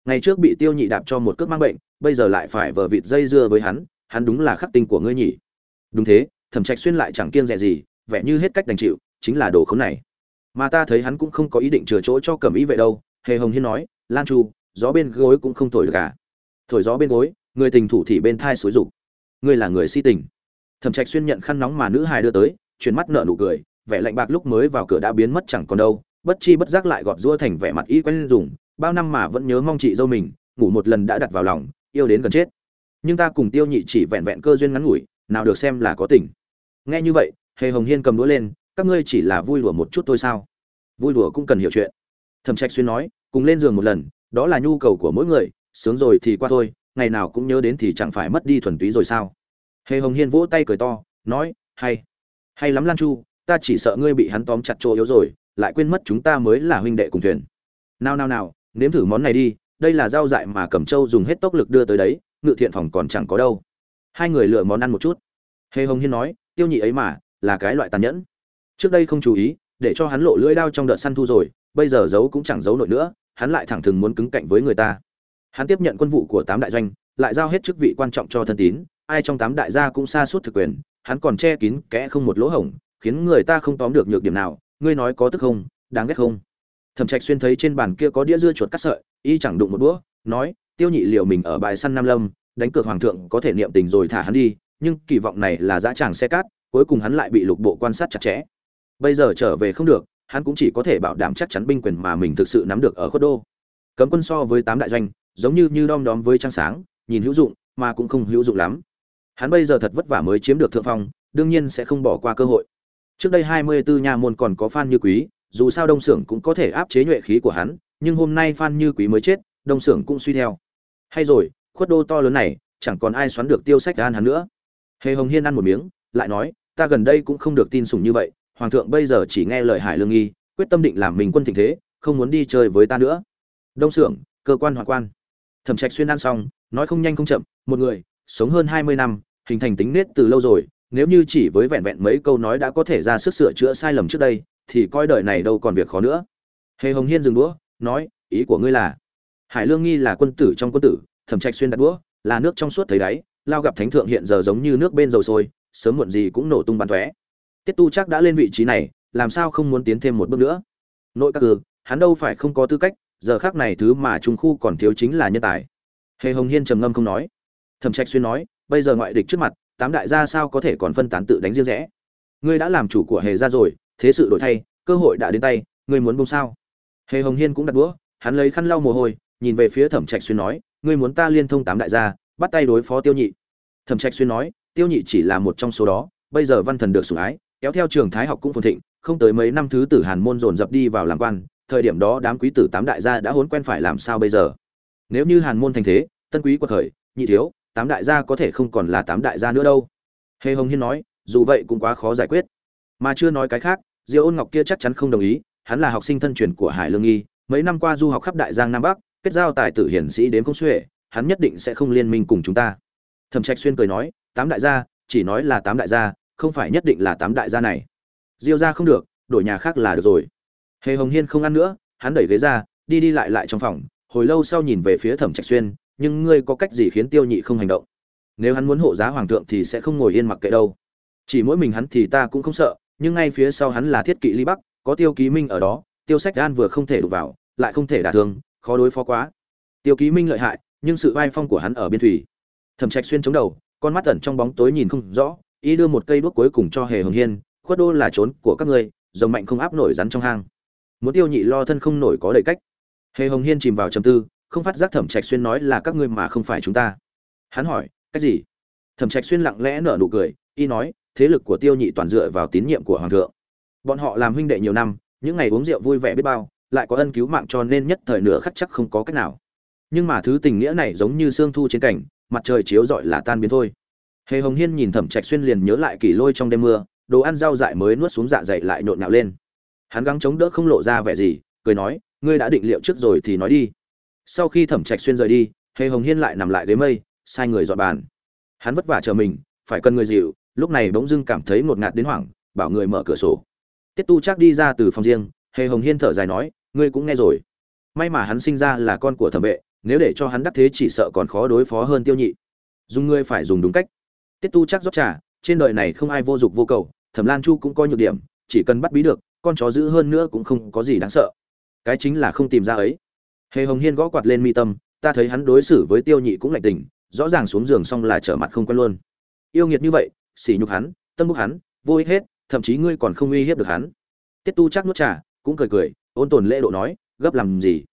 Ngày trước bị tiêu nhị đạp cho một cước mang bệnh, bây giờ lại phải vờ vịt dây dưa với hắn hắn đúng là khắc tinh của ngươi nhỉ. Đúng thế, thẩm trạch xuyên lại chẳng kiêng dè gì, vẻ như hết cách đành chịu, chính là đồ khốn này. Mà ta thấy hắn cũng không có ý định chừa chỗ cho cẩm ý vậy đâu, hề hồng hiên nói, lan chu, gió bên gối cũng không thổi được cả thổi gió bên gối, người tình thủ thì bên thai xối rục ngươi là người si tình thẩm trạch xuyên nhận khăn nóng mà nữ hài đưa tới, chuyển mắt nở nụ cười, vẻ lạnh bạc lúc mới vào cửa đã biến mất chẳng còn đâu, bất chi bất giác lại gọt rua thành vẻ mặt y quen dùng, bao năm mà vẫn nhớ mong chị dâu mình, ngủ một lần đã đặt vào lòng, yêu đến gần chết. Nhưng ta cùng tiêu nhị chỉ vẹn vẹn cơ duyên ngắn ngủi, nào được xem là có tình. Nghe như vậy, hề hồng hiên cầm đũa lên, các ngươi chỉ là vui đùa một chút thôi sao? Vui đùa cũng cần hiểu chuyện. Thẩm trạch xuyên nói, cùng lên giường một lần, đó là nhu cầu của mỗi người, sướng rồi thì qua thôi, ngày nào cũng nhớ đến thì chẳng phải mất đi thuần túy rồi sao? Hề hồng hiên vỗ tay cười to, nói, hay hay lắm lan chu, ta chỉ sợ ngươi bị hắn tóm chặt chỗ yếu rồi, lại quên mất chúng ta mới là huynh đệ cùng thuyền. Nào nào nào, nếm thử món này đi, đây là rau dại mà cẩm châu dùng hết tốc lực đưa tới đấy, ngự thiện phòng còn chẳng có đâu. Hai người lựa món ăn một chút. Hề hồng hiên nói, tiêu nhị ấy mà, là cái loại tàn nhẫn. Trước đây không chú ý, để cho hắn lộ lưỡi đao trong đợt săn thu rồi, bây giờ giấu cũng chẳng giấu nổi nữa, hắn lại thẳng thừng muốn cứng cạnh với người ta. Hắn tiếp nhận quân vụ của tám đại doanh, lại giao hết chức vị quan trọng cho thân tín ai trong tám đại gia cũng xa suốt thực quyền, hắn còn che kín kẽ không một lỗ hổng, khiến người ta không tóm được nhược điểm nào, ngươi nói có tức không, đáng ghét không? Thẩm trạch xuyên thấy trên bàn kia có đĩa dưa chuột cắt sợi, y chẳng đụng một đũa, nói, tiêu nhị liệu mình ở bài săn nam lâm, đánh cược hoàng thượng có thể niệm tình rồi thả hắn đi, nhưng kỳ vọng này là dã tràng xe cát, cuối cùng hắn lại bị lục bộ quan sát chặt chẽ. Bây giờ trở về không được, hắn cũng chỉ có thể bảo đảm chắc chắn binh quyền mà mình thực sự nắm được ở khuất đô. Cấm quân so với tám đại doanh, giống như như đom đóm với trăng sáng, nhìn hữu dụng, mà cũng không hữu dụng lắm hắn bây giờ thật vất vả mới chiếm được thượng phong đương nhiên sẽ không bỏ qua cơ hội. Trước đây hai mươi 24 nhà môn còn có phan như quý dù sao đông sưởng cũng có thể áp chế nhuệ khí của hắn nhưng hôm nay phan như quý mới chết đông sưởng cũng suy theo. Hay rồi khuất đô to lớn này chẳng còn ai xoắn được tiêu sách an hắn nữa. Hề hồng hiên ăn một miếng lại nói ta gần đây cũng không được tin sủng như vậy hoàng thượng bây giờ chỉ nghe lời hải lương nghi quyết tâm định làm mình quân tình thế không muốn đi chơi với ta nữa. Đông sưởng, cơ quan hoàng quan. Thẩm trạch xuyên ăn xong nói không nhanh không chậm một người sống hơn hai mươi năm hình thành tính nết từ lâu rồi nếu như chỉ với vẹn vẹn mấy câu nói đã có thể ra sức sửa chữa sai lầm trước đây thì coi đời này đâu còn việc khó nữa. Hề hồng hiên dừng đũa nói ý của ngươi là hải lương nghi là quân tử trong quân tử thẩm trạch xuyên đặt đũa là nước trong suốt thấy đáy lao gặp thánh thượng hiện giờ giống như nước bên dầu sôi sớm muộn gì cũng nổ tung bắn tóe. Tiết tu chắc đã lên vị trí này làm sao không muốn tiến thêm một bước nữa? Nội các cường, hắn đâu phải không có tư cách giờ khác này thứ mà trung khu còn thiếu chính là nhân tài. Hề hồng hiên trầm ngâm không nói thẩm trạch xuyên nói, bây giờ ngoại địch trước mặt, tám đại gia sao có thể còn phân tán tự đánh riêng rẽ? Ngươi đã làm chủ của hề gia rồi, thế sự đổi thay, cơ hội đã đến tay, ngươi muốn bông sao? Hề hồng hiên cũng đặt đũa, hắn lấy khăn lau mồ hôi, nhìn về phía thẩm trạch xuyên nói, ngươi muốn ta liên thông tám đại gia, bắt tay đối phó tiêu nhị? Thẩm trạch xuyên nói, tiêu nhị chỉ là một trong số đó, bây giờ văn thần được sủng ái, kéo theo trường thái học cũng phồn thịnh, không tới mấy năm thứ tử hàn môn dồn dập đi vào làm quan, thời điểm đó đám quý tử tám đại gia đã hốn quen phải làm sao bây giờ? Nếu như hàn môn thành thế, tân quý của thời nhị thiếu tám đại gia có thể không còn là tám đại gia nữa đâu. Hề hồng hiên nói, dù vậy cũng quá khó giải quyết. Mà chưa nói cái khác, diêu ôn ngọc kia chắc chắn không đồng ý, hắn là học sinh thân truyền của hải lương nghi, mấy năm qua du học khắp đại giang nam bắc, kết giao tài tử hiển sĩ đến công xuệ, hắn nhất định sẽ không liên minh cùng chúng ta. Thẩm trạch xuyên cười nói, tám đại gia, chỉ nói là tám đại gia, không phải nhất định là tám đại gia này. Diêu gia không được, đổi nhà khác là được rồi. Hề hồng hiên không ăn nữa, hắn đẩy ghế ra, đi đi lại lại trong phòng, hồi lâu sau nhìn về phía thẩm trạch xuyên nhưng ngươi có cách gì khiến tiêu nhị không hành động? Nếu hắn muốn hộ giá hoàng thượng thì sẽ không ngồi yên mặc kệ đâu. Chỉ mỗi mình hắn thì ta cũng không sợ, nhưng ngay phía sau hắn là thiết kỵ ly bắc, có tiêu ký minh ở đó, tiêu sách gan vừa không thể đụng vào, lại không thể đả thương, khó đối phó quá. Tiêu ký minh lợi hại, nhưng sự vai phong của hắn ở biên thủy. Thẩm trạch xuyên chống đầu, con mắt ẩn trong bóng tối nhìn không rõ, y đưa một cây đuốc cuối cùng cho hề hồng hiên, khuất đô là trốn của các ngươi, rồng mạnh không áp nổi rắn trong hang. Muốn tiêu nhị lo thân không nổi có đầy cách. Hề hồng hiên chìm vào trầm tư không phát giác thẩm trạch xuyên nói là các ngươi mà không phải chúng ta. Hắn hỏi cách gì? Thẩm trạch xuyên lặng lẽ nở nụ cười, y nói, thế lực của tiêu nhị toàn dựa vào tín nhiệm của hoàng thượng. Bọn họ làm huynh đệ nhiều năm, những ngày uống rượu vui vẻ biết bao, lại có ân cứu mạng cho nên nhất thời nửa khắc chắc không có cách nào. Nhưng mà thứ tình nghĩa này giống như sương thu trên cảnh, mặt trời chiếu rọi là tan biến thôi. Hề hồng hiên nhìn thẩm trạch xuyên liền nhớ lại kỷ lôi trong đêm mưa, đồ ăn rau dại mới nuốt xuống dạ dày lại nhộn nhạo lên. Hắn gắng chống đỡ không lộ ra vẻ gì, cười nói, ngươi đã định liệu trước rồi thì nói đi sau khi thẩm trạch xuyên rời đi, hề hồng hiên lại nằm lại ghế mây, sai người dọn bàn. Hắn vất vả chờ mình, phải cần người dịu, lúc này bỗng dưng cảm thấy ngột ngạt đến hoảng, bảo người mở cửa sổ. Tiết tu chắc đi ra từ phòng riêng, hề hồng hiên thở dài nói, ngươi cũng nghe rồi. May mà hắn sinh ra là con của thẩm vệ, nếu để cho hắn đắc thế chỉ sợ còn khó đối phó hơn tiêu nhị. Dùng ngươi phải dùng đúng cách. Tiết tu chắc rót trà, trên đời này không ai vô dụng vô cầu, thẩm lan chu cũng có nhược điểm, chỉ cần bắt bí được, con chó giữ hơn nữa cũng không có gì đáng sợ. Cái chính là không tìm ra ấy hề hồng hiên gõ quạt lên mi tâm, ta thấy hắn đối xử với tiêu nhị cũng lạnh tình, rõ ràng xuống giường xong là trở mặt không quen luôn. Yêu nghiệt như vậy, sỉ nhục hắn, tâm bức hắn, vô ích hết, thậm chí ngươi còn không uy hiếp được hắn. Tiết tu chắc nuốt trà, cũng cười cười, ôn tồn lễ độ nói, gấp làm gì?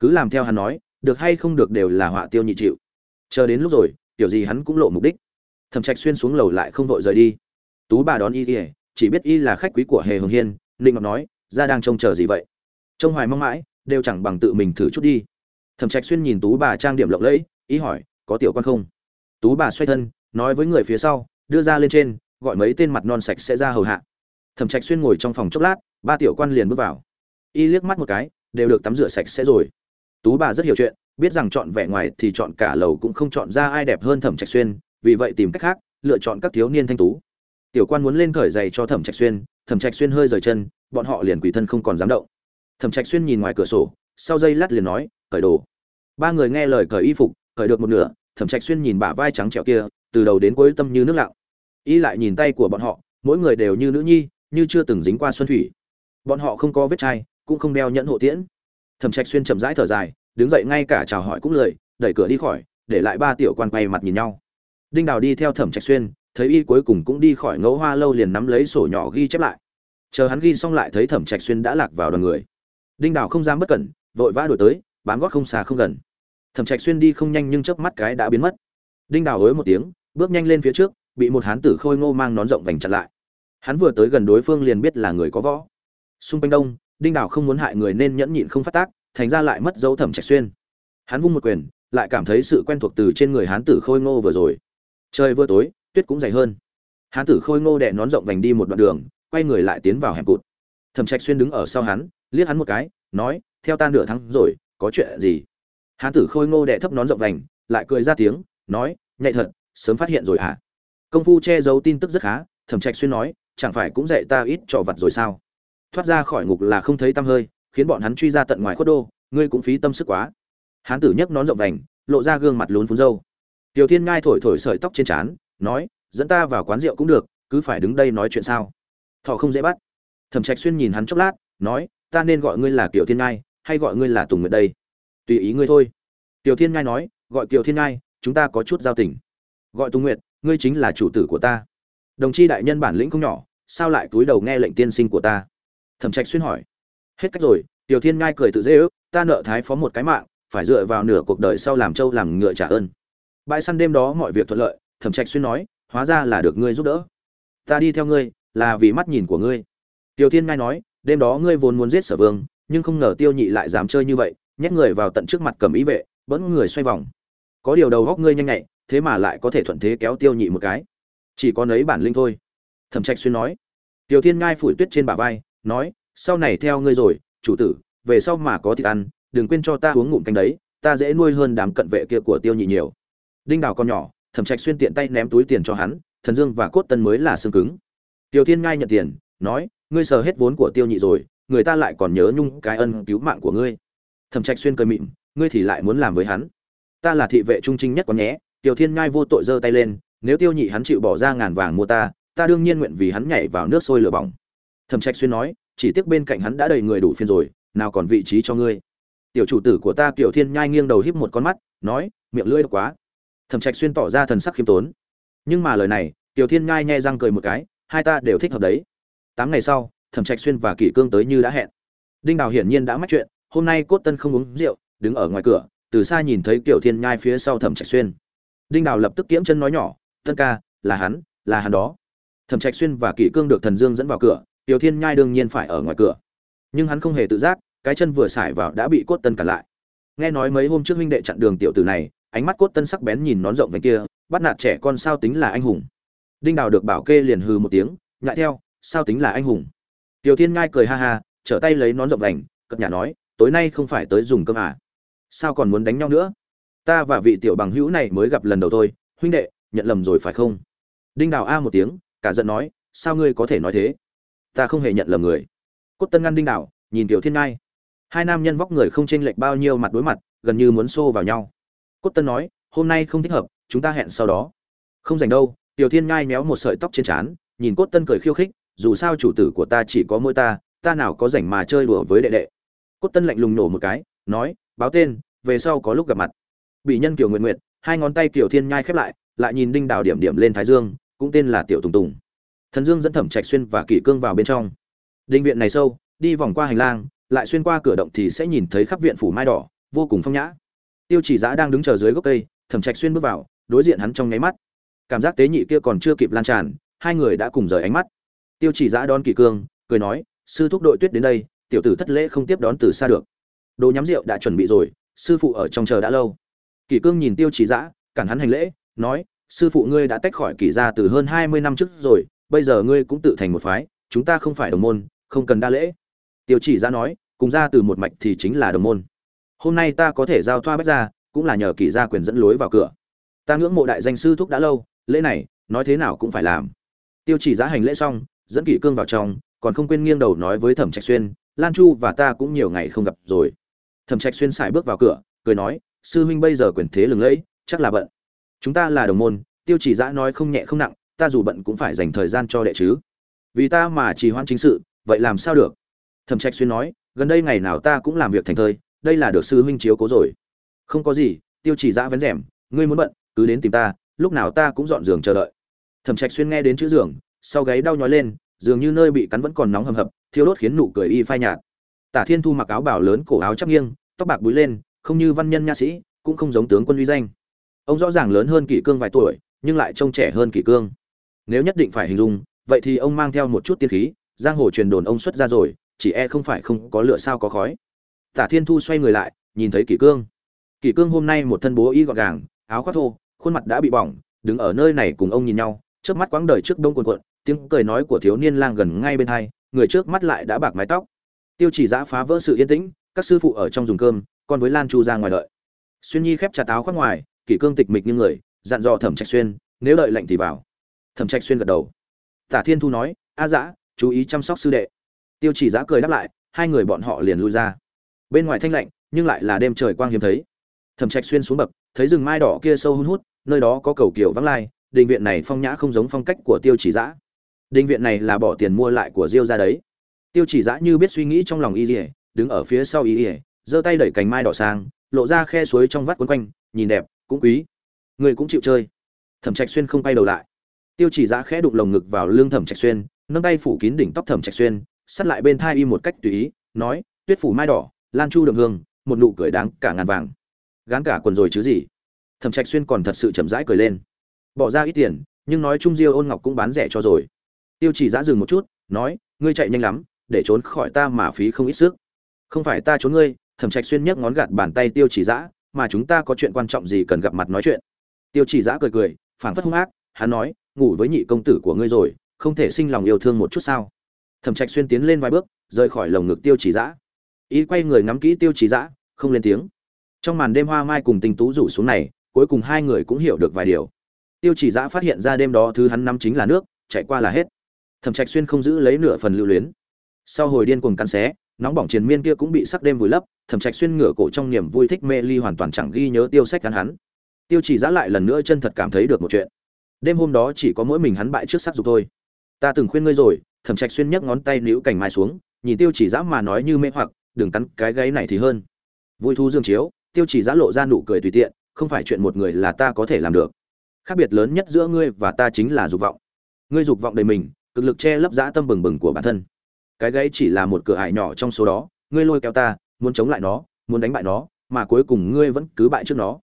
Cứ làm theo hắn nói, được hay không được đều là họa tiêu nhị chịu. Chờ đến lúc rồi tiểu gì hắn cũng lộ mục đích. Thẩm trạch xuyên xuống lầu lại không vội rời đi. Tú bà đón y ỉa chỉ biết y là khách quý của hề hồng hiên, ninh ngọc nói ra đang trông chờ gì vậy? Trông hoài mong mãi đều chẳng bằng tự mình thử chút đi. Thẩm trạch xuyên nhìn tú bà trang điểm lộng lẫy, ý hỏi, có tiểu quan không? Tú bà xoay thân, nói với người phía sau, đưa ra lên trên, gọi mấy tên mặt non sạch sẽ ra hầu hạ. Thẩm trạch xuyên ngồi trong phòng chốc lát, ba tiểu quan liền bước vào. Y liếc mắt một cái, đều được tắm rửa sạch sẽ rồi. Tú bà rất hiểu chuyện, biết rằng chọn vẻ ngoài thì chọn cả lầu cũng không chọn ra ai đẹp hơn thẩm trạch xuyên, vì vậy tìm cách khác, lựa chọn các thiếu niên thanh tú. Tiểu quan muốn lên cởi giày cho thẩm trạch xuyên, thẩm trạch xuyên hơi rời chân, bọn họ liền quỳ thân không còn dám động thẩm trạch xuyên nhìn ngoài cửa sổ, sau giây lát liền nói, cởi đồ. Ba người nghe lời cởi y phục, cởi được một nửa, thẩm trạch xuyên nhìn bả vai trắng trẻo kia, từ đầu đến cuối tâm như nước lặng. Y lại nhìn tay của bọn họ, mỗi người đều như nữ nhi, như chưa từng dính qua xuân thủy. Bọn họ không có vết chai, cũng không đeo nhẫn hộ tiễn. Thẩm trạch xuyên chậm rãi thở dài, đứng dậy ngay cả chào hỏi cũng lười đẩy cửa đi khỏi, để lại ba tiểu quan quay mặt nhìn nhau. Đinh đào đi theo thẩm trạch xuyên, thấy y cuối cùng cũng đi khỏi ngẫu hoa lâu liền nắm lấy sổ nhỏ ghi chép lại. Chờ hắn ghi xong lại thấy thẩm trạch xuyên đã lạc vào đoàn người đinh đào không dám bất cẩn, vội vã đổi tới, bám gót không xa không gần. Thẩm trạch xuyên đi không nhanh nhưng chớp mắt cái đã biến mất. Đinh đào hối một tiếng, bước nhanh lên phía trước, bị một hán tử khôi ngô mang nón rộng vành chặn lại. Hắn vừa tới gần đối phương liền biết là người có võ. Xung quanh đông, đinh đào không muốn hại người nên nhẫn nhịn không phát tác, thành ra lại mất dấu thẩm trạch xuyên. Hắn vung một quyền, lại cảm thấy sự quen thuộc từ trên người hán tử khôi ngô vừa rồi. Trời vừa tối, tuyết cũng dày hơn. Hán tử khôi ngô đẻ nón rộng vành đi một đoạn đường, quay người lại tiến vào hẻm cụt. Thẩm trạch xuyên đứng ở sau hắn liếc hắn một cái, nói, theo ta nửa tháng rồi, có chuyện gì? Hán tử khôi ngô đệ thấp nón rộng vành, lại cười ra tiếng, nói, nhạy thật, sớm phát hiện rồi hả? Công phu che giấu tin tức rất khá, thẩm trạch xuyên nói, chẳng phải cũng dạy ta ít trò vặt rồi sao? Thoát ra khỏi ngục là không thấy tăm hơi, khiến bọn hắn truy ra tận ngoài khuất đô, ngươi cũng phí tâm sức quá. Hán tử nhấc nón rộng vành, lộ ra gương mặt lún phún râu tiểu thiên ngai thổi thổi sợi tóc trên trán, nói, dẫn ta vào quán rượu cũng được, cứ phải đứng đây nói chuyện sao? Thọ không dễ bắt. Thẩm trạch xuyên nhìn hắn chốc lát, nói ta nên gọi ngươi là kiều thiên ngai, hay gọi ngươi là tùng nguyệt đây? Tùy ý ngươi thôi. Tiểu thiên ngai nói, gọi kiều thiên ngai, chúng ta có chút giao tình. Gọi tùng nguyệt, ngươi chính là chủ tử của ta. Đồng chi đại nhân bản lĩnh không nhỏ, sao lại túi đầu nghe lệnh tiên sinh của ta? Thẩm trạch xuyên hỏi. Hết cách rồi. Tiểu thiên ngai cười tự dễ ước, ta nợ thái phó một cái mạng, phải dựa vào nửa cuộc đời sau làm trâu làm ngựa trả ơn. Bãi săn đêm đó mọi việc thuận lợi, thẩm trạch xuyên nói, hóa ra là được ngươi giúp đỡ. Ta đi theo ngươi, là vì mắt nhìn của ngươi. Tiểu thiên ngai nói đêm đó ngươi vốn muốn giết sở vương, nhưng không ngờ tiêu nhị lại dám chơi như vậy, nhét người vào tận trước mặt cầm ý vệ bẫn người xoay vòng. Có điều đầu góc ngươi nhanh nhạy, thế mà lại có thể thuận thế kéo tiêu nhị một cái. Chỉ có nấy bản linh thôi. Thẩm trạch xuyên nói. Tiểu thiên ngai phủi tuyết trên bả vai, nói, sau này theo ngươi rồi, chủ tử, về sau mà có thịt ăn, đừng quên cho ta uống ngụm canh đấy, ta dễ nuôi hơn đám cận vệ kia của tiêu nhị nhiều. Đinh đào con nhỏ, thẩm trạch xuyên tiện tay ném túi tiền cho hắn, thần dương và cốt tân mới là xương cứng. Tiểu thiên ngai nhận tiền, nói ngươi sờ hết vốn của tiêu nhị rồi, người ta lại còn nhớ nhung cái ân cứu mạng của ngươi. Thẩm trạch xuyên cười mịn ngươi thì lại muốn làm với hắn. Ta là thị vệ trung trinh nhất có nhé, tiểu thiên ngai vô tội giơ tay lên, nếu tiêu nhị hắn chịu bỏ ra ngàn vàng mua ta ta đương nhiên nguyện vì hắn nhảy vào nước sôi lửa bỏng. Thẩm trạch xuyên nói, chỉ tiếc bên cạnh hắn đã đầy người đủ phiên rồi, nào còn vị trí cho ngươi. Tiểu chủ tử của ta tiểu thiên nhai nghiêng đầu híp một con mắt, nói, miệng lưỡi độc quá. Thẩm trạch xuyên tỏ ra thần sắc khiêm tốn. Nhưng mà lời này, tiểu thiên nhai nhẹ răng cười một cái, hai ta đều thích hợp đấy tám ngày sau, thẩm trạch xuyên và kỷ cương tới như đã hẹn. Đinh đào hiển nhiên đã mắc chuyện, hôm nay cốt tân không uống rượu, đứng ở ngoài cửa, từ xa nhìn thấy tiểu thiên nhai phía sau thẩm trạch xuyên. Đinh đào lập tức kiễm chân nói nhỏ, tân ca, là hắn là hắn đó. Thẩm trạch xuyên và kỷ cương được thần dương dẫn vào cửa, tiểu thiên nhai đương nhiên phải ở ngoài cửa. Nhưng hắn không hề tự giác, cái chân vừa xài vào đã bị cốt tân cản lại. Nghe nói mấy hôm trước huynh đệ chặn đường tiểu tử này, ánh mắt cốt tân sắc bén nhìn nón rộng về kia, bắt nạt trẻ con sao tính là anh hùng. Đinh đào được bảo kê liền hừ một tiếng, nhại theo sao tính là anh hùng? Tiểu thiên ngai cười ha ha, trở tay lấy nón rộng vành cập nhà nói, tối nay không phải tới dùng cơm à? Sao còn muốn đánh nhau nữa? Ta và vị tiểu bằng hữu này mới gặp lần đầu thôi, huynh đệ, nhận lầm rồi phải không? Đinh đào a một tiếng, cả giận nói, sao ngươi có thể nói thế? Ta không hề nhận lầm người. Cốt tân ngăn đinh đào, nhìn tiểu thiên ngai. Hai nam nhân vóc người không chênh lệch bao nhiêu mặt đối mặt, gần như muốn xô vào nhau. Cốt tân nói, hôm nay không thích hợp, chúng ta hẹn sau đó. Không dành đâu, tiểu thiên ngai méo một sợi tóc trên trán, nhìn cốt tân cười khiêu khích dù sao chủ tử của ta chỉ có mỗi ta ta nào có rảnh mà chơi đùa với đệ đệ. Cốt tân lạnh lùng nổ một cái, nói, báo tên, về sau có lúc gặp mặt. Bị nhân kiều nguyện nguyện hai ngón tay kiều thiên nhai khép lại lại nhìn đinh đào điểm điểm lên thái dương, cũng tên là tiểu tùng tùng. Thần dương dẫn thẩm trạch xuyên và kỷ cương vào bên trong. Đinh viện này sâu, đi vòng qua hành lang, lại xuyên qua cửa động thì sẽ nhìn thấy khắp viện phủ mai đỏ, vô cùng phong nhã. Tiêu chỉ giã đang đứng chờ dưới gốc cây, thẩm trạch xuyên bước vào, đối diện hắn trong nháy mắt. Cảm giác tế nhị kia còn chưa kịp lan tràn, hai người đã cùng rời ánh mắt tiêu chỉ giã đón kỷ cương, cười nói, sư thúc đội tuyết đến đây, tiểu tử thất lễ không tiếp đón từ xa được. Đồ nhắm rượu đã chuẩn bị rồi, sư phụ ở trong chờ đã lâu. Kỷ cương nhìn tiêu chỉ giã, cản hắn hành lễ, nói, sư phụ ngươi đã tách khỏi kỷ gia từ hơn hai mươi năm trước rồi, bây giờ ngươi cũng tự thành một phái, chúng ta không phải đồng môn, không cần đa lễ. Tiêu chỉ giã nói, cùng ra từ một mạch thì chính là đồng môn. Hôm nay ta có thể giao thoa bách ra cũng là nhờ kỷ gia quyền dẫn lối vào cửa. Ta ngưỡng mộ đại danh sư thúc đã lâu, lễ này, nói thế nào cũng phải làm. Tiêu chỉ giã hành lễ xong dẫn kỷ cương vào trong, còn không quên nghiêng đầu nói với thẩm trạch xuyên, lan chu và ta cũng nhiều ngày không gặp rồi. Thẩm trạch xuyên xài bước vào cửa, cười nói, sư huynh bây giờ quyền thế lừng lẫy, chắc là bận. Chúng ta là đồng môn, tiêu chỉ giã nói không nhẹ không nặng, ta dù bận cũng phải dành thời gian cho đệ chứ. Vì ta mà trì hoãn chính sự, vậy làm sao được? Thẩm trạch xuyên nói, gần đây ngày nào ta cũng làm việc thành thơi, đây là được sư huynh chiếu cố rồi. Không có gì, tiêu chỉ giã vén rèm, ngươi muốn bận, cứ đến tìm ta, lúc nào ta cũng dọn giường chờ đợi. Thẩm trạch xuyên nghe đến chữ giường sau gáy đau nhói lên, dường như nơi bị cắn vẫn còn nóng hầm hập, thiêu đốt khiến nụ cười y phai nhạt. Tả thiên thu mặc áo bảo lớn cổ áo chắc nghiêng, tóc bạc búi lên, không như văn nhân nha sĩ, cũng không giống tướng quân uy danh. Ông rõ ràng lớn hơn kỷ cương vài tuổi, nhưng lại trông trẻ hơn kỷ cương. Nếu nhất định phải hình dung, vậy thì ông mang theo một chút tiên khí, giang hồ truyền đồn ông xuất ra rồi, chỉ e không phải không có lửa sao có khói. Tả thiên thu xoay người lại, nhìn thấy kỷ cương. Kỷ cương hôm nay một thân bố y gọn gàng, áo khoác thô, khuôn mặt đã bị bỏng, đứng ở nơi này cùng ông nhìn nhau trước mắt quãng đời trước đông quần quận tiếng cười nói của thiếu niên lang gần ngay bên hai, người trước mắt lại đã bạc mái tóc. Tiêu chỉ giã phá vỡ sự yên tĩnh, các sư phụ ở trong dùng cơm còn với lan chu ra ngoài đợi. Xuyên nhi khép trà táo khoác ngoài, kỷ cương tịch mịch như người, dặn dò thẩm trạch xuyên, nếu đợi lệnh thì vào. Thẩm trạch xuyên gật đầu. Tả thiên thu nói, a dã chú ý chăm sóc sư đệ. Tiêu chỉ giã cười đáp lại, hai người bọn họ liền lui ra. Bên ngoài thanh lạnh, nhưng lại là đêm trời quang hiếm thấy. Thẩm trạch xuyên xuống bậc, thấy rừng mai đỏ kia sâu hun hút, nơi đó có cầu kiều vắng lai, đình viện này phong nhã không giống phong cách của tiêu chỉ giã đình viện này là bỏ tiền mua lại của diêu ra đấy. Tiêu chỉ Dã như biết suy nghĩ trong lòng y ỉa đứng ở phía sau y ỉa giơ tay đẩy cành mai đỏ sang, lộ ra khe suối trong vắt quấn quanh, nhìn đẹp, cũng quý. Người cũng chịu chơi. Thẩm trạch xuyên không quay đầu lại. Tiêu chỉ Dã khẽ đụng lồng ngực vào lưng thẩm trạch xuyên, nâng tay phủ kín đỉnh tóc thẩm trạch xuyên sát lại bên thai y một cách tùy ý, nói, tuyết phủ mai đỏ, lan chu đường hương, một nụ cười đáng cả ngàn vàng. Gán cả quần rồi chứ gì? Thẩm trạch xuyên còn thật sự chậm rãi cười lên. Bỏ ra ít tiền, nhưng nói chung diêu ôn ngọc cũng bán rẻ cho rồi tiêu chỉ giã dừng một chút, nói, ngươi chạy nhanh lắm, để trốn khỏi ta mà phí không ít sức. Không phải ta trốn ngươi, thẩm trạch xuyên nhấc ngón gạt bàn tay tiêu chỉ giã, mà chúng ta có chuyện quan trọng gì cần gặp mặt nói chuyện. Tiêu chỉ giã cười cười, phảng phất hung ác, hắn nói, ngủ với nhị công tử của ngươi rồi, không thể sinh lòng yêu thương một chút sao? Thẩm trạch xuyên tiến lên vài bước, rời khỏi lồng ngực tiêu chỉ giã. Ý quay người ngắm kỹ tiêu chỉ giã, không lên tiếng. Trong màn đêm hoa mai cùng tình tú rủ xuống này, cuối cùng hai người cũng hiểu được vài điều. Tiêu chỉ giã phát hiện ra đêm đó thứ hắn nắm chính là nước, chạy qua là hết thẩm trạch xuyên không giữ lấy nửa phần lưu luyến. Sau hồi điên cuồng cắn xé, nóng bỏng triền miên kia cũng bị sắc đêm vùi lấp, thẩm trạch xuyên ngửa cổ trong niềm vui thích mê ly hoàn toàn chẳng ghi nhớ tiêu sách cắn hắn. Tiêu chỉ giã lại lần nữa chân thật cảm thấy được một chuyện. Đêm hôm đó chỉ có mỗi mình hắn bại trước sắc dục thôi. Ta từng khuyên ngươi rồi, thẩm trạch xuyên nhấc ngón tay níu cành mai xuống, nhìn tiêu chỉ giã mà nói như mê hoặc, đừng cắn cái gáy này thì hơn. Vui thu dương chiếu, tiêu chỉ giã lộ ra nụ cười tùy tiện, không phải chuyện một người là ta có thể làm được. Khác biệt lớn nhất giữa ngươi và ta chính là dục vọng. Ngươi dục vọng đầy mình cực lực che lấp dã tâm bừng bừng của bản thân. Cái gãy chỉ là một cửa ải nhỏ trong số đó ngươi lôi kéo ta muốn chống lại nó muốn đánh bại nó mà cuối cùng ngươi vẫn cứ bại trước nó.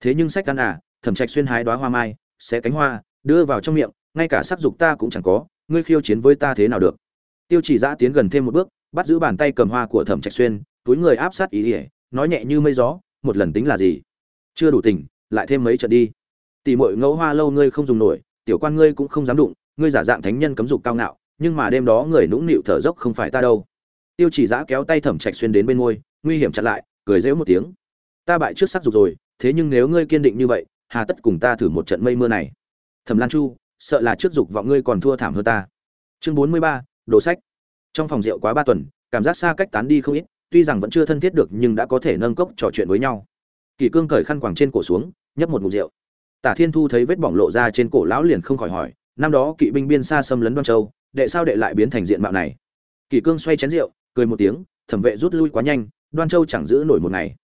Thế nhưng sách căn à thẩm trạch xuyên hái đóa hoa mai xé cánh hoa đưa vào trong miệng ngay cả sắc dục ta cũng chẳng có ngươi khiêu chiến với ta thế nào được? Tiêu chỉ giã tiến gần thêm một bước bắt giữ bàn tay cầm hoa của thẩm trạch xuyên túi người áp sát ý ỉa nói nhẹ như mây gió một lần tính là gì? Chưa đủ tỉnh, lại thêm mấy trận đi. Tỷ muội ngẫu hoa lâu ngươi không dùng nổi tiểu quan ngươi cũng không dám đụng ngươi giả dạng thánh nhân cấm dục cao ngạo, nhưng mà đêm đó người nũng nịu thở dốc không phải ta đâu. Tiêu chỉ giã kéo tay thẩm trạch xuyên đến bên ngôi nguy hiểm chặn lại, cười rễu một tiếng. Ta bại trước sắc dục rồi, thế nhưng nếu ngươi kiên định như vậy, hà tất cùng ta thử một trận mây mưa này. Thẩm lan chu, sợ là trước dục vọng ngươi còn thua thảm hơn ta. Chương bốn mươi ba, đồ sách. Trong phòng rượu quá ba tuần, cảm giác xa cách tán đi không ít, tuy rằng vẫn chưa thân thiết được nhưng đã có thể nâng cốc trò chuyện với nhau. Kỳ cương cởi khăn quàng trên cổ xuống, nhấp một ngụm rượu. Tả thiên thu thấy vết bỏng lộ ra trên cổ lão liền không khỏi hỏi năm đó kỵ binh biên xa xâm lấn đoan châu, đệ sao đệ lại biến thành diện mạo này. Kỳ cương xoay chén rượu, cười một tiếng, thẩm vệ rút lui quá nhanh, đoan châu chẳng giữ nổi một ngày.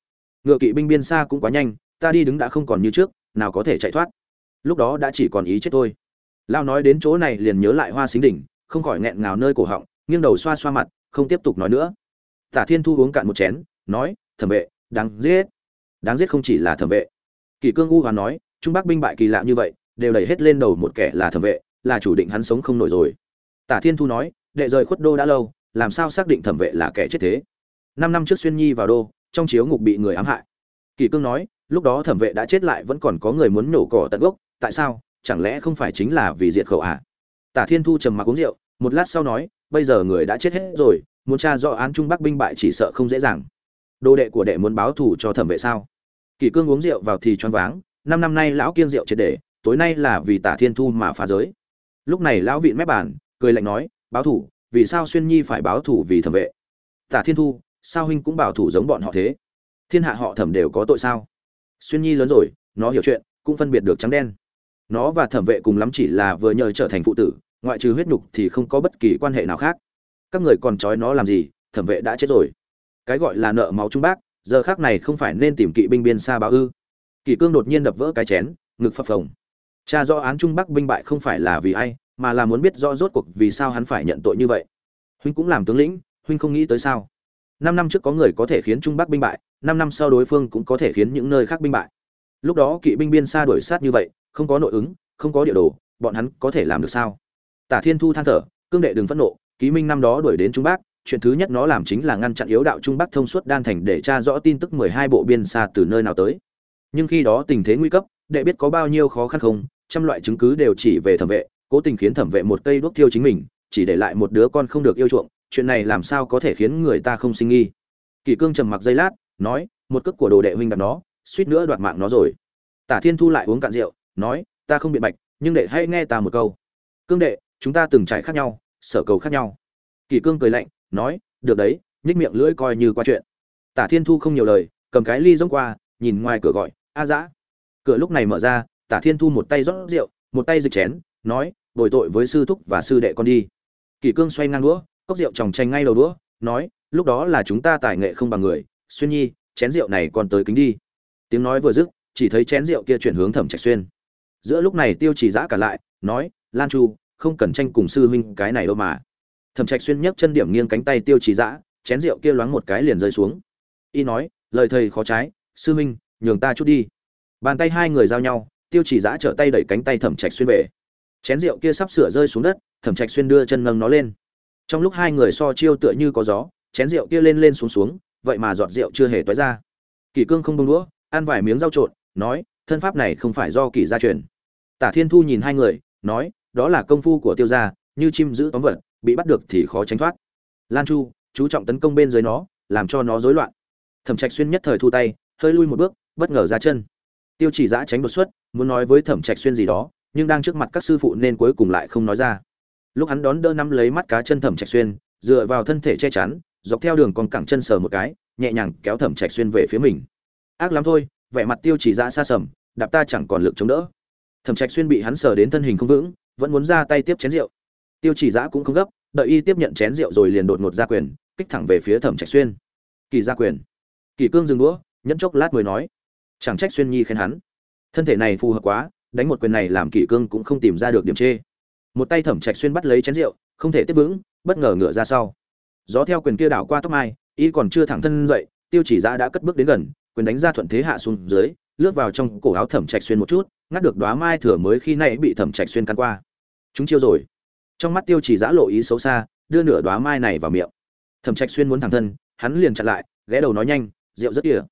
Ngựa kỵ binh biên xa cũng quá nhanh, ta đi đứng đã không còn như trước, nào có thể chạy thoát. Lúc đó đã chỉ còn ý chết thôi. Lao nói đến chỗ này liền nhớ lại hoa xính đỉnh, không khỏi nghẹn ngào nơi cổ họng, nghiêng đầu xoa xoa mặt, không tiếp tục nói nữa. Tả thiên thu uống cạn một chén, nói, thẩm vệ, đáng giết. Đáng giết không chỉ là thẩm vệ. Kỷ cương u hoàn nói, trung bắc binh bại kỳ lạ như vậy đều đẩy hết lên đầu một kẻ là thẩm vệ là chủ định hắn sống không nổi rồi tả thiên thu nói đệ rời khuất đô đã lâu làm sao xác định thẩm vệ là kẻ chết thế năm năm trước xuyên nhi vào đô trong chiếu ngục bị người ám hại kỳ cương nói lúc đó thẩm vệ đã chết lại vẫn còn có người muốn nổ cỏ tận gốc tại sao chẳng lẽ không phải chính là vì diệt khẩu à? Tả Thiên Thu trầm mặc uống rượu, một lát sau nói, bây giờ người đã chết hết rồi, muốn tra do án Trung Bắc binh bại chỉ sợ không dễ dàng. Đồ đệ của đệ muốn báo thù cho thẩm vệ sao? kỳ Cương uống rượu vào thì choáng váng, năm năm nay lão kiêng rượu triệt để, tối nay là vì Tả Thiên Thu mà phá giới. Lúc này lão vịn mép bàn, cười lạnh nói, báo thủ, vì sao Xuyên Nhi phải báo thủ vì thẩm vệ? Tả Thiên Thu, sao huynh cũng bảo thủ giống bọn họ thế? Thiên hạ họ thẩm đều có tội sao? Xuyên Nhi lớn rồi, nó hiểu chuyện, cũng phân biệt được trắng đen nó và thẩm vệ cùng lắm chỉ là vừa nhờ trở thành phụ tử ngoại trừ huyết nhục thì không có bất kỳ quan hệ nào khác các người còn trói nó làm gì thẩm vệ đã chết rồi cái gọi là nợ máu trung bác giờ khác này không phải nên tìm kỵ binh biên xa báo ư kỷ cương đột nhiên đập vỡ cái chén ngực phập phồng cha do án trung bắc binh bại không phải là vì ai, mà là muốn biết rõ rốt cuộc vì sao hắn phải nhận tội như vậy. Huynh cũng làm tướng lĩnh, huynh không nghĩ tới sao? Năm năm trước có người có thể khiến trung bắc binh bại, năm năm sau đối phương cũng có thể khiến những nơi khác binh bại. Lúc đó kỵ binh biên xa đuổi sát như vậy, không có nội ứng, không có địa đồ, bọn hắn có thể làm được sao? Tả thiên thu than thở, cương đệ đừng phẫn nộ, ký minh năm đó đuổi đến trung bắc, chuyện thứ nhất nó làm chính là ngăn chặn yếu đạo trung bắc thông suốt đan thành để tra rõ tin tức mười hai bộ biên xa từ nơi nào tới. Nhưng khi đó tình thế nguy cấp, đệ biết có bao nhiêu khó khăn không trăm loại chứng cứ đều chỉ về thẩm vệ, cố tình khiến thẩm vệ một cây đuốc thiêu chính mình, chỉ để lại một đứa con không được yêu chuộng, chuyện này làm sao có thể khiến người ta không sinh nghi. Kỷ cương trầm mặc giây lát, nói, một cước của đồ đệ huynh đặt nó, suýt nữa đoạt mạng nó rồi. Tả thiên thu lại uống cạn rượu, nói, ta không biện bạch, nhưng đệ hãy nghe ta một câu. Cương đệ, chúng ta từng trải khác nhau, sở cầu khác nhau. Kỷ cương cười lạnh, nói, được đấy nhích miệng lưỡi coi như qua chuyện. Tả thiên thu không nhiều lời, cầm cái ly rỗng qua, nhìn ngoài cửa gọi, a dã. Cửa lúc này mở ra tả thiên thu một tay rót rượu, một tay dịch chén, nói, bồi tội với sư thúc và sư đệ con đi. Kỷ cương xoay ngang đũa, cốc rượu tròng tranh ngay đầu đũa, nói, lúc đó là chúng ta tài nghệ không bằng người, xuyên nhi, chén rượu này còn tới kính đi. Tiếng nói vừa dứt, chỉ thấy chén rượu kia chuyển hướng thẩm trạch xuyên. Giữa lúc này tiêu chỉ giã cả lại, nói, lan chu, không cần tranh cùng sư huynh cái này đâu mà. Thẩm trạch xuyên nhấc chân điểm nghiêng cánh tay tiêu chỉ giã, chén rượu kia loáng một cái liền rơi xuống. Y nói, lời thầy khó trái, sư huynh, nhường ta chút đi. Bàn tay hai người giao nhau tiêu chỉ giã trở tay đẩy cánh tay thẩm trạch xuyên về. Chén rượu kia sắp sửa rơi xuống đất, thẩm trạch xuyên đưa chân nâng nó lên. Trong lúc hai người so chiêu tựa như có gió, chén rượu kia lên lên xuống xuống, vậy mà giọt rượu chưa hề toái ra. Kỷ cương không bông đũa, ăn vài miếng rau trộn, nói, thân pháp này không phải do kỷ gia truyền. Tả thiên thu nhìn hai người, nói, đó là công phu của tiêu gia, như chim giữ tóm vật, bị bắt được thì khó tránh thoát. Lan chu, chú trọng tấn công bên dưới nó, làm cho nó rối loạn. Thẩm trạch xuyên nhất thời thu tay, hơi lui một bước, bất ngờ ra chân tiêu chỉ giã tránh đột xuất, muốn nói với thẩm trạch xuyên gì đó, nhưng đang trước mặt các sư phụ nên cuối cùng lại không nói ra. Lúc hắn đón đỡ nắm lấy mắt cá chân thẩm trạch xuyên, dựa vào thân thể che chắn, dọc theo đường còn cẳng chân sờ một cái, nhẹ nhàng kéo thẩm trạch xuyên về phía mình. Ác lắm thôi, vẻ mặt tiêu chỉ Giã xa sầm, đạp ta chẳng còn lực chống đỡ. Thẩm trạch xuyên bị hắn sờ đến thân hình không vững, vẫn muốn ra tay tiếp chén rượu. Tiêu chỉ giã cũng không gấp, đợi y tiếp nhận chén rượu rồi liền đột ngột ra quyền, kích thẳng về phía thẩm trạch xuyên. Kỳ ra quyền. Kỳ cương dừng đũa, nhẫn chốc lát mới nói chẳng trách xuyên nhi khen hắn. Thân thể này phù hợp quá, đánh một quyền này làm kỷ cương cũng không tìm ra được điểm chê. Một tay thẩm trạch xuyên bắt lấy chén rượu, không thể tiếp vững, bất ngờ ngửa ra sau. Gió theo quyền kia đảo qua tóc mai, y còn chưa thẳng thân dậy, tiêu chỉ giã đã cất bước đến gần, quyền đánh ra thuận thế hạ xuống dưới, lướt vào trong cổ áo thẩm trạch xuyên một chút, ngắt được đóa mai thừa mới khi nãy bị thẩm trạch xuyên căn qua. Chúng chiêu rồi. Trong mắt tiêu chỉ giã lộ ý xấu xa, đưa nửa đóa mai này vào miệng. Thẩm trạch xuyên muốn thẳng thân, hắn liền chặn lại, ghé đầu nói nhanh, rượu rất kìa.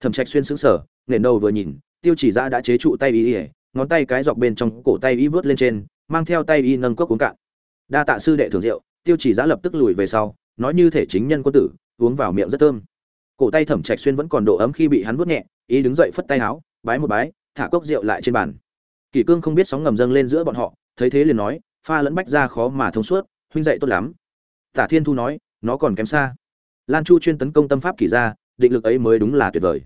Thẩm trạch xuyên sững sờ nền đầu vừa nhìn, tiêu chỉ ra đã chế trụ tay y ỉa, ngón tay cái dọc bên trong cổ tay y vớt lên trên, mang theo tay y nâng cốc uống cạn. Đa tạ sư đệ thưởng rượu, tiêu chỉ ra lập tức lùi về sau, nói như thể chính nhân quân tử, uống vào miệng rất thơm. Cổ tay thẩm trạch xuyên vẫn còn độ ấm khi bị hắn vuốt nhẹ ý đứng dậy phất tay áo bái một bái, thả cốc rượu lại trên bàn. Kỷ cương không biết sóng ngầm dâng lên giữa bọn họ, thấy thế liền nói, pha lẫn bách ra khó mà thông suốt, huynh dậy tốt lắm. Tả thiên thu nói, nó còn kém xa. Lan chu chuyên tấn công tâm pháp kỷ ra định lực ấy mới đúng là tuyệt vời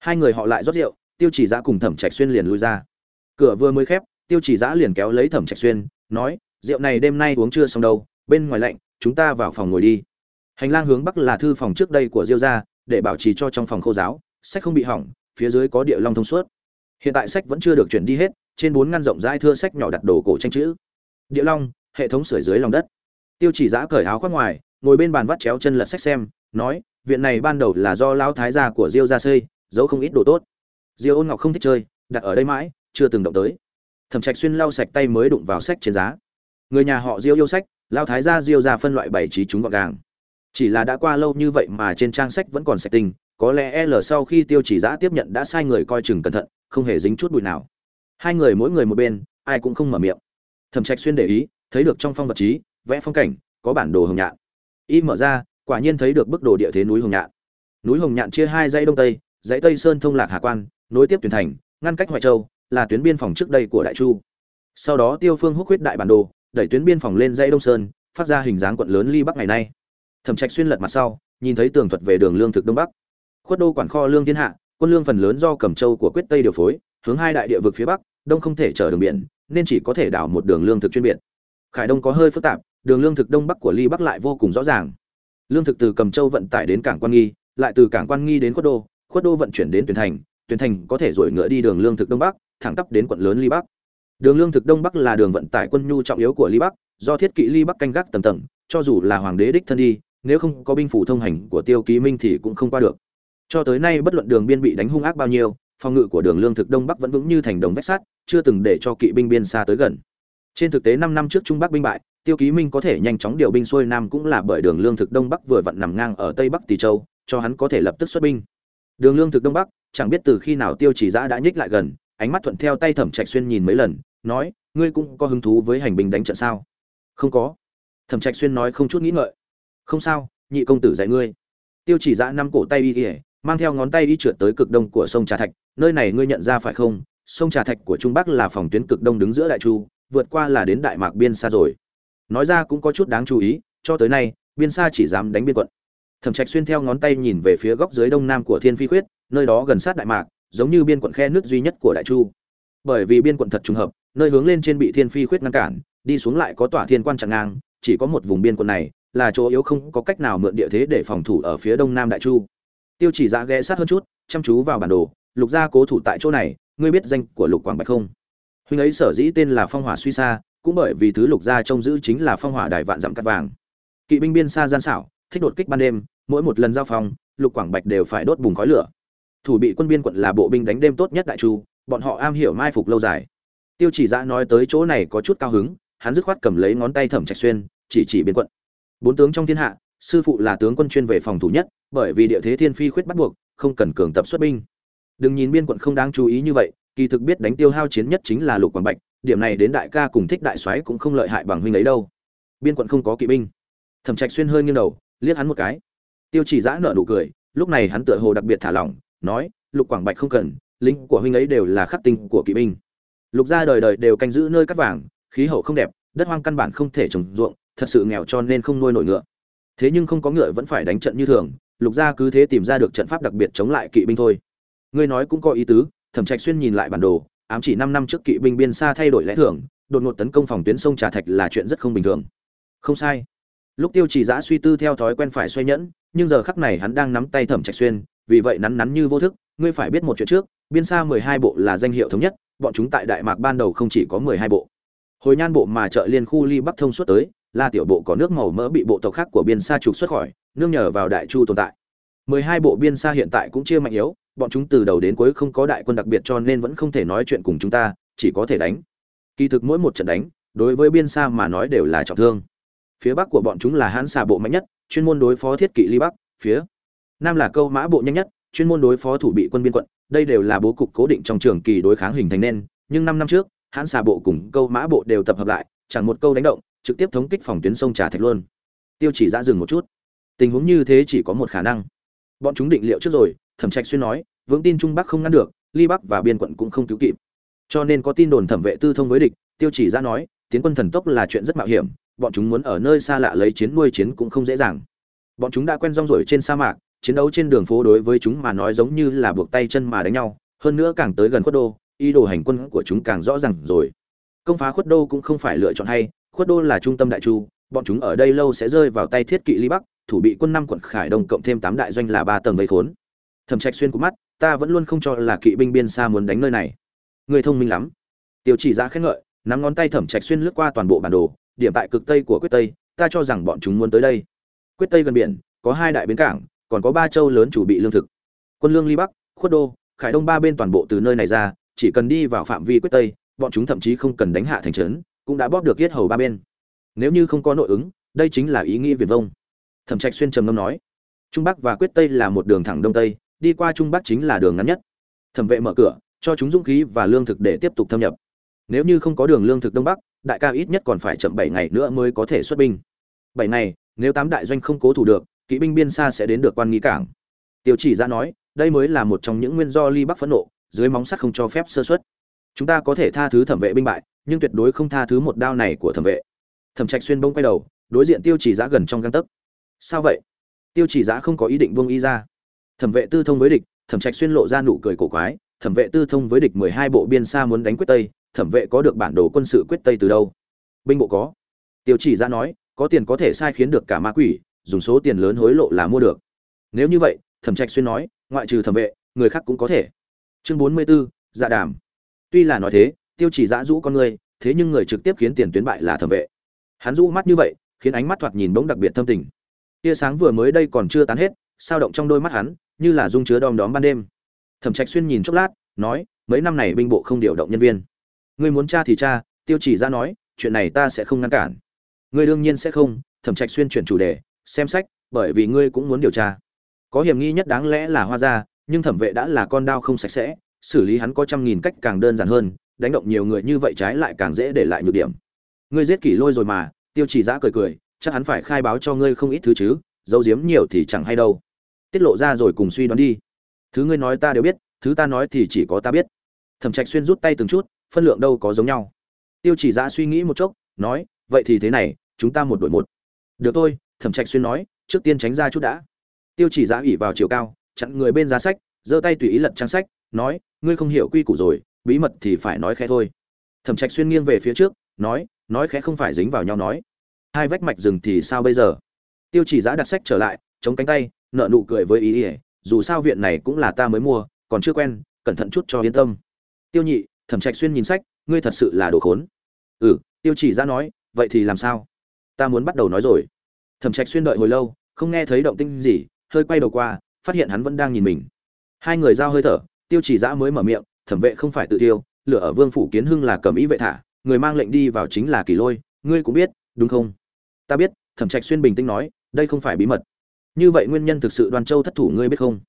hai người họ lại rót rượu, tiêu chỉ giã cùng thẩm trạch xuyên liền lui ra. Cửa vừa mới khép, tiêu chỉ giã liền kéo lấy thẩm trạch xuyên, nói, rượu này đêm nay uống chưa xong đâu, bên ngoài lạnh, chúng ta vào phòng ngồi đi. Hành lang hướng bắc là thư phòng trước đây của diêu gia, để bảo trì cho trong phòng khô giáo, sách không bị hỏng, phía dưới có địa long thông suốt. Hiện tại sách vẫn chưa được chuyển đi hết, trên bốn ngăn rộng rãi thưa sách nhỏ đặt đồ cổ tranh chữ. Địa long, hệ thống sửa dưới lòng đất. Tiêu chỉ giã cởi áo khoác ngoài, ngồi bên bàn vắt chéo chân lật sách xem, nói, viện này ban đầu là do lão thái gia của diêu gia xây giấu không ít đồ tốt. Diêu ôn ngọc không thích chơi, đặt ở đây mãi, chưa từng động tới. Thẩm trạch xuyên lau sạch tay mới đụng vào sách trên giá. Người nhà họ diêu yêu sách, lao thái gia diêu ra phân loại bảy trí chúng gọn gàng. Chỉ là đã qua lâu như vậy mà trên trang sách vẫn còn sạch tinh có lẽ l sau khi tiêu chỉ giã tiếp nhận đã sai người coi chừng cẩn thận, không hề dính chút bụi nào. Hai người mỗi người một bên, ai cũng không mở miệng. Thẩm trạch xuyên để ý, thấy được trong phong vật trí, vẽ phong cảnh, có bản đồ hồng nhạn. Y mở ra, quả nhiên thấy được bức đồ địa thế núi hồng nhạn. Núi hồng nhạn chia hai dãy đông tây dãy tây sơn thông lạc hà quan, nối tiếp tuyển thành, ngăn cách hoài châu, là tuyến biên phòng trước đây của đại chu. Sau đó tiêu phương húc huyết đại bản đồ, đẩy tuyến biên phòng lên dãy đông sơn, phát ra hình dáng quận lớn ly bắc ngày nay. Thẩm trạch xuyên lật mặt sau, nhìn thấy tường thuật về đường lương thực đông bắc. Khuất đô quản kho lương thiên hạ, quân lương phần lớn do cẩm châu của quyết tây điều phối, hướng hai đại địa vực phía bắc, đông không thể chở đường biển, nên chỉ có thể đảo một đường lương thực chuyên biệt. Khải đông có hơi phức tạp, đường lương thực đông bắc của ly bắc lại vô cùng rõ ràng. Lương thực từ cẩm châu vận tải đến cảng quan nghi, lại từ cảng quan nghi đến khuất đô khuất đô vận chuyển đến tuyển thành tuyển thành có thể rồi ngựa đi đường lương thực đông bắc, thẳng tắp đến quận lớn ly bắc. Đường lương thực đông bắc là đường vận tải quân nhu trọng yếu của ly bắc, do thiết kỵ ly bắc canh gác tầng tầng, cho dù là hoàng đế đích thân đi, nếu không có binh phủ thông hành của tiêu ký minh thì cũng không qua được. Cho tới nay bất luận đường biên bị đánh hung ác bao nhiêu, phòng ngự của đường lương thực đông bắc vẫn vững như thành đồng vách sắt, chưa từng để cho kỵ binh biên xa tới gần. Trên thực tế năm năm trước trung bắc binh bại, tiêu ký minh có thể nhanh chóng điều binh xuôi nam cũng là bởi đường lương thực đông bắc vừa vặn nằm ngang ở tây bắc tỳ châu, cho hắn có thể lập tức xuất binh đường lương thực đông bắc, chẳng biết từ khi nào tiêu chỉ giã đã nhích lại gần, ánh mắt thuận theo tay thẩm trạch xuyên nhìn mấy lần, nói, ngươi cũng có hứng thú với hành binh đánh trận sao? Không có. Thẩm trạch xuyên nói không chút nghĩ ngợi. Không sao, nhị công tử dạy ngươi. Tiêu chỉ giã năm cổ tay y ỉa mang theo ngón tay đi trượt tới cực đông của sông trà thạch, nơi này ngươi nhận ra phải không? Sông trà thạch của trung bắc là phòng tuyến cực đông đứng giữa đại chu, vượt qua là đến đại mạc biên xa rồi. Nói ra cũng có chút đáng chú ý, cho tới nay, biên xa chỉ dám đánh biên quận thẩm trạch xuyên theo ngón tay nhìn về phía góc dưới đông nam của thiên phi khuyết, nơi đó gần sát đại mạc, giống như biên quận khe nước duy nhất của đại chu. Bởi vì biên quận thật trùng hợp, nơi hướng lên trên bị thiên phi khuyết ngăn cản, đi xuống lại có tỏa thiên quan chặn ngang, chỉ có một vùng biên quận này, là chỗ yếu không có cách nào mượn địa thế để phòng thủ ở phía đông nam đại chu. Tiêu chỉ dạ ghé sát hơn chút, chăm chú vào bản đồ, lục gia cố thủ tại chỗ này, ngươi biết danh của lục quảng bạch không? Huynh ấy sở dĩ tên là phong hỏa suy xa cũng bởi vì thứ lục gia trông giữ chính là phong hỏa đài vạn dặm cắt vàng. Kỵ binh biên xa gian xảo thích đột kích ban đêm mỗi một lần giao phòng, lục quảng bạch đều phải đốt bùng khói lửa. Thủ bị quân biên quận là bộ binh đánh đêm tốt nhất đại chu bọn họ am hiểu mai phục lâu dài. Tiêu chỉ Dã nói tới chỗ này có chút cao hứng hắn dứt khoát cầm lấy ngón tay thẩm trạch xuyên chỉ chỉ biên quận. Bốn tướng trong thiên hạ sư phụ là tướng quân chuyên về phòng thủ nhất bởi vì địa thế thiên phi khuyết bắt buộc không cần cường tập xuất binh. Đừng nhìn biên quận không đáng chú ý như vậy kỳ thực biết đánh tiêu hao chiến nhất chính là lục quảng bạch điểm này đến đại ca cùng thích đại soái cũng không lợi hại bằng huynh ấy đâu. Biên quận không có kỵ binh. Thẩm trạch xuyên hơi nghiêng đầu liếc hắn một cái. Tiêu chỉ giã nợ nụ cười, lúc này hắn tựa hồ đặc biệt thả lỏng, nói, lục quảng bạch không cần, lính của huynh ấy đều là khắc tinh của kỵ binh. Lục gia đời đời đều canh giữ nơi cắt vàng, khí hậu không đẹp, đất hoang căn bản không thể trồng ruộng, thật sự nghèo cho nên không nuôi nổi ngựa. Thế nhưng không có ngựa vẫn phải đánh trận như thường, lục gia cứ thế tìm ra được trận pháp đặc biệt chống lại kỵ binh thôi. Ngươi nói cũng có ý tứ, thẩm trạch xuyên nhìn lại bản đồ, ám chỉ năm năm trước kỵ binh biên xa thay đổi lẽ thường, đột ngột tấn công phòng tuyến sông trà thạch là chuyện rất không bình thường. Không sai lúc tiêu chỉ giã suy tư theo thói quen phải xoay nhẫn, nhưng giờ khắc này hắn đang nắm tay thẩm trạch xuyên, vì vậy nắn nắn như vô thức, ngươi phải biết một chuyện trước, biên xa mười hai bộ là danh hiệu thống nhất, bọn chúng tại đại mạc ban đầu không chỉ có mười hai bộ. Hồi nhan bộ mà chợ liên khu ly bắc thông suốt tới là tiểu bộ có nước màu mỡ bị bộ tộc khác của biên xa trục xuất khỏi, nương nhờ vào đại chu tồn tại. Mười hai bộ biên xa hiện tại cũng chia mạnh yếu, bọn chúng từ đầu đến cuối không có đại quân đặc biệt cho nên vẫn không thể nói chuyện cùng chúng ta, chỉ có thể đánh. Kỳ thực mỗi một trận đánh, đối với biên xa mà nói đều là trọng thương phía bắc của bọn chúng là hãn xà bộ mạnh nhất, chuyên môn đối phó thiết kỵ ly bắc, phía nam là câu mã bộ nhanh nhất, chuyên môn đối phó thủ bị quân biên quận, đây đều là bố cục cố định trong trường kỳ đối kháng hình thành nên, nhưng năm năm trước, hãn xà bộ cùng câu mã bộ đều tập hợp lại, chẳng một câu đánh động, trực tiếp thống kích phòng tuyến sông trà thạch luôn. Tiêu chỉ ra dừng một chút. Tình huống như thế chỉ có một khả năng. Bọn chúng định liệu trước rồi, thẩm trạch xuyên nói, vững tin trung bắc không ngăn được, ly bắc và biên quận cũng không cứu kịp. Cho nên có tin đồn thẩm vệ tư thông với địch, tiêu chỉ ra nói, tiến quân thần tốc là chuyện rất mạo hiểm bọn chúng muốn ở nơi xa lạ lấy chiến nuôi chiến cũng không dễ dàng. Bọn chúng đã quen rong rổi trên sa mạc, chiến đấu trên đường phố đối với chúng mà nói giống như là buộc tay chân mà đánh nhau, hơn nữa càng tới gần khuất đô, ý đồ hành quân của chúng càng rõ ràng rồi. Công phá khuất đô cũng không phải lựa chọn hay, khuất đô là trung tâm đại chu, bọn chúng ở đây lâu sẽ rơi vào tay thiết kỵ ly bắc, thủ bị quân năm quận khải đông cộng thêm tám đại doanh là ba tầng vây khốn. Thẩm trạch xuyên của mắt, ta vẫn luôn không cho là kỵ binh biên xa muốn đánh nơi này. Người thông minh lắm. Tiêu chỉ ra khen ngợi, nắm ngón tay thẩm trạch xuyên lướt qua toàn bộ bản đồ điểm tại cực tây của quyết tây, ta cho rằng bọn chúng muốn tới đây. Quyết tây gần biển, có hai đại bến cảng, còn có ba châu lớn chủ bị lương thực. Quân lương ly bắc, khuất đô, khải đông ba bên toàn bộ từ nơi này ra, chỉ cần đi vào phạm vi quyết tây, bọn chúng thậm chí không cần đánh hạ thành trấn, cũng đã bóp được yết hầu ba bên. Nếu như không có nội ứng, đây chính là ý nghĩa viền vông. Thẩm trạch xuyên trầm ngâm nói, trung bắc và quyết tây là một đường thẳng đông tây, đi qua trung bắc chính là đường ngắn nhất. Thẩm vệ mở cửa, cho chúng dũng khí và lương thực để tiếp tục thâm nhập. Nếu như không có đường lương thực đông bắc đại ca ít nhất còn phải chậm bảy ngày nữa mới có thể xuất binh. Bảy ngày, nếu tám đại doanh không cố thủ được, kỵ binh biên xa sẽ đến được quan nghi cảng. Tiêu chỉ ra nói, đây mới là một trong những nguyên do ly bắc phẫn nộ, dưới móng sắt không cho phép sơ xuất. Chúng ta có thể tha thứ thẩm vệ binh bại, nhưng tuyệt đối không tha thứ một đao này của thẩm vệ. Thẩm trạch xuyên bông quay đầu, đối diện tiêu chỉ giã gần trong găng tấc. Sao vậy? Tiêu chỉ giã không có ý định buông y ra. Thẩm vệ tư thông với địch, thẩm trạch xuyên lộ ra nụ cười cổ quái, thẩm vệ tư thông với địch mười hai bộ biên xa muốn đánh quyết tây thẩm vệ có được bản đồ quân sự quyết tây từ đâu? Binh bộ có. Tiêu chỉ ra nói có tiền có thể sai khiến được cả ma quỷ dùng số tiền lớn hối lộ là mua được. Nếu như vậy thẩm trạch xuyên nói ngoại trừ thẩm vệ người khác cũng có thể. Chương bốn mươi 44, dạ đàm. Tuy là nói thế tiêu chỉ dã rũ con người thế nhưng người trực tiếp khiến tiền tuyến bại là thẩm vệ. Hắn rũ mắt như vậy khiến ánh mắt thoạt nhìn bỗng đặc biệt thâm tình. Tia sáng vừa mới đây còn chưa tán hết sao động trong đôi mắt hắn như là dung chứa đom đóm ban đêm. Thẩm trạch xuyên nhìn chốc lát nói mấy năm này binh bộ không điều động nhân viên ngươi muốn tra thì tra tiêu chỉ ra nói, chuyện này ta sẽ không ngăn cản. Ngươi đương nhiên sẽ không, thẩm trạch xuyên chuyển chủ đề, xem sách, bởi vì ngươi cũng muốn điều tra. Có hiểm nghi nhất đáng lẽ là hoa gia, nhưng thẩm vệ đã là con đao không sạch sẽ, xử lý hắn có trăm nghìn cách càng đơn giản hơn, đánh động nhiều người như vậy trái lại càng dễ để lại nhược điểm. Ngươi giết kỷ lôi rồi mà, tiêu chỉ giã cười cười, chắc hắn phải khai báo cho ngươi không ít thứ chứ dấu diếm nhiều thì chẳng hay đâu. Tiết lộ ra rồi cùng suy đoán đi. Thứ ngươi nói ta đều biết, thứ ta nói thì chỉ có ta biết. Thẩm trạch xuyên rút tay từng chút phân lượng đâu có giống nhau. Tiêu chỉ giã suy nghĩ một chốc, nói, vậy thì thế này, chúng ta một đội một. Được thôi, thẩm trạch xuyên nói, trước tiên tránh ra chút đã. Tiêu chỉ giã ủy vào chiều cao, chặn người bên giá sách, giơ tay tùy ý lật trang sách, nói, ngươi không hiểu quy củ rồi, bí mật thì phải nói khẽ thôi. Thẩm trạch xuyên nghiêng về phía trước, nói nói khẽ không phải dính vào nhau nói. Hai vách mạch rừng thì sao bây giờ? Tiêu chỉ giã đặt sách trở lại, chống cánh tay nợ nụ cười với ý ỉa dù sao viện này cũng là ta mới mua, còn chưa quen, cẩn thận chút cho yên tâm. Tiêu nhị thẩm trạch xuyên nhìn sách, ngươi thật sự là đồ khốn. Ừ tiêu chỉ giã nói, vậy thì làm sao? Ta muốn bắt đầu nói rồi. Thẩm trạch xuyên đợi hồi lâu, không nghe thấy động tĩnh gì, hơi quay đầu qua, phát hiện hắn vẫn đang nhìn mình. Hai người giao hơi thở, tiêu chỉ giã mới mở miệng, thẩm vệ không phải tự tiêu lửa ở vương phủ kiến hưng là cầm ý vệ thả, người mang lệnh đi vào chính là kỳ lôi, ngươi cũng biết, đúng không? Ta biết, thẩm trạch xuyên bình tĩnh nói, đây không phải bí mật. Như vậy nguyên nhân thực sự đoàn châu thất thủ ngươi biết không?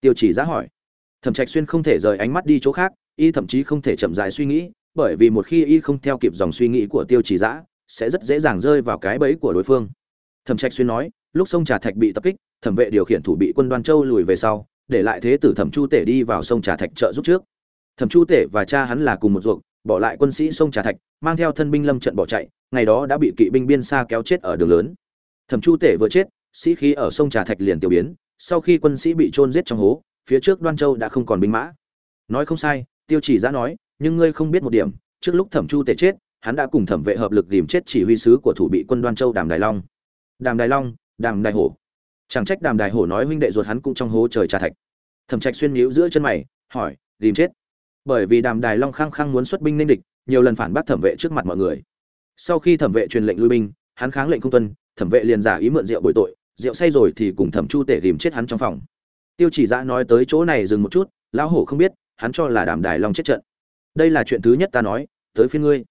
Tiêu chỉ giã hỏi. Thẩm trạch xuyên không thể rời ánh mắt đi chỗ khác y thậm chí không thể chậm rãi suy nghĩ, bởi vì một khi y không theo kịp dòng suy nghĩ của tiêu chỉ giã sẽ rất dễ dàng rơi vào cái bẫy của đối phương. Thẩm trạch xuyên nói, lúc sông trà thạch bị tập kích, thẩm vệ điều khiển thủ bị quân đoan châu lùi về sau, để lại thế tử thẩm chu tể đi vào sông trà thạch trợ giúp trước. Thẩm chu tể và cha hắn là cùng một ruộng, bỏ lại quân sĩ sông trà thạch, mang theo thân binh lâm trận bỏ chạy, ngày đó đã bị kỵ binh biên xa kéo chết ở đường lớn. Thẩm chu tể vừa chết, sĩ khí ở sông trà thạch liền tiêu biến, sau khi quân sĩ bị trôn giết trong hố, phía trước đoan châu đã không còn binh mã. Nói không sai tiêu chỉ Giã nói, nhưng ngươi không biết một điểm, trước lúc thẩm chu tể chết, hắn đã cùng thẩm vệ hợp lực tìm chết chỉ huy sứ của thủ bị quân đoan châu đàm đài long. Đàm đài long, đàm đài hổ. Chẳng trách đàm đài hổ nói huynh đệ ruột hắn cũng trong hố trời trà thạch. Thẩm trạch xuyên nhíu giữa chân mày, hỏi, tìm chết? Bởi vì đàm đài long khăng khăng muốn xuất binh nên địch, nhiều lần phản bác thẩm vệ trước mặt mọi người. Sau khi thẩm vệ truyền lệnh lui binh, hắn kháng lệnh không tuân, thẩm vệ liền giả ý mượn rượu bồi tội, rượu say rồi thì cùng thẩm chu tể tìm chết hắn trong phòng. Tiêu chỉ giã nói tới chỗ này dừng một chút, lão hổ không biết hắn cho là đàm đài long chết trận. Đây là chuyện thứ nhất ta nói, tới phiên ngươi.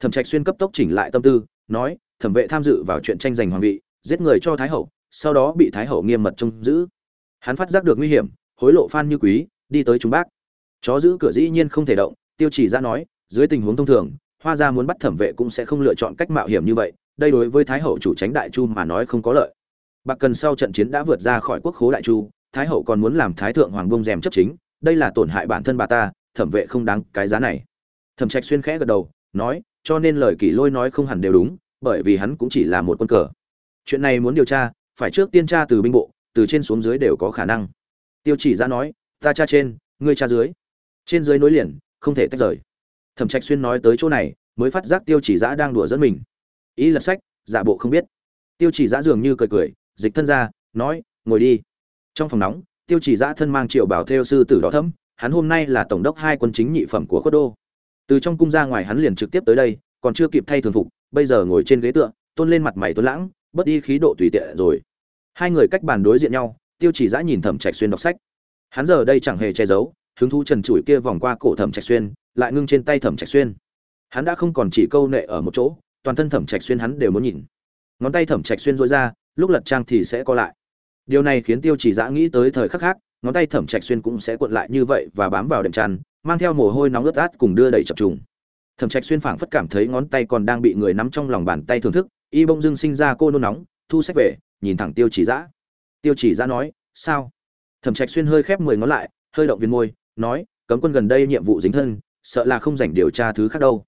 Thẩm trạch xuyên cấp tốc chỉnh lại tâm tư, nói, thẩm vệ tham dự vào chuyện tranh giành hoàng vị, giết người cho thái hậu, sau đó bị thái hậu nghiêm mật trông giữ. Hắn phát giác được nguy hiểm, hối lộ phan như quý, đi tới chúng bác chó giữ cửa dĩ nhiên không thể động, tiêu chỉ ra nói, dưới tình huống thông thường, hoa gia muốn bắt thẩm vệ cũng sẽ không lựa chọn cách mạo hiểm như vậy, đây đối với thái hậu chủ tránh đại chu mà nói không có lợi. Bạc cần sau trận chiến đã vượt ra khỏi quốc khố đại chu, thái hậu còn muốn làm thái thượng hoàng bông rèm chấp chính đây là tổn hại bản thân bà ta, thẩm vệ không đáng cái giá này. Thẩm trạch xuyên khẽ gật đầu, nói, cho nên lời kỷ lôi nói không hẳn đều đúng, bởi vì hắn cũng chỉ là một quân cờ. Chuyện này muốn điều tra, phải trước tiên tra từ binh bộ, từ trên xuống dưới đều có khả năng. Tiêu chỉ ra nói, ta tra trên, ngươi tra dưới. Trên dưới nối liền, không thể tách rời. Thẩm trạch xuyên nói tới chỗ này, mới phát giác tiêu chỉ giã đang đùa dẫn mình. Ý lật sách, giả bộ không biết. Tiêu chỉ giã dường như cười cười, dịch thân ra, nói, ngồi đi. Trong phòng nóng tiêu chỉ giã thân mang triệu bảo theo sư tử đỏ thấm hắn hôm nay là tổng đốc hai quân chính nhị phẩm của khuất đô. Từ trong cung ra ngoài hắn liền trực tiếp tới đây, còn chưa kịp thay thường phục, bây giờ ngồi trên ghế tựa, tôn lên mặt mày tuấn lãng, bớt đi khí độ tùy tiện rồi. Hai người cách bàn đối diện nhau, tiêu chỉ giã nhìn thẩm trạch xuyên đọc sách. Hắn giờ đây chẳng hề che giấu, hứng thú trần trụi kia vòng qua cổ thẩm trạch xuyên, lại ngưng trên tay thẩm trạch xuyên. Hắn đã không còn chỉ câu nệ ở một chỗ, toàn thân thẩm trạch xuyên hắn đều muốn nhìn. Ngón tay thẩm trạch xuyên duỗi ra, lúc lật trang thì sẽ co lại điều này khiến tiêu chỉ giã nghĩ tới thời khắc khác, ngón tay thẩm trạch xuyên cũng sẽ cuộn lại như vậy và bám vào đệm tràn mang theo mồ hôi nóng ướt át cùng đưa đẩy chập trùng. Thẩm trạch xuyên phảng phất cảm thấy ngón tay còn đang bị người nắm trong lòng bàn tay thưởng thức, y bông dưng sinh ra cô nôn nóng, thu sách về, nhìn thẳng tiêu chỉ giã tiêu chỉ giã nói, sao? Thẩm trạch xuyên hơi khép mười ngón lại, hơi động viên môi, nói, cấm quân gần đây nhiệm vụ dính thân, sợ là không rảnh điều tra thứ khác đâu.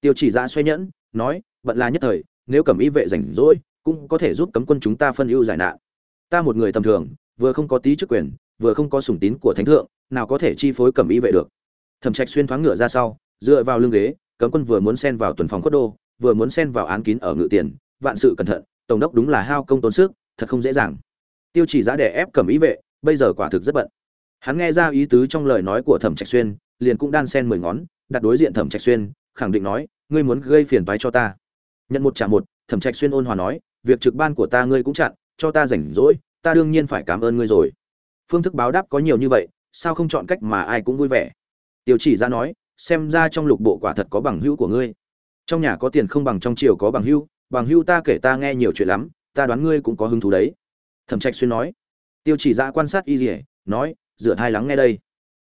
Tiêu chỉ giã xoay nhẫn, nói, bận là nhất thời, nếu cẩm y vệ rảnh rỗi, cũng có thể giúp cấm quân chúng ta phân ưu giải nạn ta một người tầm thường, vừa không có tí chức quyền, vừa không có sủng tín của thánh thượng, nào có thể chi phối cẩm y vệ được. Thẩm trạch xuyên thoáng ngựa ra sau, dựa vào lưng ghế, cấm quân vừa muốn xen vào tuần phòng khuất đô, vừa muốn xen vào án kín ở ngự tiền, vạn sự cẩn thận, tổng đốc đúng là hao công tốn sức, thật không dễ dàng. Tiêu chỉ giá để ép cẩm ý vệ, bây giờ quả thực rất bận. Hắn nghe ra ý tứ trong lời nói của thẩm trạch xuyên, liền cũng đan sen mười ngón, đặt đối diện thẩm trạch xuyên, khẳng định nói, ngươi muốn gây phiền toái cho ta. Nhận một trả một, thẩm trạch xuyên ôn hòa nói, việc trực ban của ta ngươi cũng chặn cho ta rảnh rỗi, ta đương nhiên phải cảm ơn ngươi rồi. Phương thức báo đáp có nhiều như vậy, sao không chọn cách mà ai cũng vui vẻ? Tiêu chỉ ra nói, xem ra trong lục bộ quả thật có bằng hữu của ngươi. Trong nhà có tiền không bằng trong triều có bằng hữu bằng hữu ta kể ta nghe nhiều chuyện lắm, ta đoán ngươi cũng có hứng thú đấy. Thẩm trạch xuyên nói. Tiêu chỉ ra quan sát y dỉa nói dựa thai lắng nghe đây.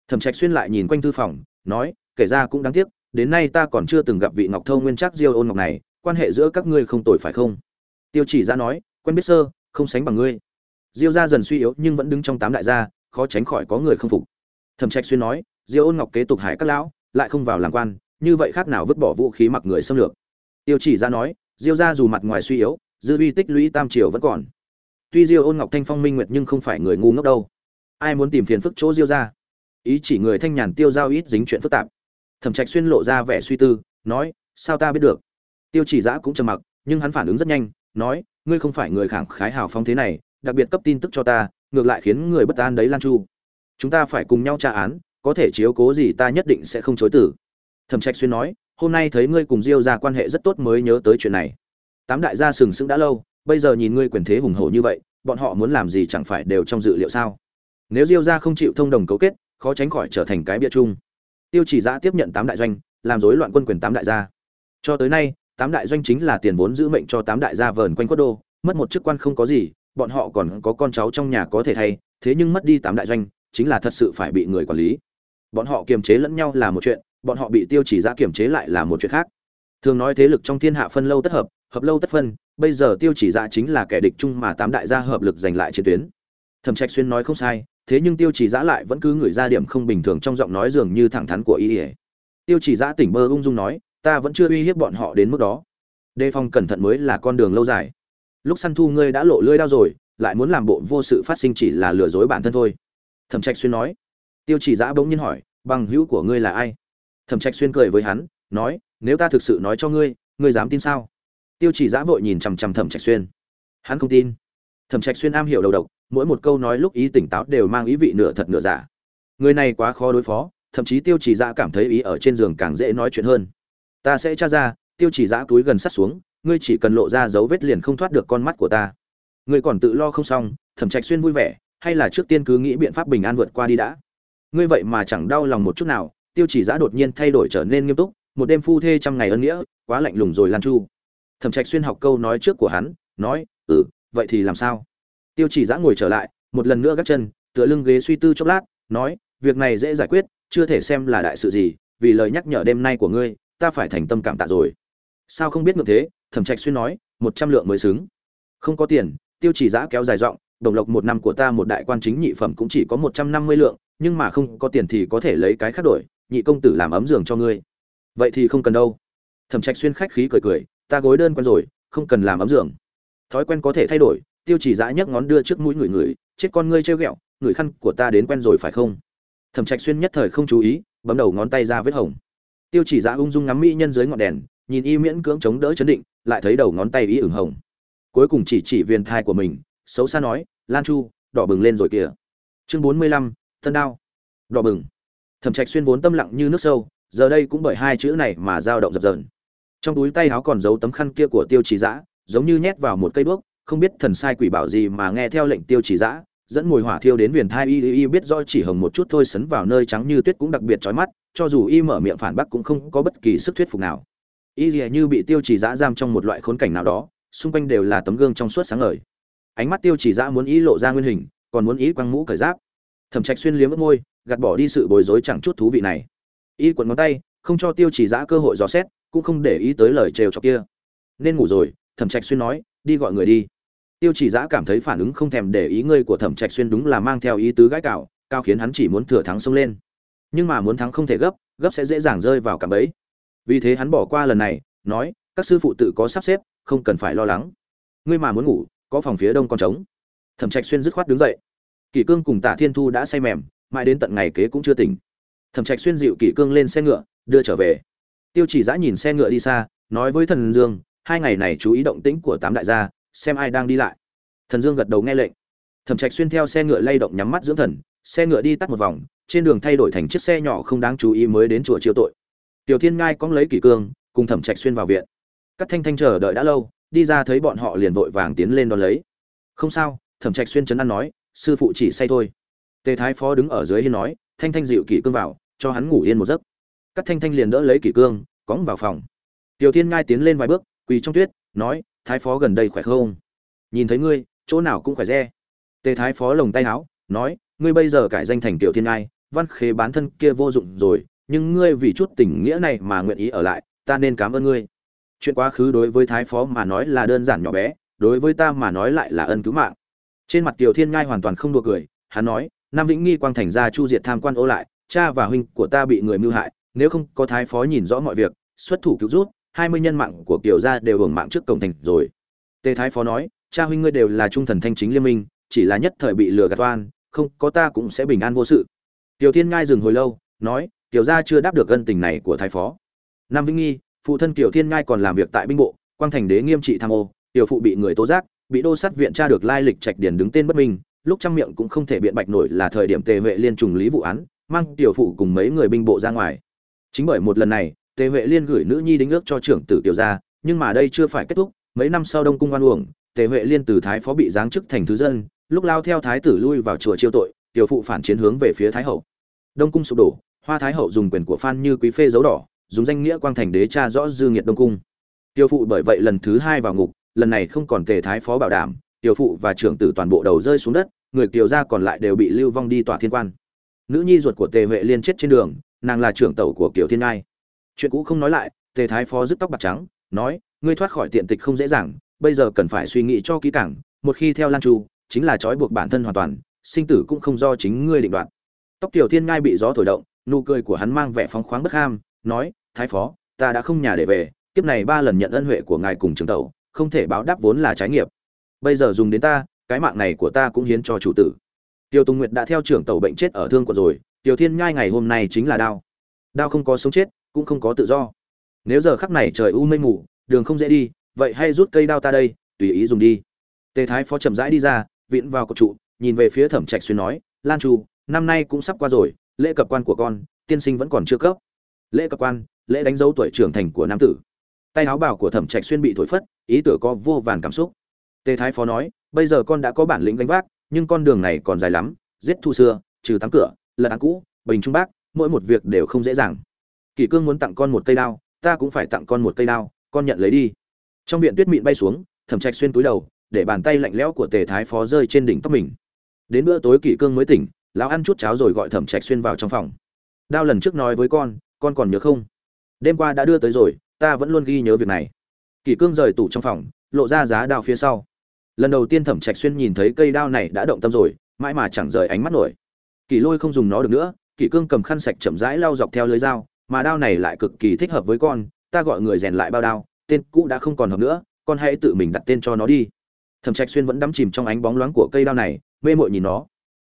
Thẩm trạch xuyên lại nhìn quanh thư phòng, nói, kể ra cũng đáng tiếc, đến nay ta còn chưa từng gặp vị ngọc thâu nguyên Trác diêu ôn ngọc này, quan hệ giữa các ngươi không tồi phải không? Tiêu chỉ ra nói, quen biết sơ không sánh bằng ngươi. Diêu gia dần suy yếu nhưng vẫn đứng trong tám đại gia, khó tránh khỏi có người không phục. Thẩm trạch xuyên nói, diêu ôn ngọc kế tục hải các lão, lại không vào làm quan, như vậy khác nào vứt bỏ vũ khí mặc người xâm lược. Tiêu chỉ ra nói, diêu gia dù mặt ngoài suy yếu, dư uy tích lũy tam triều vẫn còn. Tuy diêu ôn ngọc thanh phong minh nguyệt nhưng không phải người ngu ngốc đâu. Ai muốn tìm phiền phức chỗ diêu gia? Ý chỉ người thanh nhàn tiêu giao ít dính chuyện phức tạp. Thẩm trạch xuyên lộ ra vẻ suy tư, nói, sao ta biết được? Tiêu chỉ giã cũng trầm mặc, nhưng hắn phản ứng rất nhanh nói, ngươi không phải người khẳng khái hào phóng thế này, đặc biệt cấp tin tức cho ta, ngược lại khiến người bất an đấy lan chu. Chúng ta phải cùng nhau tra án, có thể chiếu cố gì ta nhất định sẽ không chối tử. Thẩm trạch xuyên nói, hôm nay thấy ngươi cùng diêu ra quan hệ rất tốt mới nhớ tới chuyện này. Tám đại gia sừng sững đã lâu, bây giờ nhìn ngươi quyền thế hùng hổ như vậy, bọn họ muốn làm gì chẳng phải đều trong dự liệu sao? Nếu diêu ra không chịu thông đồng cấu kết, khó tránh khỏi trở thành cái bia chung. Tiêu chỉ giã tiếp nhận tám đại doanh, làm rối loạn quân quyền tám đại gia. Cho tới nay tám đại doanh chính là tiền vốn giữ mệnh cho tám đại gia vờn quanh quốc đô, mất một chức quan không có gì, bọn họ còn có con cháu trong nhà có thể thay, thế nhưng mất đi tám đại doanh, chính là thật sự phải bị người quản lý. Bọn họ kiềm chế lẫn nhau là một chuyện, bọn họ bị tiêu chỉ ra kiềm chế lại là một chuyện khác. Thường nói thế lực trong thiên hạ phân lâu tất hợp hợp lâu tất phân, bây giờ tiêu chỉ ra chính là kẻ địch chung mà tám đại gia hợp lực giành lại chiến tuyến. Thẩm trạch xuyên nói không sai, thế nhưng tiêu chỉ giã lại vẫn cứ ngửi ra điểm không bình thường trong giọng nói dường như thẳng thắn của y ỉa tiêu chỉ giã tỉnh bơ ung dung nói ta vẫn chưa uy hiếp bọn họ đến mức đó. Đề phòng cẩn thận mới là con đường lâu dài. Lúc săn thu ngươi đã lộ lưỡi đao rồi, lại muốn làm bộ vô sự phát sinh chỉ là lừa dối bản thân thôi. Thẩm trạch xuyên nói. Tiêu chỉ giã bỗng nhiên hỏi, bằng hữu của ngươi là ai? Thẩm trạch xuyên cười với hắn, nói, nếu ta thực sự nói cho ngươi ngươi dám tin sao? Tiêu chỉ giã vội nhìn chằm chằm thẩm trạch xuyên. Hắn không tin. Thẩm trạch xuyên am hiểu đầu độc, mỗi một câu nói lúc ý tỉnh táo đều mang ý vị nửa thật nửa giả. Người này quá khó đối phó, thậm chí tiêu chỉ giã cảm thấy ý ở trên giường càng dễ nói chuyện hơn ta sẽ tra ra, tiêu chỉ giã túi gần sát xuống, ngươi chỉ cần lộ ra dấu vết liền không thoát được con mắt của ta. Ngươi còn tự lo không xong, thẩm trạch xuyên vui vẻ, hay là trước tiên cứ nghĩ biện pháp bình an vượt qua đi đã. Ngươi vậy mà chẳng đau lòng một chút nào, tiêu chỉ giã đột nhiên thay đổi trở nên nghiêm túc, một đêm phu thê trăm ngày ân nghĩa, quá lạnh lùng rồi lan chu thẩm trạch xuyên học câu nói trước của hắn, nói ừ vậy thì làm sao? Tiêu chỉ giã ngồi trở lại, một lần nữa gác chân, tựa lưng ghế suy tư chốc lát, nói, việc này dễ giải quyết, chưa thể xem là đại sự gì, vì lời nhắc nhở đêm nay của ngươi ta phải thành tâm cảm tạ rồi. Sao không biết ngược thế? Thẩm trạch xuyên nói, một trăm lượng mới xứng. Không có tiền, tiêu chỉ giã kéo dài giọng đồng lộc một năm của ta một đại quan chính nhị phẩm cũng chỉ có một trăm năm mươi lượng, nhưng mà không có tiền thì có thể lấy cái khác đổi, nhị công tử làm ấm giường cho ngươi. Vậy thì không cần đâu. Thẩm trạch xuyên khách khí cười cười, ta gối đơn quen rồi, không cần làm ấm giường. Thói quen có thể thay đổi, tiêu chỉ giã nhấc ngón đưa trước mũi người người, chết con ngươi trêu ghẹo, người khăn của ta đến quen rồi phải không? Thẩm trạch xuyên nhất thời không chú ý, bấm đầu ngón tay ra vết hồng tiêu chỉ giã ung dung ngắm mỹ nhân dưới ngọn đèn, nhìn y miễn cưỡng chống đỡ chấn định, lại thấy đầu ngón tay ý ửng hồng. Cuối cùng chỉ chỉ viền thai của mình, xấu xa nói, lan chu, đỏ bừng lên rồi kìa. Chương bốn mươi lăm, thân đao. Đỏ bừng. Thẩm trạch xuyên vốn tâm lặng như nước sâu, giờ đây cũng bởi hai chữ này mà dao động dập dờn. Trong túi tay áo còn giấu tấm khăn kia của tiêu chỉ giã giống như nhét vào một cây đuốc, không biết thần sai quỷ bảo gì mà nghe theo lệnh tiêu chỉ giã dẫn mùi hỏa thiêu đến viền thai y y biết do chỉ hồng một chút thôi sấn vào nơi trắng như tuyết cũng đặc biệt chói mắt, cho dù y mở miệng phản bác cũng không có bất kỳ sức thuyết phục nào. Y dì như bị tiêu chỉ giã giam trong một loại khốn cảnh nào đó, xung quanh đều là tấm gương trong suốt sáng ngời. Ánh mắt tiêu chỉ giã muốn ý lộ ra nguyên hình, còn muốn ý quăng mũ cởi giáp. Thẩm trạch xuyên liếm mất môi, gạt bỏ đi sự bối rối chẳng chút thú vị này. Y quần ngón tay, không cho tiêu chỉ giã cơ hội dò xét, cũng không để ý tới lời trêu chọc kia. Nên ngủ rồi, thẩm trạch xuyên nói, đi gọi người đi tiêu chỉ giã cảm thấy phản ứng không thèm để ý ngươi của thẩm trạch xuyên đúng là mang theo ý tứ gãi cạo cao khiến hắn chỉ muốn thừa thắng xông lên. Nhưng mà muốn thắng không thể gấp gấp sẽ dễ dàng rơi vào cạm bẫy. Vì thế hắn bỏ qua lần này, nói, các sư phụ tự có sắp xếp, không cần phải lo lắng. Ngươi mà muốn ngủ, có phòng phía đông còn trống. Thẩm trạch xuyên dứt khoát đứng dậy. Kỷ cương cùng tả thiên thu đã say mềm, mãi đến tận ngày kế cũng chưa tỉnh. Thẩm trạch xuyên dịu kỷ cương lên xe ngựa, đưa trở về. Tiêu chỉ giã nhìn xe ngựa đi xa, nói với thần dương, hai ngày này chú ý động tĩnh của tám đại gia xem ai đang đi lại. Thần dương gật đầu nghe lệnh. Thẩm trạch xuyên theo xe ngựa lay động nhắm mắt dưỡng thần, xe ngựa đi tắt một vòng, trên đường thay đổi thành chiếc xe nhỏ không đáng chú ý mới đến chùa chiêu tội. Tiểu thiên ngai cóng lấy kỷ cương, cùng thẩm trạch xuyên vào viện. Các thanh thanh chờ đợi đã lâu, đi ra thấy bọn họ liền vội vàng tiến lên đón lấy. Không sao, thẩm trạch xuyên chấn an nói, sư phụ chỉ say thôi. Tề thái phó đứng ở dưới hiên nói, thanh thanh dịu kỷ cương vào, cho hắn ngủ yên một giấc. Các thanh thanh liền đỡ lấy kỷ cương cóng vào phòng. Tiểu thiên ngai tiến lên vài bước, quỳ trong tuyết, nói thái phó gần đây khỏe không? Nhìn thấy ngươi, chỗ nào cũng khỏe re. Tề thái phó lồng tay áo, nói, ngươi bây giờ cải danh thành tiểu thiên ngai, văn khế bán thân kia vô dụng rồi, nhưng ngươi vì chút tình nghĩa này mà nguyện ý ở lại, ta nên cảm ơn ngươi. Chuyện quá khứ đối với thái phó mà nói là đơn giản nhỏ bé, đối với ta mà nói lại là ân cứu mạng. Trên mặt tiểu thiên ngai hoàn toàn không đùa cười, hắn nói, nam vĩnh nghi quang thành ra chu diệt tham quan ô lại, cha và huynh của ta bị người mưu hại, nếu không có thái phó nhìn rõ mọi việc, xuất thủ cứu rút hai mươi nhân mạng của kiều gia đều hưởng mạng trước cổng thành rồi. Tề thái phó nói, cha huynh ngươi đều là trung thần thanh chính liên minh, chỉ là nhất thời bị lừa gạt oan, không, có ta cũng sẽ bình an vô sự. Tiểu thiên ngai dừng hồi lâu, nói, kiều gia chưa đáp được ân tình này của thái phó. Nam vĩnh nghi, phụ thân kiều thiên ngai còn làm việc tại binh bộ, quang thành đế nghiêm trị tham ô, tiểu phụ bị người tố giác, bị đô sát viện tra được lai lịch trạch điển đứng tên bất minh, lúc trăm miệng cũng không thể biện bạch nổi là thời điểm tề huệ liên trùng lý vụ án, mang tiểu phụ cùng mấy người binh bộ ra ngoài. Chính bởi một lần này tề huệ liên gửi nữ nhi đính ước cho trưởng tử tiểu gia, nhưng mà đây chưa phải kết thúc, mấy năm sau đông cung oan uổng tề huệ liên từ thái phó bị giáng chức thành thứ dân, lúc lao theo thái tử lui vào chùa chiêu tội, tiểu phụ phản chiến hướng về phía thái hậu. Đông cung sụp đổ, hoa thái hậu dùng quyền của phan như quý phê dấu đỏ, dùng danh nghĩa quang thành đế cha rõ dư nghiệt đông cung. Tiểu phụ bởi vậy lần thứ hai vào ngục, lần này không còn tề thái phó bảo đảm, tiểu phụ và trưởng tử toàn bộ đầu rơi xuống đất, người kiều gia còn lại đều bị lưu vong đi tỏa thiên quan. Nữ nhi ruột của tề huệ liên chết trên đường, nàng là trưởng tẩu của kiều thiên ngai chuyện cũ không nói lại, tề thái phó dứt tóc bạc trắng, nói, ngươi thoát khỏi tiện tịch không dễ dàng, bây giờ cần phải suy nghĩ cho kỹ càng, một khi theo lan chu, chính là trói buộc bản thân hoàn toàn, sinh tử cũng không do chính ngươi định đoạt. Tóc tiểu thiên ngai bị gió thổi động, nụ cười của hắn mang vẻ phóng khoáng bất ham, nói, thái phó, ta đã không nhà để về, kiếp này ba lần nhận ân huệ của ngài cùng trưởng tẩu, không thể báo đáp vốn là trái nghiệp. Bây giờ dùng đến ta, cái mạng này của ta cũng hiến cho chủ tử. Tiêu tùng nguyệt đã theo trưởng tàu bệnh chết ở thương quận rồi tiểu thiên ngai ngày hôm nay chính là đao. Đao không có sống chết cũng không có tự do. Nếu giờ khắc này trời u mây mù, đường không dễ đi, vậy hay rút cây đao ta đây, tùy ý dùng đi. Tề thái phó chậm rãi đi ra, vịn vào cột trụ, nhìn về phía thẩm trạch xuyên nói, lan chu, năm nay cũng sắp qua rồi, lễ cập quan của con, tiên sinh vẫn còn chưa cấp. Lễ cập quan, lễ đánh dấu tuổi trưởng thành của nam tử. Tay áo bào của thẩm trạch xuyên bị thổi phất, ý tưởng có vô vàn cảm xúc. Tề thái phó nói, bây giờ con đã có bản lĩnh gánh vác, nhưng con đường này còn dài lắm, giết thu xưa, trừ tắm cửa lật án cũ, bình trung bác, mỗi một việc đều không dễ dàng kỷ cương muốn tặng con một cây đao, ta cũng phải tặng con một cây đao, con nhận lấy đi. Trong viện tuyết mịn bay xuống, thẩm trạch xuyên túi đầu, để bàn tay lạnh lẽo của tề thái phó rơi trên đỉnh tóc mình. Đến bữa tối kỷ cương mới tỉnh, lão ăn chút cháo rồi gọi thẩm trạch xuyên vào trong phòng. Đao lần trước nói với con con còn nhớ không? Đêm qua đã đưa tới rồi, ta vẫn luôn ghi nhớ việc này. Kỷ cương rời tủ trong phòng, lộ ra giá đao phía sau. Lần đầu tiên thẩm trạch xuyên nhìn thấy cây đao này đã động tâm rồi, mãi mà chẳng rời ánh mắt nổi. Kỷ lôi không dùng nó được nữa kỷ cương cầm khăn sạch chậm rãi lau dọc theo lưới dao mà đao này lại cực kỳ thích hợp với con, ta gọi người rèn lại bao đao, tên cũ đã không còn hợp nữa, con hãy tự mình đặt tên cho nó đi. Thẩm trạch xuyên vẫn đắm chìm trong ánh bóng loáng của cây đao này, mê mội nhìn nó.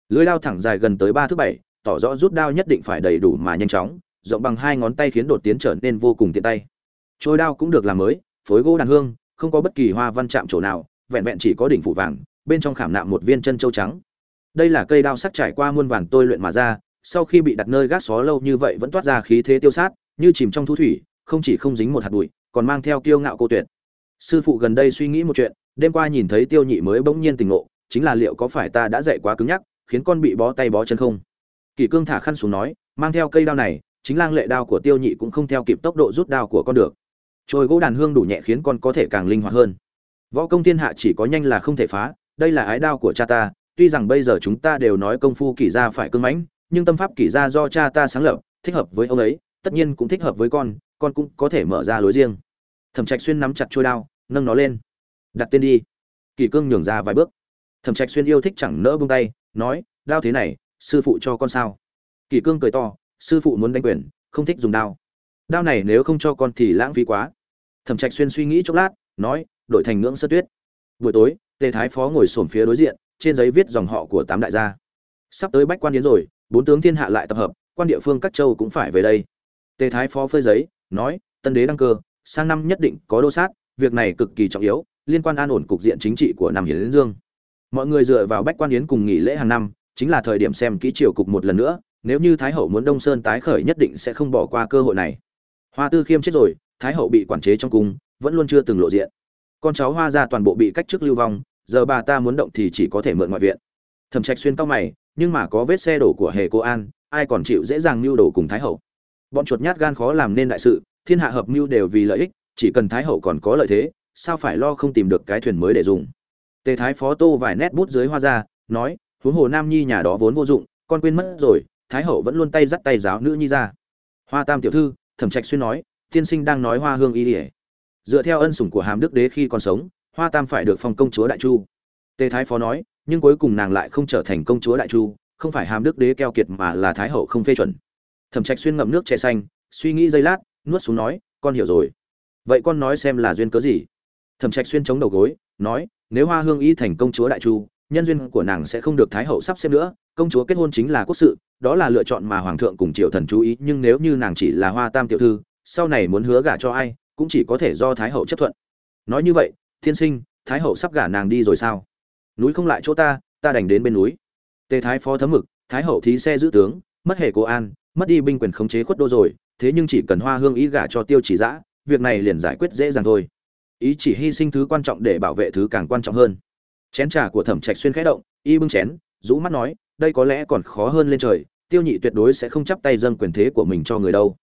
Lưới đao thẳng dài gần tới ba thước bảy, tỏ rõ rút đao nhất định phải đầy đủ mà nhanh chóng, rộng bằng hai ngón tay khiến đột tiến trở nên vô cùng tiện tay. Trôi đao cũng được làm mới, phối gỗ đàn hương, không có bất kỳ hoa văn chạm chỗ nào, vẹn vẹn chỉ có đỉnh phủ vàng, bên trong khảm nạm một viên chân châu trắng. Đây là cây đao sắc trải qua muôn vàn tôi luyện mà ra sau khi bị đặt nơi gác xó lâu như vậy vẫn toát ra khí thế tiêu sát, như chìm trong thu thủy, không chỉ không dính một hạt bụi, còn mang theo kiêu ngạo cô tuyệt. Sư phụ gần đây suy nghĩ một chuyện, đêm qua nhìn thấy tiêu nhị mới bỗng nhiên tình ngộ, chính là liệu có phải ta đã dạy quá cứng nhắc, khiến con bị bó tay bó chân không? Kỷ cương thả khăn xuống nói, mang theo cây đao này, chính lang lệ đao của tiêu nhị cũng không theo kịp tốc độ rút đao của con được. Trôi gỗ đàn hương đủ nhẹ khiến con có thể càng linh hoạt hơn. Võ công thiên hạ chỉ có nhanh là không thể phá, đây là ái đao của cha ta, tuy rằng bây giờ chúng ta đều nói công phu kỷ gia phải cưng mãnh nhưng tâm pháp kỷ gia do cha ta sáng lập, thích hợp với ông ấy, tất nhiên cũng thích hợp với con con cũng có thể mở ra lối riêng. Thẩm trạch xuyên nắm chặt chuôi đao, nâng nó lên. Đặt tên đi. Kỷ cương nhường ra vài bước. Thẩm trạch xuyên yêu thích chẳng nỡ buông tay, nói, đao thế này, sư phụ cho con sao? Kỷ cương cười to, sư phụ muốn đánh quyền, không thích dùng đao. Đao này nếu không cho con thì lãng phí quá. Thẩm trạch xuyên suy nghĩ chốc lát, nói, đổi thành ngưỡng sơ tuyết. Buổi tối, tề thái phó ngồi xổm phía đối diện, trên giấy viết dòng họ của tám đại gia. Sắp tới bách quan đến rồi bốn tướng thiên hạ lại tập hợp, quan địa phương các châu cũng phải về đây. Tề thái phó phơi giấy, nói, tân đế đăng cơ, sang năm nhất định có đô sát, việc này cực kỳ trọng yếu, liên quan an ổn cục diện chính trị của nam hiến dương. Mọi người dựa vào bách quan yến cùng nghỉ lễ hàng năm, chính là thời điểm xem kỹ triều cục một lần nữa, nếu như thái hậu muốn đông sơn tái khởi nhất định sẽ không bỏ qua cơ hội này. Hoa tư khiêm chết rồi, thái hậu bị quản chế trong cung, vẫn luôn chưa từng lộ diện. Con cháu hoa ra toàn bộ bị cách chức lưu vong, giờ bà ta muốn động thì chỉ có thể mượn ngoại viện. Thẩm trạch xuyên cao mày nhưng mà có vết xe đổ của hề cô an, ai còn chịu dễ dàng mưu đồ cùng thái hậu. Bọn chuột nhát gan khó làm nên đại sự, thiên hạ hợp mưu đều vì lợi ích, chỉ cần thái hậu còn có lợi thế, sao phải lo không tìm được cái thuyền mới để dùng? Tề thái phó tô vài nét bút dưới hoa ra, nói, huống hồ nam nhi nhà đó vốn vô dụng, con quên mất rồi, thái hậu vẫn luôn tay dắt tay giáo nữ nhi ra. Hoa tam tiểu thư, thẩm trạch xuyên nói, tiên sinh đang nói hoa hương y ỉa dựa theo ân sủng của hàm đức đế khi còn sống, hoa tam phải được phong công chúa đại chu. Tề thái phó nói nhưng cuối cùng nàng lại không trở thành công chúa đại chu, không phải hàm đức đế keo kiệt mà là thái hậu không phê chuẩn. Thẩm trạch xuyên ngậm nước chè xanh, suy nghĩ giây lát, nuốt xuống nói, con hiểu rồi. Vậy con nói xem là duyên cớ gì? Thẩm trạch xuyên chống đầu gối, nói, nếu hoa hương y thành công chúa đại chu, nhân duyên của nàng sẽ không được thái hậu sắp xếp nữa. Công chúa kết hôn chính là quốc sự, đó là lựa chọn mà hoàng thượng cùng triều thần chú ý, nhưng nếu như nàng chỉ là hoa tam tiểu thư, sau này muốn hứa gả cho ai, cũng chỉ có thể do thái hậu chấp thuận. Nói như vậy thiên sinh, thái hậu sắp gả nàng đi rồi sao? Núi không lại chỗ ta ta đành đến bên núi. Tề thái phó thấm mực, thái hậu thí xe giữ tướng, mất hệ cố an, mất đi binh quyền khống chế khuất đô rồi, thế nhưng chỉ cần hoa hương ý gả cho tiêu chỉ giã việc này liền giải quyết dễ dàng thôi. Ý chỉ hy sinh thứ quan trọng để bảo vệ thứ càng quan trọng hơn. Chén trà của thẩm trạch xuyên khẽ động, y bưng chén, rũ mắt nói, đây có lẽ còn khó hơn lên trời, tiêu nhị tuyệt đối sẽ không chấp tay dâng quyền thế của mình cho người đâu.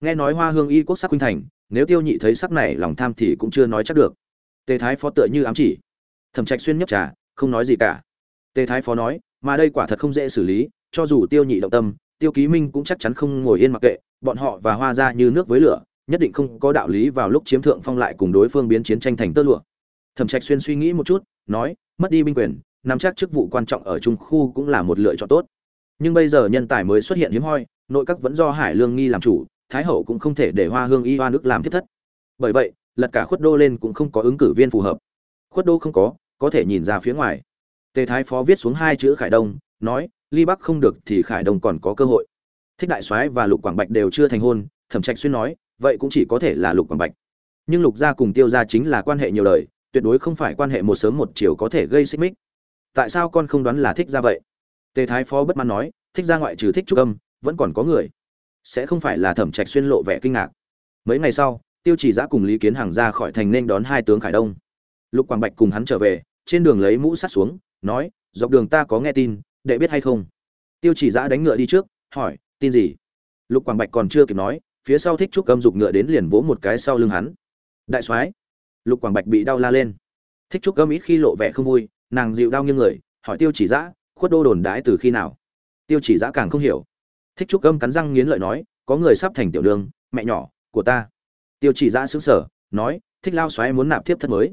Nghe nói hoa hương y quốc sắc huynh thành, nếu tiêu nhị thấy sắc này, lòng tham thì cũng chưa nói chắc được. Tề thái phó tựa như ám chỉ. Thẩm trạch xuyên nhấp trà không nói gì cả. Tề thái phó nói, mà đây quả thật không dễ xử lý, cho dù tiêu nhị động tâm, tiêu ký minh cũng chắc chắn không ngồi yên mặc kệ, bọn họ và hoa ra như nước với lửa, nhất định không có đạo lý vào lúc chiếm thượng phong lại cùng đối phương biến chiến tranh thành tơ lụa. Thẩm trạch xuyên suy nghĩ một chút, nói, mất đi binh quyền, nắm chắc chức vụ quan trọng ở trung khu cũng là một lựa chọn tốt. Nhưng bây giờ nhân tài mới xuất hiện hiếm hoi, nội các vẫn do hải lương nghi làm chủ, thái hậu cũng không thể để hoa hương y hoa nước làm thiết thất. Bởi vậy, lật cả khuất đô lên cũng không có ứng cử viên phù hợp. Khuất đô không có có thể nhìn ra phía ngoài. Tề thái phó viết xuống hai chữ khải đông, nói, ly bắc không được thì khải đông còn có cơ hội. Thích đại soái và lục quảng bạch đều chưa thành hôn, thẩm trạch xuyên nói, vậy cũng chỉ có thể là lục quảng bạch. Nhưng lục gia cùng tiêu gia chính là quan hệ nhiều đời, tuyệt đối không phải quan hệ một sớm một chiều có thể gây xích mích. Tại sao con không đoán là thích ra vậy? Tề thái phó bất mãn nói, thích ra ngoại trừ thích trúc âm, vẫn còn có người. Sẽ không phải là thẩm trạch xuyên lộ vẻ kinh ngạc. Mấy ngày sau, tiêu chỉ giã cùng lý kiến hàng ra khỏi thành nên đón hai tướng khải đông. Lục quảng bạch cùng hắn trở về trên đường lấy mũ sắt xuống, nói, dọc đường ta có nghe tin, đệ biết hay không? Tiêu chỉ giã đánh ngựa đi trước, hỏi, tin gì? Lục quảng bạch còn chưa kịp nói, phía sau thích trúc Cầm dục ngựa đến liền vỗ một cái sau lưng hắn. Đại soái. Lục quảng bạch bị đau la lên. Thích trúc Cầm ít khi lộ vẻ không vui, nàng dịu đau như người, hỏi tiêu chỉ giã, khuất đô đồn đãi từ khi nào? Tiêu chỉ giã càng không hiểu. Thích trúc Cầm cắn răng nghiến lợi nói, có người sắp thành tiểu đường, mẹ nhỏ của ta. Tiêu chỉ giã xứng sở nói, thích lao soái muốn nạp thiếp thất mới.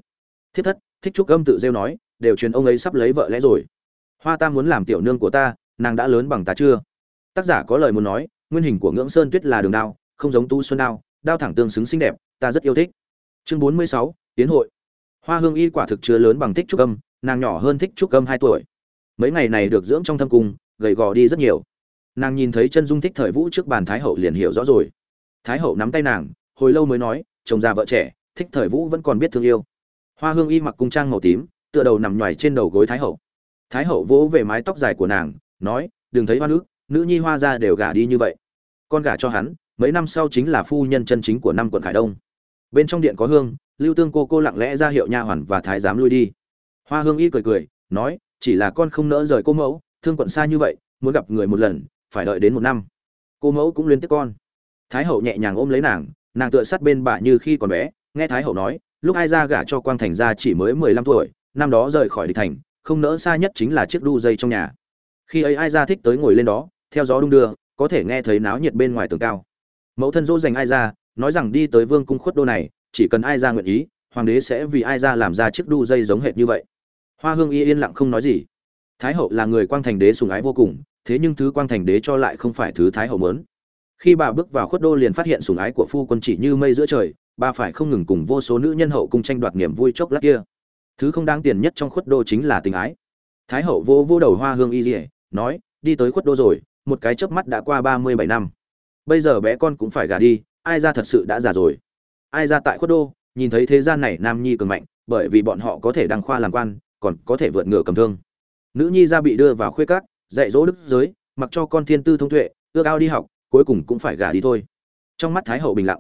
Thiếp thất? Thích trúc âm tự rêu nói, đều truyền ông ấy sắp lấy vợ lẽ rồi. Hoa ta muốn làm tiểu nương của ta, nàng đã lớn bằng ta chưa? Tác giả có lời muốn nói, nguyên hình của ngưỡng sơn tuyết là đường đao, không giống tu xuân đao đao thẳng tương xứng xinh đẹp, ta rất yêu thích. Chương bốn mươi sáu, tiến hội. Hoa hương y quả thực chưa lớn bằng thích trúc âm nàng nhỏ hơn thích trúc âm hai tuổi. Mấy ngày này được dưỡng trong thâm cung, gầy gò đi rất nhiều. Nàng nhìn thấy chân dung thích thời vũ trước bàn thái hậu liền hiểu rõ rồi. Thái hậu nắm tay nàng, hồi lâu mới nói, chồng già vợ trẻ, thích thời vũ vẫn còn biết thương yêu hoa hương y mặc cung trang màu tím, tựa đầu nằm nhoài trên đầu gối thái hậu. Thái hậu vỗ về mái tóc dài của nàng, nói, đừng thấy hoa nữ nữ nhi hoa ra đều gả đi như vậy. Con gả cho hắn, mấy năm sau chính là phu nhân chân chính của năm quận khải đông. Bên trong điện có hương, lưu tương cô cô lặng lẽ ra hiệu nha hoàn và thái giám lui đi. Hoa hương y cười cười, nói, chỉ là con không nỡ rời cô mẫu, thương quận xa như vậy, muốn gặp người một lần, phải đợi đến một năm. Cô mẫu cũng liên tiếp con. Thái hậu nhẹ nhàng ôm lấy nàng nàng tựa sát bên bà như khi còn bé, nghe thái hậu nói lúc ai ra gả cho quang thành ra chỉ mới mười lăm tuổi, năm đó rời khỏi địch thành, không nỡ xa nhất chính là chiếc đu dây trong nhà. Khi ấy ai ra thích tới ngồi lên đó, theo gió đung đưa, có thể nghe thấy náo nhiệt bên ngoài tường cao. Mẫu thân dỗ dành ai ra, nói rằng đi tới vương cung khuất đô này, chỉ cần ai ra nguyện ý, hoàng đế sẽ vì ai ra làm ra chiếc đu dây giống hệt như vậy. Hoa hương y yên lặng không nói gì. Thái hậu là người quang thành đế sùng ái vô cùng, thế nhưng thứ quang thành đế cho lại không phải thứ thái hậu mớn khi bà bước vào khuất đô liền phát hiện sùng ái của phu quân chỉ như mây giữa trời bà phải không ngừng cùng vô số nữ nhân hậu cung tranh đoạt niềm vui chốc lát kia. Thứ không đáng tiền nhất trong khuất đô chính là tình ái. Thái hậu vô vô đầu hoa hương y dỉa nói, đi tới khuất đô rồi, một cái chớp mắt đã qua ba mươi bảy năm. Bây giờ bé con cũng phải gả đi, ai ra thật sự đã già rồi. Ai ra tại khuất đô, nhìn thấy thế gian này nam nhi cường mạnh, bởi vì bọn họ có thể đăng khoa làm quan, còn có thể vượt ngựa cầm thương. Nữ nhi ra bị đưa vào khuê cát dạy dỗ đức giới, mặc cho con thiên tư thông tuệ, ước ao đi học, cuối cùng cũng phải gả đi thôi. Trong mắt thái hậu bình lặng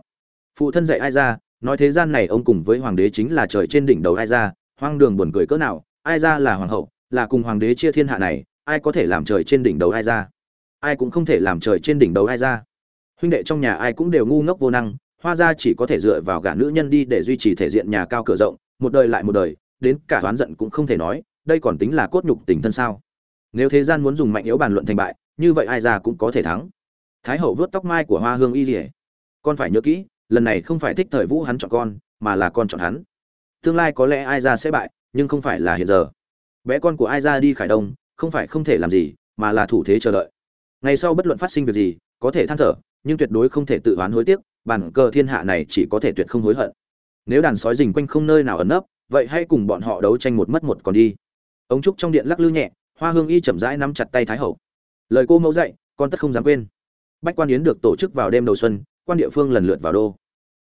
phụ thân dạy ai ra, nói thế gian này ông cùng với hoàng đế chính là trời trên đỉnh đầu ai ra, hoang đường buồn cười cỡ nào, ai ra là hoàng hậu, là cùng hoàng đế chia thiên hạ này, ai có thể làm trời trên đỉnh đầu ai ra? Ai cũng không thể làm trời trên đỉnh đầu ai ra. Huynh đệ trong nhà ai cũng đều ngu ngốc vô năng, hoa ra chỉ có thể dựa vào gã nữ nhân đi để duy trì thể diện nhà cao cửa rộng, một đời lại một đời, đến cả oán giận cũng không thể nói, đây còn tính là cốt nhục tình thân sao? Nếu thế gian muốn dùng mạnh yếu bàn luận thành bại, như vậy ai ra cũng có thể thắng. Thái hậu vớt tóc mai của hoa hương y dỉa con phải nhớ kỹ lần này không phải thích thời vũ hắn chọn con, mà là con chọn hắn. Tương lai có lẽ ai ra sẽ bại, nhưng không phải là hiện giờ. Bé con của ai ra đi khải đông, không phải không thể làm gì, mà là thủ thế chờ đợi. Ngày sau bất luận phát sinh việc gì, có thể than thở, nhưng tuyệt đối không thể tự oán hối tiếc, bản cờ thiên hạ này chỉ có thể tuyệt không hối hận. Nếu đàn sói rình quanh không nơi nào ẩn nấp, vậy hãy cùng bọn họ đấu tranh một mất một còn đi. Ống trúc trong điện lắc lư nhẹ, hoa hương y chậm rãi nắm chặt tay thái hậu. Lời cô mẫu dạy, con tất không dám quên. Bách quan yến được tổ chức vào đêm đầu xuân quan địa phương lần lượt vào đô.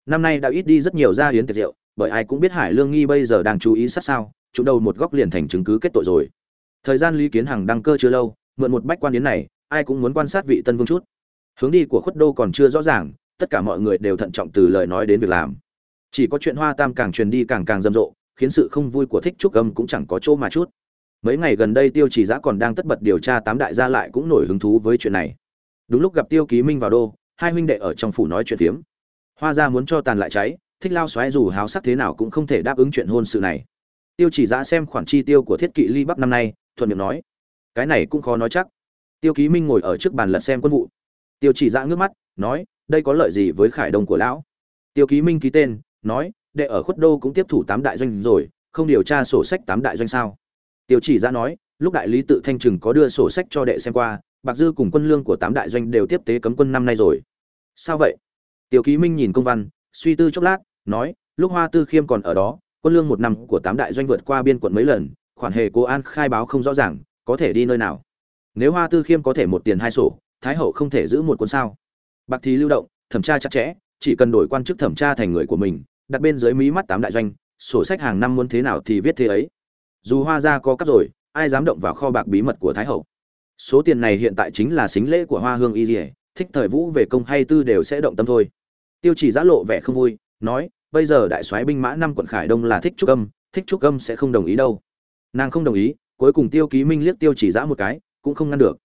Năm nay đã ít đi rất nhiều gia yến tiệc rượu, bởi ai cũng biết hải lương nghi bây giờ đang chú ý sát sao chủ đầu một góc liền thành chứng cứ kết tội rồi. Thời gian lý kiến hằng đăng cơ chưa lâu, mượn một bách quan yến này, ai cũng muốn quan sát vị tân vương chút. Hướng đi của khuất đô còn chưa rõ ràng, tất cả mọi người đều thận trọng từ lời nói đến việc làm. Chỉ có chuyện hoa tam càng truyền đi càng càng rầm rộ, khiến sự không vui của thích trúc âm cũng chẳng có chỗ mà chút. Mấy ngày gần đây tiêu chỉ giã còn đang tất bật điều tra tám đại gia lại cũng nổi hứng thú với chuyện này. Đúng lúc gặp tiêu ký minh vào đô hai huynh đệ ở trong phủ nói chuyện phiếm. Hoa gia muốn cho tàn lại cháy, thích lao xoáy dù háo sắc thế nào cũng không thể đáp ứng chuyện hôn sự này. Tiêu chỉ giã xem khoản chi tiêu của thiết kỵ ly bắc năm nay, thuận miệng nói, cái này cũng khó nói chắc. Tiêu ký minh ngồi ở trước bàn lật xem quân vụ. Tiêu chỉ giã ngước mắt, nói, đây có lợi gì với khải đông của lão? Tiêu ký minh ký tên, nói, đệ ở khuất đô cũng tiếp thủ tám đại doanh rồi, không điều tra sổ sách tám đại doanh sao? Tiêu chỉ giã nói, lúc đại lý tự thanh trừng có đưa sổ sách cho đệ xem qua bạc dư cùng quân lương của tám đại doanh đều tiếp tế cấm quân năm nay rồi. Sao vậy? Tiểu ký minh nhìn công văn, suy tư chốc lát, nói, lúc hoa tư khiêm còn ở đó, quân lương một năm của tám đại doanh vượt qua biên quận mấy lần, khoản hề cố an khai báo không rõ ràng, có thể đi nơi nào? Nếu hoa tư khiêm có thể một tiền hai sổ, thái hậu không thể giữ một quân sao? Bạc thì lưu động, thẩm tra chặt chẽ, chỉ cần đổi quan chức thẩm tra thành người của mình, đặt bên dưới mí mắt tám đại doanh, sổ sách hàng năm muốn thế nào thì viết thế ấy. Dù hoa gia có cấp rồi, ai dám động vào kho bạc bí mật của thái hậu? Số tiền này hiện tại chính là xính lễ của hoa hương y dỉa thích thời vũ về công hay tư đều sẽ động tâm thôi. Tiêu chỉ giã lộ vẻ không vui, nói, bây giờ đại soái binh mã năm quận khải đông là thích trúc âm, thích trúc âm sẽ không đồng ý đâu. Nàng không đồng ý, cuối cùng tiêu ký minh liếc tiêu chỉ giã một cái, cũng không ngăn được.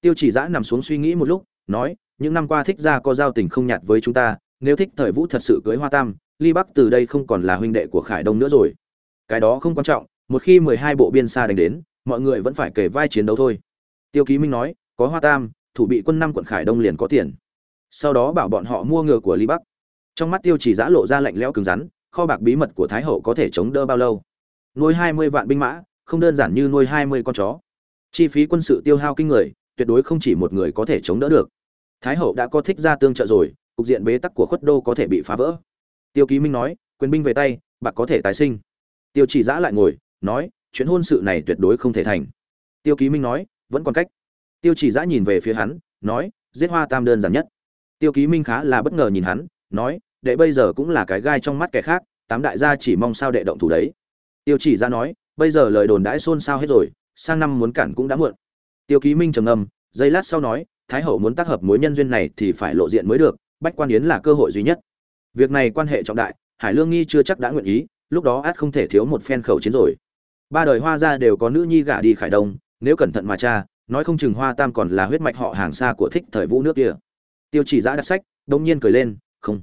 Tiêu chỉ giã nằm xuống suy nghĩ một lúc, nói, những năm qua thích gia có giao tình không nhạt với chúng ta, nếu thích thời vũ thật sự cưới hoa tam, ly bắc từ đây không còn là huynh đệ của khải đông nữa rồi. Cái đó không quan trọng, một khi mười hai bộ biên xa đánh đến, mọi người vẫn phải kể vai chiến đấu thôi tiêu ký minh nói, có hoa tam, thủ bị quân năm quận khải đông liền có tiền. Sau đó bảo bọn họ mua ngựa của Lý bắc. Trong mắt tiêu chỉ giã lộ ra lạnh lẽo cứng rắn, kho bạc bí mật của thái hậu có thể chống đỡ bao lâu? Nuôi hai mươi vạn binh mã, không đơn giản như nuôi hai mươi con chó. Chi phí quân sự tiêu hao kinh người, tuyệt đối không chỉ một người có thể chống đỡ được. Thái hậu đã có thích ra tương trợ rồi, cục diện bế tắc của khuất đô có thể bị phá vỡ. Tiêu ký minh nói, quyền binh về tay, bạc có thể tái sinh. Tiêu chỉ giã lại ngồi, nói, chuyện hôn sự này tuyệt đối không thể thành. Tiêu ký minh nói vẫn còn cách. Tiêu chỉ giã nhìn về phía hắn, nói, giết hoa tam đơn giản nhất. Tiêu ký minh khá là bất ngờ nhìn hắn, nói, đệ bây giờ cũng là cái gai trong mắt kẻ khác, tám đại gia chỉ mong sao đệ động thủ đấy. Tiêu chỉ Giã nói, bây giờ lời đồn đãi xôn xao hết rồi, sang năm muốn cản cũng đã muộn. Tiêu ký minh trầm ngâm, giây lát sau nói, thái hậu muốn tác hợp mối nhân duyên này thì phải lộ diện mới được, bách quan yến là cơ hội duy nhất. Việc này quan hệ trọng đại, hải lương nghi chưa chắc đã nguyện ý, lúc đó át không thể thiếu một phen khẩu chiến rồi. Ba đời hoa gia đều có nữ nhi gả đi khải đông nếu cẩn thận mà cha nói không chừng hoa tam còn là huyết mạch họ hàng xa của thích thời vũ nước kia. Tiêu chỉ giã đặt sách đông nhiên cười lên, không.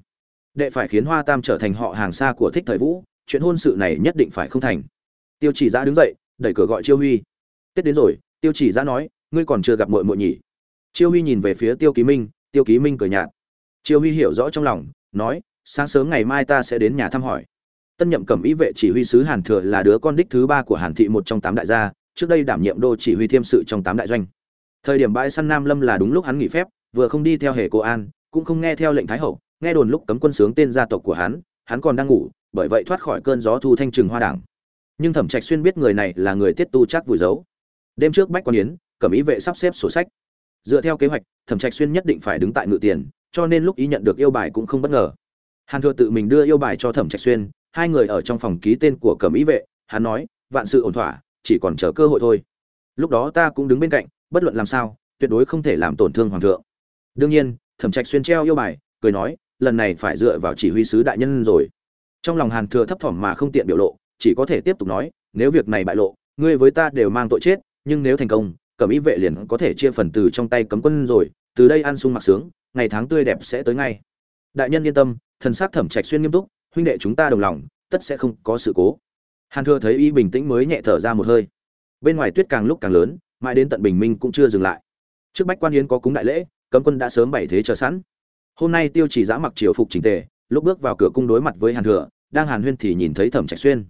Đệ phải khiến hoa tam trở thành họ hàng xa của thích thời vũ, chuyện hôn sự này nhất định phải không thành. Tiêu chỉ giã đứng dậy, đẩy cửa gọi chiêu huy. Tết đến rồi, tiêu chỉ giã nói, ngươi còn chưa gặp muội muội nhỉ? Chiêu huy nhìn về phía tiêu ký minh, tiêu ký minh cười nhạt. Chiêu huy hiểu rõ trong lòng, nói, sáng sớm ngày mai ta sẽ đến nhà thăm hỏi. Tân nhậm cẩm ý vệ chỉ huy sứ hàn thừa là đứa con đích thứ ba của hàn thị một trong tám đại gia trước đây đảm nhiệm đô chỉ huy thiêm sự trong tám đại doanh. Thời điểm bãi săn nam lâm là đúng lúc hắn nghỉ phép, vừa không đi theo hề cô an, cũng không nghe theo lệnh thái hậu, nghe đồn lúc cấm quân sướng tên gia tộc của hắn hắn còn đang ngủ, bởi vậy thoát khỏi cơn gió thu thanh trừng hoa đảng. Nhưng thẩm trạch xuyên biết người này là người tiết tu chắc vùi giấu đêm trước bách quan yến, cẩm ý vệ sắp xếp sổ sách. Dựa theo kế hoạch, thẩm trạch xuyên nhất định phải đứng tại ngự tiền, cho nên lúc ý nhận được yêu bài cũng không bất ngờ. Hàn thừa tự mình đưa yêu bài cho thẩm trạch xuyên, hai người ở trong phòng ký tên của cẩm ý vệ, hắn nói, vạn sự ổn thỏa chỉ còn chờ cơ hội thôi. Lúc đó ta cũng đứng bên cạnh, bất luận làm sao, tuyệt đối không thể làm tổn thương hoàng thượng. Đương nhiên, thẩm trạch xuyên treo yêu bài, cười nói, lần này phải dựa vào chỉ huy sứ đại nhân rồi. Trong lòng hàn thừa thấp thỏm mà không tiện biểu lộ, chỉ có thể tiếp tục nói, nếu việc này bại lộ, ngươi với ta đều mang tội chết, nhưng nếu thành công, cẩm ý vệ liền có thể chia phần từ trong tay cấm quân rồi, từ đây ăn sung mặc sướng, ngày tháng tươi đẹp sẽ tới ngay. Đại nhân yên tâm, thần sắc thẩm trạch xuyên nghiêm túc, huynh đệ chúng ta đồng lòng, tất sẽ không có sự cố hàn thừa thấy y bình tĩnh mới nhẹ thở ra một hơi bên ngoài tuyết càng lúc càng lớn, mãi đến tận bình minh cũng chưa dừng lại. Trước bách quan yến có cúng đại lễ, cấm quân đã sớm bày thế chờ sẵn. Hôm nay Tiêu Chỉ Dã mặc triều phục chỉnh tề, lúc bước vào cửa cung đối mặt với Hàn Thừa, đang Hàn Huyên thì nhìn thấy Thẩm Trạch Xuyên.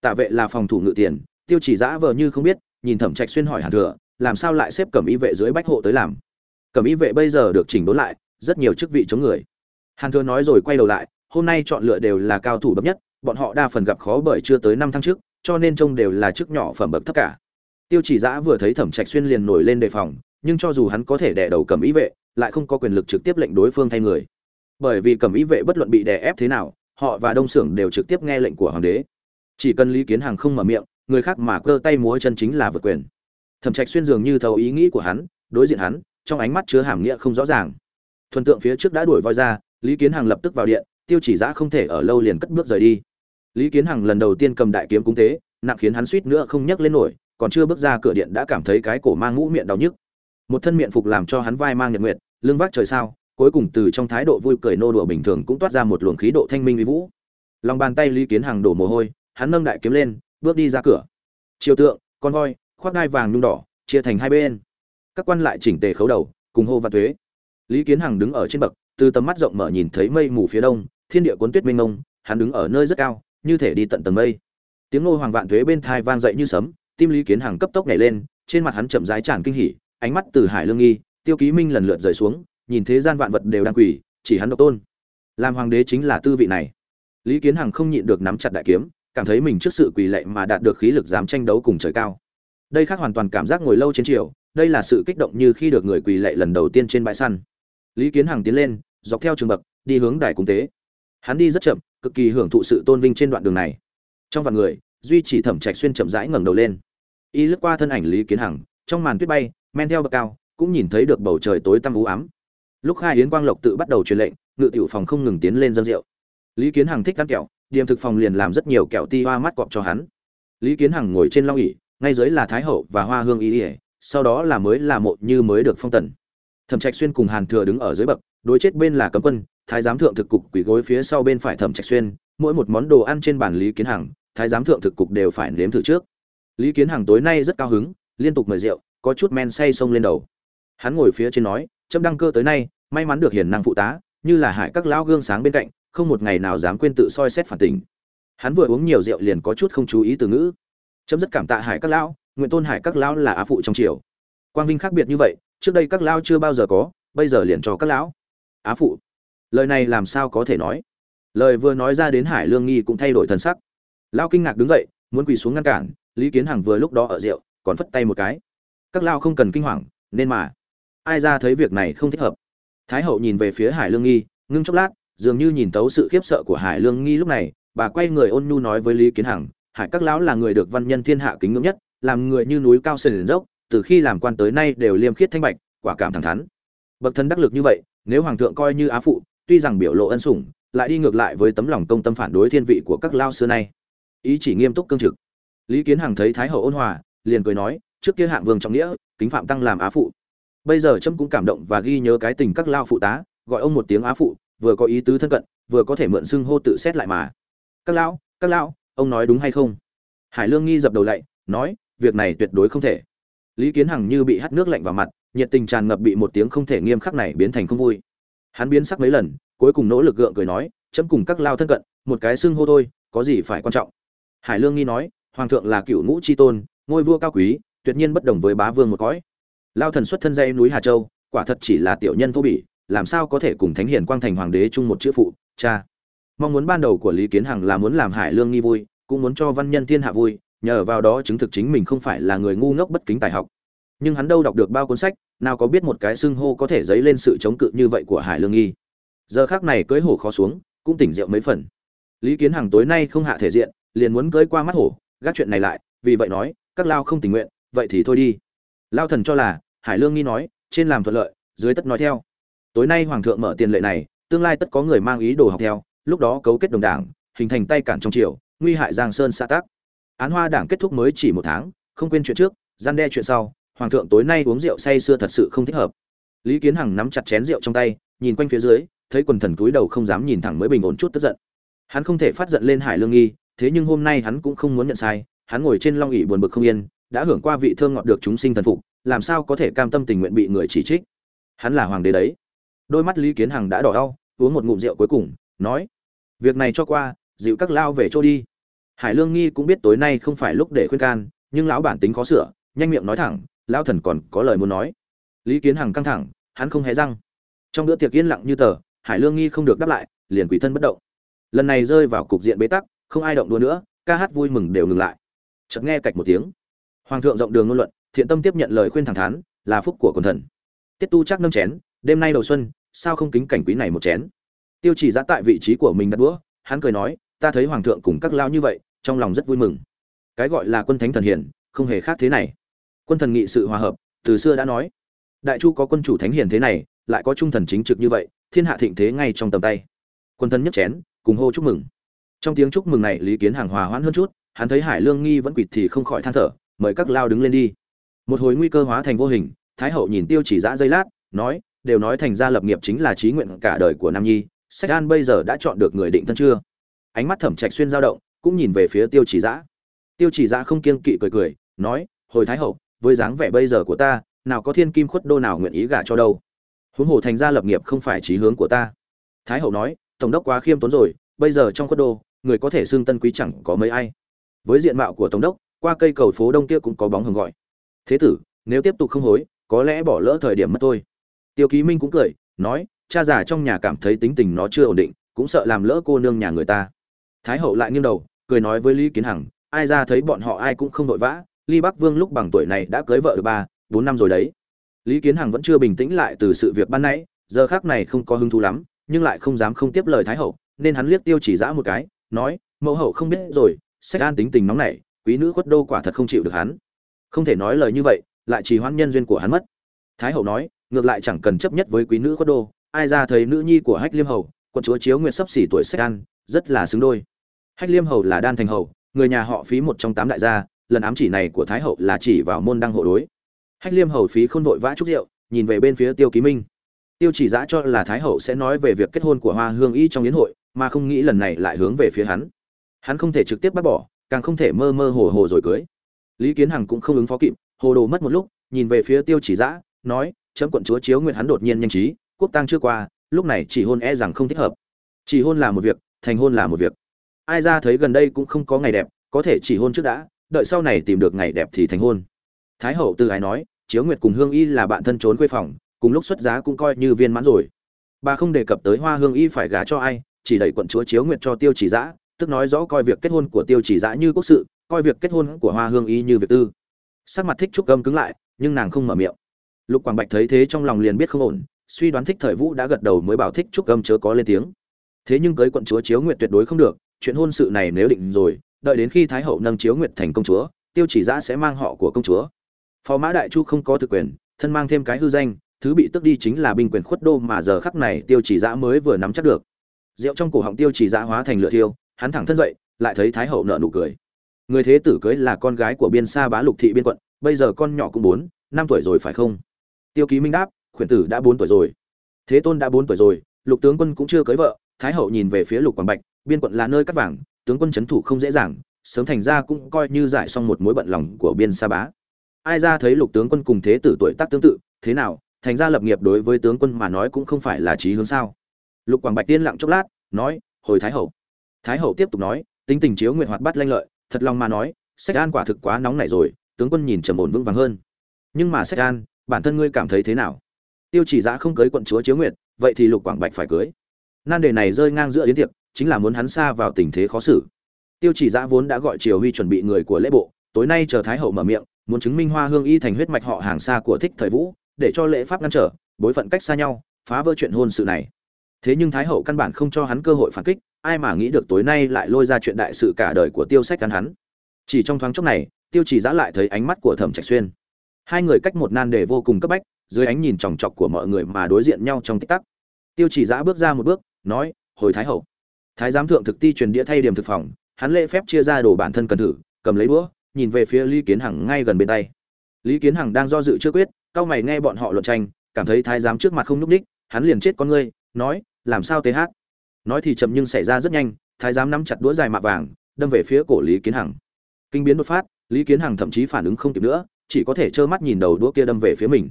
tạ vệ là phòng thủ ngự tiền tiêu chỉ giã vờ như không biết nhìn thẩm trạch xuyên hỏi hàn thừa làm sao lại xếp cẩm y vệ dưới bách hộ tới làm cẩm y vệ bây giờ được chỉnh đốn lại rất nhiều chức vị chống người hàn thừa nói rồi quay đầu lại hôm nay chọn lựa đều là cao thủ bậc nhất bọn họ đa phần gặp khó bởi chưa tới năm tháng trước, cho nên trông đều là chức nhỏ phẩm bậc thấp cả. Tiêu chỉ giã vừa thấy thẩm trạch xuyên liền nổi lên đề phòng, nhưng cho dù hắn có thể đè đầu cẩm ý vệ, lại không có quyền lực trực tiếp lệnh đối phương thay người. Bởi vì cẩm ý vệ bất luận bị đè ép thế nào, họ và đông xưởng đều trực tiếp nghe lệnh của hoàng đế. Chỉ cần lý kiến hàng không mở miệng, người khác mà cơ tay múa chân chính là vượt quyền. Thẩm trạch xuyên dường như thấu ý nghĩ của hắn, đối diện hắn, trong ánh mắt chứa hàm nghĩa không rõ ràng. Thuần tượng phía trước đã đuổi voi ra, lý kiến hàng lập tức vào điện, tiêu chỉ giã không thể ở lâu liền cất bước rời đi lý kiến hằng lần đầu tiên cầm đại kiếm cúng tế, nặng khiến hắn suýt nữa không nhấc lên nổi, còn chưa bước ra cửa điện đã cảm thấy cái cổ mang mũ miệng đau nhức. Một thân miệng phục làm cho hắn vai mang nhật nguyệt, lưng vác trời sao, cuối cùng từ trong thái độ vui cười nô đùa bình thường cũng toát ra một luồng khí độ thanh minh uy vũ. Lòng bàn tay lý kiến hằng đổ mồ hôi, hắn nâng đại kiếm lên, bước đi ra cửa. Chiều tượng, con voi, khoác đai vàng nhung đỏ, chia thành hai bên. Các quan lại chỉnh tề khấu đầu, cùng hô và thuế lý kiến hằng đứng ở trên bậc, từ tầm mắt rộng mở nhìn thấy mây mù phía đông, thiên địa cuốn tuyết mênh mông, hắn đứng ở nơi rất cao như thể đi tận tầng mây. Tiếng nô hoàng vạn thuế bên thai vang dậy như sấm, tim lý kiến hằng cấp tốc nhảy lên, trên mặt hắn chậm rãi tràn kinh hỉ, ánh mắt từ hải lương nghi, tiêu ký minh lần lượt rời xuống, nhìn thế gian vạn vật đều đang quỳ, chỉ hắn độc tôn. Làm hoàng đế chính là tư vị này. Lý kiến hằng không nhịn được nắm chặt đại kiếm, cảm thấy mình trước sự quỳ lệ mà đạt được khí lực dám tranh đấu cùng trời cao. Đây khác hoàn toàn cảm giác ngồi lâu trên triều, đây là sự kích động như khi được người quỳ lệ lần đầu tiên trên bãi săn. Lý kiến hằng tiến lên, dọc theo trường bậc, đi hướng đài cung tế. Hắn đi rất chậm cực kỳ hưởng thụ sự tôn vinh trên đoạn đường này. Trong vạn người, duy chỉ thẩm trạch xuyên chậm rãi ngẩng đầu lên. Y lướt qua thân ảnh lý kiến hằng, trong màn tuyết bay, men theo bậc cao, cũng nhìn thấy được bầu trời tối tăm u ám. Lúc khai yến quang lộc tự bắt đầu truyền lệnh, ngự tiểu phòng không ngừng tiến lên dân rượu. Lý kiến hằng thích ăn kẹo, điểm thực phòng liền làm rất nhiều kẹo ti hoa mắt cọp cho hắn. Lý kiến hằng ngồi trên long ỉ ngay dưới là thái hậu và hoa hương y ỉa sau đó là mới là mộ như mới được phong tần. Thẩm trạch xuyên cùng hàn thừa đứng ở dưới bậc, đối chết bên là cấm quân thái giám thượng thực cục quỳ gối phía sau bên phải thẩm trạch xuyên, mỗi một món đồ ăn trên bàn lý kiến hằng, thái giám thượng thực cục đều phải nếm thử trước. Lý kiến hằng tối nay rất cao hứng, liên tục mời rượu, có chút men say sông lên đầu. Hắn ngồi phía trên nói trâm đăng cơ tới nay, may mắn được hiền năng phụ tá, như là hại các lão gương sáng bên cạnh, không một ngày nào dám quên tự soi xét phản tình. Hắn vừa uống nhiều rượu liền có chút không chú ý từ ngữ. Trâm rất cảm tạ hải các lão, nguyện tôn hải các lão là á phụ trong triều. Quang vinh khác biệt như vậy, trước đây các lão chưa bao giờ có, bây giờ liền cho các lão. Á phụ lời này làm sao có thể nói? Lời vừa nói ra đến hải lương nghi cũng thay đổi thần sắc. Lao kinh ngạc đứng dậy, muốn quỳ xuống ngăn cản, lý kiến hằng vừa lúc đó ở rượu, còn phất tay một cái. Các lao không cần kinh hoàng, nên mà. Ai ra thấy việc này không thích hợp? Thái hậu nhìn về phía hải lương nghi, ngưng chốc lát, dường như nhìn tấu sự khiếp sợ của hải lương nghi lúc này, bà quay người ôn nhu nói với lý kiến hằng, hải các lão là người được văn nhân thiên hạ kính ngưỡng nhất, làm người như núi cao sền dốc, từ khi làm quan tới nay đều liêm khiết thanh bạch, quả cảm thẳng thắn. Bậc thân đắc lực như vậy, nếu hoàng thượng coi như á phụ tuy rằng biểu lộ ân sủng, lại đi ngược lại với tấm lòng công tâm phản đối thiên vị của các lao xưa nay. Ý chỉ nghiêm túc cương trực. Lý kiến hằng thấy thái hậu ôn hòa, liền cười nói, trước kia hạng vương trọng nghĩa, kính phạm tăng làm á phụ. Bây giờ trâm cũng cảm động và ghi nhớ cái tình các lao phụ tá, gọi ông một tiếng á phụ, vừa có ý tứ thân cận, vừa có thể mượn xưng hô tự xét lại mà. Các lão các lão, ông nói đúng hay không? Hải lương nghi dập đầu lạy nói, việc này tuyệt đối không thể. Lý kiến hằng như bị hắt nước lạnh vào mặt, nhiệt tình tràn ngập bị một tiếng không thể nghiêm khắc này biến thành không vui hắn biến sắc mấy lần, cuối cùng nỗ lực gượng cười nói, chấm cùng các lao thân cận, một cái xưng hô thôi, có gì phải quan trọng? Hải lương nghi nói, hoàng thượng là cựu ngũ tri tôn, ngôi vua cao quý, tuyệt nhiên bất đồng với bá vương một cõi. Lao thần xuất thân dây núi hà châu, quả thật chỉ là tiểu nhân thô bỉ, làm sao có thể cùng thánh hiền quang thành hoàng đế chung một chữ phụ, cha. Mong muốn ban đầu của lý kiến hằng là muốn làm hải lương nghi vui, cũng muốn cho văn nhân thiên hạ vui, nhờ vào đó chứng thực chính mình không phải là người ngu ngốc bất kính tài học. Nhưng hắn đâu đọc được bao cuốn sách nào có biết một cái xưng hô có thể dấy lên sự chống cự như vậy của hải lương nghi. Giờ khác này cưới hổ khó xuống, cũng tỉnh rượu mấy phần. Lý kiến hằng tối nay không hạ thể diện, liền muốn cưới qua mắt hổ, gác chuyện này lại, vì vậy nói, các lao không tình nguyện, vậy thì thôi đi. Lao thần cho là, hải lương nghi nói, trên làm thuận lợi, dưới tất nói theo. Tối nay hoàng thượng mở tiền lệ này, tương lai tất có người mang ý đồ học theo, lúc đó cấu kết đồng đảng, hình thành tay cản trong triều, nguy hại giang sơn xã tác án hoa đảng kết thúc mới chỉ một tháng, không quên chuyện trước, gian đe chuyện sau hoàng thượng tối nay uống rượu say sưa thật sự không thích hợp. Lý kiến hằng nắm chặt chén rượu trong tay, nhìn quanh phía dưới, thấy quần thần cúi đầu không dám nhìn thẳng mới bình ổn chút tức giận. Hắn không thể phát giận lên hải lương nghi, thế nhưng hôm nay hắn cũng không muốn nhận sai, hắn ngồi trên long ỉ buồn bực không yên, đã hưởng qua vị thương ngọt được chúng sinh thần phục, làm sao có thể cam tâm tình nguyện bị người chỉ trích. Hắn là hoàng đế đấy. Đôi mắt lý kiến hằng đã đỏ đau, uống một ngụm rượu cuối cùng, nói, việc này cho qua, dịu các lao về chỗ đi. Hải lương nghi cũng biết tối nay không phải lúc để khuyên can, nhưng lão bản tính khó sửa, nhanh miệng nói thẳng lão thần còn có lời muốn nói. Lý kiến hằng căng thẳng, hắn không hé răng. Trong bữa tiệc yên lặng như tờ, hải lương nghi không được đáp lại, liền quỷ thân bất động. Lần này rơi vào cục diện bế tắc, không ai động đua nữa, ca hát vui mừng đều ngừng lại. Chợt nghe cạch một tiếng. Hoàng thượng rộng đường ngôn luận, thiện tâm tiếp nhận lời khuyên thẳng thắn, là phúc của quần thần. Tiết tu chắc nâng chén, đêm nay đầu xuân, sao không kính cảnh quý này một chén? Tiêu chỉ giã tại vị trí của mình đặt đũa, hắn cười nói, ta thấy hoàng thượng cùng các lao như vậy, trong lòng rất vui mừng. Cái gọi là quân thánh thần hiển không hề khác thế này quân thần nghị sự hòa hợp, từ xưa đã nói. Đại chu có quân chủ thánh hiền thế này, lại có trung thần chính trực như vậy, thiên hạ thịnh thế ngay trong tầm tay. Quân thần nhấc chén, cùng hô chúc mừng. Trong tiếng chúc mừng này, lý kiến hàng hòa hoãn hơn chút, hắn thấy hải lương nghi vẫn quỵt thì không khỏi than thở, mời các lao đứng lên đi. Một hồi nguy cơ hóa thành vô hình, thái hậu nhìn tiêu chỉ giã giây lát, nói, đều nói thành ra lập nghiệp chính là trí nguyện cả đời của nam nhi, sách an bây giờ đã chọn được người định thân chưa? Ánh mắt thẩm trạch xuyên dao động, cũng nhìn về phía tiêu chỉ giã tiêu chỉ giã không kiêng kỵ cười cười, nói, hồi thái hậu với dáng vẻ bây giờ của ta, nào có thiên kim khuất đô nào nguyện ý gả cho đâu. Huống hồ thành ra lập nghiệp không phải trí hướng của ta. Thái hậu nói, tổng đốc quá khiêm tốn rồi, bây giờ trong khuất đô, người có thể xưng tân quý chẳng có mấy ai. Với diện mạo của tổng đốc, qua cây cầu phố đông kia cũng có bóng hồng gọi. Thế tử, nếu tiếp tục không hối, có lẽ bỏ lỡ thời điểm mất thôi. Tiêu ký minh cũng cười, nói, cha già trong nhà cảm thấy tính tình nó chưa ổn định, cũng sợ làm lỡ cô nương nhà người ta. Thái hậu lại nghiêng đầu, cười nói với lý kiến hằng, ai ra thấy bọn họ ai cũng không vội vã ly bắc vương lúc bằng tuổi này đã cưới vợ được ba, bốn năm rồi đấy. Lý kiến hằng vẫn chưa bình tĩnh lại từ sự việc ban nãy, giờ khác này không có hứng thú lắm, nhưng lại không dám không tiếp lời thái hậu, nên hắn liếc tiêu chỉ giã một cái, nói, mẫu hậu không biết rồi, sách an tính tình nóng nảy, quý nữ khuất đô quả thật không chịu được hắn. Không thể nói lời như vậy, lại chỉ hoãn nhân duyên của hắn mất. Thái hậu nói, ngược lại chẳng cần chấp nhất với quý nữ khuất đô, ai ra thấy nữ nhi của hách liêm hầu, quận chúa chiếu nguyệt sắp xỉ tuổi sách an, rất là xứng đôi. Hách liêm hầu là đan thành hầu, người nhà họ phí một trong tám đại gia lần ám chỉ này của thái hậu là chỉ vào môn đăng hộ đối. Hách liêm hầu phí khôn vội vã chúc rượu, nhìn về bên phía tiêu ký minh. Tiêu chỉ giã cho là thái hậu sẽ nói về việc kết hôn của hoa hương y trong yến hội, mà không nghĩ lần này lại hướng về phía hắn. Hắn không thể trực tiếp bác bỏ, càng không thể mơ mơ hồ hồ rồi cưới. Lý kiến hằng cũng không ứng phó kịp, hồ đồ mất một lúc, nhìn về phía tiêu chỉ giã nói, chấm quận chúa chiếu nguyện hắn đột nhiên nhanh trí, quốc tang chưa qua, lúc này chỉ hôn e rằng không thích hợp. Chỉ hôn là một việc, thành hôn là một việc. Ai ra thấy gần đây cũng không có ngày đẹp, có thể chỉ hôn trước đã đợi sau này tìm được ngày đẹp thì thành hôn. Thái hậu từ ái nói, chiếu nguyệt cùng hương y là bạn thân trốn quê phòng, cùng lúc xuất giá cũng coi như viên mãn rồi. Bà không đề cập tới hoa hương y phải gả cho ai, chỉ đẩy quận chúa chiếu nguyệt cho tiêu chỉ giã tức nói rõ coi việc kết hôn của tiêu chỉ giã như quốc sự, coi việc kết hôn của hoa hương y như việc tư. Sắc mặt thích trúc gâm cứng lại, nhưng nàng không mở miệng. Lục quảng bạch thấy thế trong lòng liền biết không ổn, suy đoán thích thời vũ đã gật đầu mới bảo thích trúc gâm chớ có lên tiếng. Thế nhưng cưới quận chúa chiếu nguyệt tuyệt đối không được, chuyện hôn sự này nếu định rồi đợi đến khi thái hậu nâng chiếu nguyệt thành công chúa, tiêu chỉ giã sẽ mang họ của công chúa. Phó mã đại chu không có thực quyền, thân mang thêm cái hư danh, thứ bị tước đi chính là binh quyền khuất đô mà giờ khắc này tiêu chỉ giã mới vừa nắm chắc được. Rượu trong cổ họng tiêu chỉ giã hóa thành lửa thiêu, hắn thẳng thân dậy, lại thấy thái hậu nợ nụ cười. Người thế tử cưới là con gái của biên sa bá lục thị biên quận, bây giờ con nhỏ cũng bốn, năm tuổi rồi phải không? Tiêu ký minh đáp, khuyển tử đã bốn tuổi rồi. Thế tôn đã bốn tuổi rồi, lục tướng quân cũng chưa cưới vợ, thái hậu nhìn về phía lục quảng bạch, biên quận là nơi cắt vàng tướng quân chấn thủ không dễ dàng, sớm thành ra cũng coi như giải xong một mối bận lòng của biên sa bá. Ai ra thấy lục tướng quân cùng thế tử tuổi tác tương tự, thế nào, thành ra lập nghiệp đối với tướng quân mà nói cũng không phải là chí hướng sao? Lục quảng bạch tiên lặng chốc lát, nói, hồi thái hậu. Thái hậu tiếp tục nói, tính tình chiếu nguyện hoạt bát lanh lợi, thật lòng mà nói, sách an quả thực quá nóng nảy rồi, tướng quân nhìn trầm ổn vững vàng hơn. Nhưng mà sách an, bản thân ngươi cảm thấy thế nào? Tiêu chỉ giã không cưới quận chúa chiếu nguyệt vậy thì lục quảng bạch phải cưới. Nan đề này rơi ngang giữa yến tiệc chính là muốn hắn xa vào tình thế khó xử. Tiêu chỉ giã vốn đã gọi triều huy chuẩn bị người của lễ bộ, tối nay chờ thái hậu mở miệng, muốn chứng minh hoa hương y thành huyết mạch họ hàng xa của thích thời vũ, để cho lễ pháp ngăn trở, bối phận cách xa nhau, phá vỡ chuyện hôn sự này. Thế nhưng thái hậu căn bản không cho hắn cơ hội phản kích, ai mà nghĩ được tối nay lại lôi ra chuyện đại sự cả đời của tiêu sách cắn hắn. Chỉ trong thoáng chốc này, tiêu chỉ giã lại thấy ánh mắt của thẩm trạch xuyên. Hai người cách một nan đề vô cùng cấp bách, dưới ánh nhìn chòng chọc của mọi người mà đối diện nhau trong tích tắc. Tiêu chỉ giã bước ra một bước, nói, hồi thái hậu thái giám thượng thực ti truyền đĩa thay điểm thực phòng, hắn lễ phép chia ra đồ bản thân cần thử, cầm lấy đũa, nhìn về phía lý kiến hằng ngay gần bên tay. Lý kiến hằng đang do dự chưa quyết cao mày nghe bọn họ luận tranh, cảm thấy thái giám trước mặt không nhúc ních hắn liền chết con ngươi, nói, làm sao thế hát nói thì chậm nhưng xảy ra rất nhanh, thái giám nắm chặt đũa dài mạ vàng, đâm về phía cổ lý kiến hằng. Kinh biến đột phát, lý kiến hằng thậm chí phản ứng không kịp nữa, chỉ có thể trơ mắt nhìn đầu đũa kia đâm về phía mình.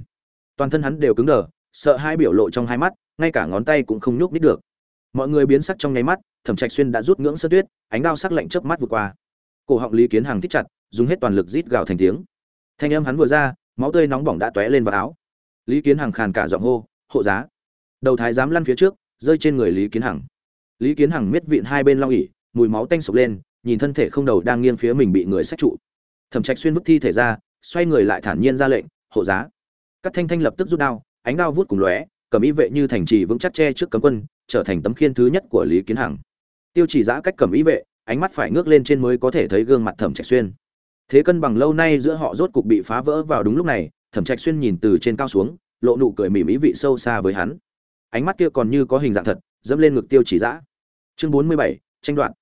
Toàn thân hắn đều cứng đờ, sợ hai biểu lộ trong hai mắt, ngay cả ngón tay cũng không nhúc nít được mọi người biến sắc trong nháy mắt, thẩm trạch xuyên đã rút ngưỡng sơ tuyết, ánh đao sắc lạnh chớp mắt vượt qua. Cổ họng lý kiến hằng thích chặt, dùng hết toàn lực rít gào thành tiếng. Thanh âm hắn vừa ra, máu tươi nóng bỏng đã tóe lên vào áo. Lý kiến hằng khàn cả giọng hô, hộ giá! Đầu thái giám lăn phía trước, rơi trên người lý kiến hằng. Lý kiến hằng miết vịn hai bên long ỉ, mùi máu tanh sộc lên, nhìn thân thể không đầu đang nghiêng phía mình bị người sách trụ. Thẩm trạch xuyên vứt thi thể ra, xoay người lại thản nhiên ra lệnh, hộ giá! Các thanh thanh lập tức rút đao, ánh đao vút cùng lóe, cầm ý vệ như thành trì vững chắc che trước cấm quân trở thành tấm khiên thứ nhất của lý kiến hằng. Tiêu chỉ giã cách cầm ý vệ ánh mắt phải ngước lên trên mới có thể thấy gương mặt thẩm trạch xuyên. Thế cân bằng lâu nay giữa họ rốt cục bị phá vỡ vào đúng lúc này thẩm trạch xuyên nhìn từ trên cao xuống lộ nụ cười mỉm ý vị sâu xa với hắn. Ánh mắt kia còn như có hình dạng thật dẫm lên ngực tiêu chỉ giã. Chương bốn mươi bảy tranh đoạn,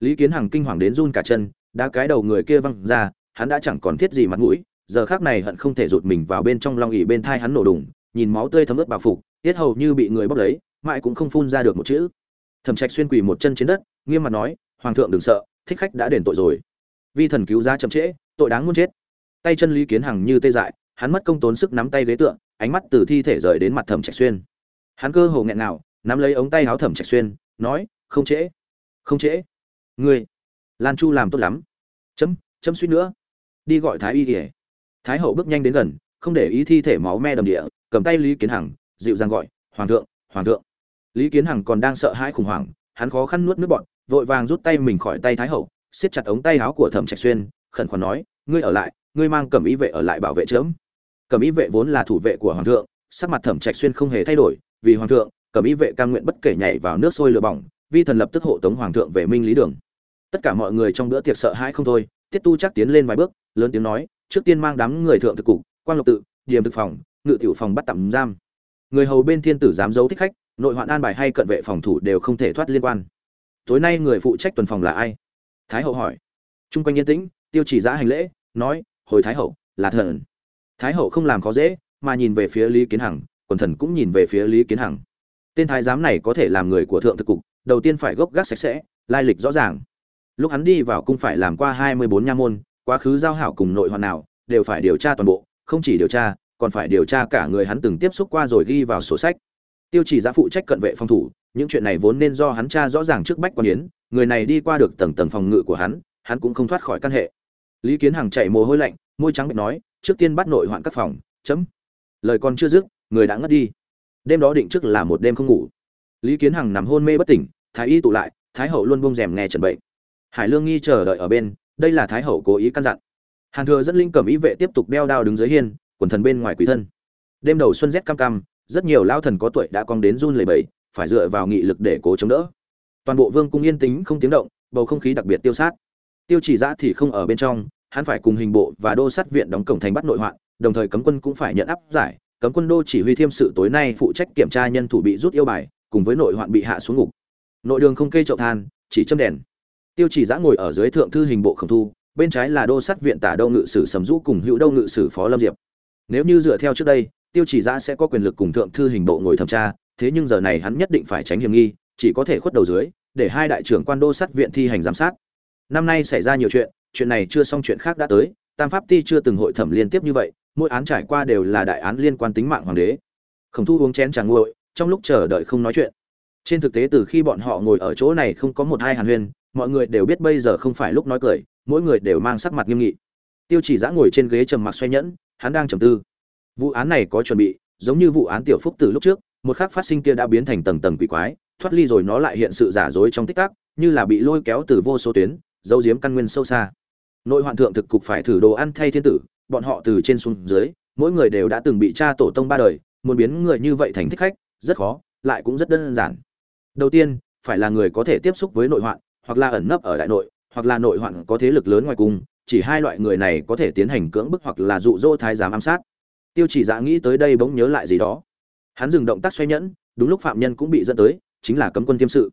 lý kiến hằng kinh hoàng đến run cả chân đã cái đầu người kia văng ra hắn đã chẳng còn thiết gì mặt mũi giờ khác này hận không thể rụt mình vào bên trong long ỉ bên thai hắn nổ đùng nhìn máu tươi thấm ướt bà phục tiết hầu như bị người bóc lấy mãi cũng không phun ra được một chữ. Thẩm trạch xuyên quỳ một chân trên đất nghiêm mặt nói hoàng thượng đừng sợ thích khách đã đền tội rồi. Vi thần cứu ra chậm trễ tội đáng muốn chết. Tay chân lý kiến hằng như tê dại hắn mất công tốn sức nắm tay ghế tựa, ánh mắt từ thi thể rời đến mặt thẩm trạch xuyên. Hắn cơ hồ nghẹn nào nắm lấy ống tay áo thẩm trạch xuyên nói không trễ không trễ. Ngươi lan chu làm tốt lắm. Chấm chấm suýt nữa. Đi gọi thái y kể thái hậu bước nhanh đến gần không để ý thi thể máu me đầm địa cầm tay lý kiến hằng dịu dàng gọi hoàng thượng hoàng thượng lý kiến hằng còn đang sợ hãi khủng hoảng, hắn khó khăn nuốt nước bọn vội vàng rút tay mình khỏi tay thái hậu, siết chặt ống tay áo của thẩm trạch xuyên, khẩn khoản nói, ngươi ở lại, ngươi mang cẩm y vệ ở lại bảo vệ chớm. Cẩm y vệ vốn là thủ vệ của hoàng thượng, sắc mặt thẩm trạch xuyên không hề thay đổi, vì hoàng thượng, cẩm y vệ cam nguyện bất kể nhảy vào nước sôi lửa bỏng, vi thần lập tức hộ tống hoàng thượng về minh lý đường. Tất cả mọi người trong bữa tiệc sợ hãi không thôi, tiết tu chắc tiến lên vài bước, lớn tiếng nói, trước tiên mang đám người thượng thực cục quan lộc tự điểm thực phòng, ngự tiểu phòng bắt tạm giam. Người hầu bên thiên tử dám giấu thích khách nội hoạn an bài hay cận vệ phòng thủ đều không thể thoát liên quan. Tối nay người phụ trách tuần phòng là ai? Thái hậu hỏi. Chung quanh yên tĩnh, tiêu chỉ giã hành lễ, nói, hồi thái hậu, là thần. Thái hậu không làm khó dễ, mà nhìn về phía lý kiến hằng, quần thần cũng nhìn về phía lý kiến hằng. Tên thái giám này có thể làm người của thượng thực cục, đầu tiên phải gốc gác sạch sẽ, lai lịch rõ ràng. Lúc hắn đi vào cung phải làm qua hai mươi bốn nha môn, quá khứ giao hảo cùng nội hoạn nào, đều phải điều tra toàn bộ, không chỉ điều tra, còn phải điều tra cả người hắn từng tiếp xúc qua rồi ghi vào sổ sách tiêu chỉ giã phụ trách cận vệ phòng thủ, những chuyện này vốn nên do hắn tra rõ ràng trước bách quan yến, người này đi qua được tầng tầng phòng ngự của hắn hắn cũng không thoát khỏi căn hệ. Lý kiến hằng chạy mồ hôi lạnh, môi trắng bệnh nói, trước tiên bắt nội hoạn các phòng, chấm. Lời còn chưa dứt, người đã ngất đi. Đêm đó định trước là một đêm không ngủ. Lý kiến hằng nằm hôn mê bất tỉnh, thái y tụ lại, thái hậu luôn bông rèm nghe trần bệnh. Hải lương nghi chờ đợi ở bên, đây là thái hậu cố ý căn dặn. Hàn thừa dẫn linh cầm ý vệ tiếp tục đeo đao đứng dưới hiên, quần thần bên ngoài quỷ thân. Đêm đầu xuân rét cam cam rất nhiều lao thần có tuổi đã cong đến run lẩy bẩy, phải dựa vào nghị lực để cố chống đỡ. Toàn bộ vương cung yên tĩnh, không tiếng động, bầu không khí đặc biệt tiêu sát. Tiêu chỉ giã thì không ở bên trong, hắn phải cùng hình bộ và đô sát viện đóng cổng thành bắt nội hoạn, đồng thời cấm quân cũng phải nhận áp giải. Cấm quân đô chỉ huy thiêm sự tối nay phụ trách kiểm tra nhân thủ bị rút yêu bài, cùng với nội hoạn bị hạ xuống ngục. Nội đường không cây chậu than, chỉ châm đèn. Tiêu chỉ giã ngồi ở dưới thượng thư hình bộ khổng thu, bên trái là đô sát viện tả đô ngự sử sầm rũ cùng hữu đô ngự sử phó lâm diệp. Nếu như dựa theo trước đây tiêu chỉ giã sẽ có quyền lực cùng thượng thư hình bộ ngồi thẩm tra, thế nhưng giờ này hắn nhất định phải tránh hiểm nghi, chỉ có thể khuất đầu dưới, để hai đại trưởng quan đô sát viện thi hành giám sát. Năm nay xảy ra nhiều chuyện chuyện này chưa xong chuyện khác đã tới, tam pháp ti chưa từng hội thẩm liên tiếp như vậy, mỗi án trải qua đều là đại án liên quan tính mạng hoàng đế. Khổng thu uống chén trà nguội, trong lúc chờ đợi không nói chuyện. Trên thực tế từ khi bọn họ ngồi ở chỗ này không có một hai hàn huyên, mọi người đều biết bây giờ không phải lúc nói cười, mỗi người đều mang sắc mặt nghiêm nghị. Tiêu chỉ giã ngồi trên ghế trầm mặc xoay nhẫn, hắn đang trầm tư vụ án này có chuẩn bị, giống như vụ án tiểu phúc từ lúc trước, một khắc phát sinh kia đã biến thành tầng tầng quỷ quái, thoát ly rồi nó lại hiện sự giả dối trong tích tắc, như là bị lôi kéo từ vô số tuyến dấu diếm căn nguyên sâu xa. Nội hoạn thượng thực cục phải thử đồ ăn thay thiên tử, bọn họ từ trên xuống dưới, mỗi người đều đã từng bị cha tổ tông ba đời, muốn biến người như vậy thành thích khách, rất khó, lại cũng rất đơn giản. Đầu tiên, phải là người có thể tiếp xúc với nội hoạn, hoặc là ẩn nấp ở đại nội, hoặc là nội hoạn có thế lực lớn ngoài cung chỉ hai loại người này có thể tiến hành cưỡng bức hoặc là dụ dỗ thái giám ám sát tiêu chỉ dạ nghĩ tới đây bỗng nhớ lại gì đó. Hắn dừng động tác xoay nhẫn, đúng lúc phạm nhân cũng bị dẫn tới, chính là cấm quân thiêm sự.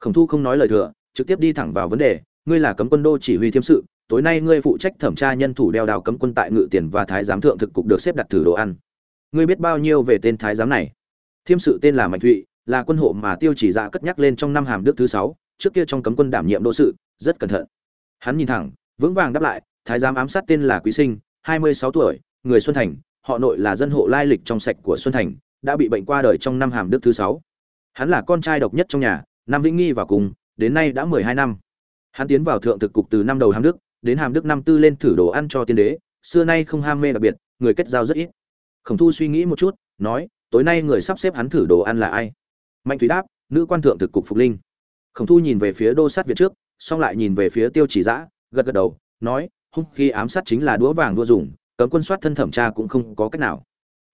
Khổng thu không nói lời thừa, trực tiếp đi thẳng vào vấn đề, ngươi là cấm quân đô chỉ huy thiêm sự, tối nay ngươi phụ trách thẩm tra nhân thủ đeo đào cấm quân tại ngự tiền và thái giám thượng thực cục được xếp đặt thử đồ ăn. Ngươi biết bao nhiêu về tên thái giám này? Thiêm sự tên là mạnh thụy, là quân hộ mà tiêu chỉ dạ cất nhắc lên trong năm hàm đức thứ sáu, trước kia trong cấm quân đảm nhiệm đô sự, rất cẩn thận. Hắn nhìn thẳng, vững vàng đáp lại, thái giám ám sát tên là quý sinh, hai mươi sáu tuổi, người xuân thành họ nội là dân hộ lai lịch trong sạch của xuân thành, đã bị bệnh qua đời trong năm hàm đức thứ sáu. Hắn là con trai độc nhất trong nhà năm vĩnh nghi vào cùng, đến nay đã mười hai năm. Hắn tiến vào thượng thực cục từ năm đầu hàm đức, đến hàm đức năm tư lên thử đồ ăn cho tiên đế, xưa nay không ham mê đặc biệt, người kết giao rất ít. Khổng thu suy nghĩ một chút, nói, tối nay người sắp xếp hắn thử đồ ăn là ai? Mạnh thúy đáp, nữ quan thượng thực cục phục linh. Khổng thu nhìn về phía đô sát Việt trước, xong lại nhìn về phía tiêu chỉ giã, gật gật đầu, nói, hung khi ám sát chính là đũa vàng đua dùng cấm quân soát thân thẩm tra cũng không có cách nào.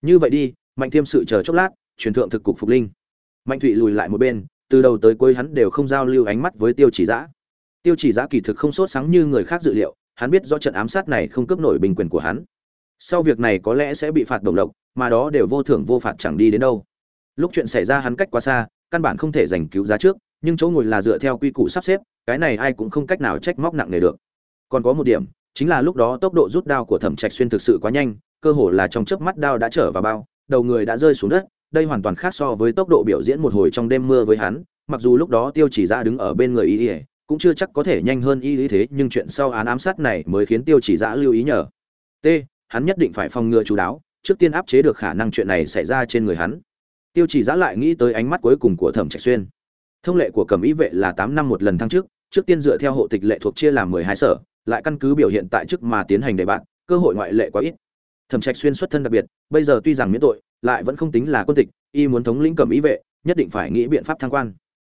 Như vậy đi, mạnh thiêm sự chờ chốc lát, truyền thượng thực cục phục linh. Mạnh thụy lùi lại một bên, từ đầu tới cuối hắn đều không giao lưu ánh mắt với tiêu chỉ giã. Tiêu chỉ giã kỳ thực không sốt sáng như người khác dự liệu, hắn biết do trận ám sát này không cướp nổi bình quyền của hắn. Sau việc này có lẽ sẽ bị phạt đồng độc mà đó đều vô thưởng vô phạt chẳng đi đến đâu. Lúc chuyện xảy ra hắn cách quá xa, căn bản không thể giành cứu giá trước, nhưng chỗ ngồi là dựa theo quy củ sắp xếp, cái này ai cũng không cách nào trách móc nặng nề được. Còn có một điểm chính là lúc đó tốc độ rút đao của thẩm trạch xuyên thực sự quá nhanh, cơ hồ là trong chớp mắt đao đã trở vào bao, đầu người đã rơi xuống đất, đây hoàn toàn khác so với tốc độ biểu diễn một hồi trong đêm mưa với hắn, mặc dù lúc đó tiêu chỉ ra đứng ở bên người y ỉa cũng chưa chắc có thể nhanh hơn y lý thế, nhưng chuyện sau án ám sát này mới khiến tiêu chỉ giã lưu ý nhờ. T, hắn nhất định phải phòng ngừa chú đáo, trước tiên áp chế được khả năng chuyện này xảy ra trên người hắn. Tiêu chỉ giã lại nghĩ tới ánh mắt cuối cùng của thẩm trạch xuyên. Thông lệ của cẩm ý vệ là tám năm một lần thăng chức, trước tiên dựa theo hộ tịch lệ thuộc chia làm mười hai sở lại căn cứ biểu hiện tại chức mà tiến hành đề bạt, cơ hội ngoại lệ quá ít. Thẩm trạch xuyên xuất thân đặc biệt, bây giờ tuy rằng miễn tội, lại vẫn không tính là quân tịch, y muốn thống lĩnh cẩm ý vệ, nhất định phải nghĩ biện pháp thăng quan.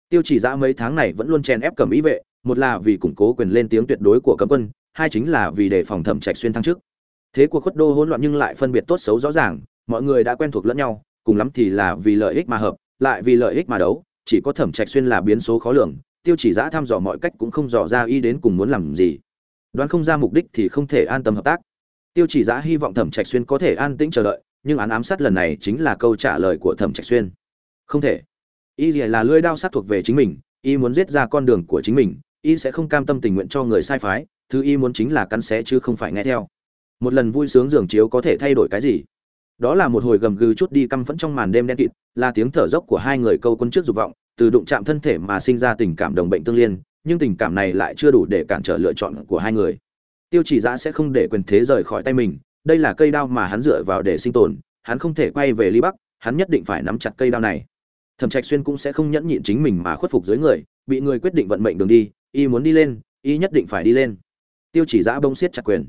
Tiêu chỉ dã mấy tháng này vẫn luôn chèn ép cẩm ý vệ, một là vì củng cố quyền lên tiếng tuyệt đối của cấm quân, hai chính là vì đề phòng thẩm trạch xuyên thăng chức. Thế cuộc khuất đô hỗn loạn nhưng lại phân biệt tốt xấu rõ ràng, mọi người đã quen thuộc lẫn nhau, cùng lắm thì là vì lợi ích mà hợp, lại vì lợi ích mà đấu, chỉ có thẩm trạch xuyên là biến số khó lường, tiêu chỉ dã thăm dò mọi cách cũng không dò ra y đến cùng muốn làm gì đoán không ra mục đích thì không thể an tâm hợp tác. Tiêu chỉ giã hy vọng thẩm trạch xuyên có thể an tĩnh chờ đợi, nhưng án ám sát lần này chính là câu trả lời của thẩm trạch xuyên. Không thể. Y là lưỡi đao sát thuộc về chính mình, y muốn giết ra con đường của chính mình, y sẽ không cam tâm tình nguyện cho người sai phái, thứ y muốn chính là cắn xé chứ không phải nghe theo. Một lần vui sướng giường chiếu có thể thay đổi cái gì? Đó là một hồi gầm gừ chút đi căm phẫn trong màn đêm đen kịt, là tiếng thở dốc của hai người câu quân trước dục vọng, từ đụng chạm thân thể mà sinh ra tình cảm đồng bệnh tương liên nhưng tình cảm này lại chưa đủ để cản trở lựa chọn của hai người. Tiêu chỉ giã sẽ không để quyền thế rời khỏi tay mình, đây là cây đao mà hắn dựa vào để sinh tồn, hắn không thể quay về ly bắc, hắn nhất định phải nắm chặt cây đao này. Thẩm trạch xuyên cũng sẽ không nhẫn nhịn chính mình mà khuất phục dưới người, bị người quyết định vận mệnh đường đi, y muốn đi lên, y nhất định phải đi lên. Tiêu chỉ giã bông siết chặt quyền.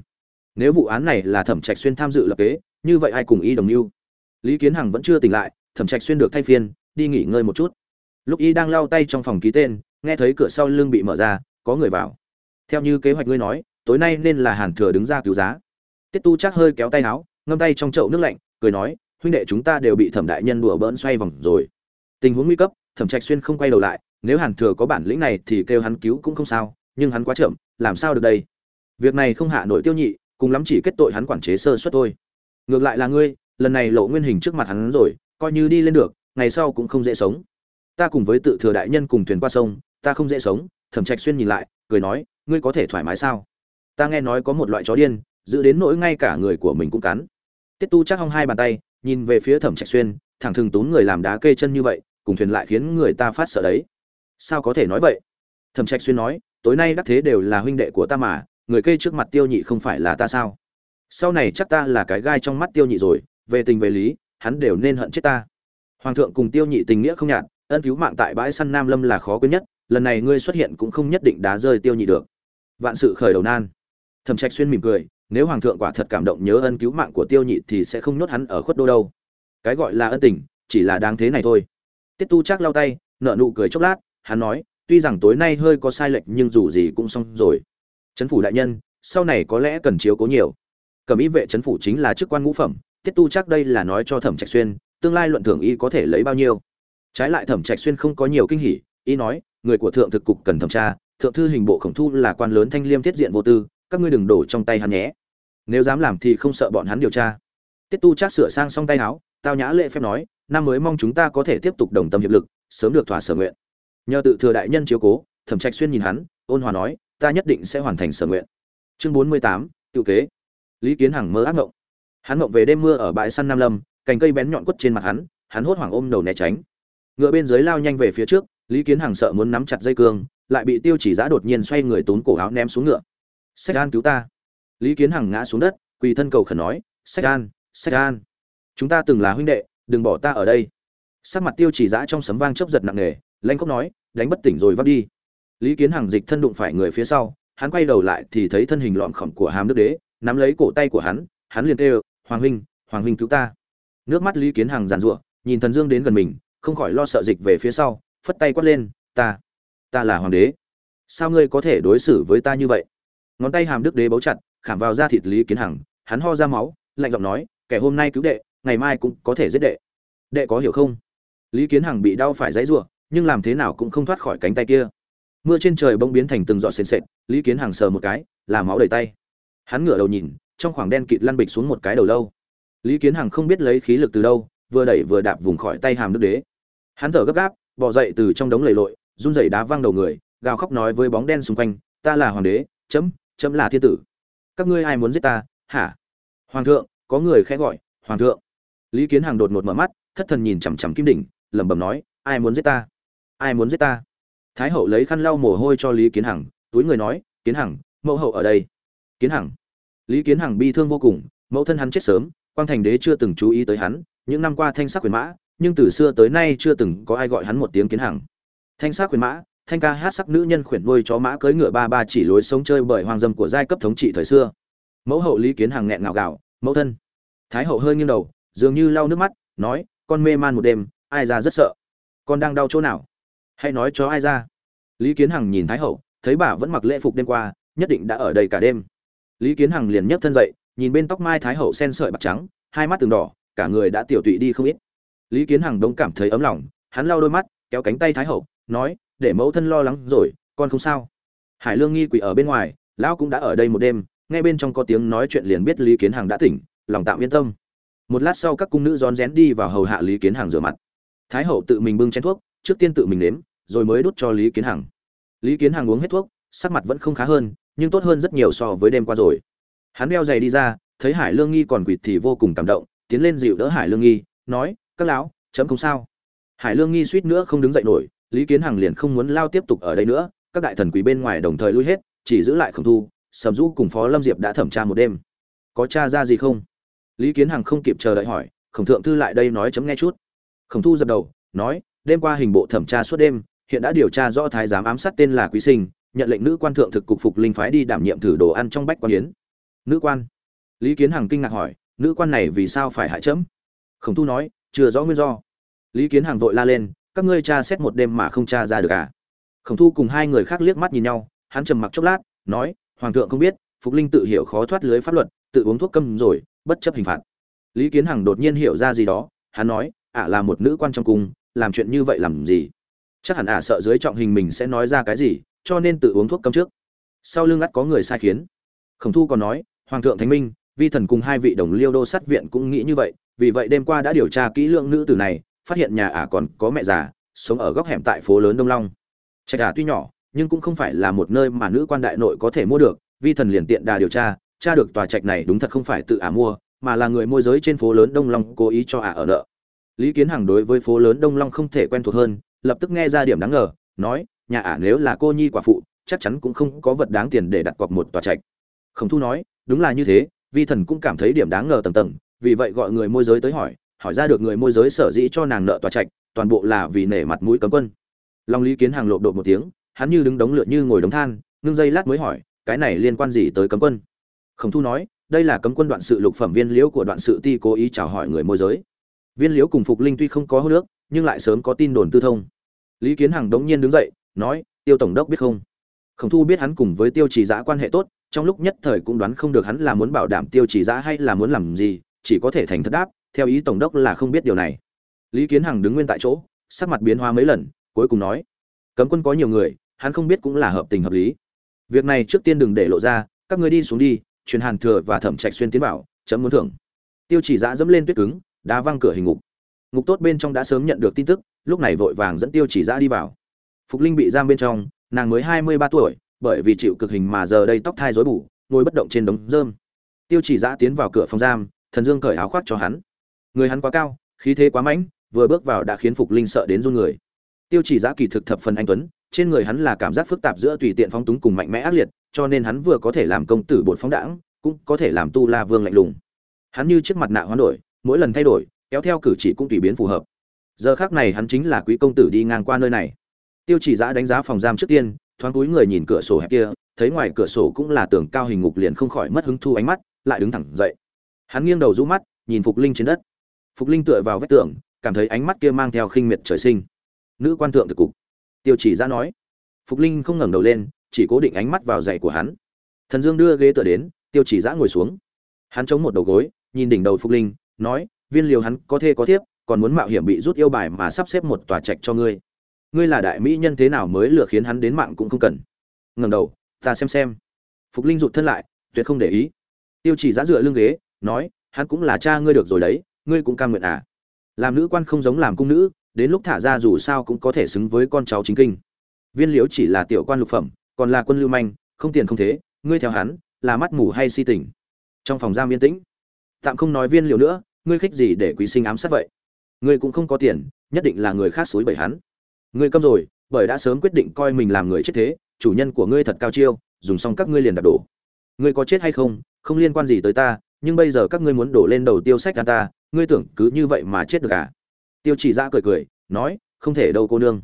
Nếu vụ án này là thẩm trạch xuyên tham dự lập kế, như vậy ai cùng y đồng mưu? Lý kiến hằng vẫn chưa tỉnh lại, thẩm trạch xuyên được thay phiên, đi nghỉ ngơi một chút. Lúc y đang lau tay trong phòng ký tên nghe thấy cửa sau lưng bị mở ra, có người vào. Theo như kế hoạch ngươi nói, tối nay nên là hàn thừa đứng ra cứu giá. Tiết tu chắc hơi kéo tay áo, ngâm tay trong chậu nước lạnh, cười nói, huynh đệ chúng ta đều bị thẩm đại nhân đùa bỡn xoay vòng rồi. Tình huống nguy cấp, thẩm trạch xuyên không quay đầu lại, nếu hàn thừa có bản lĩnh này thì kêu hắn cứu cũng không sao, nhưng hắn quá chậm, làm sao được đây? Việc này không hạ nổi tiêu nhị, cùng lắm chỉ kết tội hắn quản chế sơ suất thôi. Ngược lại là ngươi, lần này lộ nguyên hình trước mặt hắn rồi, coi như đi lên được, ngày sau cũng không dễ sống. Ta cùng với tự thừa đại nhân cùng thuyền qua sông ta không dễ sống, thẩm trạch xuyên nhìn lại, cười nói, ngươi có thể thoải mái sao? Ta nghe nói có một loại chó điên, giữ đến nỗi ngay cả người của mình cũng cắn. Tiết tu chắc hong hai bàn tay, nhìn về phía thẩm trạch xuyên, thẳng thừng tốn người làm đá kê chân như vậy, cùng thuyền lại khiến người ta phát sợ đấy. Sao có thể nói vậy? Thẩm trạch xuyên nói, tối nay đắc thế đều là huynh đệ của ta mà, người kê trước mặt tiêu nhị không phải là ta sao? Sau này chắc ta là cái gai trong mắt tiêu nhị rồi, về tình về lý, hắn đều nên hận chết ta. Hoàng thượng cùng tiêu nhị tình nghĩa không nhạt, ân cứu mạng tại bãi săn nam lâm là khó quên nhất lần này ngươi xuất hiện cũng không nhất định đá rơi tiêu nhị được. Vạn sự khởi đầu nan. Thẩm trạch xuyên mỉm cười, nếu hoàng thượng quả thật cảm động nhớ ân cứu mạng của tiêu nhị thì sẽ không nhốt hắn ở khuất đô đâu. Cái gọi là ân tình, chỉ là đáng thế này thôi. Tiết tu chắc lau tay nợ nụ cười chốc lát, hắn nói, tuy rằng tối nay hơi có sai lệch nhưng dù gì cũng xong rồi. Chấn phủ đại nhân, sau này có lẽ cần chiếu cố nhiều. Cầm ý vệ chấn phủ chính là chức quan ngũ phẩm, tiết tu chắc đây là nói cho thẩm trạch xuyên, tương lai luận thưởng y có thể lấy bao nhiêu. Trái lại thẩm trạch xuyên không có nhiều kinh hỉ, y nói người của thượng thực cục cần thẩm tra, thượng thư hình bộ khổng thu là quan lớn thanh liêm thiết diện vô tư, các ngươi đừng đổ trong tay hắn nhé. Nếu dám làm thì không sợ bọn hắn điều tra. Tiết tu trác sửa sang xong tay áo, tao nhã lệ phép nói, năm mới mong chúng ta có thể tiếp tục đồng tâm hiệp lực, sớm được thỏa sở nguyện. Nhờ tự thừa đại nhân chiếu cố, thẩm trạch xuyên nhìn hắn, ôn hòa nói, ta nhất định sẽ hoàn thành sở nguyện. Chương bốn mươi tám, tự kế. Lý kiến hằng mơ ác ngộng. Hắn ngộng về đêm mưa ở bãi săn nam lâm, cành cây bén nhọn quất trên mặt hắn hắn hốt hoảng ôm đầu né tránh. Ngựa bên dưới lao nhanh về phía trước lý kiến hằng sợ muốn nắm chặt dây cương, lại bị tiêu chỉ giã đột nhiên xoay người tốn cổ áo ném xuống ngựa. Sách an cứu ta. Lý kiến hằng ngã xuống đất, quỳ thân cầu khẩn nói, sách an sách an, chúng ta từng là huynh đệ, đừng bỏ ta ở đây. Sắc mặt tiêu chỉ giã trong sấm vang chớp giật nặng nề, lanh khóc nói, đánh bất tỉnh rồi vấp đi. Lý kiến hằng dịch thân đụng phải người phía sau, hắn quay đầu lại thì thấy thân hình lọn khẩn của hàm đức đế, nắm lấy cổ tay của hắn hắn liền kêu, hoàng huynh hoàng huynh cứu ta. Nước mắt lý kiến hằng giàn giụa, nhìn thần dương đến gần mình, không khỏi lo sợ dịch về phía sau phất tay quát lên, ta ta là hoàng đế. Sao ngươi có thể đối xử với ta như vậy? Ngón tay hàm đức đế bấu chặt, khảm vào da thịt lý kiến hằng, hắn ho ra máu, lạnh giọng nói, kẻ hôm nay cứu đệ, ngày mai cũng có thể giết đệ. Đệ có hiểu không? Lý kiến hằng bị đau phải dãy giụa nhưng làm thế nào cũng không thoát khỏi cánh tay kia. Mưa trên trời bỗng biến thành từng giọt sền sệt, lý kiến hằng sờ một cái, là máu đầy tay. Hắn ngửa đầu nhìn, trong khoảng đen kịt lăn bịch xuống một cái đầu lâu. Lý kiến hằng không biết lấy khí lực từ đâu, vừa đẩy vừa đạp vùng khỏi tay hàm đức đế. Hắn thở gấp gáp bò dậy từ trong đống lầy lội, run rẩy đá văng đầu người, gào khóc nói với bóng đen xung quanh, ta là hoàng đế, chấm chấm là thiên tử. Các ngươi ai muốn giết ta? Hả? Hoàng thượng, có người khẽ gọi, hoàng thượng. Lý kiến hằng đột ngột mở mắt, thất thần nhìn chằm chằm kim đỉnh, lẩm bẩm nói, ai muốn giết ta? Ai muốn giết ta? Thái hậu lấy khăn lau mồ hôi cho lý kiến hằng, túi người nói, kiến hằng, mẫu hậu ở đây. Kiến hằng. Lý kiến hằng bi thương vô cùng, mẫu thân hắn chết sớm, quang thành đế chưa từng chú ý tới hắn, những năm qua thanh sắc quyền mã nhưng từ xưa tới nay chưa từng có ai gọi hắn một tiếng kiến hằng. Thanh sắc quyền mã, thanh ca hát sắc nữ nhân khuyển nuôi chó mã cưỡi ngựa ba ba chỉ lối sống chơi bởi hoàng dâm của giai cấp thống trị thời xưa. Mẫu hậu lý kiến hằng nghẹn ngào gạo mẫu thân. Thái hậu hơi nghiêng đầu, dường như lau nước mắt, nói, con mê man một đêm, ai ra rất sợ. Con đang đau chỗ nào? Hãy nói cho ai ra. Lý kiến hằng nhìn thái hậu, thấy bà vẫn mặc lễ phục đêm qua, nhất định đã ở đây cả đêm. Lý kiến hằng liền nhấc thân dậy, nhìn bên tóc mai thái hậu sen sợi bạc trắng, hai mắt từng đỏ, cả người đã tiểu tụy đi không ít lý kiến hằng đống cảm thấy ấm lòng, hắn lau đôi mắt, kéo cánh tay thái hậu, nói, để mẫu thân lo lắng rồi, con không sao. Hải lương nghi quỷ ở bên ngoài, lão cũng đã ở đây một đêm, nghe bên trong có tiếng nói chuyện liền biết lý kiến hằng đã tỉnh, lòng tạm yên tâm. Một lát sau các cung nữ rón rén đi vào hầu hạ lý kiến hằng rửa mặt. Thái hậu tự mình bưng chén thuốc, trước tiên tự mình nếm, rồi mới đút cho lý kiến hằng. Lý kiến hằng uống hết thuốc, sắc mặt vẫn không khá hơn, nhưng tốt hơn rất nhiều so với đêm qua rồi. Hắn đeo giày đi ra, thấy hải lương nghi còn quỵt thì vô cùng cảm động, tiến lên dịu đỡ hải lương nghi, nói các lão, chấm không sao. Hải lương nghi suýt nữa không đứng dậy nổi, lý kiến hằng liền không muốn lao tiếp tục ở đây nữa, các đại thần quý bên ngoài đồng thời lui hết, chỉ giữ lại khổng thu, sầm du cùng phó lâm diệp đã thẩm tra một đêm. Có tra ra gì không? Lý kiến hằng không kịp chờ đợi hỏi, khổng thượng thư lại đây nói chấm nghe chút. Khổng thu dập đầu, nói, đêm qua hình bộ thẩm tra suốt đêm, hiện đã điều tra rõ thái giám ám sát tên là quý sinh, nhận lệnh nữ quan thượng thực cục phục linh phái đi đảm nhiệm thử đồ ăn trong bách quan yến. Nữ quan. Lý kiến hằng kinh ngạc hỏi, nữ quan này vì sao phải hại chấm? Khổng thu nói chưa rõ nguyên do. Lý kiến hàng vội la lên, các ngươi tra xét một đêm mà không tra ra được à? Khổng thu cùng hai người khác liếc mắt nhìn nhau, hắn trầm mặc chốc lát, nói, hoàng thượng không biết, phục linh tự hiểu khó thoát lưới pháp luật, tự uống thuốc câm rồi, bất chấp hình phạt. Lý kiến hằng đột nhiên hiểu ra gì đó, hắn nói ả là một nữ quan trong cung, làm chuyện như vậy làm gì? Chắc hẳn ả sợ dưới trọng hình mình sẽ nói ra cái gì, cho nên tự uống thuốc câm trước. Sau lưng ắt có người sai khiến. Khổng thu còn nói, hoàng thượng thánh minh, vi thần cùng hai vị đồng liêu đô sát viện cũng nghĩ như vậy vì vậy đêm qua đã điều tra kỹ lượng nữ tử này, phát hiện nhà ả còn có mẹ già, sống ở góc hẻm tại phố lớn đông long. Trạch ả tuy nhỏ, nhưng cũng không phải là một nơi mà nữ quan đại nội có thể mua được, vi thần liền tiện đà điều tra tra được tòa trạch này đúng thật không phải tự ả mua, mà là người môi giới trên phố lớn đông long cố ý cho ả ở nợ. Lý kiến hằng đối với phố lớn đông long không thể quen thuộc hơn, lập tức nghe ra điểm đáng ngờ, nói, nhà ả nếu là cô nhi quả phụ, chắc chắn cũng không có vật đáng tiền để đặt cọc một tòa trạch. Khổng thu nói, đúng là như thế, vi thần cũng cảm thấy điểm đáng ngờ tầng tầng vì vậy gọi người môi giới tới hỏi hỏi ra được người môi giới sở dĩ cho nàng nợ tòa trạch, toàn bộ là vì nể mặt mũi cấm quân. Long lý kiến hàng lộp đột một tiếng, hắn như đứng đống lượn như ngồi đống than, ngưng dây lát mới hỏi, cái này liên quan gì tới cấm quân? Khổng thu nói, đây là cấm quân đoạn sự lục phẩm viên liễu của đoạn sự ti cố ý chào hỏi người môi giới. Viên liễu cùng phục linh tuy không có hô nước, nhưng lại sớm có tin đồn tư thông. Lý kiến hằng đống nhiên đứng dậy, nói, tiêu tổng đốc biết không? Khổng thu biết hắn cùng với tiêu trì giã quan hệ tốt, trong lúc nhất thời cũng đoán không được hắn là muốn bảo đảm tiêu trì giã hay là muốn làm gì chỉ có thể thành thật đáp, theo ý tổng đốc là không biết điều này. Lý kiến hằng đứng nguyên tại chỗ, sắc mặt biến hóa mấy lần, cuối cùng nói, cấm quân có nhiều người, hắn không biết cũng là hợp tình hợp lý. Việc này trước tiên đừng để lộ ra, các ngươi đi xuống đi, truyền hàn thừa và thẩm trạch xuyên tiến vào, chấm muốn thưởng. Tiêu chỉ giã dẫm lên tuyết cứng, đá văng cửa hình ngục. Ngục tốt bên trong đã sớm nhận được tin tức, lúc này vội vàng dẫn tiêu chỉ giã đi vào. Phục linh bị giam bên trong, nàng mới hai mươi ba tuổi, bởi vì chịu cực hình mà giờ đây tóc thai rối bù, ngồi bất động trên đống rơm. Tiêu chỉ giã tiến vào cửa phòng giam thần dương cởi áo khoác cho hắn. Người hắn quá cao, khí thế quá mãnh, vừa bước vào đã khiến phục linh sợ đến run người. Tiêu chỉ giã kỳ thực thập phần anh tuấn, trên người hắn là cảm giác phức tạp giữa tùy tiện phóng túng cùng mạnh mẽ ác liệt, cho nên hắn vừa có thể làm công tử bột phóng đãng, cũng có thể làm tu la vương lạnh lùng. Hắn như chiếc mặt nạ hoán đổi, mỗi lần thay đổi, kéo theo cử chỉ cũng tùy biến phù hợp. Giờ khác này hắn chính là quý công tử đi ngang qua nơi này. Tiêu chỉ giã đánh giá phòng giam trước tiên, thoáng cúi người nhìn cửa sổ hẹp kia, thấy ngoài cửa sổ cũng là tường cao hình ngục liền không khỏi mất hứng thu ánh mắt, lại đứng thẳng dậy hắn nghiêng đầu rũ mắt, nhìn phục linh trên đất. Phục linh tựa vào vách tường, cảm thấy ánh mắt kia mang theo khinh miệt trời sinh. Nữ quan thượng thực cục. Tiêu chỉ ra nói. Phục linh không ngẩng đầu lên, chỉ cố định ánh mắt vào dạy của hắn. Thần dương đưa ghế tựa đến, tiêu chỉ giã ngồi xuống. Hắn chống một đầu gối, nhìn đỉnh đầu phục linh, nói, viên liều hắn có thê có thiếp, còn muốn mạo hiểm bị rút yêu bài mà sắp xếp một tòa trạch cho ngươi. Ngươi là đại mỹ nhân thế nào mới lừa khiến hắn đến mạng cũng không cần. Ngẩng đầu, ta xem xem. Phục linh rụt thân lại, tuyệt không để ý. Tiêu chỉ giã dựa lưng ghế nói, hắn cũng là cha ngươi được rồi đấy, ngươi cũng cam nguyện à. Làm nữ quan không giống làm cung nữ, đến lúc thả ra dù sao cũng có thể xứng với con cháu chính kinh. Viên liễu chỉ là tiểu quan lục phẩm, còn là quân lưu manh, không tiền không thế, ngươi theo hắn, là mắt mù hay si tình. Trong phòng giam yên tĩnh. Tạm không nói viên liễu nữa, ngươi khích gì để quý sinh ám sát vậy? Ngươi cũng không có tiền, nhất định là người khác xúi bẩy hắn. Ngươi câm rồi, bởi đã sớm quyết định coi mình làm người chết thế, chủ nhân của ngươi thật cao chiêu, dùng xong các ngươi liền đạp đổ. Ngươi có chết hay không không liên quan gì tới ta nhưng bây giờ các ngươi muốn đổ lên đầu tiêu sách an ta, ngươi tưởng cứ như vậy mà chết được à? Tiêu chỉ ra cười cười, nói, không thể đâu cô nương.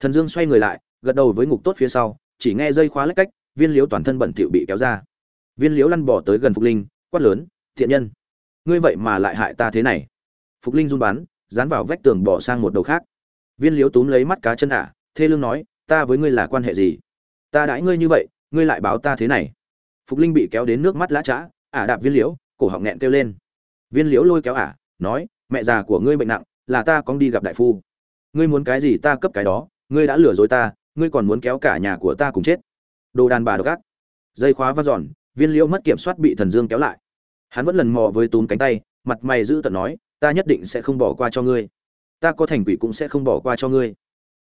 Thần dương xoay người lại, gật đầu với ngục tốt phía sau, chỉ nghe dây khóa lách cách, viên liếu toàn thân bẩn thỉu bị kéo ra. Viên liếu lăn bỏ tới gần phục linh, quát lớn, thiện nhân, ngươi vậy mà lại hại ta thế này. Phục linh run bắn, dán vào vách tường bỏ sang một đầu khác. Viên liếu túm lấy mắt cá chân ả thê lương nói, ta với ngươi là quan hệ gì? Ta đãi ngươi như vậy, ngươi lại báo ta thế này. Phục linh bị kéo đến nước mắt lã chã ả đạp viên liễu cổ họng nghẹn kêu lên. Viên liễu lôi kéo ả, nói, mẹ già của ngươi bệnh nặng, là ta con đi gặp đại phu. Ngươi muốn cái gì ta cấp cái đó, ngươi đã lừa dối ta, ngươi còn muốn kéo cả nhà của ta cùng chết. Đồ đàn bà độc ác. Dây khóa vắt giòn, viên liễu mất kiểm soát bị thần dương kéo lại. Hắn vẫn lần mò với túm cánh tay, mặt mày giữ tận nói, ta nhất định sẽ không bỏ qua cho ngươi. Ta có thành quỷ cũng sẽ không bỏ qua cho ngươi.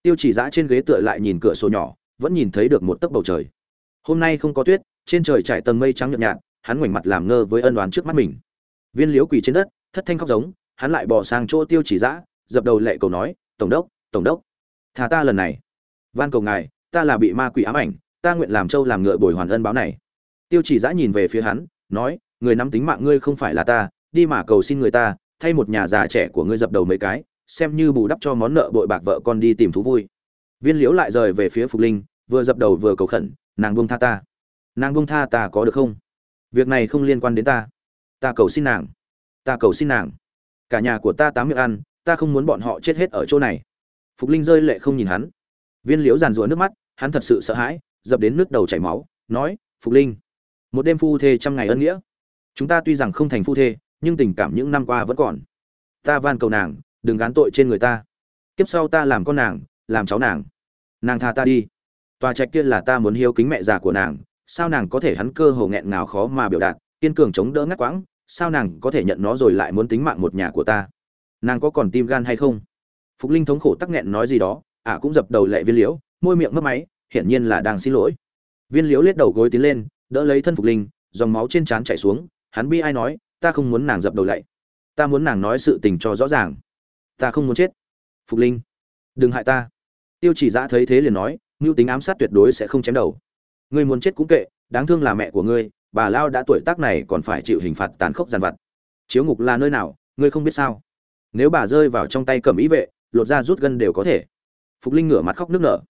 Tiêu chỉ giã trên ghế tựa lại nhìn cửa sổ nhỏ, vẫn nhìn thấy được một tấc bầu trời. Hôm nay không có tuyết, trên trời trải tầng mây trắng nhợt nhạt hắn ngoảnh mặt làm ngơ với ân đoán trước mắt mình. Viên liễu quỳ trên đất, thất thanh khóc giống, hắn lại bỏ sang chỗ tiêu chỉ giã dập đầu lệ cầu nói, tổng đốc tổng đốc thà ta lần này. Van cầu ngài, ta là bị ma quỷ ám ảnh, ta nguyện làm trâu làm ngựa bồi hoàn ân báo này. Tiêu chỉ giã nhìn về phía hắn, nói, người nắm tính mạng ngươi không phải là ta, đi mà cầu xin người ta, thay một nhà già trẻ của ngươi dập đầu mấy cái, xem như bù đắp cho món nợ bội bạc vợ con đi tìm thú vui. Viên liễu lại rời về phía phục linh, vừa dập đầu vừa cầu khẩn, nàng buông tha ta. Nàng buông tha ta có được không? Việc này không liên quan đến ta. Ta cầu xin nàng. Ta cầu xin nàng. Cả nhà của ta tám miệng ăn, ta không muốn bọn họ chết hết ở chỗ này. Phục linh rơi lệ không nhìn hắn. Viên liễu giàn rủa nước mắt, hắn thật sự sợ hãi, dập đến nước đầu chảy máu, nói, phục linh, một đêm phu thê trăm ngày ân nghĩa. Chúng ta tuy rằng không thành phu thê, nhưng tình cảm những năm qua vẫn còn. Ta van cầu nàng, đừng gán tội trên người ta. Kiếp sau ta làm con nàng, làm cháu nàng. Nàng tha ta đi. Tòa trạch kia là ta muốn hiếu kính mẹ già của nàng sao nàng có thể hắn cơ hồ nghẹn ngào khó mà biểu đạt, kiên cường chống đỡ ngắt quãng, sao nàng có thể nhận nó rồi lại muốn tính mạng một nhà của ta? Nàng có còn tim gan hay không? Phục linh thống khổ tắc nghẹn nói gì đó, ả cũng dập đầu lệ viên liễu, môi miệng mất máy, hiển nhiên là đang xin lỗi. Viên liễu lết đầu gối tiến lên, đỡ lấy thân phục linh, dòng máu trên trán chảy xuống, hắn bi ai nói, ta không muốn nàng dập đầu lạy ta muốn nàng nói sự tình cho rõ ràng. Ta không muốn chết. Phục linh, đừng hại ta. Tiêu chỉ giã thấy thế liền nói, mưu tính ám sát tuyệt đối sẽ không chém đầu ngươi muốn chết cũng kệ, đáng thương là mẹ của ngươi, bà lao đã tuổi tác này còn phải chịu hình phạt tàn khốc giàn vặt. Chiếu ngục là nơi nào, ngươi không biết sao? Nếu bà rơi vào trong tay cầm ý vệ, lột ra rút gân đều có thể. Phục linh ngửa mặt khóc nước nở.